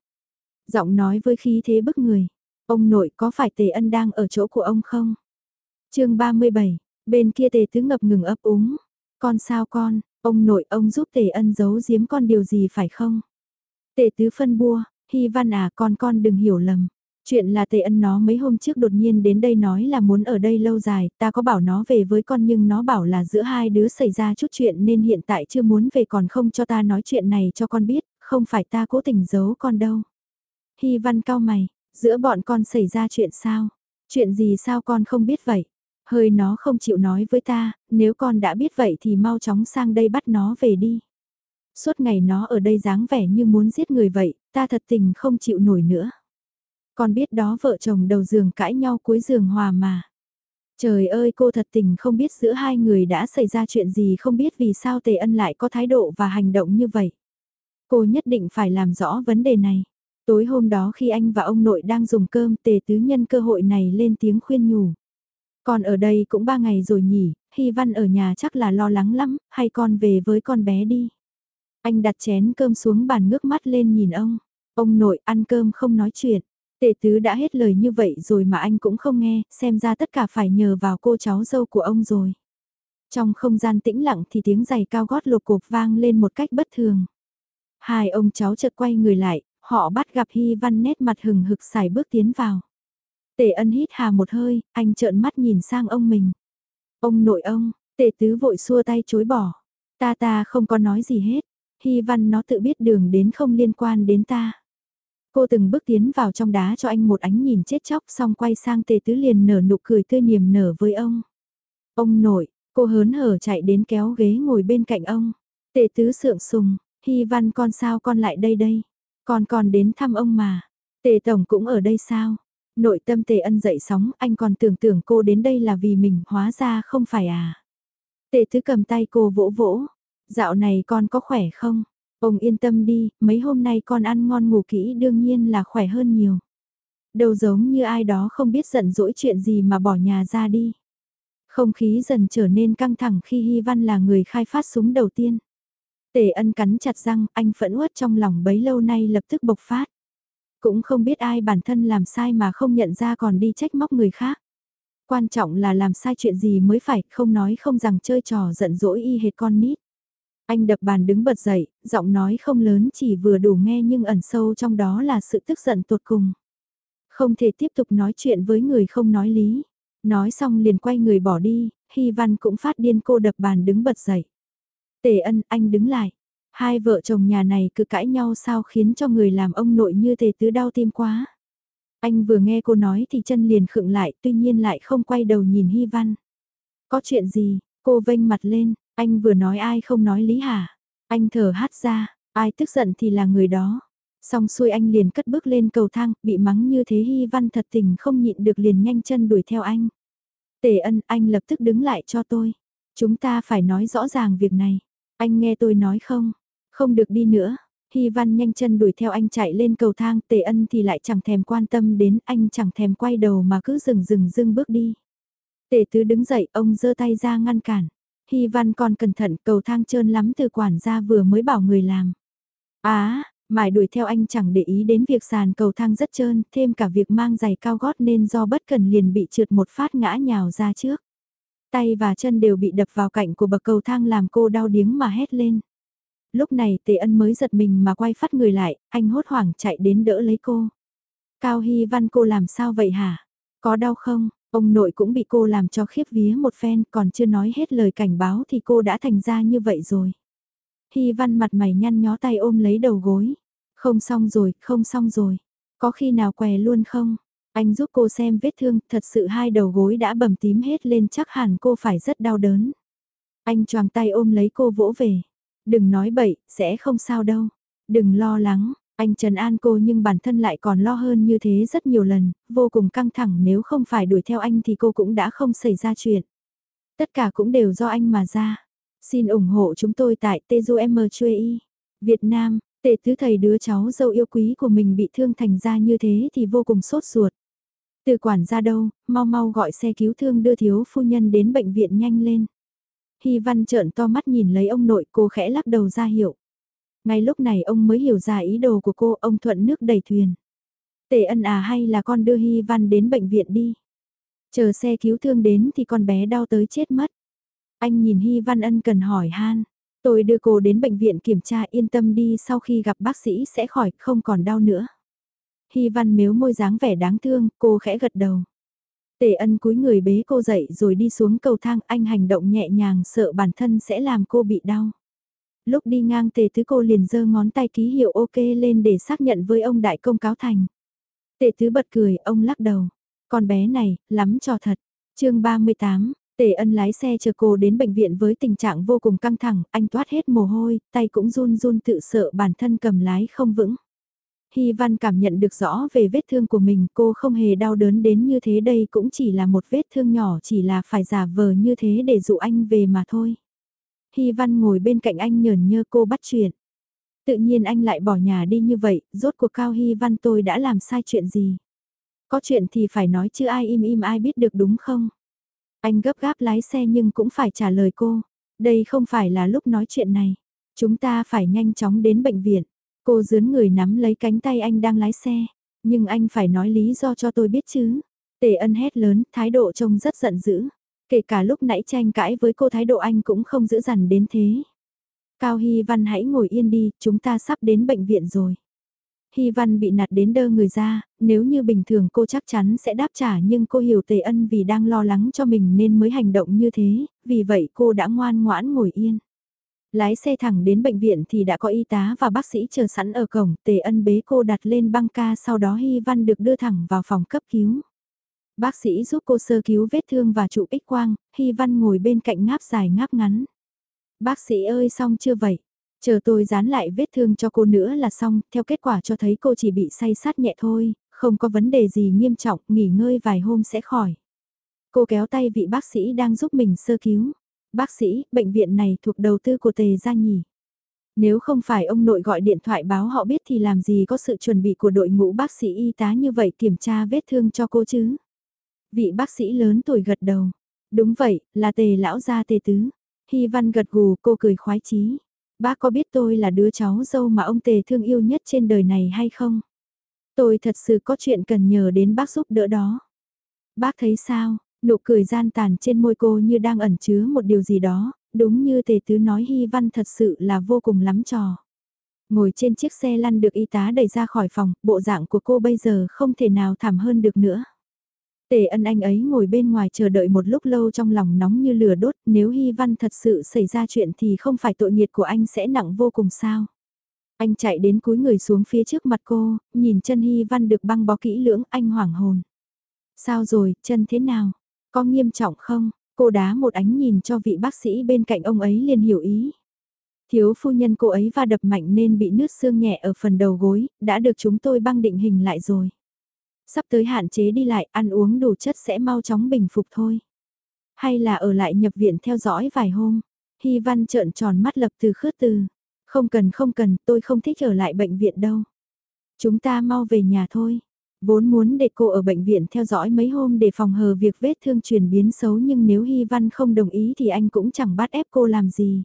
Giọng nói với khí thế bức người. Ông nội có phải Tề Ân đang ở chỗ của ông không? chương 37, bên kia Tề Tứ ngập ngừng ấp úng. Con sao con, ông nội ông giúp Tề Ân giấu giếm con điều gì phải không? Tề Tứ phân bua, Hy Văn à con con đừng hiểu lầm. Chuyện là Tề Ân nó mấy hôm trước đột nhiên đến đây nói là muốn ở đây lâu dài, ta có bảo nó về với con nhưng nó bảo là giữa hai đứa xảy ra chút chuyện nên hiện tại chưa muốn về còn không cho ta nói chuyện này cho con biết, không phải ta cố tình giấu con đâu. Hy văn cao mày, giữa bọn con xảy ra chuyện sao? Chuyện gì sao con không biết vậy? Hơi nó không chịu nói với ta, nếu con đã biết vậy thì mau chóng sang đây bắt nó về đi. Suốt ngày nó ở đây dáng vẻ như muốn giết người vậy, ta thật tình không chịu nổi nữa. Con biết đó vợ chồng đầu giường cãi nhau cuối giường hòa mà. Trời ơi cô thật tình không biết giữa hai người đã xảy ra chuyện gì không biết vì sao Tề Ân lại có thái độ và hành động như vậy. Cô nhất định phải làm rõ vấn đề này. Tối hôm đó khi anh và ông nội đang dùng cơm Tề Tứ nhân cơ hội này lên tiếng khuyên nhủ. Con ở đây cũng ba ngày rồi nhỉ, Hy Văn ở nhà chắc là lo lắng lắm, hay con về với con bé đi. Anh đặt chén cơm xuống bàn ngước mắt lên nhìn ông. Ông nội ăn cơm không nói chuyện. Tề tứ đã hết lời như vậy rồi mà anh cũng không nghe, xem ra tất cả phải nhờ vào cô cháu dâu của ông rồi. Trong không gian tĩnh lặng thì tiếng giày cao gót lột cục vang lên một cách bất thường. Hai ông cháu chợt quay người lại, họ bắt gặp Hy Văn nét mặt hừng hực xài bước tiến vào. Tề ân hít hà một hơi, anh trợn mắt nhìn sang ông mình. Ông nội ông, tề tứ vội xua tay chối bỏ. Ta ta không có nói gì hết. Hy văn nó tự biết đường đến không liên quan đến ta. Cô từng bước tiến vào trong đá cho anh một ánh nhìn chết chóc xong quay sang tề tứ liền nở nụ cười tươi niềm nở với ông. Ông nội, cô hớn hở chạy đến kéo ghế ngồi bên cạnh ông. Tề tứ sượng sùng, Hy văn con sao con lại đây đây? Con còn đến thăm ông mà. Tề tổng cũng ở đây sao? Nội tâm tề ân dậy sóng, anh còn tưởng tưởng cô đến đây là vì mình, hóa ra không phải à. Tề tứ cầm tay cô vỗ vỗ. Dạo này con có khỏe không? Ông yên tâm đi, mấy hôm nay con ăn ngon ngủ kỹ đương nhiên là khỏe hơn nhiều. Đâu giống như ai đó không biết giận dỗi chuyện gì mà bỏ nhà ra đi. Không khí dần trở nên căng thẳng khi Hy Văn là người khai phát súng đầu tiên. Tề ân cắn chặt răng, anh phẫn uất trong lòng bấy lâu nay lập tức bộc phát. Cũng không biết ai bản thân làm sai mà không nhận ra còn đi trách móc người khác. Quan trọng là làm sai chuyện gì mới phải, không nói không rằng chơi trò giận dỗi y hệt con nít. Anh đập bàn đứng bật dậy, giọng nói không lớn chỉ vừa đủ nghe nhưng ẩn sâu trong đó là sự tức giận tột cùng. Không thể tiếp tục nói chuyện với người không nói lý. Nói xong liền quay người bỏ đi, Hy Văn cũng phát điên cô đập bàn đứng bật dậy. Tề ân anh đứng lại. Hai vợ chồng nhà này cứ cãi nhau sao khiến cho người làm ông nội như tề tứ đau tim quá. Anh vừa nghe cô nói thì chân liền khựng lại tuy nhiên lại không quay đầu nhìn Hy Văn. Có chuyện gì, cô vênh mặt lên, anh vừa nói ai không nói lý hả? Anh thở hát ra, ai tức giận thì là người đó. Xong xuôi anh liền cất bước lên cầu thang, bị mắng như thế Hy Văn thật tình không nhịn được liền nhanh chân đuổi theo anh. Tề ân, anh lập tức đứng lại cho tôi. Chúng ta phải nói rõ ràng việc này. Anh nghe tôi nói không? Không được đi nữa. Hy Văn nhanh chân đuổi theo anh chạy lên cầu thang, Tề Ân thì lại chẳng thèm quan tâm đến, anh chẳng thèm quay đầu mà cứ dừng dừng dưng bước đi. Tề Tứ đứng dậy, ông giơ tay ra ngăn cản. Hy Văn còn cẩn thận, cầu thang trơn lắm từ quản gia vừa mới bảo người làm. Á, à, mải đuổi theo anh chẳng để ý đến việc sàn cầu thang rất trơn, thêm cả việc mang giày cao gót nên do bất cần liền bị trượt một phát ngã nhào ra trước. Tay và chân đều bị đập vào cạnh của bậc cầu thang làm cô đau điếng mà hét lên. Lúc này Tề Ân mới giật mình mà quay phát người lại, anh hốt hoảng chạy đến đỡ lấy cô. Cao Hy Văn cô làm sao vậy hả? Có đau không? Ông nội cũng bị cô làm cho khiếp vía một phen còn chưa nói hết lời cảnh báo thì cô đã thành ra như vậy rồi. Hy Văn mặt mày nhăn nhó tay ôm lấy đầu gối. Không xong rồi, không xong rồi. Có khi nào què luôn không? Anh giúp cô xem vết thương, thật sự hai đầu gối đã bầm tím hết lên chắc hẳn cô phải rất đau đớn. Anh choàng tay ôm lấy cô vỗ về. Đừng nói bậy, sẽ không sao đâu. Đừng lo lắng, anh Trần An cô nhưng bản thân lại còn lo hơn như thế rất nhiều lần, vô cùng căng thẳng nếu không phải đuổi theo anh thì cô cũng đã không xảy ra chuyện. Tất cả cũng đều do anh mà ra. Xin ủng hộ chúng tôi tại Teju Việt Nam, Tề tứ thầy đứa cháu dâu yêu quý của mình bị thương thành ra như thế thì vô cùng sốt ruột. Từ quản ra đâu, mau mau gọi xe cứu thương đưa thiếu phu nhân đến bệnh viện nhanh lên. Hy văn trợn to mắt nhìn lấy ông nội cô khẽ lắc đầu ra hiệu. Ngay lúc này ông mới hiểu ra ý đồ của cô, ông thuận nước đẩy thuyền. Tề ân à hay là con đưa Hy văn đến bệnh viện đi. Chờ xe cứu thương đến thì con bé đau tới chết mất. Anh nhìn Hy văn ân cần hỏi han. Tôi đưa cô đến bệnh viện kiểm tra yên tâm đi sau khi gặp bác sĩ sẽ khỏi không còn đau nữa. Hy văn mếu môi dáng vẻ đáng thương, cô khẽ gật đầu. Tề ân cúi người bế cô dậy rồi đi xuống cầu thang anh hành động nhẹ nhàng sợ bản thân sẽ làm cô bị đau. Lúc đi ngang tề tứ cô liền giơ ngón tay ký hiệu ok lên để xác nhận với ông đại công cáo thành. Tề tứ bật cười, ông lắc đầu. Con bé này, lắm cho thật. chương 38, Tề ân lái xe chờ cô đến bệnh viện với tình trạng vô cùng căng thẳng, anh toát hết mồ hôi, tay cũng run run tự sợ bản thân cầm lái không vững. Hy Văn cảm nhận được rõ về vết thương của mình cô không hề đau đớn đến như thế đây cũng chỉ là một vết thương nhỏ chỉ là phải giả vờ như thế để dụ anh về mà thôi. Hy Văn ngồi bên cạnh anh nhờn nhơ cô bắt chuyện. Tự nhiên anh lại bỏ nhà đi như vậy, rốt cuộc Cao Hy Văn tôi đã làm sai chuyện gì? Có chuyện thì phải nói chứ ai im im ai biết được đúng không? Anh gấp gáp lái xe nhưng cũng phải trả lời cô. Đây không phải là lúc nói chuyện này. Chúng ta phải nhanh chóng đến bệnh viện. Cô dướn người nắm lấy cánh tay anh đang lái xe. Nhưng anh phải nói lý do cho tôi biết chứ. Tề ân hét lớn, thái độ trông rất giận dữ. Kể cả lúc nãy tranh cãi với cô thái độ anh cũng không giữ dằn đến thế. Cao Hy Văn hãy ngồi yên đi, chúng ta sắp đến bệnh viện rồi. Hy Văn bị nạt đến đơ người ra, nếu như bình thường cô chắc chắn sẽ đáp trả nhưng cô hiểu Tề Ân vì đang lo lắng cho mình nên mới hành động như thế, vì vậy cô đã ngoan ngoãn ngồi yên. Lái xe thẳng đến bệnh viện thì đã có y tá và bác sĩ chờ sẵn ở cổng, Tề Ân bế cô đặt lên băng ca sau đó Hy Văn được đưa thẳng vào phòng cấp cứu. Bác sĩ giúp cô sơ cứu vết thương và chụp x quang, Hy Văn ngồi bên cạnh ngáp dài ngáp ngắn. Bác sĩ ơi xong chưa vậy? Chờ tôi dán lại vết thương cho cô nữa là xong, theo kết quả cho thấy cô chỉ bị say sát nhẹ thôi, không có vấn đề gì nghiêm trọng, nghỉ ngơi vài hôm sẽ khỏi. Cô kéo tay vị bác sĩ đang giúp mình sơ cứu. Bác sĩ, bệnh viện này thuộc đầu tư của Tề Gia nhỉ? Nếu không phải ông nội gọi điện thoại báo họ biết thì làm gì có sự chuẩn bị của đội ngũ bác sĩ y tá như vậy kiểm tra vết thương cho cô chứ? Vị bác sĩ lớn tuổi gật đầu. Đúng vậy, là Tề lão gia Tề Tứ. Hy Văn gật gù cô cười khoái chí. Bác có biết tôi là đứa cháu dâu mà ông Tề thương yêu nhất trên đời này hay không? Tôi thật sự có chuyện cần nhờ đến bác giúp đỡ đó. Bác thấy sao? Nụ cười gian tàn trên môi cô như đang ẩn chứa một điều gì đó, đúng như Tề Tứ nói Hy Văn thật sự là vô cùng lắm trò. Ngồi trên chiếc xe lăn được y tá đẩy ra khỏi phòng, bộ dạng của cô bây giờ không thể nào thảm hơn được nữa. Tề ân anh ấy ngồi bên ngoài chờ đợi một lúc lâu trong lòng nóng như lửa đốt, nếu Hy Văn thật sự xảy ra chuyện thì không phải tội nghiệt của anh sẽ nặng vô cùng sao. Anh chạy đến cúi người xuống phía trước mặt cô, nhìn chân Hy Văn được băng bó kỹ lưỡng, anh hoảng hồn. Sao rồi, chân thế nào? Có nghiêm trọng không? Cô đá một ánh nhìn cho vị bác sĩ bên cạnh ông ấy liền hiểu ý. Thiếu phu nhân cô ấy va đập mạnh nên bị nứt xương nhẹ ở phần đầu gối, đã được chúng tôi băng định hình lại rồi. Sắp tới hạn chế đi lại, ăn uống đủ chất sẽ mau chóng bình phục thôi. Hay là ở lại nhập viện theo dõi vài hôm. Hy văn trợn tròn mắt lập từ khước từ. Không cần không cần, tôi không thích ở lại bệnh viện đâu. Chúng ta mau về nhà thôi. Vốn muốn để cô ở bệnh viện theo dõi mấy hôm để phòng hờ việc vết thương chuyển biến xấu nhưng nếu Hy Văn không đồng ý thì anh cũng chẳng bắt ép cô làm gì.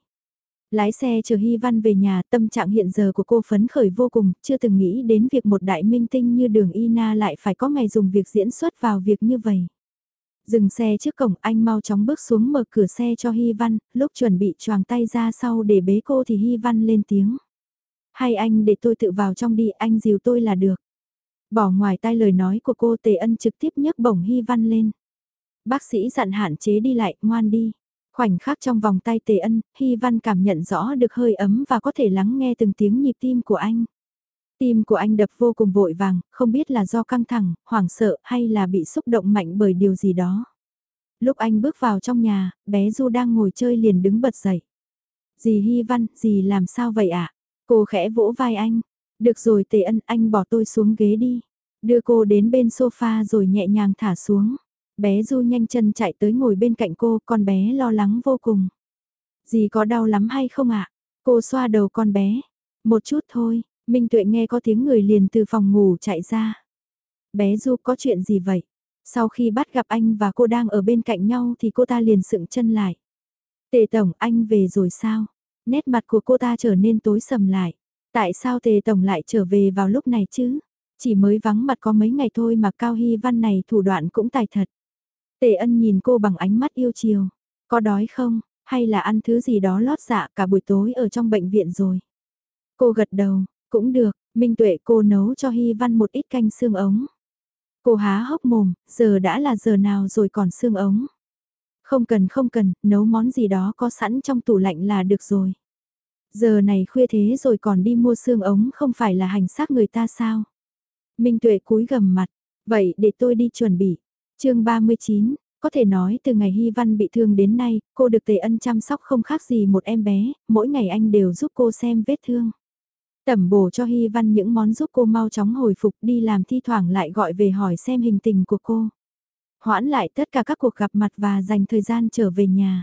Lái xe chờ Hy Văn về nhà, tâm trạng hiện giờ của cô phấn khởi vô cùng, chưa từng nghĩ đến việc một đại minh tinh như đường Ina lại phải có ngày dùng việc diễn xuất vào việc như vậy. Dừng xe trước cổng anh mau chóng bước xuống mở cửa xe cho Hy Văn, lúc chuẩn bị choàng tay ra sau để bế cô thì Hy Văn lên tiếng. Hay anh để tôi tự vào trong đi, anh dìu tôi là được. Bỏ ngoài tai lời nói của cô Tề Ân trực tiếp nhấc bổng Hy Văn lên. Bác sĩ dặn hạn chế đi lại, ngoan đi. Khoảnh khắc trong vòng tay Tề Ân, Hy Văn cảm nhận rõ được hơi ấm và có thể lắng nghe từng tiếng nhịp tim của anh. Tim của anh đập vô cùng vội vàng, không biết là do căng thẳng, hoảng sợ hay là bị xúc động mạnh bởi điều gì đó. Lúc anh bước vào trong nhà, bé Du đang ngồi chơi liền đứng bật dậy. Dì Hy Văn, dì làm sao vậy ạ? À? Cô khẽ vỗ vai anh. Được rồi Tề Ân, anh bỏ tôi xuống ghế đi. Đưa cô đến bên sofa rồi nhẹ nhàng thả xuống. Bé Du nhanh chân chạy tới ngồi bên cạnh cô, con bé lo lắng vô cùng. Dì có đau lắm hay không ạ? Cô xoa đầu con bé. Một chút thôi, Minh Tuệ nghe có tiếng người liền từ phòng ngủ chạy ra. Bé Du có chuyện gì vậy? Sau khi bắt gặp anh và cô đang ở bên cạnh nhau thì cô ta liền sựng chân lại. Tề Tổng anh về rồi sao? Nét mặt của cô ta trở nên tối sầm lại. Tại sao Tề Tổng lại trở về vào lúc này chứ? Chỉ mới vắng mặt có mấy ngày thôi mà Cao Hy Văn này thủ đoạn cũng tài thật. Tề ân nhìn cô bằng ánh mắt yêu chiều. Có đói không? Hay là ăn thứ gì đó lót dạ cả buổi tối ở trong bệnh viện rồi? Cô gật đầu, cũng được, Minh Tuệ cô nấu cho Hy Văn một ít canh xương ống. Cô há hốc mồm, giờ đã là giờ nào rồi còn xương ống. Không cần không cần, nấu món gì đó có sẵn trong tủ lạnh là được rồi. Giờ này khuya thế rồi còn đi mua xương ống không phải là hành xác người ta sao? Minh Tuệ cúi gầm mặt, vậy để tôi đi chuẩn bị chương 39, có thể nói từ ngày Hy Văn bị thương đến nay, cô được Tề Ân chăm sóc không khác gì một em bé, mỗi ngày anh đều giúp cô xem vết thương. Tẩm bổ cho Hy Văn những món giúp cô mau chóng hồi phục đi làm thi thoảng lại gọi về hỏi xem hình tình của cô. Hoãn lại tất cả các cuộc gặp mặt và dành thời gian trở về nhà.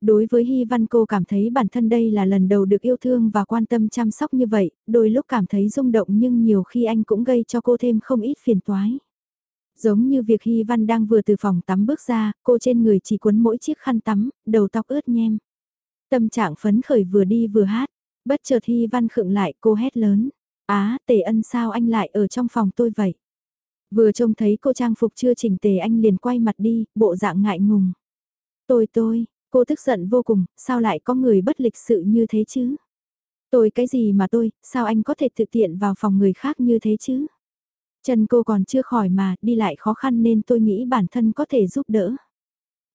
Đối với Hy Văn cô cảm thấy bản thân đây là lần đầu được yêu thương và quan tâm chăm sóc như vậy, đôi lúc cảm thấy rung động nhưng nhiều khi anh cũng gây cho cô thêm không ít phiền toái. Giống như việc Hy Văn đang vừa từ phòng tắm bước ra, cô trên người chỉ cuốn mỗi chiếc khăn tắm, đầu tóc ướt nhem. Tâm trạng phấn khởi vừa đi vừa hát, bất chợt Hy Văn khựng lại cô hét lớn. Á, tề ân sao anh lại ở trong phòng tôi vậy? Vừa trông thấy cô trang phục chưa chỉnh tề anh liền quay mặt đi, bộ dạng ngại ngùng. Tôi tôi, cô tức giận vô cùng, sao lại có người bất lịch sự như thế chứ? Tôi cái gì mà tôi, sao anh có thể thực tiện vào phòng người khác như thế chứ? Chân cô còn chưa khỏi mà, đi lại khó khăn nên tôi nghĩ bản thân có thể giúp đỡ.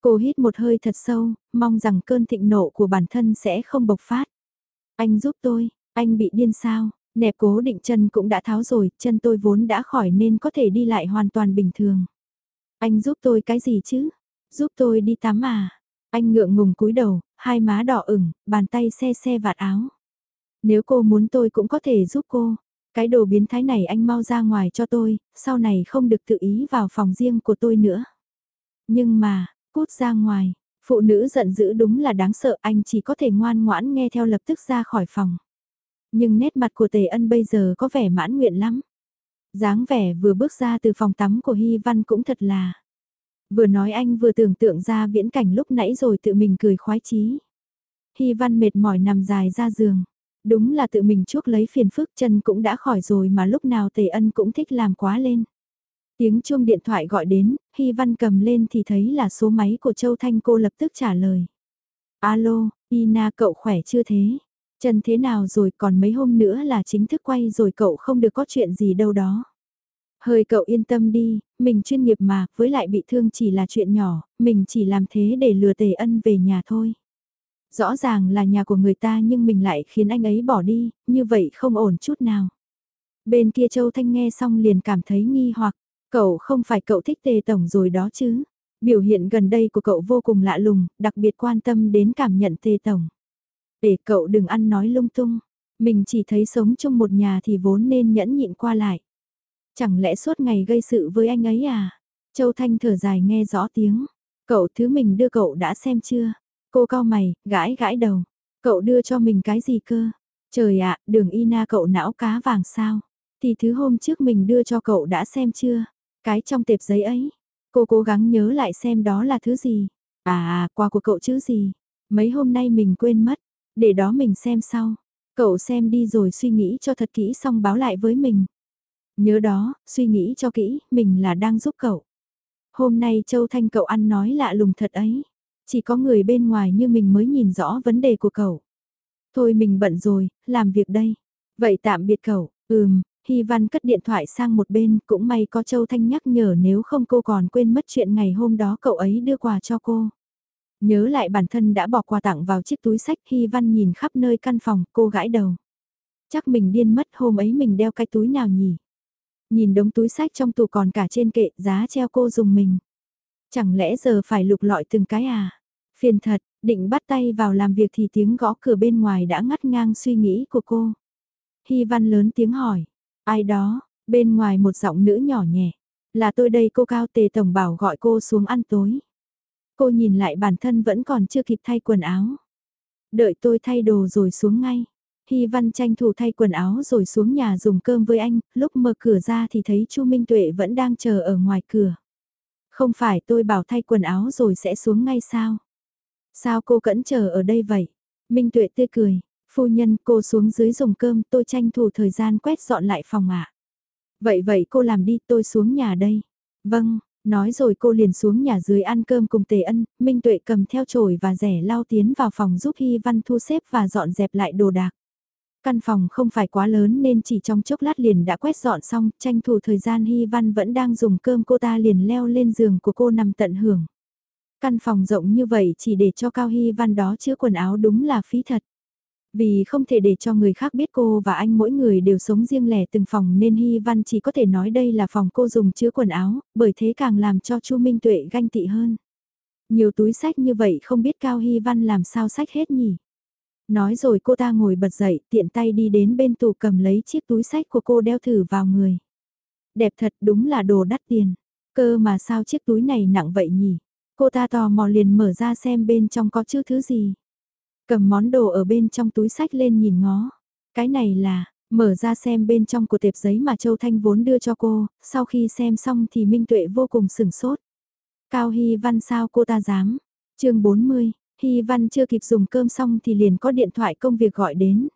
Cô hít một hơi thật sâu, mong rằng cơn thịnh nộ của bản thân sẽ không bộc phát. Anh giúp tôi, anh bị điên sao? Nẹp cố định chân cũng đã tháo rồi, chân tôi vốn đã khỏi nên có thể đi lại hoàn toàn bình thường. Anh giúp tôi cái gì chứ? Giúp tôi đi tắm à? Anh ngượng ngùng cúi đầu, hai má đỏ ửng, bàn tay xe xe vạt áo. Nếu cô muốn tôi cũng có thể giúp cô. Cái đồ biến thái này anh mau ra ngoài cho tôi, sau này không được tự ý vào phòng riêng của tôi nữa. Nhưng mà, cút ra ngoài, phụ nữ giận dữ đúng là đáng sợ anh chỉ có thể ngoan ngoãn nghe theo lập tức ra khỏi phòng. Nhưng nét mặt của Tề Ân bây giờ có vẻ mãn nguyện lắm. dáng vẻ vừa bước ra từ phòng tắm của Hy Văn cũng thật là. Vừa nói anh vừa tưởng tượng ra viễn cảnh lúc nãy rồi tự mình cười khoái chí. Hy Văn mệt mỏi nằm dài ra giường. Đúng là tự mình chuốc lấy phiền phức chân cũng đã khỏi rồi mà lúc nào Tề Ân cũng thích làm quá lên. Tiếng chuông điện thoại gọi đến, Hy Văn cầm lên thì thấy là số máy của Châu Thanh cô lập tức trả lời. Alo, Ina cậu khỏe chưa thế? Chân thế nào rồi còn mấy hôm nữa là chính thức quay rồi cậu không được có chuyện gì đâu đó. Hơi cậu yên tâm đi, mình chuyên nghiệp mà, với lại bị thương chỉ là chuyện nhỏ, mình chỉ làm thế để lừa tề ân về nhà thôi. Rõ ràng là nhà của người ta nhưng mình lại khiến anh ấy bỏ đi, như vậy không ổn chút nào. Bên kia Châu Thanh nghe xong liền cảm thấy nghi hoặc, cậu không phải cậu thích tề tổng rồi đó chứ. Biểu hiện gần đây của cậu vô cùng lạ lùng, đặc biệt quan tâm đến cảm nhận tề tổng. Để cậu đừng ăn nói lung tung, mình chỉ thấy sống trong một nhà thì vốn nên nhẫn nhịn qua lại. Chẳng lẽ suốt ngày gây sự với anh ấy à? Châu Thanh thở dài nghe rõ tiếng. Cậu thứ mình đưa cậu đã xem chưa? Cô cao mày, gãi gãi đầu. Cậu đưa cho mình cái gì cơ? Trời ạ, đường Ina cậu não cá vàng sao? Thì thứ hôm trước mình đưa cho cậu đã xem chưa? Cái trong tệp giấy ấy. Cô cố gắng nhớ lại xem đó là thứ gì. À, à quà của cậu chứ gì? Mấy hôm nay mình quên mất. Để đó mình xem sau. Cậu xem đi rồi suy nghĩ cho thật kỹ xong báo lại với mình. Nhớ đó, suy nghĩ cho kỹ, mình là đang giúp cậu. Hôm nay Châu Thanh cậu ăn nói lạ lùng thật ấy. Chỉ có người bên ngoài như mình mới nhìn rõ vấn đề của cậu. Thôi mình bận rồi, làm việc đây. Vậy tạm biệt cậu, ừm, Hy Văn cất điện thoại sang một bên, cũng may có Châu Thanh nhắc nhở nếu không cô còn quên mất chuyện ngày hôm đó cậu ấy đưa quà cho cô. Nhớ lại bản thân đã bỏ quà tặng vào chiếc túi sách Hy Văn nhìn khắp nơi căn phòng, cô gãi đầu. Chắc mình điên mất hôm ấy mình đeo cái túi nào nhỉ? Nhìn đống túi sách trong tủ còn cả trên kệ giá treo cô dùng mình. Chẳng lẽ giờ phải lục lọi từng cái à? Phiền thật, định bắt tay vào làm việc thì tiếng gõ cửa bên ngoài đã ngắt ngang suy nghĩ của cô. Hy văn lớn tiếng hỏi, ai đó, bên ngoài một giọng nữ nhỏ nhẹ, là tôi đây cô Cao Tề Tổng bảo gọi cô xuống ăn tối. Cô nhìn lại bản thân vẫn còn chưa kịp thay quần áo. Đợi tôi thay đồ rồi xuống ngay. Hy Văn tranh thủ thay quần áo rồi xuống nhà dùng cơm với anh, lúc mở cửa ra thì thấy Chu Minh Tuệ vẫn đang chờ ở ngoài cửa. Không phải tôi bảo thay quần áo rồi sẽ xuống ngay sao? Sao cô cẫn chờ ở đây vậy? Minh Tuệ tươi cười, phu nhân cô xuống dưới dùng cơm tôi tranh thủ thời gian quét dọn lại phòng ạ. Vậy vậy cô làm đi tôi xuống nhà đây. Vâng, nói rồi cô liền xuống nhà dưới ăn cơm cùng Tề Ân, Minh Tuệ cầm theo chổi và rẻ lao tiến vào phòng giúp Hy Văn thu xếp và dọn dẹp lại đồ đạc. Căn phòng không phải quá lớn nên chỉ trong chốc lát liền đã quét dọn xong, tranh thủ thời gian Hy Văn vẫn đang dùng cơm cô ta liền leo lên giường của cô nằm tận hưởng. Căn phòng rộng như vậy chỉ để cho Cao Hy Văn đó chứa quần áo đúng là phí thật. Vì không thể để cho người khác biết cô và anh mỗi người đều sống riêng lẻ từng phòng nên Hy Văn chỉ có thể nói đây là phòng cô dùng chứa quần áo, bởi thế càng làm cho Chu Minh Tuệ ganh tị hơn. Nhiều túi sách như vậy không biết Cao Hy Văn làm sao sách hết nhỉ. Nói rồi cô ta ngồi bật dậy tiện tay đi đến bên tủ cầm lấy chiếc túi sách của cô đeo thử vào người. Đẹp thật đúng là đồ đắt tiền. Cơ mà sao chiếc túi này nặng vậy nhỉ? Cô ta tò mò liền mở ra xem bên trong có chữ thứ gì. Cầm món đồ ở bên trong túi sách lên nhìn ngó. Cái này là, mở ra xem bên trong của tệp giấy mà Châu Thanh vốn đưa cho cô, sau khi xem xong thì Minh Tuệ vô cùng sửng sốt. Cao Hy Văn sao cô ta dám? chương 40, Hy Văn chưa kịp dùng cơm xong thì liền có điện thoại công việc gọi đến.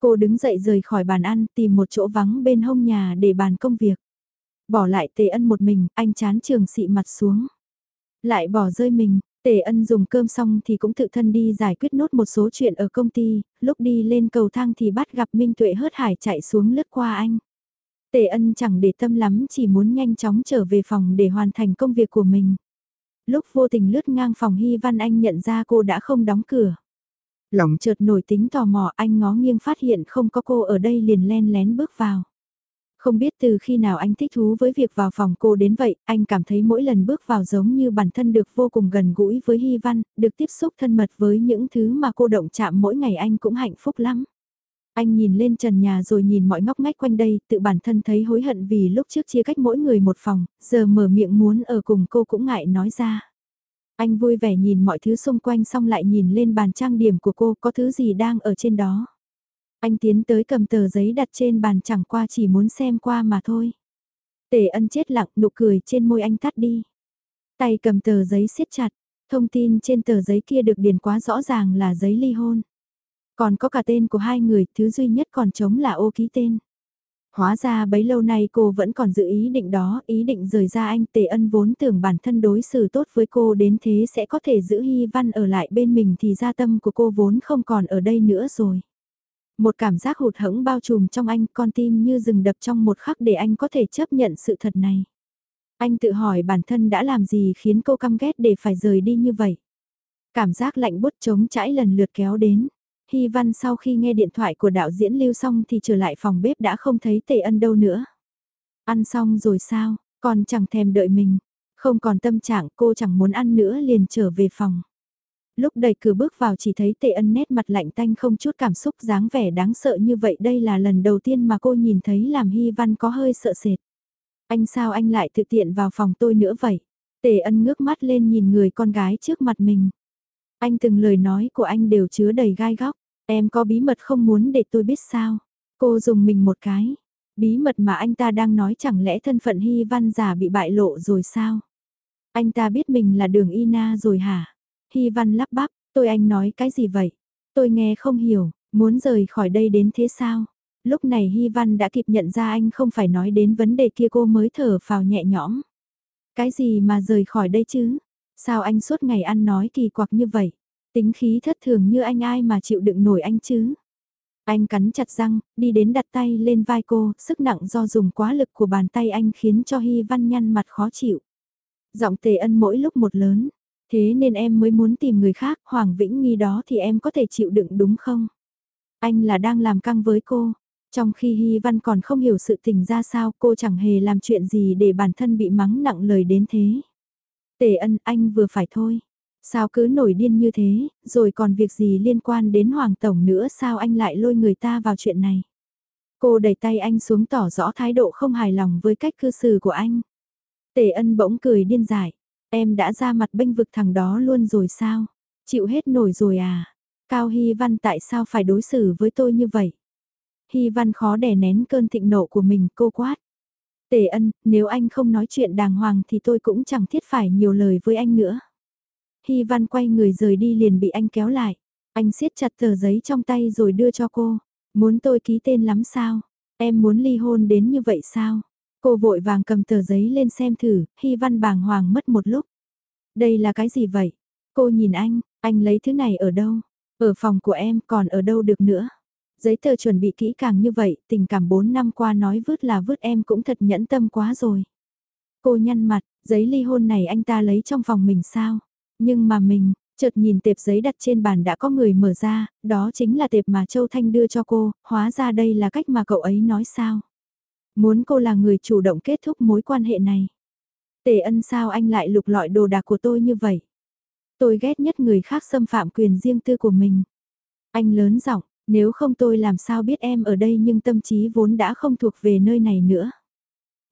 Cô đứng dậy rời khỏi bàn ăn tìm một chỗ vắng bên hông nhà để bàn công việc. Bỏ lại tề ân một mình, anh chán trường xị mặt xuống. Lại bỏ rơi mình, tề ân dùng cơm xong thì cũng tự thân đi giải quyết nốt một số chuyện ở công ty, lúc đi lên cầu thang thì bắt gặp Minh Tuệ hớt hải chạy xuống lướt qua anh. Tề ân chẳng để tâm lắm chỉ muốn nhanh chóng trở về phòng để hoàn thành công việc của mình lúc vô tình lướt ngang phòng Hy Văn Anh nhận ra cô đã không đóng cửa. Lòng chợt nổi tính tò mò anh ngó nghiêng phát hiện không có cô ở đây liền len lén bước vào. Không biết từ khi nào anh thích thú với việc vào phòng cô đến vậy, anh cảm thấy mỗi lần bước vào giống như bản thân được vô cùng gần gũi với Hy Văn, được tiếp xúc thân mật với những thứ mà cô động chạm mỗi ngày anh cũng hạnh phúc lắm. Anh nhìn lên trần nhà rồi nhìn mọi ngóc ngách quanh đây, tự bản thân thấy hối hận vì lúc trước chia cách mỗi người một phòng, giờ mở miệng muốn ở cùng cô cũng ngại nói ra. Anh vui vẻ nhìn mọi thứ xung quanh xong lại nhìn lên bàn trang điểm của cô có thứ gì đang ở trên đó. Anh tiến tới cầm tờ giấy đặt trên bàn chẳng qua chỉ muốn xem qua mà thôi. Tề ân chết lặng nụ cười trên môi anh tắt đi. Tay cầm tờ giấy siết chặt, thông tin trên tờ giấy kia được điền quá rõ ràng là giấy ly hôn. Còn có cả tên của hai người, thứ duy nhất còn trống là ô ký tên. Hóa ra bấy lâu nay cô vẫn còn giữ ý định đó, ý định rời ra anh tề ân vốn tưởng bản thân đối xử tốt với cô đến thế sẽ có thể giữ hy văn ở lại bên mình thì gia tâm của cô vốn không còn ở đây nữa rồi. Một cảm giác hụt hẫng bao trùm trong anh con tim như rừng đập trong một khắc để anh có thể chấp nhận sự thật này. Anh tự hỏi bản thân đã làm gì khiến cô căm ghét để phải rời đi như vậy. Cảm giác lạnh bút trống chãi lần lượt kéo đến. Hy Văn sau khi nghe điện thoại của đạo diễn lưu xong thì trở lại phòng bếp đã không thấy tề ân đâu nữa. Ăn xong rồi sao, còn chẳng thèm đợi mình. Không còn tâm trạng cô chẳng muốn ăn nữa liền trở về phòng. Lúc đẩy cửa bước vào chỉ thấy tề ân nét mặt lạnh tanh không chút cảm xúc dáng vẻ đáng sợ như vậy, đây là lần đầu tiên mà cô nhìn thấy làm Hy Văn có hơi sợ sệt. Anh sao anh lại tự tiện vào phòng tôi nữa vậy? Tề ân ngước mắt lên nhìn người con gái trước mặt mình. Anh từng lời nói của anh đều chứa đầy gai góc. Em có bí mật không muốn để tôi biết sao. Cô dùng mình một cái. Bí mật mà anh ta đang nói chẳng lẽ thân phận Hy Văn giả bị bại lộ rồi sao? Anh ta biết mình là đường Ina rồi hả? Hy Văn lắp bắp, tôi anh nói cái gì vậy? Tôi nghe không hiểu, muốn rời khỏi đây đến thế sao? Lúc này Hy Văn đã kịp nhận ra anh không phải nói đến vấn đề kia cô mới thở phào nhẹ nhõm. Cái gì mà rời khỏi đây chứ? Sao anh suốt ngày ăn nói kỳ quặc như vậy? Tính khí thất thường như anh ai mà chịu đựng nổi anh chứ? Anh cắn chặt răng, đi đến đặt tay lên vai cô, sức nặng do dùng quá lực của bàn tay anh khiến cho Hy Văn nhăn mặt khó chịu. Giọng tề ân mỗi lúc một lớn, thế nên em mới muốn tìm người khác, Hoàng Vĩnh Nghi đó thì em có thể chịu đựng đúng không? Anh là đang làm căng với cô, trong khi Hy Văn còn không hiểu sự tình ra sao cô chẳng hề làm chuyện gì để bản thân bị mắng nặng lời đến thế. Tề ân anh vừa phải thôi. Sao cứ nổi điên như thế, rồi còn việc gì liên quan đến Hoàng Tổng nữa sao anh lại lôi người ta vào chuyện này. Cô đẩy tay anh xuống tỏ rõ thái độ không hài lòng với cách cư xử của anh. Tề ân bỗng cười điên dại. Em đã ra mặt bênh vực thằng đó luôn rồi sao? Chịu hết nổi rồi à? Cao Hy Văn tại sao phải đối xử với tôi như vậy? Hy Văn khó đè nén cơn thịnh nộ của mình cô quát. Tề ân, nếu anh không nói chuyện đàng hoàng thì tôi cũng chẳng thiết phải nhiều lời với anh nữa. Hy Văn quay người rời đi liền bị anh kéo lại. Anh siết chặt tờ giấy trong tay rồi đưa cho cô. Muốn tôi ký tên lắm sao? Em muốn ly hôn đến như vậy sao? Cô vội vàng cầm tờ giấy lên xem thử, Hy Văn bàng hoàng mất một lúc. Đây là cái gì vậy? Cô nhìn anh, anh lấy thứ này ở đâu? Ở phòng của em còn ở đâu được nữa? Giấy tờ chuẩn bị kỹ càng như vậy, tình cảm 4 năm qua nói vứt là vứt em cũng thật nhẫn tâm quá rồi. Cô nhăn mặt, giấy ly hôn này anh ta lấy trong phòng mình sao? Nhưng mà mình, chợt nhìn tệp giấy đặt trên bàn đã có người mở ra, đó chính là tệp mà Châu Thanh đưa cho cô, hóa ra đây là cách mà cậu ấy nói sao? Muốn cô là người chủ động kết thúc mối quan hệ này. Tề ân sao anh lại lục lọi đồ đạc của tôi như vậy? Tôi ghét nhất người khác xâm phạm quyền riêng tư của mình. Anh lớn giọng, nếu không tôi làm sao biết em ở đây nhưng tâm trí vốn đã không thuộc về nơi này nữa.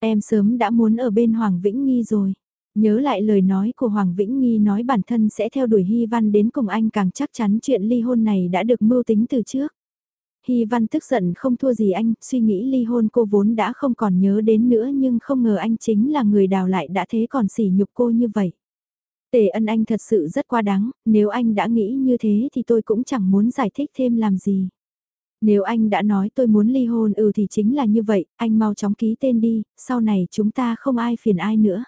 Em sớm đã muốn ở bên Hoàng Vĩnh Nghi rồi. Nhớ lại lời nói của Hoàng Vĩnh Nghi nói bản thân sẽ theo đuổi Hy Văn đến cùng anh càng chắc chắn chuyện ly hôn này đã được mưu tính từ trước. Hy Văn tức giận không thua gì anh, suy nghĩ ly hôn cô vốn đã không còn nhớ đến nữa nhưng không ngờ anh chính là người đào lại đã thế còn sỉ nhục cô như vậy. Tề ân anh thật sự rất quá đáng, nếu anh đã nghĩ như thế thì tôi cũng chẳng muốn giải thích thêm làm gì. Nếu anh đã nói tôi muốn ly hôn ừ thì chính là như vậy, anh mau chóng ký tên đi, sau này chúng ta không ai phiền ai nữa.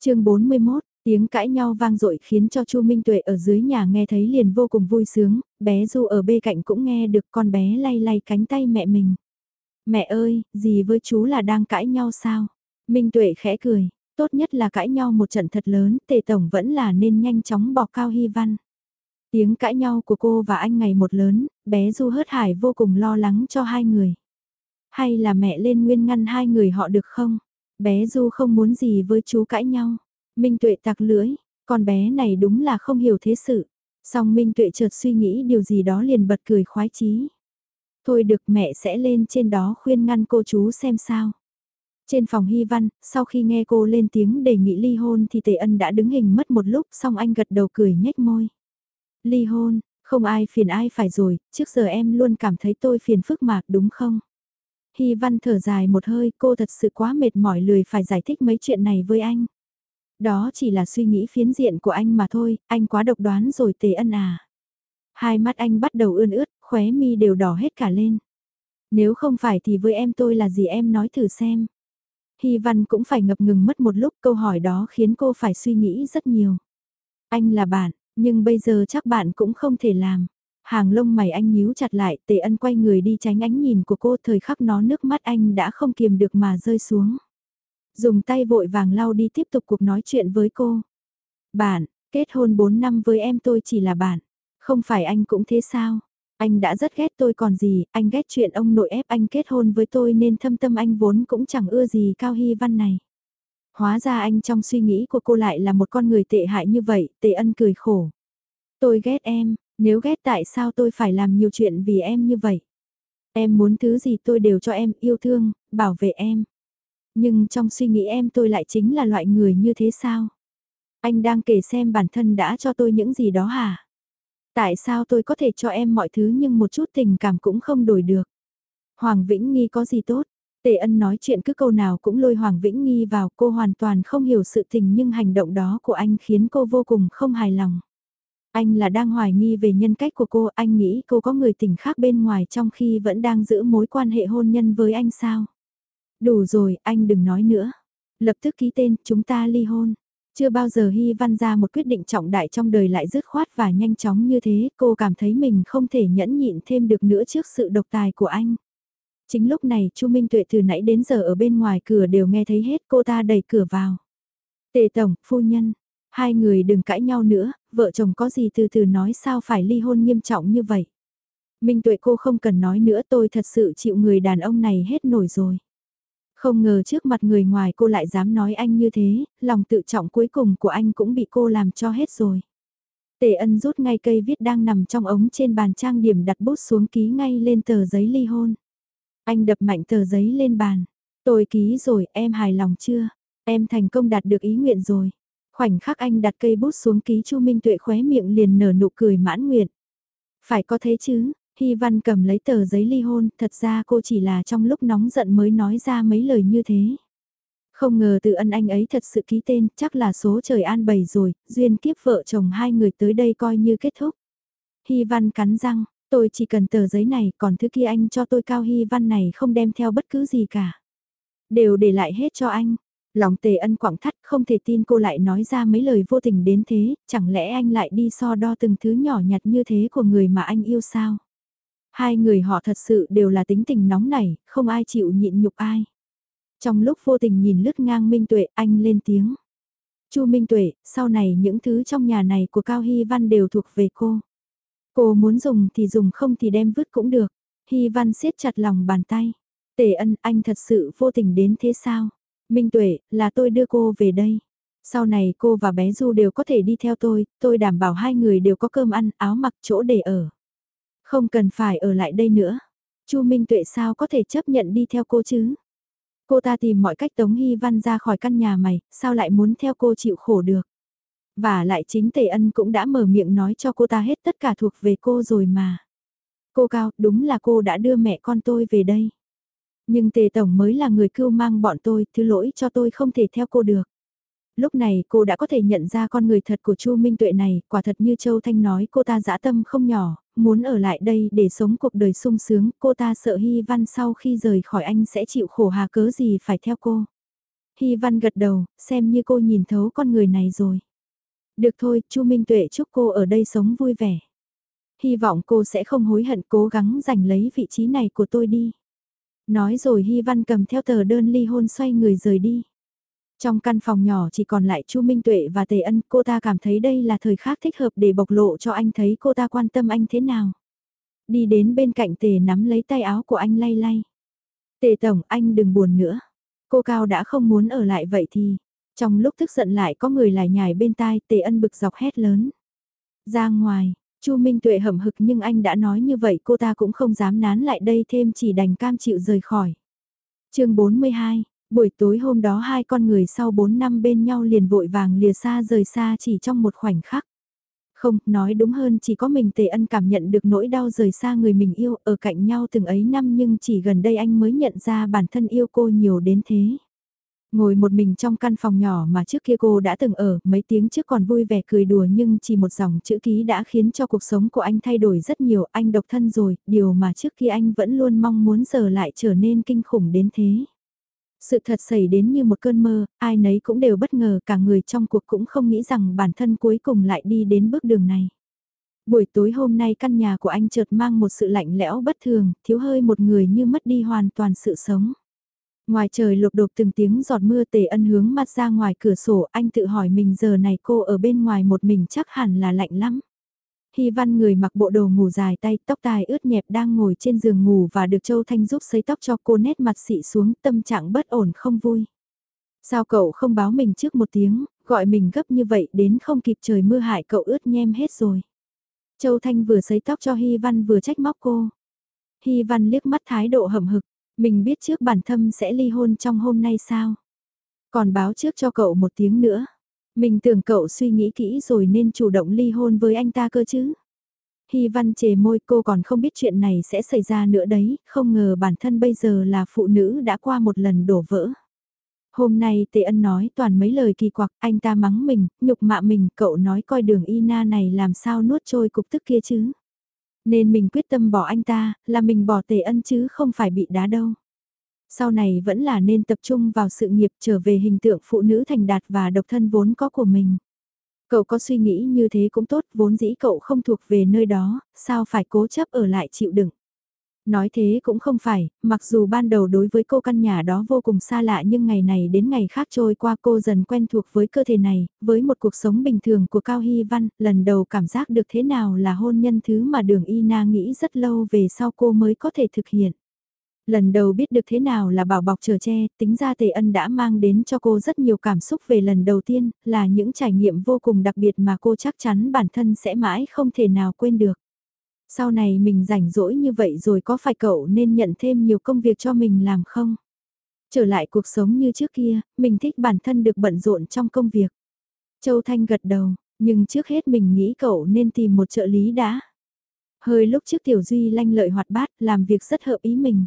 chương 41, tiếng cãi nhau vang dội khiến cho Chu Minh Tuệ ở dưới nhà nghe thấy liền vô cùng vui sướng, bé Du ở bên cạnh cũng nghe được con bé lay lay cánh tay mẹ mình. Mẹ ơi, gì với chú là đang cãi nhau sao? Minh Tuệ khẽ cười, Tốt nhất là cãi nhau một trận thật lớn, tề tổng vẫn là nên nhanh chóng bỏ cao hy văn. Tiếng cãi nhau của cô và anh ngày một lớn, bé Du hớt hải vô cùng lo lắng cho hai người. Hay là mẹ lên nguyên ngăn hai người họ được không? Bé Du không muốn gì với chú cãi nhau. Minh Tuệ tặc lưỡi, con bé này đúng là không hiểu thế sự. Song Minh Tuệ chợt suy nghĩ điều gì đó liền bật cười khoái chí. Thôi được mẹ sẽ lên trên đó khuyên ngăn cô chú xem sao. Trên phòng Hy Văn, sau khi nghe cô lên tiếng đề nghị ly hôn thì Tề Ân đã đứng hình mất một lúc xong anh gật đầu cười nhếch môi. Ly hôn, không ai phiền ai phải rồi, trước giờ em luôn cảm thấy tôi phiền phức mạc đúng không? Hy Văn thở dài một hơi cô thật sự quá mệt mỏi lười phải giải thích mấy chuyện này với anh. Đó chỉ là suy nghĩ phiến diện của anh mà thôi, anh quá độc đoán rồi Tề Ân à. Hai mắt anh bắt đầu ươn ướt, khóe mi đều đỏ hết cả lên. Nếu không phải thì với em tôi là gì em nói thử xem. Hy Văn cũng phải ngập ngừng mất một lúc câu hỏi đó khiến cô phải suy nghĩ rất nhiều. Anh là bạn, nhưng bây giờ chắc bạn cũng không thể làm. Hàng lông mày anh nhíu chặt lại, tề ân quay người đi tránh ánh nhìn của cô thời khắc nó nước mắt anh đã không kiềm được mà rơi xuống. Dùng tay vội vàng lau đi tiếp tục cuộc nói chuyện với cô. Bạn, kết hôn 4 năm với em tôi chỉ là bạn. Không phải anh cũng thế sao? Anh đã rất ghét tôi còn gì, anh ghét chuyện ông nội ép anh kết hôn với tôi nên thâm tâm anh vốn cũng chẳng ưa gì Cao Hy Văn này. Hóa ra anh trong suy nghĩ của cô lại là một con người tệ hại như vậy, tệ ân cười khổ. Tôi ghét em, nếu ghét tại sao tôi phải làm nhiều chuyện vì em như vậy? Em muốn thứ gì tôi đều cho em yêu thương, bảo vệ em. Nhưng trong suy nghĩ em tôi lại chính là loại người như thế sao? Anh đang kể xem bản thân đã cho tôi những gì đó hả? Tại sao tôi có thể cho em mọi thứ nhưng một chút tình cảm cũng không đổi được? Hoàng Vĩnh Nghi có gì tốt? Tề ân nói chuyện cứ câu nào cũng lôi Hoàng Vĩnh Nghi vào cô hoàn toàn không hiểu sự tình nhưng hành động đó của anh khiến cô vô cùng không hài lòng. Anh là đang hoài nghi về nhân cách của cô, anh nghĩ cô có người tình khác bên ngoài trong khi vẫn đang giữ mối quan hệ hôn nhân với anh sao? Đủ rồi, anh đừng nói nữa. Lập tức ký tên, chúng ta ly hôn. Chưa bao giờ Hy Văn ra một quyết định trọng đại trong đời lại dứt khoát và nhanh chóng như thế, cô cảm thấy mình không thể nhẫn nhịn thêm được nữa trước sự độc tài của anh. Chính lúc này Chu Minh Tuệ từ nãy đến giờ ở bên ngoài cửa đều nghe thấy hết cô ta đẩy cửa vào. Tề Tổng, phu nhân, hai người đừng cãi nhau nữa, vợ chồng có gì từ từ nói sao phải ly hôn nghiêm trọng như vậy. Minh Tuệ cô không cần nói nữa tôi thật sự chịu người đàn ông này hết nổi rồi. Không ngờ trước mặt người ngoài cô lại dám nói anh như thế, lòng tự trọng cuối cùng của anh cũng bị cô làm cho hết rồi. Tề ân rút ngay cây viết đang nằm trong ống trên bàn trang điểm đặt bút xuống ký ngay lên tờ giấy ly hôn. Anh đập mạnh tờ giấy lên bàn. Tôi ký rồi, em hài lòng chưa? Em thành công đạt được ý nguyện rồi. Khoảnh khắc anh đặt cây bút xuống ký Chu Minh Tuệ khóe miệng liền nở nụ cười mãn nguyện. Phải có thế chứ, Hy Văn cầm lấy tờ giấy ly hôn, thật ra cô chỉ là trong lúc nóng giận mới nói ra mấy lời như thế. Không ngờ từ ân anh ấy thật sự ký tên, chắc là số trời an bày rồi, duyên kiếp vợ chồng hai người tới đây coi như kết thúc. Hy Văn cắn răng, tôi chỉ cần tờ giấy này, còn thứ kia anh cho tôi Cao Hy Văn này không đem theo bất cứ gì cả. Đều để lại hết cho anh. Lòng tề ân quảng thắt không thể tin cô lại nói ra mấy lời vô tình đến thế, chẳng lẽ anh lại đi so đo từng thứ nhỏ nhặt như thế của người mà anh yêu sao? Hai người họ thật sự đều là tính tình nóng nảy, không ai chịu nhịn nhục ai. Trong lúc vô tình nhìn lướt ngang Minh Tuệ, anh lên tiếng. Chu Minh Tuệ, sau này những thứ trong nhà này của Cao Hy Văn đều thuộc về cô. Cô muốn dùng thì dùng không thì đem vứt cũng được. Hy Văn siết chặt lòng bàn tay. Tề ân, anh thật sự vô tình đến thế sao? Minh Tuệ, là tôi đưa cô về đây. Sau này cô và bé Du đều có thể đi theo tôi, tôi đảm bảo hai người đều có cơm ăn, áo mặc chỗ để ở. Không cần phải ở lại đây nữa. Chu Minh Tuệ sao có thể chấp nhận đi theo cô chứ? Cô ta tìm mọi cách Tống Hy Văn ra khỏi căn nhà mày, sao lại muốn theo cô chịu khổ được? Và lại chính Tề Ân cũng đã mở miệng nói cho cô ta hết tất cả thuộc về cô rồi mà. Cô Cao, đúng là cô đã đưa mẹ con tôi về đây. Nhưng Tề Tổng mới là người cưu mang bọn tôi, thứ lỗi cho tôi không thể theo cô được. Lúc này cô đã có thể nhận ra con người thật của Chu Minh Tuệ này, quả thật như Châu Thanh nói cô ta dã tâm không nhỏ, muốn ở lại đây để sống cuộc đời sung sướng, cô ta sợ Hy Văn sau khi rời khỏi anh sẽ chịu khổ hà cớ gì phải theo cô. Hy Văn gật đầu, xem như cô nhìn thấu con người này rồi. Được thôi, Chu Minh Tuệ chúc cô ở đây sống vui vẻ. Hy vọng cô sẽ không hối hận cố gắng giành lấy vị trí này của tôi đi. Nói rồi Hy Văn cầm theo tờ đơn ly hôn xoay người rời đi. Trong căn phòng nhỏ chỉ còn lại Chu Minh Tuệ và Tề Ân, cô ta cảm thấy đây là thời khắc thích hợp để bộc lộ cho anh thấy cô ta quan tâm anh thế nào. Đi đến bên cạnh Tề nắm lấy tay áo của anh lay lay. Tề Tổng, anh đừng buồn nữa. Cô Cao đã không muốn ở lại vậy thì, trong lúc tức giận lại có người lại nhài bên tai Tề Ân bực dọc hét lớn. Ra ngoài, Chu Minh Tuệ hậm hực nhưng anh đã nói như vậy cô ta cũng không dám nán lại đây thêm chỉ đành cam chịu rời khỏi. chương 42, buổi tối hôm đó hai con người sau 4 năm bên nhau liền vội vàng lìa xa rời xa chỉ trong một khoảnh khắc. Không, nói đúng hơn chỉ có mình Tề Ân cảm nhận được nỗi đau rời xa người mình yêu ở cạnh nhau từng ấy năm nhưng chỉ gần đây anh mới nhận ra bản thân yêu cô nhiều đến thế. Ngồi một mình trong căn phòng nhỏ mà trước kia cô đã từng ở, mấy tiếng trước còn vui vẻ cười đùa nhưng chỉ một dòng chữ ký đã khiến cho cuộc sống của anh thay đổi rất nhiều, anh độc thân rồi, điều mà trước kia anh vẫn luôn mong muốn giờ lại trở nên kinh khủng đến thế. Sự thật xảy đến như một cơn mơ, ai nấy cũng đều bất ngờ, cả người trong cuộc cũng không nghĩ rằng bản thân cuối cùng lại đi đến bước đường này. Buổi tối hôm nay căn nhà của anh chợt mang một sự lạnh lẽo bất thường, thiếu hơi một người như mất đi hoàn toàn sự sống. Ngoài trời lục đột từng tiếng giọt mưa tề ân hướng mặt ra ngoài cửa sổ, anh tự hỏi mình giờ này cô ở bên ngoài một mình chắc hẳn là lạnh lắm. Hy văn người mặc bộ đồ ngủ dài tay, tóc tai ướt nhẹp đang ngồi trên giường ngủ và được Châu Thanh giúp sấy tóc cho cô nét mặt xị xuống tâm trạng bất ổn không vui. Sao cậu không báo mình trước một tiếng, gọi mình gấp như vậy đến không kịp trời mưa hại cậu ướt nhem hết rồi. Châu Thanh vừa sấy tóc cho Hy Văn vừa trách móc cô. Hy Văn liếc mắt thái độ hậm hực, mình biết trước bản thân sẽ ly hôn trong hôm nay sao? Còn báo trước cho cậu một tiếng nữa. Mình tưởng cậu suy nghĩ kỹ rồi nên chủ động ly hôn với anh ta cơ chứ. Hy văn chề môi cô còn không biết chuyện này sẽ xảy ra nữa đấy, không ngờ bản thân bây giờ là phụ nữ đã qua một lần đổ vỡ. Hôm nay Tề Ân nói toàn mấy lời kỳ quặc, anh ta mắng mình, nhục mạ mình, cậu nói coi đường Ina này làm sao nuốt trôi cục tức kia chứ. Nên mình quyết tâm bỏ anh ta, là mình bỏ Tề Ân chứ không phải bị đá đâu. Sau này vẫn là nên tập trung vào sự nghiệp trở về hình tượng phụ nữ thành đạt và độc thân vốn có của mình. Cậu có suy nghĩ như thế cũng tốt, vốn dĩ cậu không thuộc về nơi đó, sao phải cố chấp ở lại chịu đựng. Nói thế cũng không phải, mặc dù ban đầu đối với cô căn nhà đó vô cùng xa lạ nhưng ngày này đến ngày khác trôi qua cô dần quen thuộc với cơ thể này, với một cuộc sống bình thường của Cao Hy Văn, lần đầu cảm giác được thế nào là hôn nhân thứ mà đường Y Na nghĩ rất lâu về sau cô mới có thể thực hiện. Lần đầu biết được thế nào là bảo bọc chờ che, tính ra Tề Ân đã mang đến cho cô rất nhiều cảm xúc về lần đầu tiên, là những trải nghiệm vô cùng đặc biệt mà cô chắc chắn bản thân sẽ mãi không thể nào quên được. Sau này mình rảnh rỗi như vậy rồi có phải cậu nên nhận thêm nhiều công việc cho mình làm không? Trở lại cuộc sống như trước kia, mình thích bản thân được bận rộn trong công việc. Châu Thanh gật đầu, nhưng trước hết mình nghĩ cậu nên tìm một trợ lý đã. Hơi lúc trước Tiểu Duy lanh lợi hoạt bát, làm việc rất hợp ý mình.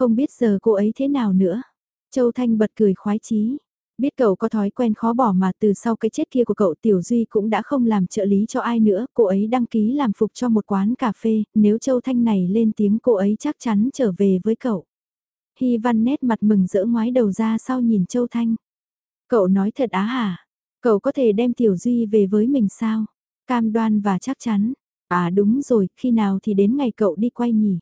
Không biết giờ cô ấy thế nào nữa. Châu Thanh bật cười khoái chí. Biết cậu có thói quen khó bỏ mà từ sau cái chết kia của cậu Tiểu Duy cũng đã không làm trợ lý cho ai nữa, cô ấy đăng ký làm phục cho một quán cà phê, nếu Châu Thanh này lên tiếng cô ấy chắc chắn trở về với cậu. Hy Văn nét mặt mừng rỡ ngoái đầu ra sau nhìn Châu Thanh. Cậu nói thật á hả? Cậu có thể đem Tiểu Duy về với mình sao? Cam đoan và chắc chắn. À đúng rồi, khi nào thì đến ngày cậu đi quay nhỉ?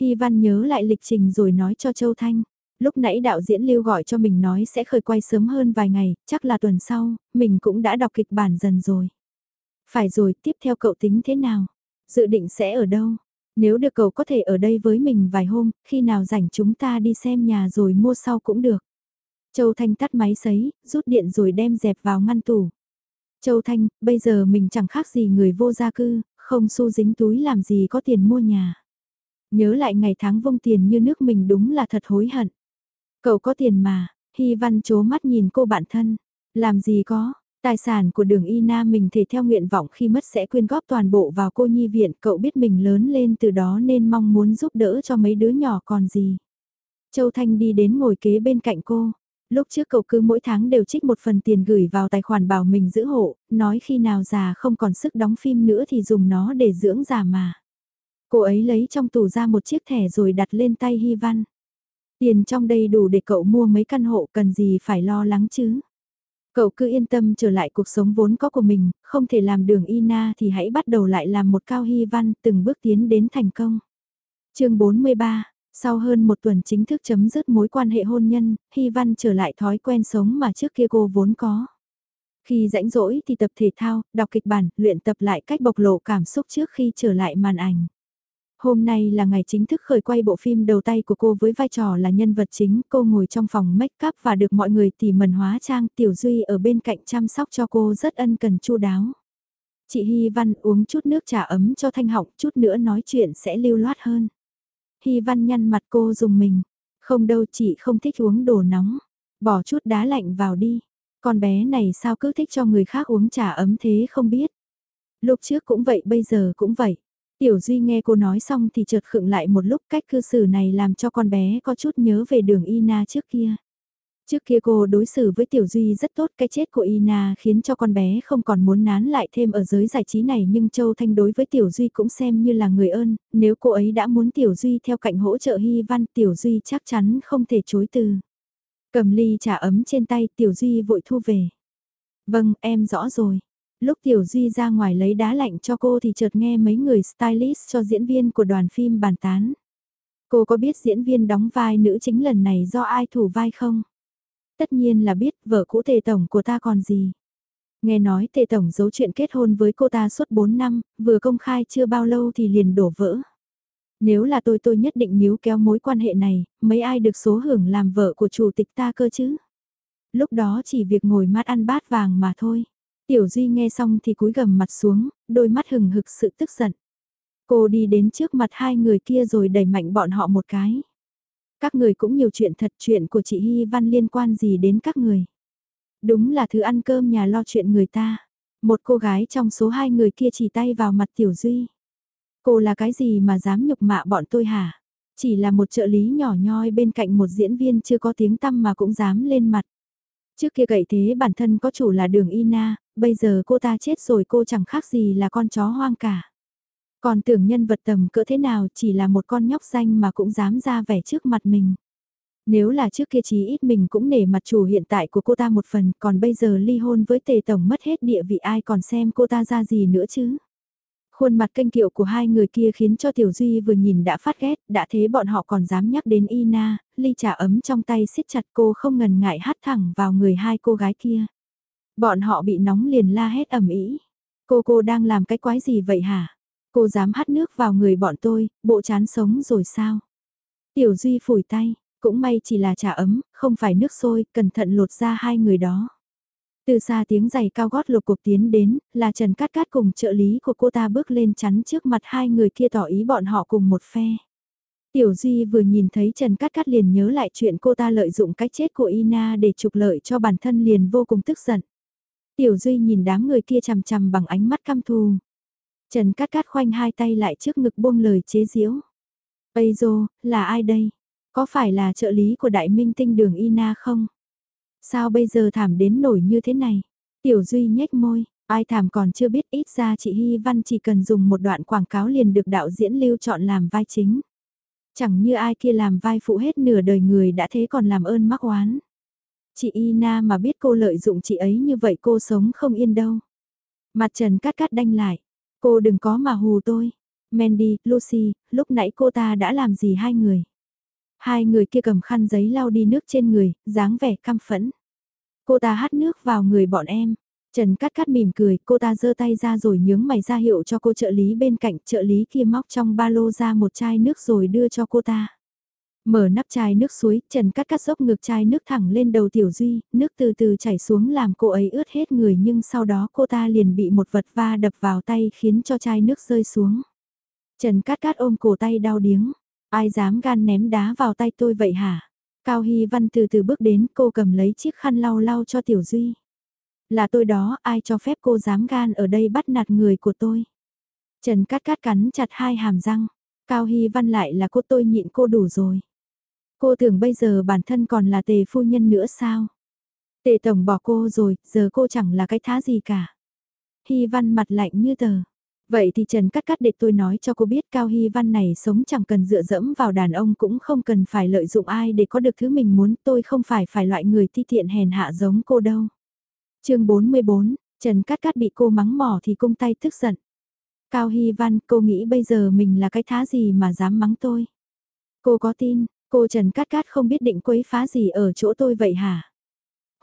Hy Văn nhớ lại lịch trình rồi nói cho Châu Thanh. Lúc nãy đạo diễn lưu gọi cho mình nói sẽ khởi quay sớm hơn vài ngày, chắc là tuần sau, mình cũng đã đọc kịch bản dần rồi. Phải rồi, tiếp theo cậu tính thế nào? Dự định sẽ ở đâu? Nếu được cậu có thể ở đây với mình vài hôm, khi nào rảnh chúng ta đi xem nhà rồi mua sau cũng được. Châu Thanh tắt máy sấy, rút điện rồi đem dẹp vào ngăn tủ. Châu Thanh, bây giờ mình chẳng khác gì người vô gia cư, không xu dính túi làm gì có tiền mua nhà. Nhớ lại ngày tháng vông tiền như nước mình đúng là thật hối hận. Cậu có tiền mà, Hy Văn chố mắt nhìn cô bạn thân. Làm gì có, tài sản của đường Y Na mình thể theo nguyện vọng khi mất sẽ quyên góp toàn bộ vào cô nhi viện. Cậu biết mình lớn lên từ đó nên mong muốn giúp đỡ cho mấy đứa nhỏ còn gì. Châu Thanh đi đến ngồi kế bên cạnh cô. Lúc trước cậu cứ mỗi tháng đều trích một phần tiền gửi vào tài khoản bảo mình giữ hộ, nói khi nào già không còn sức đóng phim nữa thì dùng nó để dưỡng già mà. Cô ấy lấy trong tủ ra một chiếc thẻ rồi đặt lên tay Hy Văn. Tiền trong đây đủ để cậu mua mấy căn hộ cần gì phải lo lắng chứ. Cậu cứ yên tâm trở lại cuộc sống vốn có của mình, không thể làm đường Ina thì hãy bắt đầu lại làm một cao hy văn từng bước tiến đến thành công. chương 43, sau hơn một tuần chính thức chấm dứt mối quan hệ hôn nhân, Hy Văn trở lại thói quen sống mà trước kia cô vốn có. Khi rãnh rỗi thì tập thể thao, đọc kịch bản, luyện tập lại cách bộc lộ cảm xúc trước khi trở lại màn ảnh. Hôm nay là ngày chính thức khởi quay bộ phim đầu tay của cô với vai trò là nhân vật chính. Cô ngồi trong phòng make up và được mọi người tỉ mẩn hóa trang. Tiểu Duy ở bên cạnh chăm sóc cho cô rất ân cần chu đáo. Chị Hy Văn uống chút nước trà ấm cho thanh họng, chút nữa nói chuyện sẽ lưu loát hơn. Hy Văn nhăn mặt cô dùng mình. Không đâu, chị không thích uống đồ nóng. Bỏ chút đá lạnh vào đi. Con bé này sao cứ thích cho người khác uống trà ấm thế không biết. Lúc trước cũng vậy, bây giờ cũng vậy. Tiểu Duy nghe cô nói xong thì chợt khựng lại một lúc cách cư xử này làm cho con bé có chút nhớ về đường Ina trước kia. Trước kia cô đối xử với Tiểu Duy rất tốt, cái chết của Ina khiến cho con bé không còn muốn nán lại thêm ở giới giải trí này nhưng Châu Thanh đối với Tiểu Duy cũng xem như là người ơn, nếu cô ấy đã muốn Tiểu Duy theo cạnh hỗ trợ Hy Văn Tiểu Duy chắc chắn không thể chối từ. Cầm ly trà ấm trên tay Tiểu Duy vội thu về. Vâng, em rõ rồi. Lúc Tiểu Duy ra ngoài lấy đá lạnh cho cô thì chợt nghe mấy người stylist cho diễn viên của đoàn phim bàn tán. Cô có biết diễn viên đóng vai nữ chính lần này do ai thủ vai không? Tất nhiên là biết vợ cũ tề tổng của ta còn gì. Nghe nói tề tổng giấu chuyện kết hôn với cô ta suốt 4 năm, vừa công khai chưa bao lâu thì liền đổ vỡ. Nếu là tôi tôi nhất định níu kéo mối quan hệ này, mấy ai được số hưởng làm vợ của chủ tịch ta cơ chứ? Lúc đó chỉ việc ngồi mát ăn bát vàng mà thôi. Tiểu Duy nghe xong thì cúi gầm mặt xuống, đôi mắt hừng hực sự tức giận. Cô đi đến trước mặt hai người kia rồi đẩy mạnh bọn họ một cái. Các người cũng nhiều chuyện thật chuyện của chị Hy Văn liên quan gì đến các người. Đúng là thứ ăn cơm nhà lo chuyện người ta. Một cô gái trong số hai người kia chỉ tay vào mặt Tiểu Duy. Cô là cái gì mà dám nhục mạ bọn tôi hả? Chỉ là một trợ lý nhỏ nhoi bên cạnh một diễn viên chưa có tiếng tăm mà cũng dám lên mặt. Trước kia gậy thế bản thân có chủ là đường Ina, bây giờ cô ta chết rồi cô chẳng khác gì là con chó hoang cả. Còn tưởng nhân vật tầm cỡ thế nào chỉ là một con nhóc danh mà cũng dám ra vẻ trước mặt mình. Nếu là trước kia chí ít mình cũng nể mặt chủ hiện tại của cô ta một phần, còn bây giờ ly hôn với tề tổng mất hết địa vị ai còn xem cô ta ra gì nữa chứ. Khuôn mặt kênh kiệu của hai người kia khiến cho Tiểu Duy vừa nhìn đã phát ghét, đã thế bọn họ còn dám nhắc đến Ina, ly trà ấm trong tay siết chặt cô không ngần ngại hát thẳng vào người hai cô gái kia. Bọn họ bị nóng liền la hét ầm ĩ. Cô cô đang làm cái quái gì vậy hả? Cô dám hắt nước vào người bọn tôi, bộ chán sống rồi sao? Tiểu Duy phủi tay, cũng may chỉ là trà ấm, không phải nước sôi, cẩn thận lột ra hai người đó. Từ xa tiếng giày cao gót lục cục tiến đến, là Trần Cát Cát cùng trợ lý của cô ta bước lên chắn trước mặt hai người kia tỏ ý bọn họ cùng một phe. Tiểu Duy vừa nhìn thấy Trần Cát Cát liền nhớ lại chuyện cô ta lợi dụng cái chết của Ina để trục lợi cho bản thân liền vô cùng tức giận. Tiểu Duy nhìn đám người kia chằm chằm bằng ánh mắt căm thù. Trần Cát Cát khoanh hai tay lại trước ngực buông lời chế giễu. Ây dô, là ai đây? Có phải là trợ lý của đại minh tinh đường Ina không? Sao bây giờ thảm đến nổi như thế này? Tiểu Duy nhếch môi, ai thảm còn chưa biết ít ra chị Hy Văn chỉ cần dùng một đoạn quảng cáo liền được đạo diễn lưu chọn làm vai chính. Chẳng như ai kia làm vai phụ hết nửa đời người đã thế còn làm ơn mắc oán. Chị Ina mà biết cô lợi dụng chị ấy như vậy cô sống không yên đâu. Mặt Trần Cát Cát đanh lại. Cô đừng có mà hù tôi. Mandy, Lucy, lúc nãy cô ta đã làm gì hai người? Hai người kia cầm khăn giấy lau đi nước trên người, dáng vẻ căm phẫn. Cô ta hắt nước vào người bọn em. Trần cắt cắt mỉm cười, cô ta giơ tay ra rồi nhướng mày ra hiệu cho cô trợ lý bên cạnh, trợ lý kia móc trong ba lô ra một chai nước rồi đưa cho cô ta. Mở nắp chai nước suối, Trần cát cát dốc ngược chai nước thẳng lên đầu Tiểu Duy, nước từ từ chảy xuống làm cô ấy ướt hết người nhưng sau đó cô ta liền bị một vật va đập vào tay khiến cho chai nước rơi xuống. Trần cát cát ôm cổ tay đau điếng, ai dám gan ném đá vào tay tôi vậy hả? Cao Hy Văn từ từ bước đến cô cầm lấy chiếc khăn lau lau cho Tiểu Duy. Là tôi đó, ai cho phép cô dám gan ở đây bắt nạt người của tôi. Trần cát cát cắn chặt hai hàm răng. Cao Hy Văn lại là cô tôi nhịn cô đủ rồi. Cô tưởng bây giờ bản thân còn là tề phu nhân nữa sao? Tề tổng bỏ cô rồi, giờ cô chẳng là cái thá gì cả. Hy Văn mặt lạnh như tờ. Vậy thì Trần Cắt Cắt để tôi nói cho cô biết Cao Hy Văn này sống chẳng cần dựa dẫm vào đàn ông cũng không cần phải lợi dụng ai để có được thứ mình muốn tôi không phải phải loại người ti tiện hèn hạ giống cô đâu. chương 44, Trần Cắt Cắt bị cô mắng mỏ thì cung tay tức giận. Cao Hy Văn cô nghĩ bây giờ mình là cái thá gì mà dám mắng tôi. Cô có tin, cô Trần Cát Cát không biết định quấy phá gì ở chỗ tôi vậy hả?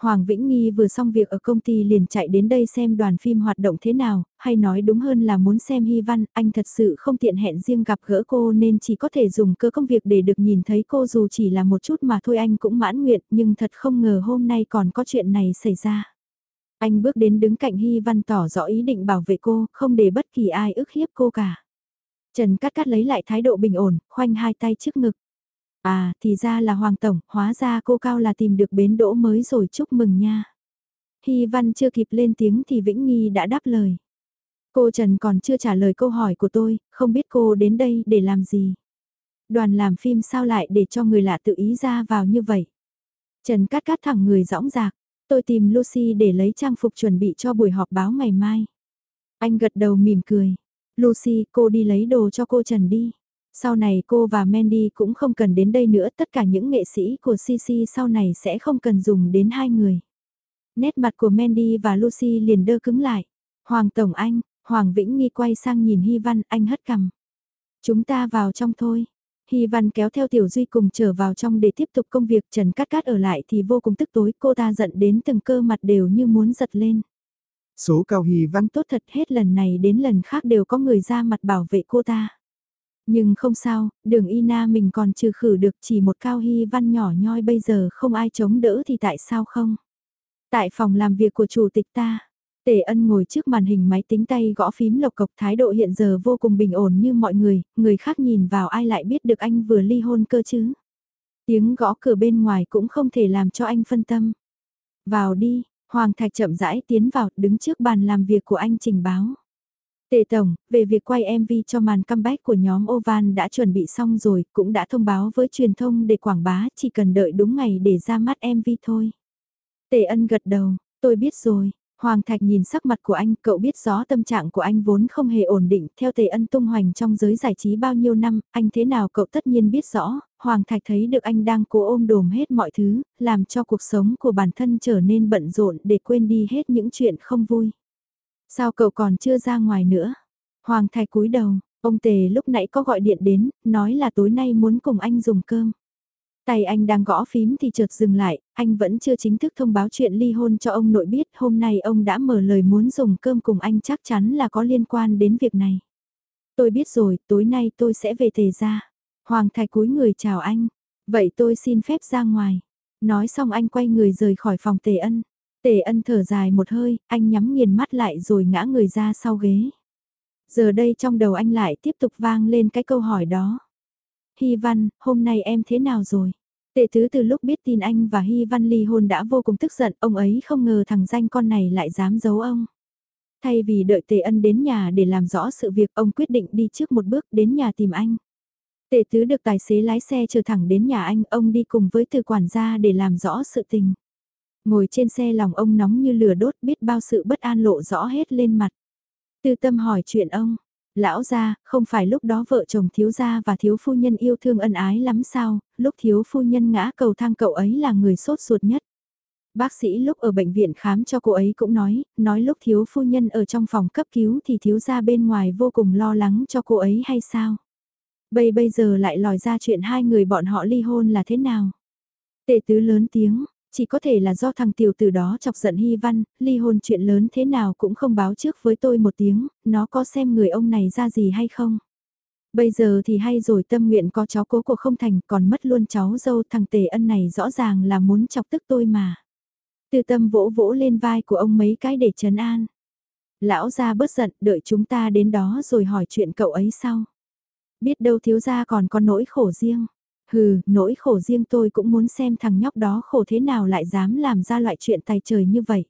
Hoàng Vĩnh Nghi vừa xong việc ở công ty liền chạy đến đây xem đoàn phim hoạt động thế nào, hay nói đúng hơn là muốn xem Hy Văn, anh thật sự không tiện hẹn riêng gặp gỡ cô nên chỉ có thể dùng cơ công việc để được nhìn thấy cô dù chỉ là một chút mà thôi anh cũng mãn nguyện nhưng thật không ngờ hôm nay còn có chuyện này xảy ra. Anh bước đến đứng cạnh Hy Văn tỏ rõ ý định bảo vệ cô, không để bất kỳ ai ức hiếp cô cả. Trần Cát Cát lấy lại thái độ bình ổn, khoanh hai tay trước ngực. À, thì ra là Hoàng Tổng, hóa ra cô Cao là tìm được bến đỗ mới rồi chúc mừng nha. Hy Văn chưa kịp lên tiếng thì Vĩnh Nghi đã đáp lời. Cô Trần còn chưa trả lời câu hỏi của tôi, không biết cô đến đây để làm gì. Đoàn làm phim sao lại để cho người lạ tự ý ra vào như vậy. Trần cát cát thẳng người rõng rạc, tôi tìm Lucy để lấy trang phục chuẩn bị cho buổi họp báo ngày mai. Anh gật đầu mỉm cười. Lucy, cô đi lấy đồ cho cô Trần đi. Sau này cô và Mandy cũng không cần đến đây nữa, tất cả những nghệ sĩ của CC sau này sẽ không cần dùng đến hai người. Nét mặt của Mandy và Lucy liền đơ cứng lại. Hoàng Tổng Anh, Hoàng Vĩnh Nghi quay sang nhìn Hy Văn, anh hất cằm. Chúng ta vào trong thôi. Hy Văn kéo theo Tiểu Duy cùng trở vào trong để tiếp tục công việc Trần Cát Cát ở lại thì vô cùng tức tối cô ta giận đến từng cơ mặt đều như muốn giật lên. Số Cao Hy Văn tốt thật hết lần này đến lần khác đều có người ra mặt bảo vệ cô ta. Nhưng không sao, đường Ina mình còn trừ khử được chỉ một cao hy văn nhỏ nhoi bây giờ không ai chống đỡ thì tại sao không? Tại phòng làm việc của chủ tịch ta, Tề ân ngồi trước màn hình máy tính tay gõ phím lộc cộc thái độ hiện giờ vô cùng bình ổn như mọi người, người khác nhìn vào ai lại biết được anh vừa ly hôn cơ chứ. Tiếng gõ cửa bên ngoài cũng không thể làm cho anh phân tâm. Vào đi, Hoàng Thạch chậm rãi tiến vào đứng trước bàn làm việc của anh trình báo. Tề Tổng, về việc quay MV cho màn comeback của nhóm Ovan đã chuẩn bị xong rồi, cũng đã thông báo với truyền thông để quảng bá, chỉ cần đợi đúng ngày để ra mắt MV thôi. Tề Ân gật đầu, tôi biết rồi. Hoàng Thạch nhìn sắc mặt của anh, cậu biết rõ tâm trạng của anh vốn không hề ổn định, theo Tề Ân tung hoành trong giới giải trí bao nhiêu năm, anh thế nào cậu tất nhiên biết rõ, Hoàng Thạch thấy được anh đang cố ôm đồm hết mọi thứ, làm cho cuộc sống của bản thân trở nên bận rộn để quên đi hết những chuyện không vui. Sao cậu còn chưa ra ngoài nữa? Hoàng Thạch cúi đầu, ông Tề lúc nãy có gọi điện đến, nói là tối nay muốn cùng anh dùng cơm. Tay anh đang gõ phím thì chợt dừng lại, anh vẫn chưa chính thức thông báo chuyện ly hôn cho ông nội biết, hôm nay ông đã mở lời muốn dùng cơm cùng anh chắc chắn là có liên quan đến việc này. Tôi biết rồi, tối nay tôi sẽ về tề ra. Hoàng Thạch cúi người chào anh, vậy tôi xin phép ra ngoài. Nói xong anh quay người rời khỏi phòng tề ân. Tề ân thở dài một hơi, anh nhắm nghiền mắt lại rồi ngã người ra sau ghế. Giờ đây trong đầu anh lại tiếp tục vang lên cái câu hỏi đó. Hy Văn, hôm nay em thế nào rồi? Tệ tứ từ lúc biết tin anh và Hy Văn ly hôn đã vô cùng tức giận, ông ấy không ngờ thằng danh con này lại dám giấu ông. Thay vì đợi Tề Ân đến nhà để làm rõ sự việc, ông quyết định đi trước một bước đến nhà tìm anh. Tề Tứ được tài xế lái xe chờ thẳng đến nhà anh, ông đi cùng với từ quản gia để làm rõ sự tình. Ngồi trên xe lòng ông nóng như lửa đốt biết bao sự bất an lộ rõ hết lên mặt. Tư tâm hỏi chuyện ông, lão gia, không phải lúc đó vợ chồng thiếu gia và thiếu phu nhân yêu thương ân ái lắm sao, lúc thiếu phu nhân ngã cầu thang cậu ấy là người sốt ruột nhất. Bác sĩ lúc ở bệnh viện khám cho cô ấy cũng nói, nói lúc thiếu phu nhân ở trong phòng cấp cứu thì thiếu gia bên ngoài vô cùng lo lắng cho cô ấy hay sao. Bây bây giờ lại lòi ra chuyện hai người bọn họ ly hôn là thế nào. Tệ tứ lớn tiếng, chỉ có thể là do thằng tiểu từ đó chọc giận Hy Văn, ly hôn chuyện lớn thế nào cũng không báo trước với tôi một tiếng, nó có xem người ông này ra gì hay không. Bây giờ thì hay rồi tâm nguyện có cháu cố của không thành còn mất luôn cháu dâu thằng tề ân này rõ ràng là muốn chọc tức tôi mà. Từ tâm vỗ vỗ lên vai của ông mấy cái để trấn an. Lão ra bớt giận đợi chúng ta đến đó rồi hỏi chuyện cậu ấy sau. Biết đâu thiếu gia còn có nỗi khổ riêng. Hừ, nỗi khổ riêng tôi cũng muốn xem thằng nhóc đó khổ thế nào lại dám làm ra loại chuyện tài trời như vậy.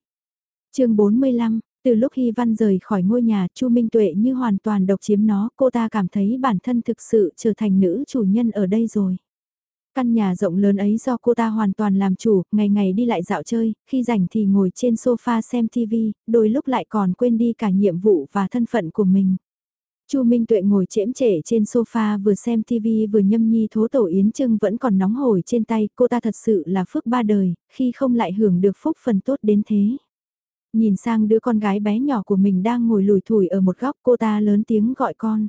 chương 45, từ lúc Hy Văn rời khỏi ngôi nhà Chu Minh Tuệ như hoàn toàn độc chiếm nó, cô ta cảm thấy bản thân thực sự trở thành nữ chủ nhân ở đây rồi. Căn nhà rộng lớn ấy do cô ta hoàn toàn làm chủ, ngày ngày đi lại dạo chơi, khi rảnh thì ngồi trên sofa xem TV, đôi lúc lại còn quên đi cả nhiệm vụ và thân phận của mình. Chu Minh Tuệ ngồi chễm chệ trên sofa vừa xem TV vừa nhâm nhi thố tổ yến trưng vẫn còn nóng hổi trên tay, cô ta thật sự là phước ba đời, khi không lại hưởng được phúc phần tốt đến thế. Nhìn sang đứa con gái bé nhỏ của mình đang ngồi lùi thủi ở một góc cô ta lớn tiếng gọi con.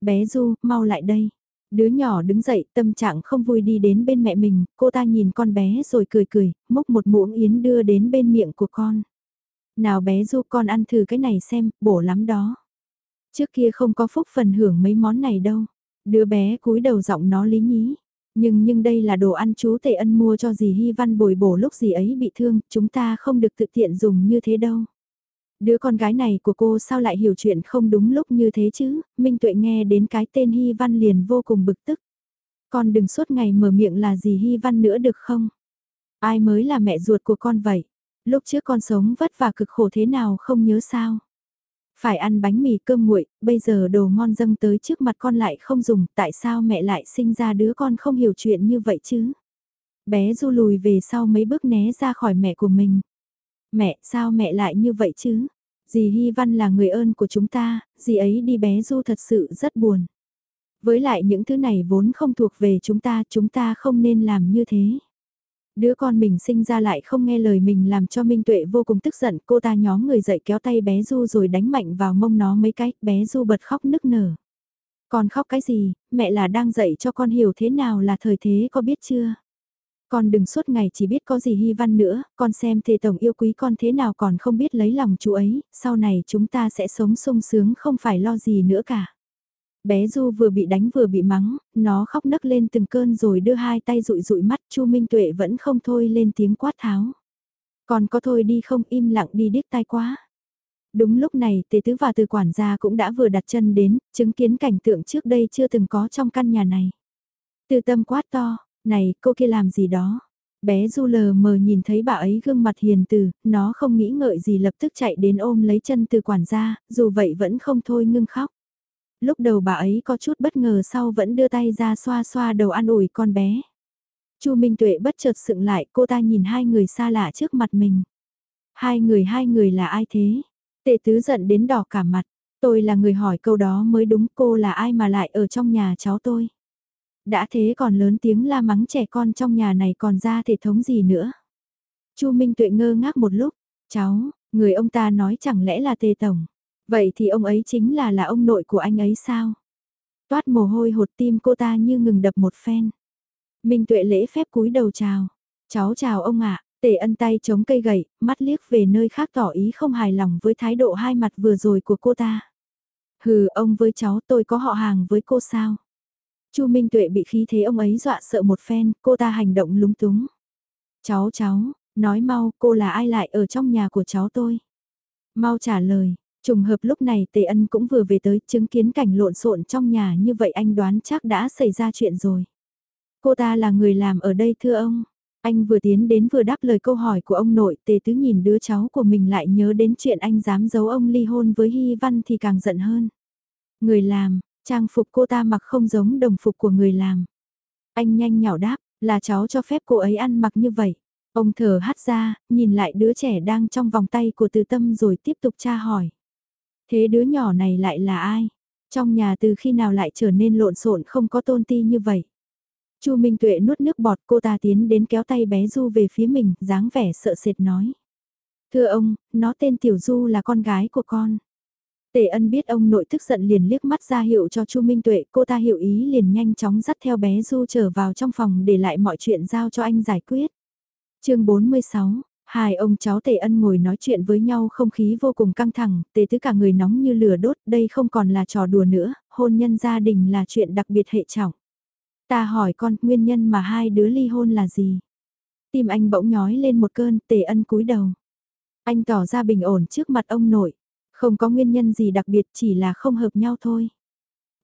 Bé Du, mau lại đây. Đứa nhỏ đứng dậy tâm trạng không vui đi đến bên mẹ mình, cô ta nhìn con bé rồi cười cười, múc một muỗng yến đưa đến bên miệng của con. Nào bé Du con ăn thử cái này xem, bổ lắm đó. Trước kia không có phúc phần hưởng mấy món này đâu. Đứa bé cúi đầu giọng nó lý nhí. Nhưng nhưng đây là đồ ăn chú Tề Ân mua cho dì Hy Văn bồi bổ lúc dì ấy bị thương, chúng ta không được tự tiện dùng như thế đâu. Đứa con gái này của cô sao lại hiểu chuyện không đúng lúc như thế chứ, Minh Tuệ nghe đến cái tên Hy Văn liền vô cùng bực tức. Con đừng suốt ngày mở miệng là dì Hy Văn nữa được không? Ai mới là mẹ ruột của con vậy? Lúc trước con sống vất vả cực khổ thế nào không nhớ sao? Phải ăn bánh mì cơm nguội, bây giờ đồ ngon dâng tới trước mặt con lại không dùng, tại sao mẹ lại sinh ra đứa con không hiểu chuyện như vậy chứ? Bé du lùi về sau mấy bước né ra khỏi mẹ của mình. Mẹ, sao mẹ lại như vậy chứ? Dì Hy Văn là người ơn của chúng ta, dì ấy đi bé du thật sự rất buồn. Với lại những thứ này vốn không thuộc về chúng ta, chúng ta không nên làm như thế. Đứa con mình sinh ra lại không nghe lời mình làm cho Minh Tuệ vô cùng tức giận, cô ta nhóm người dậy kéo tay bé Du rồi đánh mạnh vào mông nó mấy cái, bé Du bật khóc nức nở. Con khóc cái gì, mẹ là đang dạy cho con hiểu thế nào là thời thế có biết chưa? Con đừng suốt ngày chỉ biết có gì hy văn nữa, con xem thề tổng yêu quý con thế nào còn không biết lấy lòng chú ấy, sau này chúng ta sẽ sống sung sướng không phải lo gì nữa cả. Bé Du vừa bị đánh vừa bị mắng, nó khóc nấc lên từng cơn rồi đưa hai tay rụi rụi mắt Chu Minh Tuệ vẫn không thôi lên tiếng quát tháo. Còn có thôi đi không im lặng đi điếc tai quá. Đúng lúc này tề tứ và từ quản gia cũng đã vừa đặt chân đến, chứng kiến cảnh tượng trước đây chưa từng có trong căn nhà này. Từ tâm quát to, này cô kia làm gì đó. Bé Du lờ mờ nhìn thấy bà ấy gương mặt hiền từ, nó không nghĩ ngợi gì lập tức chạy đến ôm lấy chân từ quản gia, dù vậy vẫn không thôi ngưng khóc lúc đầu bà ấy có chút bất ngờ sau vẫn đưa tay ra xoa xoa đầu an ủi con bé. Chu Minh Tuệ bất chợt sững lại cô ta nhìn hai người xa lạ trước mặt mình. Hai người hai người là ai thế? Tệ tứ giận đến đỏ cả mặt. Tôi là người hỏi câu đó mới đúng cô là ai mà lại ở trong nhà cháu tôi. Đã thế còn lớn tiếng la mắng trẻ con trong nhà này còn ra thể thống gì nữa. Chu Minh Tuệ ngơ ngác một lúc. Cháu, người ông ta nói chẳng lẽ là tề tổng. Vậy thì ông ấy chính là là ông nội của anh ấy sao? Toát mồ hôi hột tim cô ta như ngừng đập một phen. Minh tuệ lễ phép cúi đầu chào. Cháu chào ông ạ, tề ân tay chống cây gậy, mắt liếc về nơi khác tỏ ý không hài lòng với thái độ hai mặt vừa rồi của cô ta. Hừ, ông với cháu tôi có họ hàng với cô sao? Chu Minh Tuệ bị khí thế ông ấy dọa sợ một phen, cô ta hành động lúng túng. Cháu cháu, nói mau, cô là ai lại ở trong nhà của cháu tôi? Mau trả lời, Trùng hợp lúc này Tề Ân cũng vừa về tới chứng kiến cảnh lộn xộn trong nhà như vậy anh đoán chắc đã xảy ra chuyện rồi. Cô ta là người làm ở đây thưa ông. Anh vừa tiến đến vừa đáp lời câu hỏi của ông nội, tề tứ nhìn đứa cháu của mình lại nhớ đến chuyện anh dám giấu ông ly hôn với Hy Văn thì càng giận hơn. Người làm, trang phục cô ta mặc không giống đồng phục của người làm. Anh nhanh nhảu đáp, là cháu cho phép cô ấy ăn mặc như vậy. Ông thở hắt ra, nhìn lại đứa trẻ đang trong vòng tay của từ tâm rồi tiếp tục tra hỏi. Thế đứa nhỏ này lại là ai? Trong nhà từ khi nào lại trở nên lộn xộn không có tôn ti như vậy? Chu Minh Tuệ nuốt nước bọt cô ta tiến đến kéo tay bé Du về phía mình, dáng vẻ sợ sệt nói. Thưa ông, nó tên Tiểu Du là con gái của con. Tề ân biết ông nội tức giận liền liếc mắt ra hiệu cho Chu Minh Tuệ, cô ta hiểu ý liền nhanh chóng dắt theo bé Du trở vào trong phòng để lại mọi chuyện giao cho anh giải quyết. chương 46, hai ông cháu Tề ân ngồi nói chuyện với nhau không khí vô cùng căng thẳng, Tề tứ cả người nóng như lửa đốt, đây không còn là trò đùa nữa, hôn nhân gia đình là chuyện đặc biệt hệ trọng. Ta hỏi con, nguyên nhân mà hai đứa ly hôn là gì? Tim anh bỗng nhói lên một cơn, Tề ân cúi đầu. Anh tỏ ra bình ổn trước mặt ông nội. Không có nguyên nhân gì đặc biệt chỉ là không hợp nhau thôi.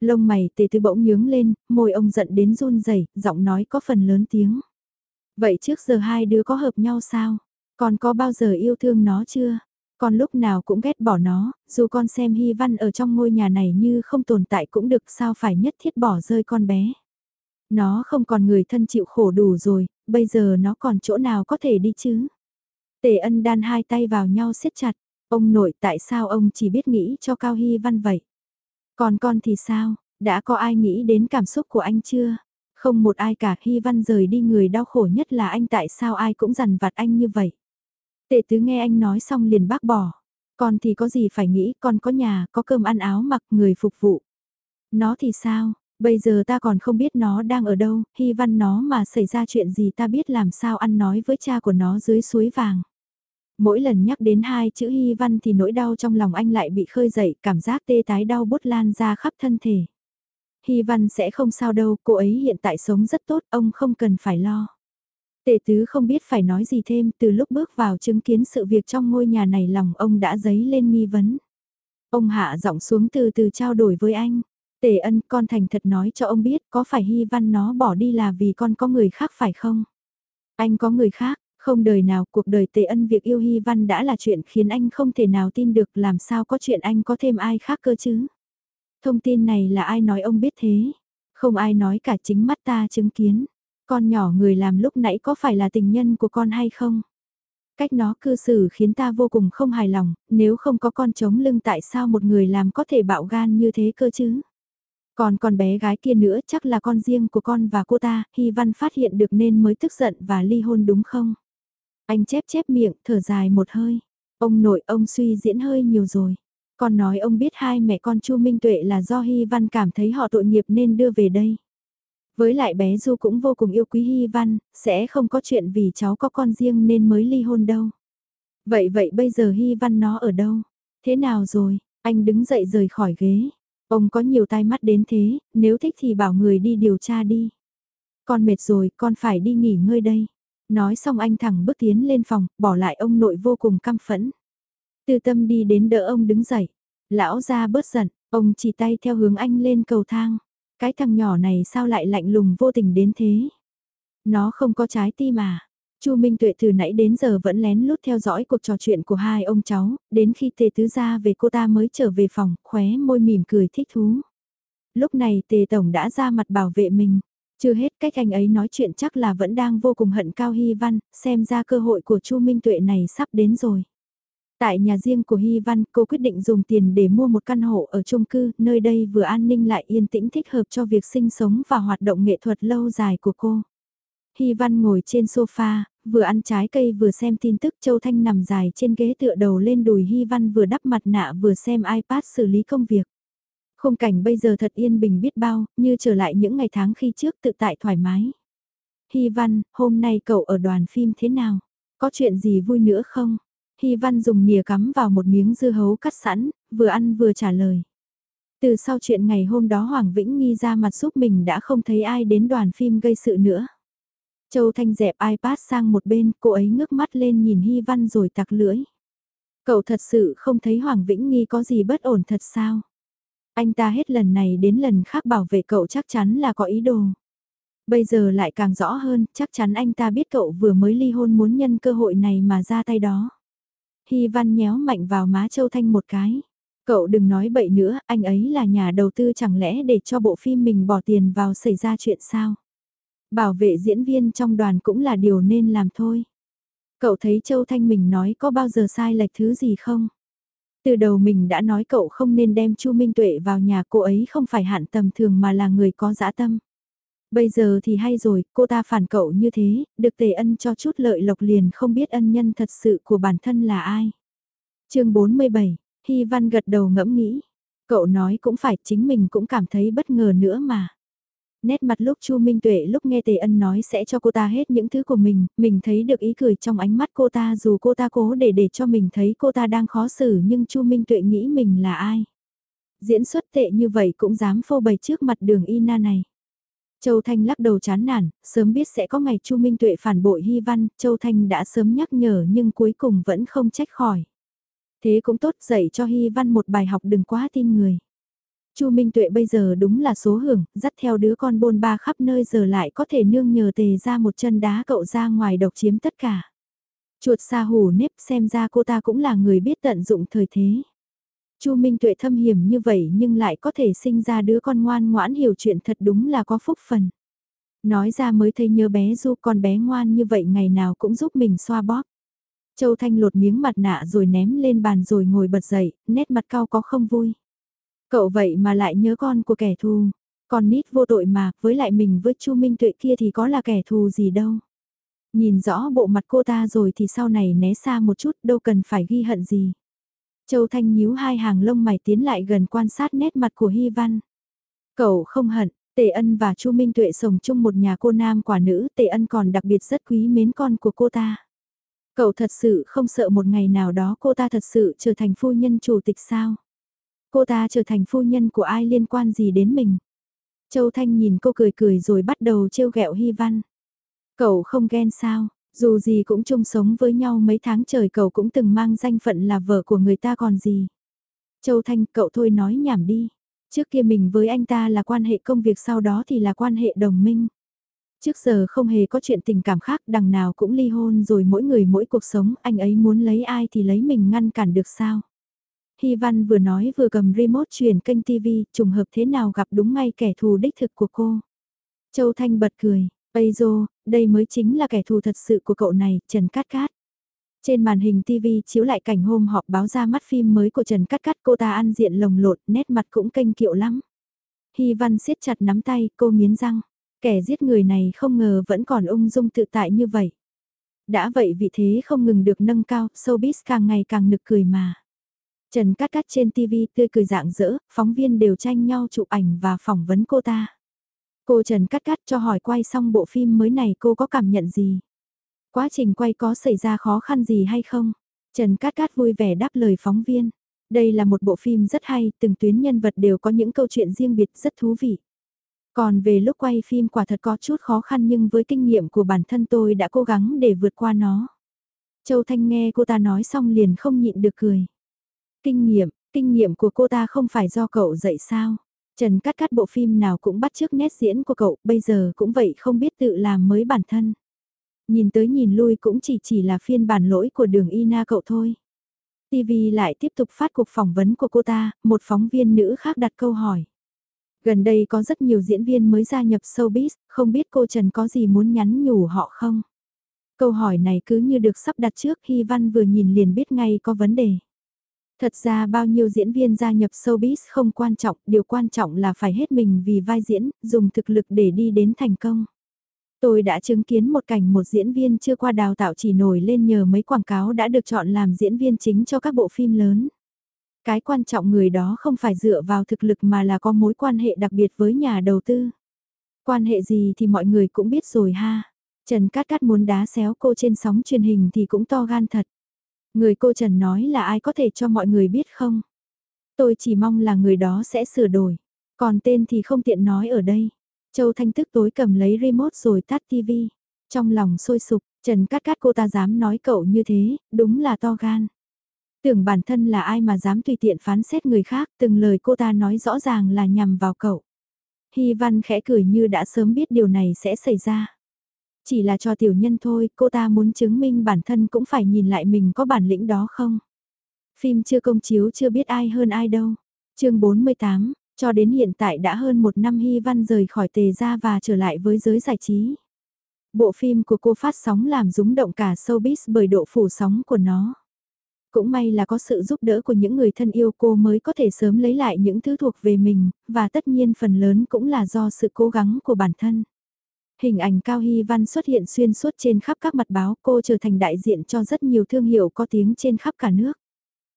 Lông mày tề tư bỗng nhướng lên, môi ông giận đến run rẩy, giọng nói có phần lớn tiếng. Vậy trước giờ hai đứa có hợp nhau sao? Con có bao giờ yêu thương nó chưa? Con lúc nào cũng ghét bỏ nó, dù con xem Hy Văn ở trong ngôi nhà này như không tồn tại cũng được sao phải nhất thiết bỏ rơi con bé. Nó không còn người thân chịu khổ đủ rồi, bây giờ nó còn chỗ nào có thể đi chứ? Tề ân đan hai tay vào nhau siết chặt, Ông nội tại sao ông chỉ biết nghĩ cho Cao Hy Văn vậy? Còn con thì sao? Đã có ai nghĩ đến cảm xúc của anh chưa? Không một ai cả Hy Văn rời đi người đau khổ nhất là anh tại sao ai cũng dằn vặt anh như vậy? Tệ tứ nghe anh nói xong liền bác bỏ. Con thì có gì phải nghĩ, con có nhà, có cơm ăn áo mặc, người phục vụ. Nó thì sao? Bây giờ ta còn không biết nó đang ở đâu, Hy Văn nó mà xảy ra chuyện gì ta biết làm sao ăn nói với cha của nó dưới suối vàng. Mỗi lần nhắc đến hai chữ hy văn thì nỗi đau trong lòng anh lại bị khơi dậy, cảm giác tê tái đau bút lan ra khắp thân thể. Hy văn sẽ không sao đâu, cô ấy hiện tại sống rất tốt, ông không cần phải lo. Tệ tứ không biết phải nói gì thêm, từ lúc bước vào chứng kiến sự việc trong ngôi nhà này lòng ông đã dấy lên nghi vấn. Ông hạ giọng xuống từ từ trao đổi với anh. Tề ân con thành thật nói cho ông biết có phải hy văn nó bỏ đi là vì con có người khác phải không? Anh có người khác, không đời nào cuộc đời tề ân việc yêu Hy Văn đã là chuyện khiến anh không thể nào tin được làm sao có chuyện anh có thêm ai khác cơ chứ. Thông tin này là ai nói ông biết thế? Không ai nói cả chính mắt ta chứng kiến. Con nhỏ người làm lúc nãy có phải là tình nhân của con hay không? Cách nó cư xử khiến ta vô cùng không hài lòng, nếu không có con chống lưng tại sao một người làm có thể bạo gan như thế cơ chứ? Còn con bé gái kia nữa chắc là con riêng của con và cô ta, Hy Văn phát hiện được nên mới tức giận và ly hôn đúng không? Anh chép chép miệng, thở dài một hơi. Ông nội ông suy diễn hơi nhiều rồi. Con nói ông biết hai mẹ con Chu Minh Tuệ là do Hy Văn cảm thấy họ tội nghiệp nên đưa về đây. Với lại bé Du cũng vô cùng yêu quý Hy Văn, sẽ không có chuyện vì cháu có con riêng nên mới ly hôn đâu. Vậy vậy bây giờ Hy Văn nó ở đâu? Thế nào rồi? Anh đứng dậy rời khỏi ghế. Ông có nhiều tai mắt đến thế, nếu thích thì bảo người đi điều tra đi. Con mệt rồi, con phải đi nghỉ ngơi đây. Nói xong anh thẳng bước tiến lên phòng, bỏ lại ông nội vô cùng căm phẫn. Từ tâm đi đến đỡ ông đứng dậy. Lão ra bớt giận, ông chỉ tay theo hướng anh lên cầu thang. Cái thằng nhỏ này sao lại lạnh lùng vô tình đến thế? Nó không có trái tim à? Chu Minh Tuệ từ nãy đến giờ vẫn lén lút theo dõi cuộc trò chuyện của hai ông cháu, đến khi Tề Tứ ra về cô ta mới trở về phòng, khóe môi mỉm cười thích thú. Lúc này Tề Tổng đã ra mặt bảo vệ mình, chưa hết cách anh ấy nói chuyện chắc là vẫn đang vô cùng hận Cao Hy Văn, xem ra cơ hội của Chu Minh Tuệ này sắp đến rồi. Tại nhà riêng của Hy Văn, cô quyết định dùng tiền để mua một căn hộ ở chung cư, nơi đây vừa an ninh lại yên tĩnh thích hợp cho việc sinh sống và hoạt động nghệ thuật lâu dài của cô. Hy Văn ngồi trên sofa, vừa ăn trái cây vừa xem tin tức Châu Thanh nằm dài trên ghế tựa đầu lên đùi Hy Văn vừa đắp mặt nạ vừa xem iPad xử lý công việc. Khung cảnh bây giờ thật yên bình biết bao, như trở lại những ngày tháng khi trước tự tại thoải mái. Hy Văn, hôm nay cậu ở đoàn phim thế nào? Có chuyện gì vui nữa không? Hy Văn dùng nìa cắm vào một miếng dưa hấu cắt sẵn, vừa ăn vừa trả lời. Từ sau chuyện ngày hôm đó Hoàng Vĩnh Nghi ra mặt giúp mình đã không thấy ai đến đoàn phim gây sự nữa. Châu Thanh dẹp iPad sang một bên, cô ấy ngước mắt lên nhìn Hy Văn rồi tặc lưỡi. Cậu thật sự không thấy Hoàng Vĩnh Nghi có gì bất ổn thật sao? Anh ta hết lần này đến lần khác bảo vệ cậu chắc chắn là có ý đồ. Bây giờ lại càng rõ hơn, chắc chắn anh ta biết cậu vừa mới ly hôn muốn nhân cơ hội này mà ra tay đó. Hy Văn nhéo mạnh vào má Châu Thanh một cái. Cậu đừng nói bậy nữa, anh ấy là nhà đầu tư chẳng lẽ để cho bộ phim mình bỏ tiền vào xảy ra chuyện sao? Bảo vệ diễn viên trong đoàn cũng là điều nên làm thôi. Cậu thấy Châu Thanh mình nói có bao giờ sai lệch thứ gì không? Từ đầu mình đã nói cậu không nên đem Chu Minh Tuệ vào nhà cô ấy không phải hạn tầm thường mà là người có dã tâm. Bây giờ thì hay rồi, cô ta phản cậu như thế, được tề ân cho chút lợi lộc liền không biết ân nhân thật sự của bản thân là ai. chương 47, Hy Văn gật đầu ngẫm nghĩ. Cậu nói cũng phải, chính mình cũng cảm thấy bất ngờ nữa mà. Nét mặt lúc Chu Minh Tuệ lúc nghe Tề Ân nói sẽ cho cô ta hết những thứ của mình, mình thấy được ý cười trong ánh mắt cô ta dù cô ta cố để để cho mình thấy cô ta đang khó xử nhưng Chu Minh Tuệ nghĩ mình là ai. Diễn xuất tệ như vậy cũng dám phô bày trước mặt đường Ina này. Châu Thanh lắc đầu chán nản, sớm biết sẽ có ngày Chu Minh Tuệ phản bội Hy Văn, Châu Thanh đã sớm nhắc nhở nhưng cuối cùng vẫn không trách khỏi. Thế cũng tốt dạy cho Hy Văn một bài học đừng quá tin người. Chu Minh Tuệ bây giờ đúng là số hưởng, dắt theo đứa con bôn ba khắp nơi giờ lại có thể nương nhờ tề ra một chân đá cậu ra ngoài độc chiếm tất cả. Chuột xa hủ nếp xem ra cô ta cũng là người biết tận dụng thời thế. Chu Minh Tuệ thâm hiểm như vậy nhưng lại có thể sinh ra đứa con ngoan ngoãn hiểu chuyện thật đúng là có phúc phần. Nói ra mới thấy nhớ bé Du con bé ngoan như vậy ngày nào cũng giúp mình xoa bóp. Châu Thanh lột miếng mặt nạ rồi ném lên bàn rồi ngồi bật dậy, nét mặt cao có không vui. Cậu vậy mà lại nhớ con của kẻ thù. Con nít vô tội mà, với lại mình với Chu Minh Tuệ kia thì có là kẻ thù gì đâu. Nhìn rõ bộ mặt cô ta rồi thì sau này né xa một chút đâu cần phải ghi hận gì. Châu Thanh nhíu hai hàng lông mày tiến lại gần quan sát nét mặt của Hy Văn. Cậu không hận, Tề Ân và Chu Minh Tuệ sống chung một nhà cô nam quả nữ, Tề Ân còn đặc biệt rất quý mến con của cô ta. Cậu thật sự không sợ một ngày nào đó cô ta thật sự trở thành phu nhân chủ tịch sao? Cô ta trở thành phu nhân của ai liên quan gì đến mình? Châu Thanh nhìn cô cười cười rồi bắt đầu trêu ghẹo Hy Văn. Cậu không ghen sao? Dù gì cũng chung sống với nhau mấy tháng trời cậu cũng từng mang danh phận là vợ của người ta còn gì. Châu Thanh cậu thôi nói nhảm đi. Trước kia mình với anh ta là quan hệ công việc sau đó thì là quan hệ đồng minh. Trước giờ không hề có chuyện tình cảm khác đằng nào cũng ly hôn rồi mỗi người mỗi cuộc sống anh ấy muốn lấy ai thì lấy mình ngăn cản được sao. Hy Văn vừa nói vừa cầm remote truyền kênh TV, trùng hợp thế nào gặp đúng ngay kẻ thù đích thực của cô. Châu Thanh bật cười, Ây dô, đây mới chính là kẻ thù thật sự của cậu này, Trần Cát Cát. Trên màn hình TV chiếu lại cảnh hôm họp báo ra mắt phim mới của Trần Cát Cát cô ta ăn diện lồng lột, nét mặt cũng kênh kiệu lắm. Hy Văn siết chặt nắm tay, cô nghiến răng. Kẻ giết người này không ngờ vẫn còn ung dung tự tại như vậy. Đã vậy vị thế không ngừng được nâng cao, showbiz càng ngày càng nực cười mà. Trần Cát Cát trên TV tươi cười dạng dỡ, phóng viên đều tranh nhau chụp ảnh và phỏng vấn cô ta. Cô Trần Cát Cát cho hỏi quay xong bộ phim mới này cô có cảm nhận gì? Quá trình quay có xảy ra khó khăn gì hay không? Trần Cát Cát vui vẻ đáp lời phóng viên. Đây là một bộ phim rất hay, từng tuyến nhân vật đều có những câu chuyện riêng biệt rất thú vị. Còn về lúc quay phim quả thật có chút khó khăn nhưng với kinh nghiệm của bản thân tôi đã cố gắng để vượt qua nó. Châu Thanh nghe cô ta nói xong liền không nhịn được cười. Kinh nghiệm, kinh nghiệm của cô ta không phải do cậu dạy sao? Trần cắt cắt bộ phim nào cũng bắt chước nét diễn của cậu, bây giờ cũng vậy không biết tự làm mới bản thân. Nhìn tới nhìn lui cũng chỉ chỉ là phiên bản lỗi của đường Ina cậu thôi. TV lại tiếp tục phát cuộc phỏng vấn của cô ta, một phóng viên nữ khác đặt câu hỏi. Gần đây có rất nhiều diễn viên mới gia nhập showbiz, không biết cô Trần có gì muốn nhắn nhủ họ không? Câu hỏi này cứ như được sắp đặt trước khi Văn vừa nhìn liền biết ngay có vấn đề. Thật ra bao nhiêu diễn viên gia nhập showbiz không quan trọng, điều quan trọng là phải hết mình vì vai diễn, dùng thực lực để đi đến thành công. Tôi đã chứng kiến một cảnh một diễn viên chưa qua đào tạo chỉ nổi lên nhờ mấy quảng cáo đã được chọn làm diễn viên chính cho các bộ phim lớn. Cái quan trọng người đó không phải dựa vào thực lực mà là có mối quan hệ đặc biệt với nhà đầu tư. Quan hệ gì thì mọi người cũng biết rồi ha. Trần Cát Cát muốn đá xéo cô trên sóng truyền hình thì cũng to gan thật. Người cô Trần nói là ai có thể cho mọi người biết không? Tôi chỉ mong là người đó sẽ sửa đổi. Còn tên thì không tiện nói ở đây. Châu Thanh tức tối cầm lấy remote rồi tắt TV. Trong lòng sôi sục, Trần Cát Cát cô ta dám nói cậu như thế, đúng là to gan. Tưởng bản thân là ai mà dám tùy tiện phán xét người khác, từng lời cô ta nói rõ ràng là nhằm vào cậu. Hy Văn khẽ cười như đã sớm biết điều này sẽ xảy ra. Chỉ là cho tiểu nhân thôi, cô ta muốn chứng minh bản thân cũng phải nhìn lại mình có bản lĩnh đó không. Phim chưa công chiếu chưa biết ai hơn ai đâu. chương 48, cho đến hiện tại đã hơn một năm Hy Văn rời khỏi tề gia và trở lại với giới giải trí. Bộ phim của cô phát sóng làm rúng động cả showbiz bởi độ phủ sóng của nó. Cũng may là có sự giúp đỡ của những người thân yêu cô mới có thể sớm lấy lại những thứ thuộc về mình, và tất nhiên phần lớn cũng là do sự cố gắng của bản thân. Hình ảnh Cao Hy Văn xuất hiện xuyên suốt trên khắp các mặt báo, cô trở thành đại diện cho rất nhiều thương hiệu có tiếng trên khắp cả nước.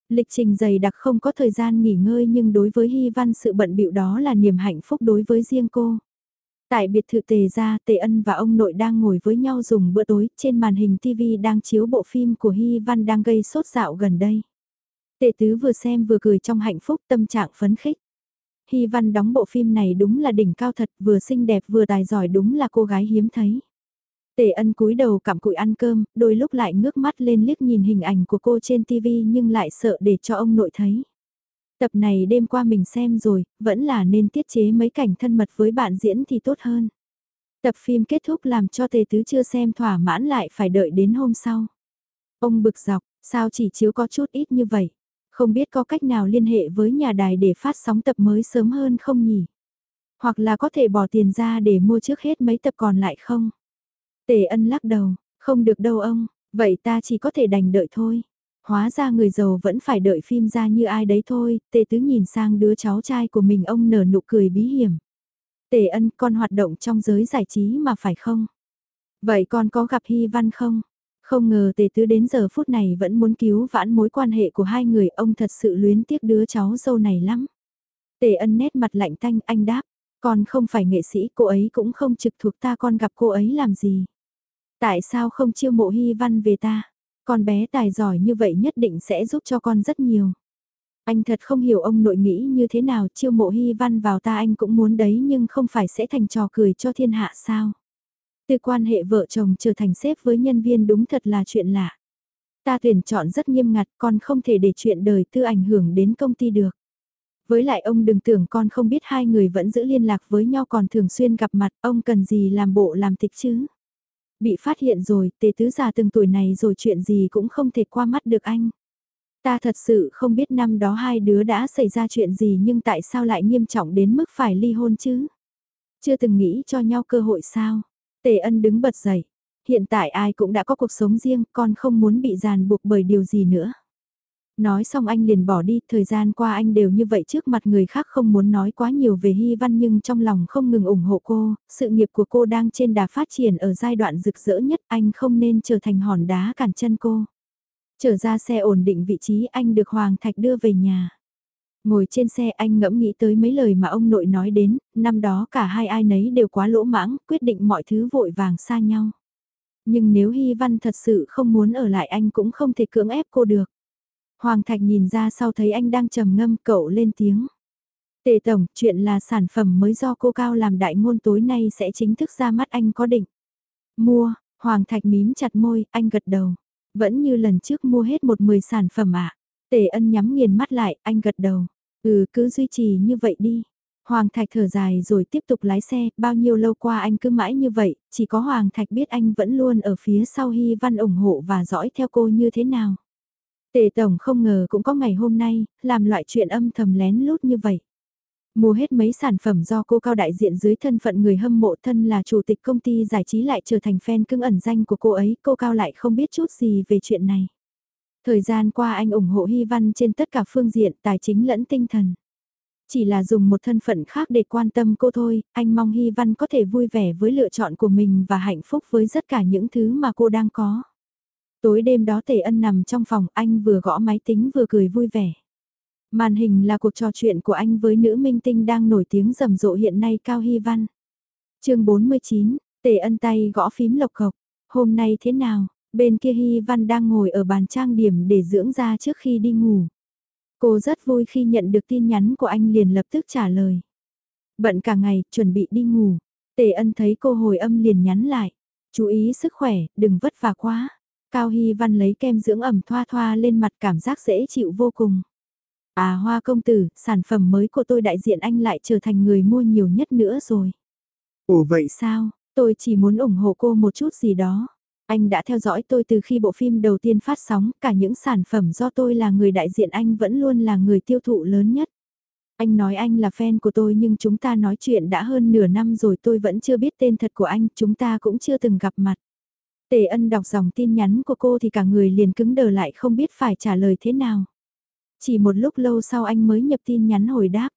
Lịch trình dày đặc không có thời gian nghỉ ngơi nhưng đối với Hy Văn sự bận bịu đó là niềm hạnh phúc đối với riêng cô. Tại biệt thự tề gia, tề ân và ông nội đang ngồi với nhau dùng bữa tối, trên màn hình TV đang chiếu bộ phim của Hy Văn đang gây sốt dạo gần đây. Tề tứ vừa xem vừa cười trong hạnh phúc tâm trạng phấn khích. Hy Văn đóng bộ phim này đúng là đỉnh cao thật, vừa xinh đẹp vừa tài giỏi đúng là cô gái hiếm thấy. Tề ân cúi đầu cặm cụi ăn cơm, đôi lúc lại ngước mắt lên liếc nhìn hình ảnh của cô trên TV nhưng lại sợ để cho ông nội thấy. Tập này đêm qua mình xem rồi, vẫn là nên tiết chế mấy cảnh thân mật với bạn diễn thì tốt hơn. Tập phim kết thúc làm cho tề tứ chưa xem thỏa mãn lại phải đợi đến hôm sau. Ông bực dọc, sao chỉ chiếu có chút ít như vậy? Không biết có cách nào liên hệ với nhà đài để phát sóng tập mới sớm hơn không nhỉ? Hoặc là có thể bỏ tiền ra để mua trước hết mấy tập còn lại không? Tề ân lắc đầu, không được đâu ông, vậy ta chỉ có thể đành đợi thôi. Hóa ra người giàu vẫn phải đợi phim ra như ai đấy thôi, tề tứ nhìn sang đứa cháu trai của mình ông nở nụ cười bí hiểm. Tề ân con hoạt động trong giới giải trí mà phải không? Vậy con có gặp Hy Văn không? Không ngờ tề tứ đến giờ phút này vẫn muốn cứu vãn mối quan hệ của hai người ông thật sự luyến tiếc đứa cháu dâu này lắm. Tề ân nét mặt lạnh tanh anh đáp, con không phải nghệ sĩ cô ấy cũng không trực thuộc ta con gặp cô ấy làm gì. Tại sao không chiêu mộ Hy Văn về ta? Con bé tài giỏi như vậy nhất định sẽ giúp cho con rất nhiều. Anh thật không hiểu ông nội nghĩ như thế nào chiêu mộ Hy Văn vào ta anh cũng muốn đấy nhưng không phải sẽ thành trò cười cho thiên hạ sao. Từ quan hệ vợ chồng trở thành sếp với nhân viên đúng thật là chuyện lạ. Ta tuyển chọn rất nghiêm ngặt con không thể để chuyện đời tư ảnh hưởng đến công ty được. Với lại ông đừng tưởng con không biết hai người vẫn giữ liên lạc với nhau còn thường xuyên gặp mặt, ông cần gì làm bộ làm tịch chứ. Bị phát hiện rồi, tề tứ già từng tuổi này rồi chuyện gì cũng không thể qua mắt được anh. Ta thật sự không biết năm đó hai đứa đã xảy ra chuyện gì nhưng tại sao lại nghiêm trọng đến mức phải ly hôn chứ? Chưa từng nghĩ cho nhau cơ hội sao? Tề ân đứng bật dậy. Hiện tại ai cũng đã có cuộc sống riêng, con không muốn bị ràng buộc bởi điều gì nữa. Nói xong anh liền bỏ đi, thời gian qua anh đều như vậy trước mặt người khác không muốn nói quá nhiều về Hy Văn nhưng trong lòng không ngừng ủng hộ cô, sự nghiệp của cô đang trên đà phát triển ở giai đoạn rực rỡ nhất, anh không nên trở thành hòn đá cản chân cô. Trở ra xe ổn định vị trí anh được Hoàng Thạch đưa về nhà. Ngồi trên xe anh ngẫm nghĩ tới mấy lời mà ông nội nói đến, năm đó cả hai ai nấy đều quá lỗ mãng, quyết định mọi thứ vội vàng xa nhau. Nhưng nếu Hy Văn thật sự không muốn ở lại anh cũng không thể cưỡng ép cô được. Hoàng Thạch nhìn ra sau thấy anh đang trầm ngâm cậu lên tiếng. Tề Tổng, chuyện là sản phẩm mới do cô Cao làm đại ngôn tối nay sẽ chính thức ra mắt anh có định. Mua, Hoàng Thạch mím chặt môi, anh gật đầu. Vẫn như lần trước mua hết một mười sản phẩm ạ. À? Tề ân nhắm nghiền mắt lại, anh gật đầu. Ừ, cứ duy trì như vậy đi. Hoàng Thạch thở dài rồi tiếp tục lái xe, bao nhiêu lâu qua anh cứ mãi như vậy, chỉ có Hoàng Thạch biết anh vẫn luôn ở phía sau Hy Văn ủng hộ và dõi theo cô như thế nào. Tề Tổng không ngờ cũng có ngày hôm nay, làm loại chuyện âm thầm lén lút như vậy. Mua hết mấy sản phẩm do cô cao đại diện dưới thân phận người hâm mộ thân là chủ tịch công ty giải trí lại trở thành fan cưng ẩn danh của cô ấy, cô cao lại không biết chút gì về chuyện này. Thời gian qua anh ủng hộ Hy Văn trên tất cả phương diện tài chính lẫn tinh thần. Chỉ là dùng một thân phận khác để quan tâm cô thôi, anh mong Hy Văn có thể vui vẻ với lựa chọn của mình và hạnh phúc với tất cả những thứ mà cô đang có. Tối đêm đó Tề Ân nằm trong phòng anh vừa gõ máy tính vừa cười vui vẻ. Màn hình là cuộc trò chuyện của anh với nữ minh tinh đang nổi tiếng rầm rộ hiện nay Cao Hy Văn. chương 49, Tề Ân tay gõ phím lộc cộc. Hôm nay thế nào? Bên kia Hy Văn đang ngồi ở bàn trang điểm để dưỡng da trước khi đi ngủ. Cô rất vui khi nhận được tin nhắn của anh liền lập tức trả lời. Bận cả ngày, chuẩn bị đi ngủ. Tề ân thấy cô hồi âm liền nhắn lại. Chú ý sức khỏe, đừng vất vả quá. Cao Hy Văn lấy kem dưỡng ẩm thoa thoa lên mặt cảm giác dễ chịu vô cùng. À hoa công tử, sản phẩm mới của tôi đại diện anh lại trở thành người mua nhiều nhất nữa rồi. Ồ vậy sao, tôi chỉ muốn ủng hộ cô một chút gì đó. Anh đã theo dõi tôi từ khi bộ phim đầu tiên phát sóng, cả những sản phẩm do tôi là người đại diện anh vẫn luôn là người tiêu thụ lớn nhất. Anh nói anh là fan của tôi nhưng chúng ta nói chuyện đã hơn nửa năm rồi tôi vẫn chưa biết tên thật của anh, chúng ta cũng chưa từng gặp mặt. Tề ân đọc dòng tin nhắn của cô thì cả người liền cứng đờ lại không biết phải trả lời thế nào. Chỉ một lúc lâu sau anh mới nhập tin nhắn hồi đáp.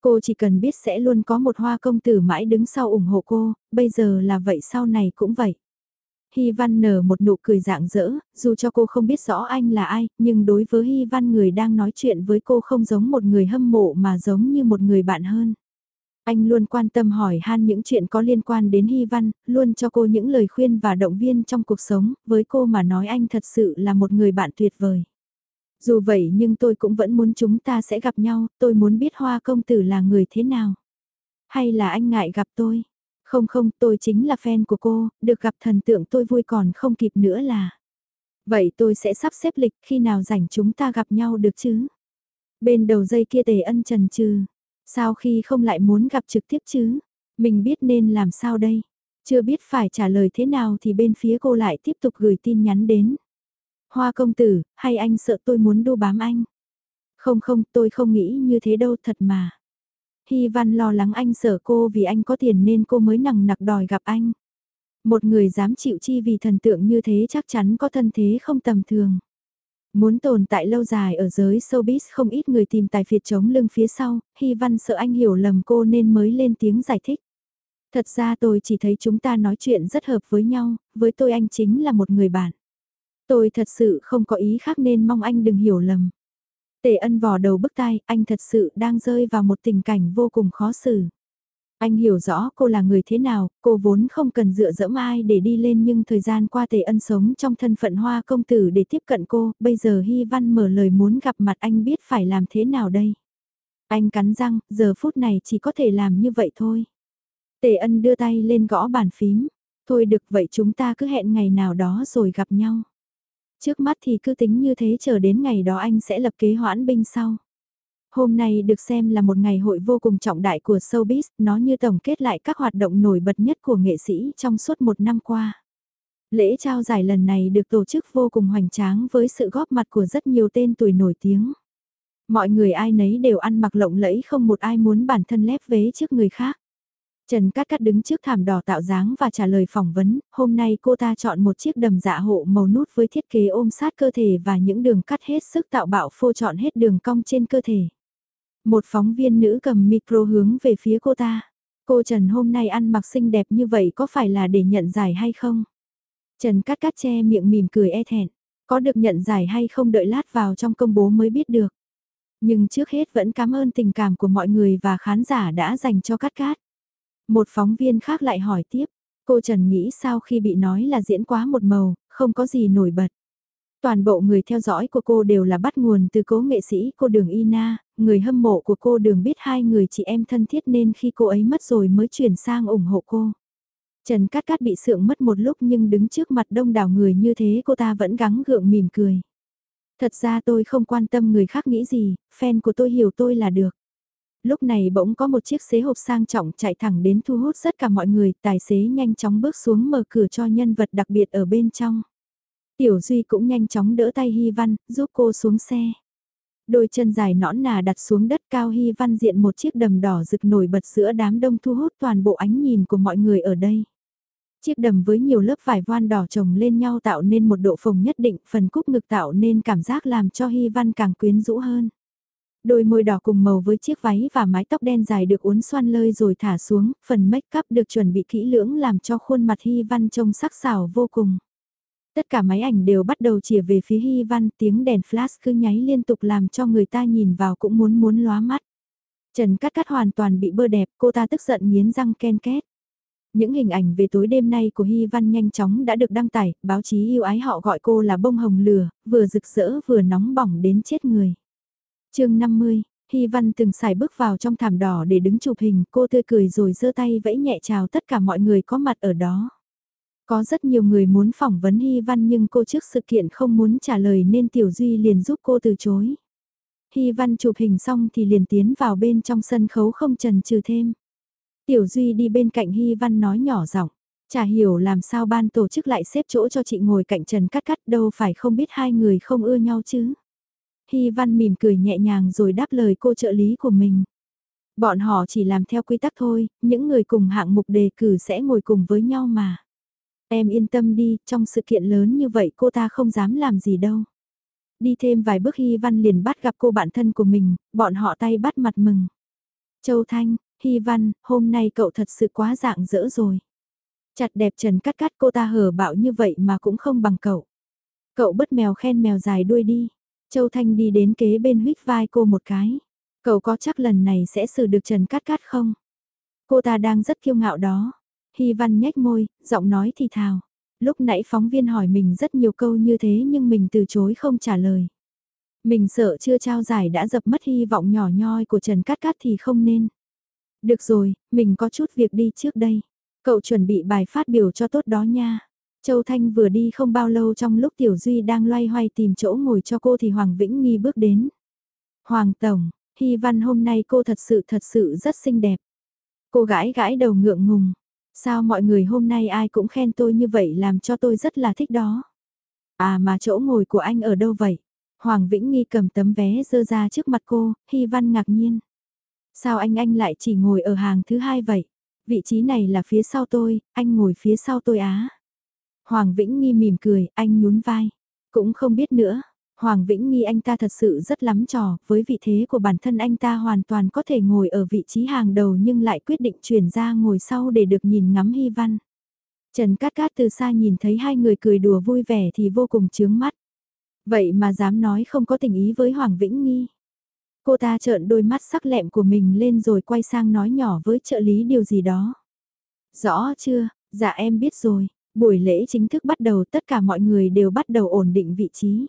Cô chỉ cần biết sẽ luôn có một hoa công tử mãi đứng sau ủng hộ cô, bây giờ là vậy sau này cũng vậy. Hy Văn nở một nụ cười dạng dỡ, dù cho cô không biết rõ anh là ai, nhưng đối với Hy Văn người đang nói chuyện với cô không giống một người hâm mộ mà giống như một người bạn hơn. Anh luôn quan tâm hỏi han những chuyện có liên quan đến Hy Văn, luôn cho cô những lời khuyên và động viên trong cuộc sống, với cô mà nói anh thật sự là một người bạn tuyệt vời. Dù vậy nhưng tôi cũng vẫn muốn chúng ta sẽ gặp nhau, tôi muốn biết Hoa Công Tử là người thế nào. Hay là anh ngại gặp tôi? Không không, tôi chính là fan của cô, được gặp thần tượng tôi vui còn không kịp nữa là. Vậy tôi sẽ sắp xếp lịch khi nào rảnh chúng ta gặp nhau được chứ? Bên đầu dây kia tề ân trần trừ. Sao khi không lại muốn gặp trực tiếp chứ? Mình biết nên làm sao đây? Chưa biết phải trả lời thế nào thì bên phía cô lại tiếp tục gửi tin nhắn đến. Hoa công tử, hay anh sợ tôi muốn đu bám anh? Không không, tôi không nghĩ như thế đâu thật mà. Hy Văn lo lắng anh sợ cô vì anh có tiền nên cô mới nằng nặc đòi gặp anh. Một người dám chịu chi vì thần tượng như thế chắc chắn có thân thế không tầm thường. Muốn tồn tại lâu dài ở giới showbiz không ít người tìm tài phiệt chống lưng phía sau, Hy Văn sợ anh hiểu lầm cô nên mới lên tiếng giải thích. Thật ra tôi chỉ thấy chúng ta nói chuyện rất hợp với nhau, với tôi anh chính là một người bạn. Tôi thật sự không có ý khác nên mong anh đừng hiểu lầm. Tề ân vò đầu bức tai, anh thật sự đang rơi vào một tình cảnh vô cùng khó xử. Anh hiểu rõ cô là người thế nào, cô vốn không cần dựa dẫm ai để đi lên nhưng thời gian qua Tề Ân sống trong thân phận hoa công tử để tiếp cận cô, bây giờ Hy Văn mở lời muốn gặp mặt anh biết phải làm thế nào đây. Anh cắn răng, giờ phút này chỉ có thể làm như vậy thôi. Tề Ân đưa tay lên gõ bàn phím, thôi được vậy chúng ta cứ hẹn ngày nào đó rồi gặp nhau. Trước mắt thì cứ tính như thế chờ đến ngày đó anh sẽ lập kế hoãn binh sau. Hôm nay được xem là một ngày hội vô cùng trọng đại của showbiz, nó như tổng kết lại các hoạt động nổi bật nhất của nghệ sĩ trong suốt một năm qua. Lễ trao giải lần này được tổ chức vô cùng hoành tráng với sự góp mặt của rất nhiều tên tuổi nổi tiếng. Mọi người ai nấy đều ăn mặc lộng lẫy không một ai muốn bản thân lép vế trước người khác. Trần Cát Cát đứng trước thảm đỏ tạo dáng và trả lời phỏng vấn, hôm nay cô ta chọn một chiếc đầm dạ hộ màu nút với thiết kế ôm sát cơ thể và những đường cắt hết sức tạo bạo phô chọn hết đường cong trên cơ thể. Một phóng viên nữ cầm micro hướng về phía cô ta. Cô Trần hôm nay ăn mặc xinh đẹp như vậy có phải là để nhận giải hay không? Trần Cát Cát che miệng mỉm cười e thẹn. Có được nhận giải hay không đợi lát vào trong công bố mới biết được. Nhưng trước hết vẫn cảm ơn tình cảm của mọi người và khán giả đã dành cho Cát Cát. Một phóng viên khác lại hỏi tiếp, cô Trần nghĩ sao khi bị nói là diễn quá một màu, không có gì nổi bật. Toàn bộ người theo dõi của cô đều là bắt nguồn từ cố nghệ sĩ cô Đường Ina, người hâm mộ của cô Đường biết hai người chị em thân thiết nên khi cô ấy mất rồi mới chuyển sang ủng hộ cô. Trần Cát Cát bị sượng mất một lúc nhưng đứng trước mặt đông đảo người như thế cô ta vẫn gắng gượng mỉm cười. Thật ra tôi không quan tâm người khác nghĩ gì, fan của tôi hiểu tôi là được lúc này bỗng có một chiếc xế hộp sang trọng chạy thẳng đến thu hút tất cả mọi người, tài xế nhanh chóng bước xuống mở cửa cho nhân vật đặc biệt ở bên trong. Tiểu Duy cũng nhanh chóng đỡ tay Hy Văn, giúp cô xuống xe. Đôi chân dài nõn nà đặt xuống đất cao Hy Văn diện một chiếc đầm đỏ rực nổi bật giữa đám đông thu hút toàn bộ ánh nhìn của mọi người ở đây. Chiếc đầm với nhiều lớp vải voan đỏ chồng lên nhau tạo nên một độ phồng nhất định, phần cúc ngực tạo nên cảm giác làm cho Hy Văn càng quyến rũ hơn. Đôi môi đỏ cùng màu với chiếc váy và mái tóc đen dài được uốn xoăn lơi rồi thả xuống, phần make up được chuẩn bị kỹ lưỡng làm cho khuôn mặt Hy Văn trông sắc sảo vô cùng. Tất cả máy ảnh đều bắt đầu chìa về phía Hy Văn, tiếng đèn flash cứ nháy liên tục làm cho người ta nhìn vào cũng muốn muốn lóa mắt. Trần Cát Cát hoàn toàn bị bơ đẹp, cô ta tức giận nghiến răng ken két. Những hình ảnh về tối đêm nay của Hy Văn nhanh chóng đã được đăng tải, báo chí yêu ái họ gọi cô là bông hồng lửa, vừa rực rỡ vừa nóng bỏng đến chết người chương 50, Hy Văn từng xài bước vào trong thảm đỏ để đứng chụp hình, cô tươi cười rồi giơ tay vẫy nhẹ chào tất cả mọi người có mặt ở đó. Có rất nhiều người muốn phỏng vấn Hy Văn nhưng cô trước sự kiện không muốn trả lời nên Tiểu Duy liền giúp cô từ chối. Hy Văn chụp hình xong thì liền tiến vào bên trong sân khấu không trần trừ thêm. Tiểu Duy đi bên cạnh Hy Văn nói nhỏ giọng, chả hiểu làm sao ban tổ chức lại xếp chỗ cho chị ngồi cạnh Trần Cắt Cắt đâu phải không biết hai người không ưa nhau chứ. Hy Văn mỉm cười nhẹ nhàng rồi đáp lời cô trợ lý của mình. Bọn họ chỉ làm theo quy tắc thôi, những người cùng hạng mục đề cử sẽ ngồi cùng với nhau mà. Em yên tâm đi, trong sự kiện lớn như vậy cô ta không dám làm gì đâu. Đi thêm vài bước Hy Văn liền bắt gặp cô bạn thân của mình, bọn họ tay bắt mặt mừng. Châu Thanh, Hy Văn, hôm nay cậu thật sự quá dạng dỡ rồi. Chặt đẹp trần cắt cắt cô ta hở bạo như vậy mà cũng không bằng cậu. Cậu bất mèo khen mèo dài đuôi đi. Châu Thanh đi đến kế bên huyết vai cô một cái. Cậu có chắc lần này sẽ xử được Trần Cát Cát không? Cô ta đang rất kiêu ngạo đó. Hy Văn nhếch môi, giọng nói thì thào. Lúc nãy phóng viên hỏi mình rất nhiều câu như thế nhưng mình từ chối không trả lời. Mình sợ chưa trao giải đã dập mất hy vọng nhỏ nhoi của Trần Cát Cát thì không nên. Được rồi, mình có chút việc đi trước đây. Cậu chuẩn bị bài phát biểu cho tốt đó nha. Châu Thanh vừa đi không bao lâu trong lúc Tiểu Duy đang loay hoay tìm chỗ ngồi cho cô thì Hoàng Vĩnh Nghi bước đến. Hoàng Tổng, Hy Văn hôm nay cô thật sự thật sự rất xinh đẹp. Cô gãi gãi đầu ngượng ngùng. Sao mọi người hôm nay ai cũng khen tôi như vậy làm cho tôi rất là thích đó. À mà chỗ ngồi của anh ở đâu vậy? Hoàng Vĩnh Nghi cầm tấm vé dơ ra trước mặt cô, Hy Văn ngạc nhiên. Sao anh anh lại chỉ ngồi ở hàng thứ hai vậy? Vị trí này là phía sau tôi, anh ngồi phía sau tôi á. Hoàng Vĩnh Nghi mỉm cười, anh nhún vai. Cũng không biết nữa, Hoàng Vĩnh Nghi anh ta thật sự rất lắm trò, với vị thế của bản thân anh ta hoàn toàn có thể ngồi ở vị trí hàng đầu nhưng lại quyết định chuyển ra ngồi sau để được nhìn ngắm Hy Văn. Trần Cát Cát từ xa nhìn thấy hai người cười đùa vui vẻ thì vô cùng chướng mắt. Vậy mà dám nói không có tình ý với Hoàng Vĩnh Nghi. Cô ta trợn đôi mắt sắc lẹm của mình lên rồi quay sang nói nhỏ với trợ lý điều gì đó. Rõ chưa, dạ em biết rồi, buổi lễ chính thức bắt đầu, tất cả mọi người đều bắt đầu ổn định vị trí.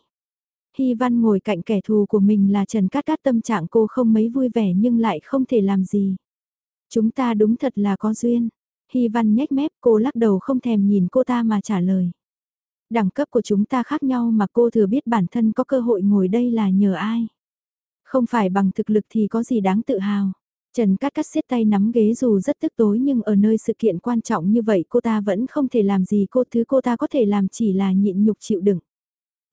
Hy Văn ngồi cạnh kẻ thù của mình là Trần Cát Cát, tâm trạng cô không mấy vui vẻ nhưng lại không thể làm gì. Chúng ta đúng thật là có duyên. Hy Văn nhếch mép, cô lắc đầu không thèm nhìn cô ta mà trả lời. Đẳng cấp của chúng ta khác nhau mà cô thừa biết bản thân có cơ hội ngồi đây là nhờ ai. Không phải bằng thực lực thì có gì đáng tự hào. Trần Cát Cát siết tay nắm ghế dù rất tức tối nhưng ở nơi sự kiện quan trọng như vậy cô ta vẫn không thể làm gì cô thứ cô ta có thể làm chỉ là nhịn nhục chịu đựng.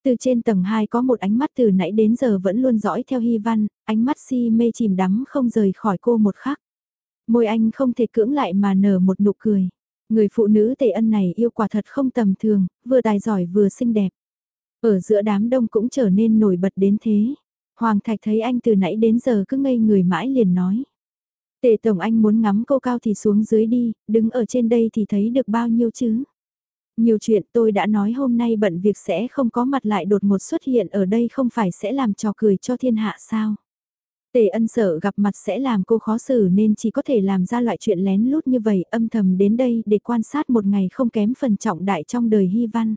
Từ trên tầng 2 có một ánh mắt từ nãy đến giờ vẫn luôn dõi theo Hy Văn, ánh mắt si mê chìm đắm không rời khỏi cô một khắc. Môi anh không thể cưỡng lại mà nở một nụ cười. Người phụ nữ tề ân này yêu quả thật không tầm thường, vừa tài giỏi vừa xinh đẹp. Ở giữa đám đông cũng trở nên nổi bật đến thế. Hoàng Thạch thấy anh từ nãy đến giờ cứ ngây người mãi liền nói. Tề Tổng anh muốn ngắm cô cao thì xuống dưới đi, đứng ở trên đây thì thấy được bao nhiêu chứ. Nhiều chuyện tôi đã nói hôm nay bận việc sẽ không có mặt lại đột ngột xuất hiện ở đây không phải sẽ làm trò cười cho thiên hạ sao. Tề ân sợ gặp mặt sẽ làm cô khó xử nên chỉ có thể làm ra loại chuyện lén lút như vậy âm thầm đến đây để quan sát một ngày không kém phần trọng đại trong đời hy văn.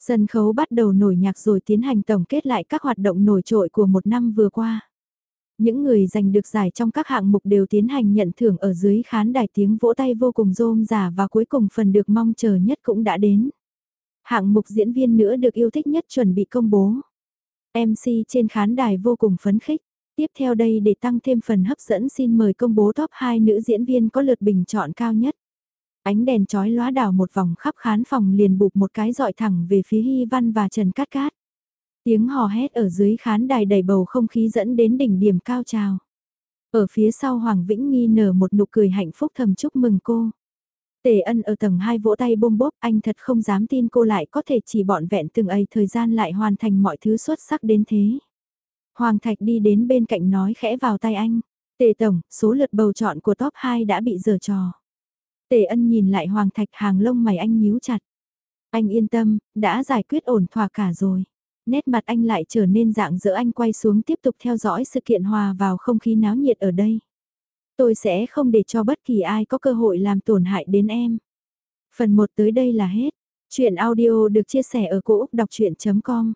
Sân khấu bắt đầu nổi nhạc rồi tiến hành tổng kết lại các hoạt động nổi trội của một năm vừa qua. Những người giành được giải trong các hạng mục đều tiến hành nhận thưởng ở dưới khán đài tiếng vỗ tay vô cùng rôm rả và cuối cùng phần được mong chờ nhất cũng đã đến. Hạng mục diễn viên nữa được yêu thích nhất chuẩn bị công bố. MC trên khán đài vô cùng phấn khích. Tiếp theo đây để tăng thêm phần hấp dẫn xin mời công bố top 2 nữ diễn viên có lượt bình chọn cao nhất. Ánh đèn chói lóa đảo một vòng khắp khán phòng liền bụp một cái dọi thẳng về phía Hy Văn và Trần Cát Cát. Tiếng hò hét ở dưới khán đài đầy bầu không khí dẫn đến đỉnh điểm cao trào. Ở phía sau Hoàng Vĩnh Nghi nở một nụ cười hạnh phúc thầm chúc mừng cô. Tề ân ở tầng 2 vỗ tay bôm bốp anh thật không dám tin cô lại có thể chỉ bọn vẹn từng ấy thời gian lại hoàn thành mọi thứ xuất sắc đến thế. Hoàng Thạch đi đến bên cạnh nói khẽ vào tay anh. Tề Tổng, số lượt bầu chọn của top 2 đã bị dở trò. Tề ân nhìn lại Hoàng Thạch hàng lông mày anh nhíu chặt. Anh yên tâm, đã giải quyết ổn thỏa cả rồi nét mặt anh lại trở nên dạng dỡ anh quay xuống tiếp tục theo dõi sự kiện hòa vào không khí náo nhiệt ở đây. Tôi sẽ không để cho bất kỳ ai có cơ hội làm tổn hại đến em. Phần 1 tới đây là hết. Chuyện audio được chia sẻ ở cỗ đọc chuyện.com